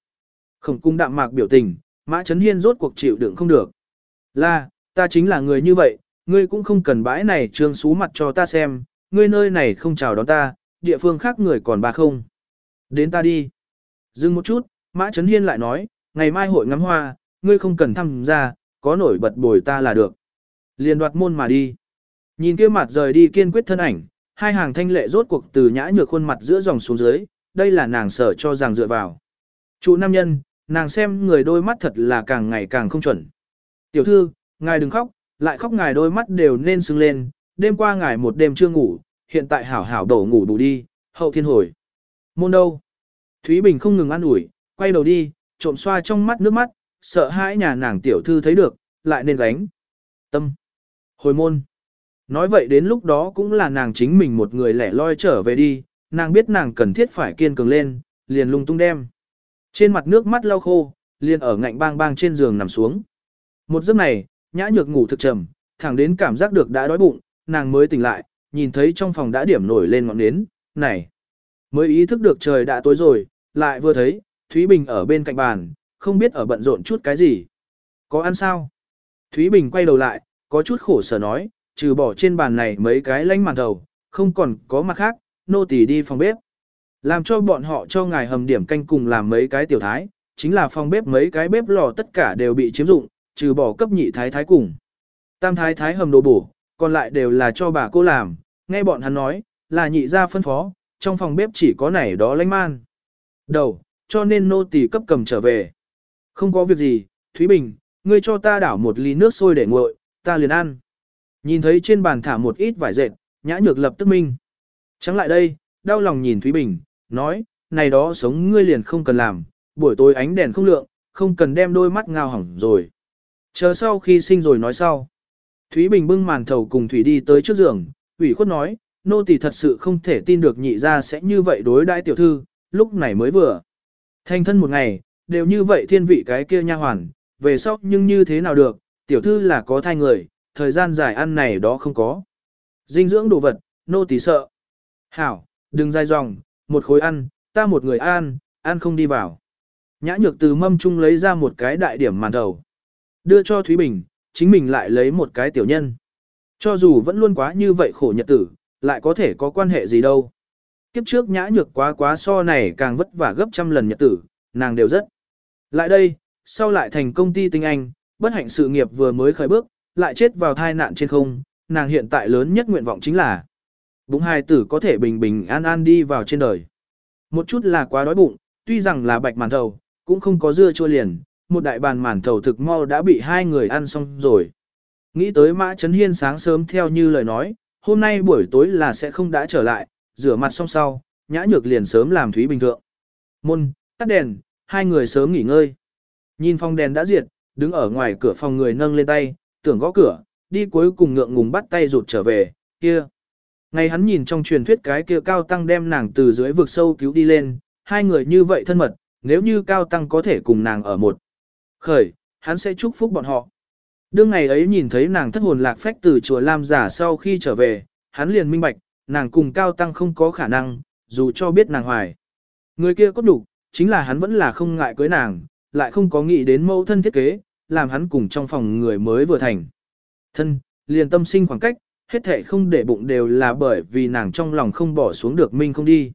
khổng cung đạm mạc biểu tình, Mã chấn Hiên rốt cuộc chịu đựng không được. Là, ta chính là người như vậy, ngươi cũng không cần bãi này trương xú mặt cho ta xem, ngươi nơi này không chào đón ta, địa phương khác người còn bà không. Đến ta đi. Dừng một chút, Mã chấn Hiên lại nói, ngày mai hội ngắm hoa, ngươi không cần tham gia, có nổi bật bồi ta là được. Liền đoạt môn mà đi. Nhìn kia mặt rời đi kiên quyết thân ảnh, hai hàng thanh lệ rốt cuộc từ nhã nhược khuôn mặt giữa dòng xuống dưới, đây là nàng sở cho rằng dựa vào. Chủ nam nhân, nàng xem người đôi mắt thật là càng ngày càng không chuẩn. Tiểu thư, ngài đừng khóc, lại khóc ngài đôi mắt đều nên sưng lên, đêm qua ngài một đêm chưa ngủ, hiện tại hảo hảo đổ ngủ đủ đi, hậu thiên hồi. Môn đâu? Thúy Bình không ngừng ăn ủi, quay đầu đi, trộm xoa trong mắt nước mắt, sợ hãi nhà nàng tiểu thư thấy được, lại nên gánh. Tâm. Hồi môn. Nói vậy đến lúc đó cũng là nàng chính mình một người lẻ loi trở về đi, nàng biết nàng cần thiết phải kiên cường lên, liền lung tung đem. Trên mặt nước mắt lau khô, liền ở ngạnh bang bang trên giường nằm xuống. Một giấc này, nhã nhược ngủ thực trầm, thẳng đến cảm giác được đã đói bụng, nàng mới tỉnh lại, nhìn thấy trong phòng đã điểm nổi lên ngọn nến, này. Mới ý thức được trời đã tối rồi, lại vừa thấy, Thúy Bình ở bên cạnh bàn, không biết ở bận rộn chút cái gì. Có ăn sao? Thúy Bình quay đầu lại, có chút khổ sở nói, trừ bỏ trên bàn này mấy cái lanh màn đầu, không còn có mặt khác, nô tỳ đi phòng bếp. Làm cho bọn họ cho ngài hầm điểm canh cùng làm mấy cái tiểu thái, chính là phòng bếp mấy cái bếp lò tất cả đều bị chiếm dụng, trừ bỏ cấp nhị thái thái cùng. Tam thái thái hầm đồ bổ, còn lại đều là cho bà cô làm, nghe bọn hắn nói, là nhị ra phân phó, trong phòng bếp chỉ có này đó lanh man. Đầu, cho nên nô tỳ cấp cầm trở về. Không có việc gì, Thúy Bình, ngươi cho ta đảo một ly nước sôi để nguội, ta liền ăn. Nhìn thấy trên bàn thả một ít vải dệt, nhã nhược lập tức minh. Trắng lại đây, đau lòng nhìn Thúy Bình, nói, này đó sống ngươi liền không cần làm, buổi tối ánh đèn không lượng, không cần đem đôi mắt ngao hỏng rồi. Chờ sau khi sinh rồi nói sau. Thúy Bình bưng màn thầu cùng Thủy đi tới trước giường, ủy khuất nói, nô tỳ thật sự không thể tin được nhị ra sẽ như vậy đối đãi tiểu thư, lúc này mới vừa. Thanh thân một ngày, đều như vậy thiên vị cái kia nha hoàn, về sau nhưng như thế nào được, tiểu thư là có thai người, thời gian dài ăn này đó không có. Dinh dưỡng đồ vật, nô tỳ sợ. Hảo, đừng dai dòng, một khối ăn, ta một người ăn, ăn không đi vào. Nhã nhược từ mâm chung lấy ra một cái đại điểm màn đầu. Đưa cho Thúy Bình, chính mình lại lấy một cái tiểu nhân. Cho dù vẫn luôn quá như vậy khổ nhật tử, lại có thể có quan hệ gì đâu. Kiếp trước nhã nhược quá quá so này càng vất vả gấp trăm lần nhật tử, nàng đều rất. Lại đây, sau lại thành công ty tinh anh, bất hạnh sự nghiệp vừa mới khởi bước, lại chết vào thai nạn trên không, nàng hiện tại lớn nhất nguyện vọng chính là bụng hai tử có thể bình bình an an đi vào trên đời. Một chút là quá đói bụng, tuy rằng là bạch màn thầu, cũng không có dưa chua liền, một đại bàn màn thầu thực mau đã bị hai người ăn xong rồi. Nghĩ tới Mã Trấn Hiên sáng sớm theo như lời nói, hôm nay buổi tối là sẽ không đã trở lại, rửa mặt xong sau, nhã nhược liền sớm làm thúy bình thượng. Môn, tắt đèn, hai người sớm nghỉ ngơi. Nhìn phòng đèn đã diệt, đứng ở ngoài cửa phòng người nâng lên tay, tưởng gõ cửa, đi cuối cùng ngượng ngùng bắt tay rụt trở về, kia. Ngày hắn nhìn trong truyền thuyết cái kia cao tăng đem nàng từ dưới vực sâu cứu đi lên, hai người như vậy thân mật, nếu như cao tăng có thể cùng nàng ở một khởi, hắn sẽ chúc phúc bọn họ. Đương ngày ấy nhìn thấy nàng thất hồn lạc phách từ chùa Lam giả sau khi trở về, hắn liền minh bạch, nàng cùng cao tăng không có khả năng, dù cho biết nàng hoài. Người kia có đủ, chính là hắn vẫn là không ngại cưới nàng, lại không có nghĩ đến mẫu thân thiết kế, làm hắn cùng trong phòng người mới vừa thành. Thân, liền tâm sinh khoảng cách, hết thể không để bụng đều là bởi vì nàng trong lòng không bỏ xuống được minh không đi.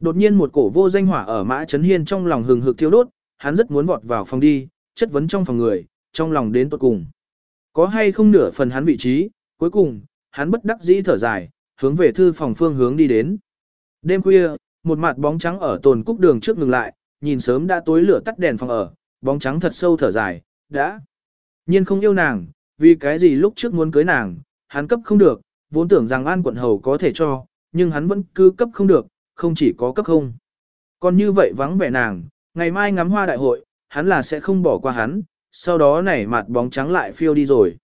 Đột nhiên một cổ vô danh hỏa ở mã chấn hiên trong lòng hừng hực thiêu đốt, hắn rất muốn vọt vào phòng đi, chất vấn trong phòng người, trong lòng đến tuột cùng. Có hay không nửa phần hắn vị trí, cuối cùng, hắn bất đắc dĩ thở dài, hướng về thư phòng phương hướng đi đến. Đêm khuya, một mặt bóng trắng ở tồn cúc đường trước ngừng lại, nhìn sớm đã tối lửa tắt đèn phòng ở, bóng trắng thật sâu thở dài, đã. Nhiên không yêu nàng, vì cái gì lúc trước muốn cưới nàng, hắn cấp không được, vốn tưởng rằng an quận hầu có thể cho, nhưng hắn vẫn cứ cấp không được, không chỉ có cấp không. Còn như vậy vắng vẻ nàng, ngày mai ngắm hoa đại hội, hắn là sẽ không bỏ qua hắn, sau đó nảy mặt bóng trắng lại phiêu đi rồi.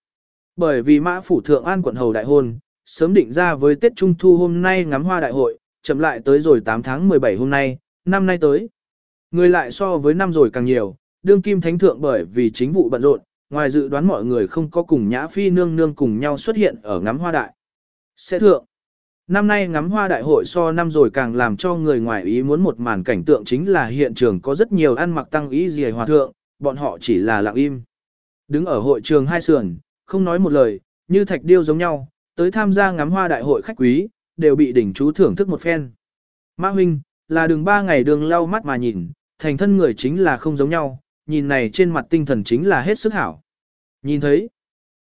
Bởi vì mã phủ thượng an quận hầu đại hôn, sớm định ra với Tết Trung Thu hôm nay ngắm hoa đại hội, chậm lại tới rồi 8 tháng 17 hôm nay, năm nay tới. Người lại so với năm rồi càng nhiều, đương kim thánh thượng bởi vì chính vụ bận rộn, ngoài dự đoán mọi người không có cùng Nhã Phi nương nương cùng nhau xuất hiện ở ngắm hoa đại. Sẽ thượng. Năm nay ngắm hoa đại hội so năm rồi càng làm cho người ngoài ý muốn một màn cảnh tượng chính là hiện trường có rất nhiều ăn mặc tăng ý gì hòa thượng, bọn họ chỉ là lặng im. Đứng ở hội trường hai sườn, không nói một lời, như thạch điêu giống nhau, tới tham gia ngắm hoa đại hội khách quý, đều bị đỉnh chú thưởng thức một phen. Mã huynh, là đường ba ngày đường lau mắt mà nhìn, thành thân người chính là không giống nhau, nhìn này trên mặt tinh thần chính là hết sức hảo. Nhìn thấy,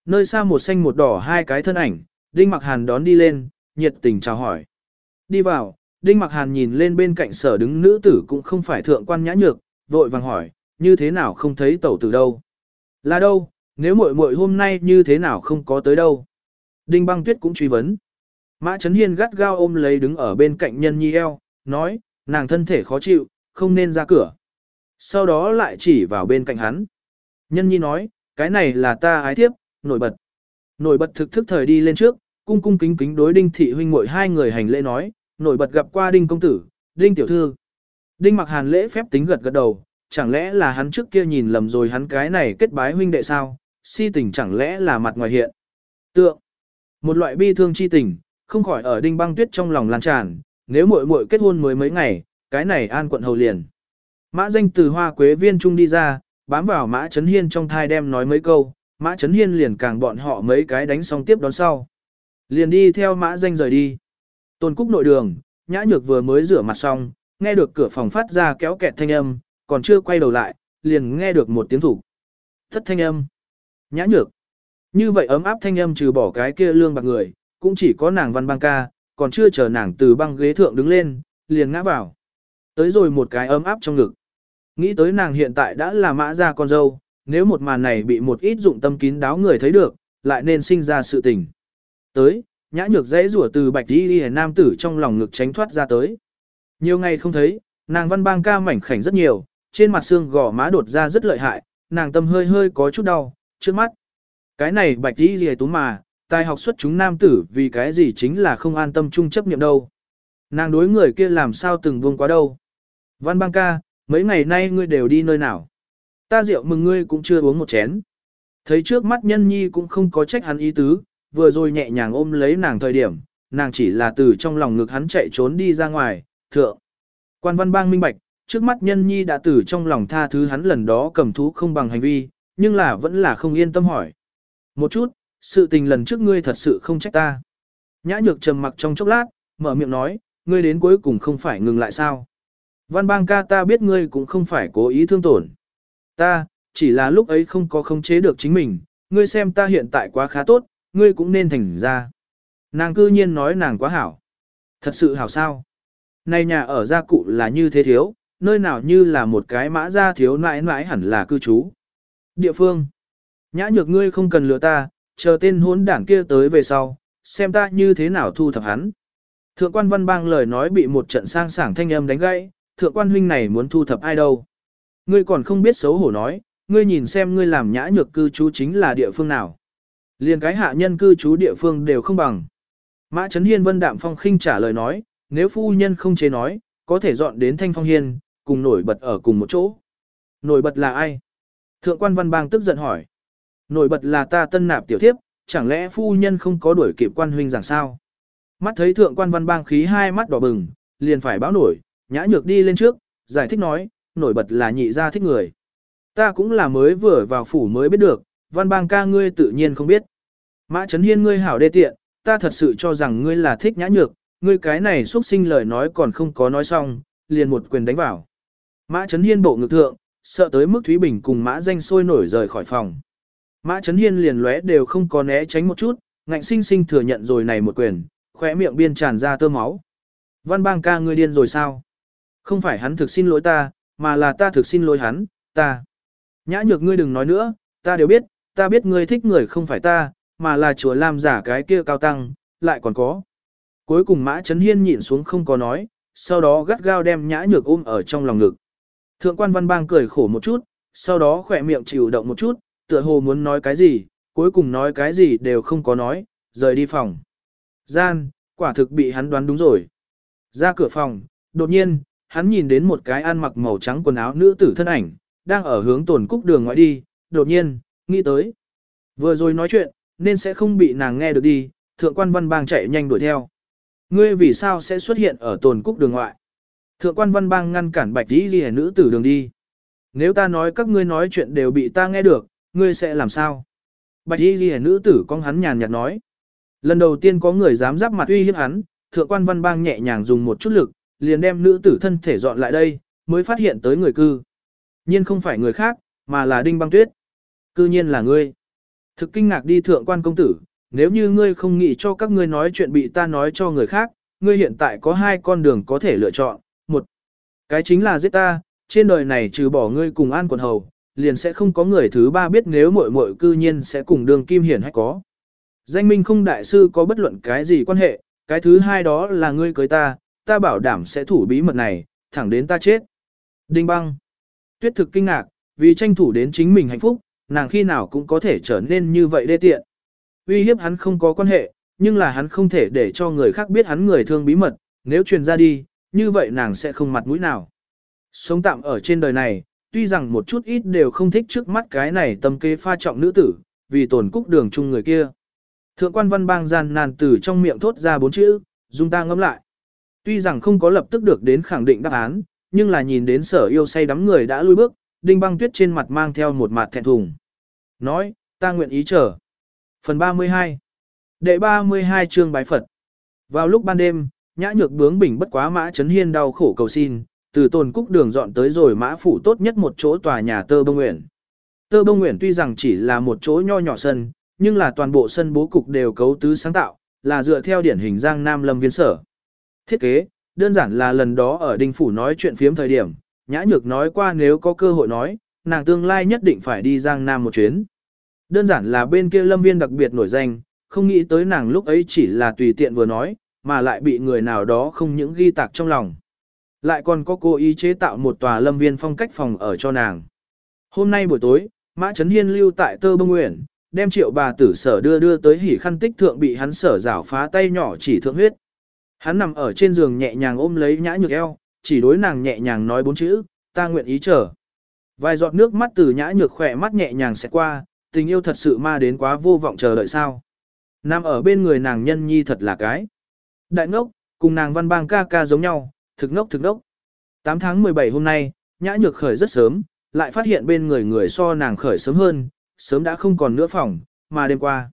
nơi xa một xanh một đỏ hai cái thân ảnh, Đinh Mặc Hàn đón đi lên, nhiệt tình chào hỏi. Đi vào, Đinh Mặc Hàn nhìn lên bên cạnh sở đứng nữ tử cũng không phải thượng quan nhã nhược, vội vàng hỏi, như thế nào không thấy tẩu tử đâu? Là đâu, nếu muội muội hôm nay như thế nào không có tới đâu? Đinh băng tuyết cũng truy vấn. Mã Trấn Hiên gắt gao ôm lấy đứng ở bên cạnh nhân nhi eo, nói, nàng thân thể khó chịu, không nên ra cửa. Sau đó lại chỉ vào bên cạnh hắn. Nhân nhi nói, cái này là ta ái thiếp, nổi bật. Nổi bật thực thức thời đi lên trước, cung cung kính kính đối đinh thị huynh muội hai người hành lễ nói, nổi bật gặp qua đinh công tử, đinh tiểu thư. Đinh mặc hàn lễ phép tính gật gật đầu, chẳng lẽ là hắn trước kia nhìn lầm rồi hắn cái này kết bái huynh đệ sao, si tình chẳng lẽ là mặt ngoài hiện. Tượng, một loại bi thương chi tình, không khỏi ở đinh băng tuyết trong lòng lan tràn, nếu muội muội kết hôn mới mấy ngày, cái này an quận hầu liền. Mã danh từ hoa quế viên trung đi ra, bám vào mã chấn hiên trong thai đem nói mấy câu, mã chấn hiên liền càng bọn họ mấy cái đánh xong tiếp đón sau. Liền đi theo mã danh rời đi. Tôn cúc nội đường, nhã nhược vừa mới rửa mặt xong, nghe được cửa phòng phát ra kéo kẹt thanh âm, còn chưa quay đầu lại, liền nghe được một tiếng thủ. Thất thanh âm. Nhã nhược. Như vậy ấm áp thanh âm trừ bỏ cái kia lương bạc người, cũng chỉ có nàng văn băng ca, còn chưa chờ nàng từ băng ghế thượng đứng lên, liền ngã vào. Tới rồi một cái ấm áp trong ngực. Nghĩ tới nàng hiện tại đã là mã ra con dâu, nếu một màn này bị một ít dụng tâm kín đáo người thấy được, lại nên sinh ra sự tình. Tới, nhã nhược dễ rủa từ bạch đi đi nam tử trong lòng ngực tránh thoát ra tới. Nhiều ngày không thấy, nàng văn bang ca mảnh khảnh rất nhiều, trên mặt xương gò má đột ra rất lợi hại, nàng tâm hơi hơi có chút đau, trước mắt. Cái này bạch đi đi tú mà, tài học xuất chúng nam tử vì cái gì chính là không an tâm chung chấp niệm đâu. Nàng đối người kia làm sao từng buông quá đâu. Văn bang ca, mấy ngày nay ngươi đều đi nơi nào. Ta rượu mừng ngươi cũng chưa uống một chén. Thấy trước mắt nhân nhi cũng không có trách hắn ý tứ, vừa rồi nhẹ nhàng ôm lấy nàng thời điểm, nàng chỉ là từ trong lòng ngực hắn chạy trốn đi ra ngoài, thượng. Quan văn bang minh bạch, trước mắt nhân nhi đã từ trong lòng tha thứ hắn lần đó cầm thú không bằng hành vi, nhưng là vẫn là không yên tâm hỏi. Một chút, sự tình lần trước ngươi thật sự không trách ta. Nhã nhược trầm mặc trong chốc lát, mở miệng nói, ngươi đến cuối cùng không phải ngừng lại sao. Văn bang ca ta biết ngươi cũng không phải cố ý thương tổn. Ta, chỉ là lúc ấy không có khống chế được chính mình, ngươi xem ta hiện tại quá khá tốt, ngươi cũng nên thành ra. Nàng cư nhiên nói nàng quá hảo. Thật sự hảo sao? Này nhà ở gia cụ là như thế thiếu, nơi nào như là một cái mã gia thiếu nãi nãi hẳn là cư trú. Địa phương. Nhã nhược ngươi không cần lừa ta, chờ tên hốn đảng kia tới về sau, xem ta như thế nào thu thập hắn. Thượng quan văn bang lời nói bị một trận sang sảng thanh âm đánh gãy, thượng quan huynh này muốn thu thập ai đâu. Ngươi còn không biết xấu hổ nói, ngươi nhìn xem ngươi làm nhã nhược cư trú chính là địa phương nào. Liền cái hạ nhân cư trú địa phương đều không bằng. Mã Trấn Hiên Vân Đạm Phong khinh trả lời nói, nếu phu nhân không chế nói, có thể dọn đến Thanh Phong Hiên, cùng nổi bật ở cùng một chỗ. Nổi bật là ai? Thượng quan Văn Bang tức giận hỏi. Nổi bật là ta tân nạp tiểu thiếp, chẳng lẽ phu nhân không có đuổi kịp quan huynh giảng sao? Mắt thấy thượng quan Văn Bang khí hai mắt đỏ bừng, liền phải báo nổi, nhã nhược đi lên trước, giải thích nói, nổi bật là nhị gia thích người. Ta cũng là mới vừa vào phủ mới biết được, Văn Bang ca ngươi tự nhiên không biết. Mã Trấn Hiên ngươi hảo đê tiện, ta thật sự cho rằng ngươi là thích nhã nhược, ngươi cái này xuất sinh lời nói còn không có nói xong, liền một quyền đánh vào. Mã Trấn Hiên bộ ngực thượng, sợ tới mức Thúy Bình cùng Mã Danh sôi nổi rời khỏi phòng. Mã Trấn Hiên liền lóe đều không có né tránh một chút, ngạnh sinh sinh thừa nhận rồi này một quyền, khóe miệng biên tràn ra tơ máu. Văn bang ca ngươi điên rồi sao? Không phải hắn thực xin lỗi ta, mà là ta thực xin lỗi hắn, ta. Nhã nhược ngươi đừng nói nữa, ta đều biết, ta biết ngươi thích người không phải ta, mà là chùa Lam giả cái kia cao tăng, lại còn có. Cuối cùng Mã Trấn Hiên nhịn xuống không có nói, sau đó gắt gao đem nhã nhược ôm ở trong lòng ngực. Thượng quan văn bang cười khổ một chút, sau đó khỏe miệng chịu động một chút, tựa hồ muốn nói cái gì, cuối cùng nói cái gì đều không có nói, rời đi phòng. Gian, quả thực bị hắn đoán đúng rồi. Ra cửa phòng, đột nhiên, hắn nhìn đến một cái ăn mặc màu trắng quần áo nữ tử thân ảnh, đang ở hướng tồn cúc đường ngoại đi, đột nhiên, nghĩ tới. Vừa rồi nói chuyện, nên sẽ không bị nàng nghe được đi, thượng quan văn bang chạy nhanh đuổi theo. Ngươi vì sao sẽ xuất hiện ở tồn cúc đường ngoại? Thượng quan văn bang ngăn cản bạch đi ghi nữ tử đường đi. Nếu ta nói các ngươi nói chuyện đều bị ta nghe được, ngươi sẽ làm sao? Bạch y ghi nữ tử con hắn nhàn nhạt nói. Lần đầu tiên có người dám giáp mặt uy hiếp hắn, thượng quan văn bang nhẹ nhàng dùng một chút lực, liền đem nữ tử thân thể dọn lại đây, mới phát hiện tới người cư. Nhiên không phải người khác, mà là đinh băng tuyết. Cư nhiên là ngươi. Thực kinh ngạc đi thượng quan công tử, nếu như ngươi không nghĩ cho các ngươi nói chuyện bị ta nói cho người khác, ngươi hiện tại có hai con đường có thể lựa chọn. Một, cái chính là giết ta, trên đời này trừ bỏ ngươi cùng an quần hầu, liền sẽ không có người thứ ba biết nếu muội muội cư nhiên sẽ cùng đường kim hiển hay có. Danh minh không đại sư có bất luận cái gì quan hệ, cái thứ hai đó là ngươi cưới ta, ta bảo đảm sẽ thủ bí mật này, thẳng đến ta chết. Đinh băng. Tuyết thực kinh ngạc, vì tranh thủ đến chính mình hạnh phúc, nàng khi nào cũng có thể trở nên như vậy đê tiện. Uy hiếp hắn không có quan hệ, nhưng là hắn không thể để cho người khác biết hắn người thương bí mật, nếu truyền ra đi, như vậy nàng sẽ không mặt mũi nào. Sống tạm ở trên đời này, tuy rằng một chút ít đều không thích trước mắt cái này tâm kế pha trọng nữ tử, vì tổn cúc đường chung người kia. Thượng quan văn bang gian nàn từ trong miệng thốt ra bốn chữ, dung ta ngâm lại. Tuy rằng không có lập tức được đến khẳng định đáp án, nhưng là nhìn đến sở yêu say đắm người đã lui bước, đinh băng tuyết trên mặt mang theo một mặt thẹn thùng. Nói, ta nguyện ý chờ. Phần 32 Đệ 32 chương bái Phật Vào lúc ban đêm, nhã nhược bướng bình bất quá mã chấn hiên đau khổ cầu xin, từ tồn cúc đường dọn tới rồi mã phủ tốt nhất một chỗ tòa nhà tơ bông nguyện. Tơ bông nguyện tuy rằng chỉ là một chỗ nho nhỏ sân, nhưng là toàn bộ sân bố cục đều cấu tứ sáng tạo, là dựa theo điển hình giang nam lâm viên sở. Thiết kế, đơn giản là lần đó ở đinh phủ nói chuyện phiếm thời điểm, nhã nhược nói qua nếu có cơ hội nói, nàng tương lai nhất định phải đi giang nam một chuyến. Đơn giản là bên kia lâm viên đặc biệt nổi danh, không nghĩ tới nàng lúc ấy chỉ là tùy tiện vừa nói, mà lại bị người nào đó không những ghi tạc trong lòng. Lại còn có cô ý chế tạo một tòa lâm viên phong cách phòng ở cho nàng. Hôm nay buổi tối, Mã Trấn Hiên lưu tại Tơ Bông Nguyện, đem triệu bà tử sở đưa đưa tới hỉ khăn tích thượng bị hắn sở rảo phá tay nhỏ chỉ thượng huyết. Hắn nằm ở trên giường nhẹ nhàng ôm lấy nhã nhược eo, chỉ đối nàng nhẹ nhàng nói bốn chữ, ta nguyện ý chờ. Vài giọt nước mắt từ nhã nhược khỏe mắt nhẹ nhàng sẽ qua, tình yêu thật sự ma đến quá vô vọng chờ đợi sao. Nằm ở bên người nàng nhân nhi thật là cái. Đại ngốc, cùng nàng văn bang ca ca giống nhau, thực ngốc thực ngốc. 8 tháng 17 hôm nay, nhã nhược khởi rất sớm, lại phát hiện bên người người so nàng khởi sớm hơn, sớm đã không còn nữa phòng, mà đêm qua.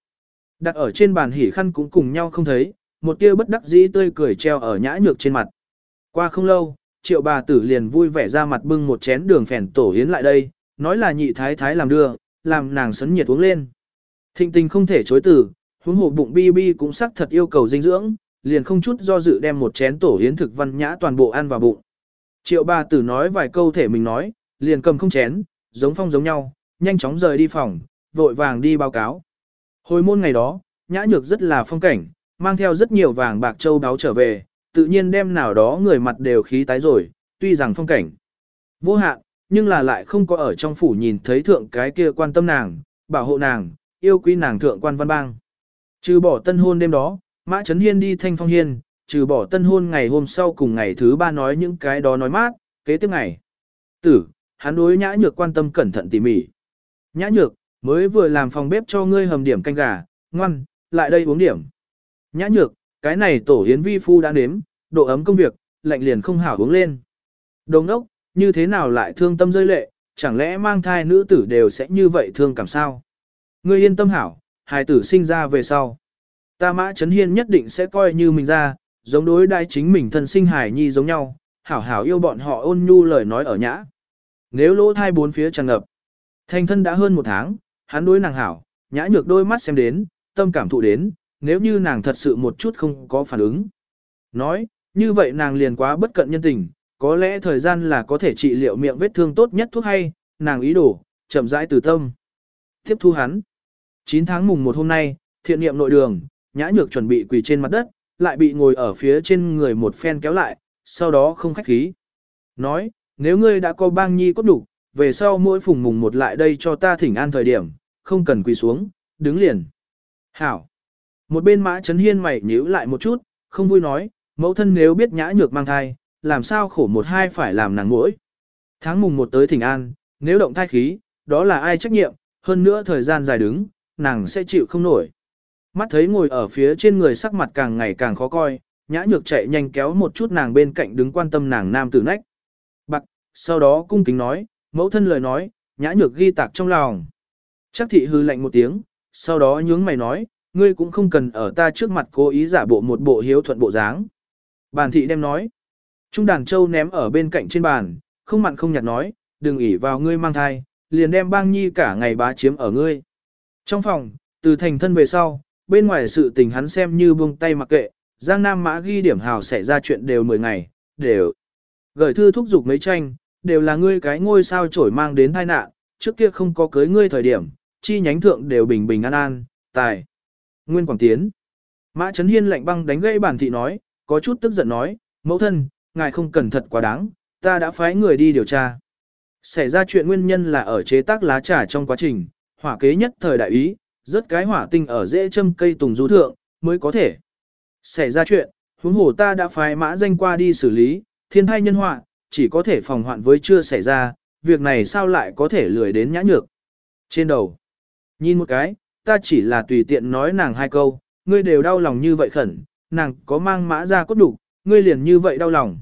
Đặt ở trên bàn hỉ khăn cũng cùng nhau không thấy, một tia bất đắc dĩ tươi cười treo ở nhã nhược trên mặt. Qua không lâu, triệu bà tử liền vui vẻ ra mặt bưng một chén đường phèn tổ yến lại đây, nói là nhị thái thái làm đưa, làm nàng sấn nhiệt uống lên. Thịnh tình không thể chối từ, huống hồ bụng bi bi cũng sắc thật yêu cầu dinh dưỡng, liền không chút do dự đem một chén tổ yến thực văn nhã toàn bộ ăn vào bụng. Triệu bà tử nói vài câu thể mình nói, liền cầm không chén, giống phong giống nhau, nhanh chóng rời đi phòng, vội vàng đi báo cáo. Hồi môn ngày đó, nhã nhược rất là phong cảnh, mang theo rất nhiều vàng bạc châu đáo trở về, tự nhiên đem nào đó người mặt đều khí tái rồi, tuy rằng phong cảnh vô hạn, nhưng là lại không có ở trong phủ nhìn thấy thượng cái kia quan tâm nàng, bảo hộ nàng, yêu quý nàng thượng quan văn bang. Trừ bỏ tân hôn đêm đó, Mã Trấn Hiên đi thanh phong hiên, trừ bỏ tân hôn ngày hôm sau cùng ngày thứ ba nói những cái đó nói mát, kế tiếp ngày. Tử, hắn đối nhã nhược quan tâm cẩn thận tỉ mỉ. Nhã nhược, mới vừa làm phòng bếp cho ngươi hầm điểm canh gà, ngoan, lại đây uống điểm. Nhã nhược, cái này tổ hiến vi phu đã nếm, độ ấm công việc, lạnh liền không hảo hướng lên. Đồng ốc, như thế nào lại thương tâm rơi lệ, chẳng lẽ mang thai nữ tử đều sẽ như vậy thương cảm sao? Ngươi yên tâm hảo, hài tử sinh ra về sau. Ta mã chấn hiên nhất định sẽ coi như mình ra, giống đối đai chính mình thân sinh hài nhi giống nhau, hảo hảo yêu bọn họ ôn nhu lời nói ở nhã. Nếu lỗ thai bốn phía tràn ngập, thành thân đã hơn một tháng, hắn đối nàng hảo, nhã nhược đôi mắt xem đến, tâm cảm thụ đến, nếu như nàng thật sự một chút không có phản ứng. Nói, như vậy nàng liền quá bất cận nhân tình, có lẽ thời gian là có thể trị liệu miệng vết thương tốt nhất thuốc hay, nàng ý đồ, chậm rãi từ tâm. Tiếp thu hắn. 9 tháng mùng 1 hôm nay, thiện niệm nội đường, nhã nhược chuẩn bị quỳ trên mặt đất, lại bị ngồi ở phía trên người một phen kéo lại, sau đó không khách khí. Nói, nếu ngươi đã có bang nhi cốt đủ, về sau mỗi phùng mùng một lại đây cho ta thỉnh an thời điểm, không cần quỳ xuống, đứng liền. Hảo. Một bên mã chấn hiên mày nhíu lại một chút, không vui nói, mẫu thân nếu biết nhã nhược mang thai, làm sao khổ một hai phải làm nàng mỗi. Tháng mùng một tới thỉnh an, nếu động thai khí, đó là ai trách nhiệm, hơn nữa thời gian dài đứng, nàng sẽ chịu không nổi. Mắt thấy ngồi ở phía trên người sắc mặt càng ngày càng khó coi, nhã nhược chạy nhanh kéo một chút nàng bên cạnh đứng quan tâm nàng nam tử nách. Bạc, sau đó cung kính nói, mẫu thân lời nói, nhã nhược ghi tạc trong lòng. Chắc thị hư lạnh một tiếng, sau đó nhướng mày nói, ngươi cũng không cần ở ta trước mặt cố ý giả bộ một bộ hiếu thuận bộ dáng. Bàn thị đem nói, Trung đàn châu ném ở bên cạnh trên bàn, không mặn không nhạt nói, đừng ỉ vào ngươi mang thai, liền đem bang nhi cả ngày bá chiếm ở ngươi. Trong phòng, từ thành thân về sau, bên ngoài sự tình hắn xem như buông tay mặc kệ, Giang Nam Mã ghi điểm hào xảy ra chuyện đều 10 ngày, đều. Gửi thư thúc giục mấy tranh, đều là ngươi cái ngôi sao trổi mang đến tai nạn, trước kia không có cưới ngươi thời điểm, chi nhánh thượng đều bình bình an an, tài. Nguyên Quảng Tiến. Mã Trấn Hiên lạnh băng đánh gãy bản thị nói, có chút tức giận nói, mẫu thân, ngài không cần thật quá đáng, ta đã phái người đi điều tra. Xảy ra chuyện nguyên nhân là ở chế tác lá trà trong quá trình, hỏa kế nhất thời đại ý, rất cái hỏa tinh ở dễ châm cây tùng du thượng, mới có thể. Xảy ra chuyện, huống hồ ta đã phái mã danh qua đi xử lý, thiên thai nhân họa, chỉ có thể phòng hoạn với chưa xảy ra, việc này sao lại có thể lười đến nhã nhược. Trên đầu, nhìn một cái, ta chỉ là tùy tiện nói nàng hai câu, ngươi đều đau lòng như vậy khẩn, nàng có mang mã ra cốt đủ, ngươi liền như vậy đau lòng.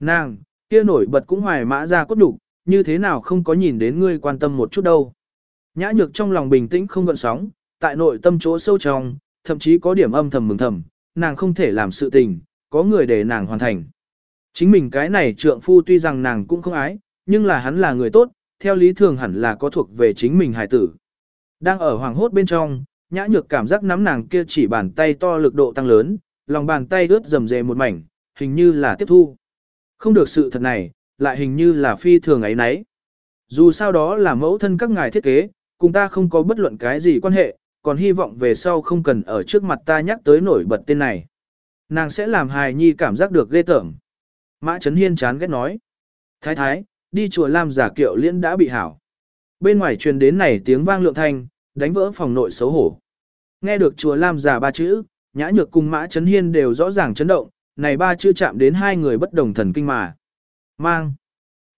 Nàng, kia nổi bật cũng hoài mã ra cốt đủ, như thế nào không có nhìn đến ngươi quan tâm một chút đâu. Nhã nhược trong lòng bình tĩnh không gợn sóng, tại nội tâm chỗ sâu trong, thậm chí có điểm âm thầm mừng thầm, nàng không thể làm sự tình, có người để nàng hoàn thành. Chính mình cái này trượng phu tuy rằng nàng cũng không ái, nhưng là hắn là người tốt, theo lý thường hẳn là có thuộc về chính mình hài tử. Đang ở hoàng hốt bên trong, nhã nhược cảm giác nắm nàng kia chỉ bàn tay to lực độ tăng lớn, lòng bàn tay ướt rầm rề một mảnh, hình như là tiếp thu. Không được sự thật này, lại hình như là phi thường ấy nấy. Dù sao đó là mẫu thân các ngài thiết kế, cùng ta không có bất luận cái gì quan hệ, còn hy vọng về sau không cần ở trước mặt ta nhắc tới nổi bật tên này. Nàng sẽ làm hài nhi cảm giác được ghê tởm. Mã Trấn Hiên chán ghét nói. Thái thái, đi chùa Lam giả kiệu liễn đã bị hảo. Bên ngoài truyền đến này tiếng vang lượng thanh, đánh vỡ phòng nội xấu hổ. Nghe được chùa Lam giả ba chữ, nhã nhược cùng Mã Trấn Hiên đều rõ ràng chấn động, này ba chữ chạm đến hai người bất đồng thần kinh mà. Mang.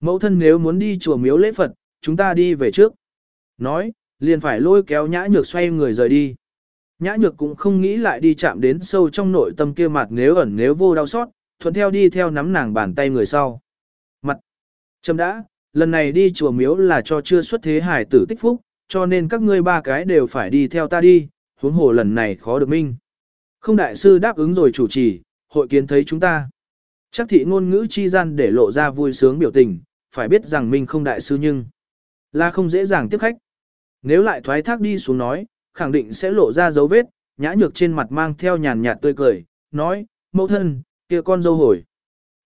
Mẫu thân nếu muốn đi chùa miếu lễ Phật, chúng ta đi về trước. Nói, liền phải lôi kéo nhã nhược xoay người rời đi. Nhã nhược cũng không nghĩ lại đi chạm đến sâu trong nội tâm kia mặt nếu ẩn nếu vô đau xót, thuận theo đi theo nắm nàng bàn tay người sau. Mặt. Châm đã, lần này đi chùa miếu là cho chưa xuất thế hải tử tích phúc, cho nên các ngươi ba cái đều phải đi theo ta đi, huống hồ lần này khó được minh. Không đại sư đáp ứng rồi chủ trì, hội kiến thấy chúng ta. Chắc thị ngôn ngữ chi gian để lộ ra vui sướng biểu tình, phải biết rằng mình không đại sư nhưng là không dễ dàng tiếp khách. Nếu lại thoái thác đi xuống nói, khẳng định sẽ lộ ra dấu vết, nhã nhược trên mặt mang theo nhàn nhạt tươi cười, nói, mẫu thân, kia con dâu hồi.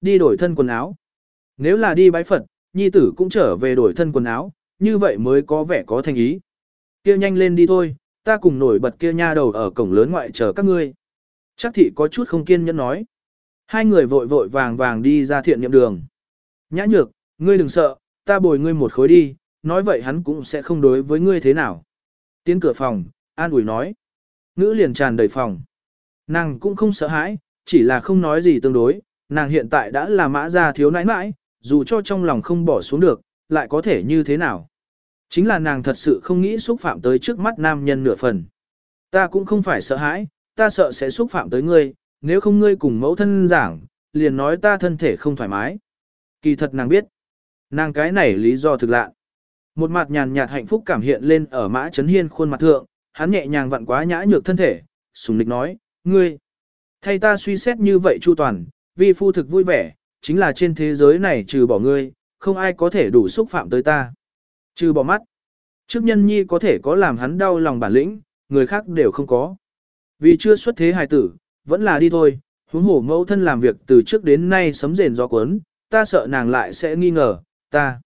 Đi đổi thân quần áo. Nếu là đi bái Phật, nhi tử cũng trở về đổi thân quần áo, như vậy mới có vẻ có thành ý. Kia nhanh lên đi thôi, ta cùng nổi bật kia nha đầu ở cổng lớn ngoại chờ các ngươi. Chắc thị có chút không kiên nhẫn nói. Hai người vội vội vàng vàng đi ra thiện niệm đường. Nhã nhược, ngươi đừng sợ, ta bồi ngươi một khối đi, nói vậy hắn cũng sẽ không đối với ngươi thế nào. Tiến cửa phòng, an ủi nói. Ngữ liền tràn đầy phòng. Nàng cũng không sợ hãi, chỉ là không nói gì tương đối, nàng hiện tại đã là mã gia thiếu nãi nãi, dù cho trong lòng không bỏ xuống được, lại có thể như thế nào. Chính là nàng thật sự không nghĩ xúc phạm tới trước mắt nam nhân nửa phần. Ta cũng không phải sợ hãi, ta sợ sẽ xúc phạm tới ngươi, nếu không ngươi cùng mẫu thân giảng, liền nói ta thân thể không thoải mái. Kỳ thật nàng biết, nàng cái này lý do thực lạ. Một mặt nhàn nhạt hạnh phúc cảm hiện lên ở mã chấn hiên khuôn mặt thượng, hắn nhẹ nhàng vặn quá nhã nhược thân thể, sùng lịch nói, ngươi, thay ta suy xét như vậy chu toàn, vi phu thực vui vẻ, chính là trên thế giới này trừ bỏ ngươi, không ai có thể đủ xúc phạm tới ta. Trừ bỏ mắt, trước nhân nhi có thể có làm hắn đau lòng bản lĩnh, người khác đều không có. Vì chưa xuất thế hài tử, vẫn là đi thôi, huống hổ mẫu thân làm việc từ trước đến nay sấm rền gió cuốn, ta sợ nàng lại sẽ nghi ngờ, ta.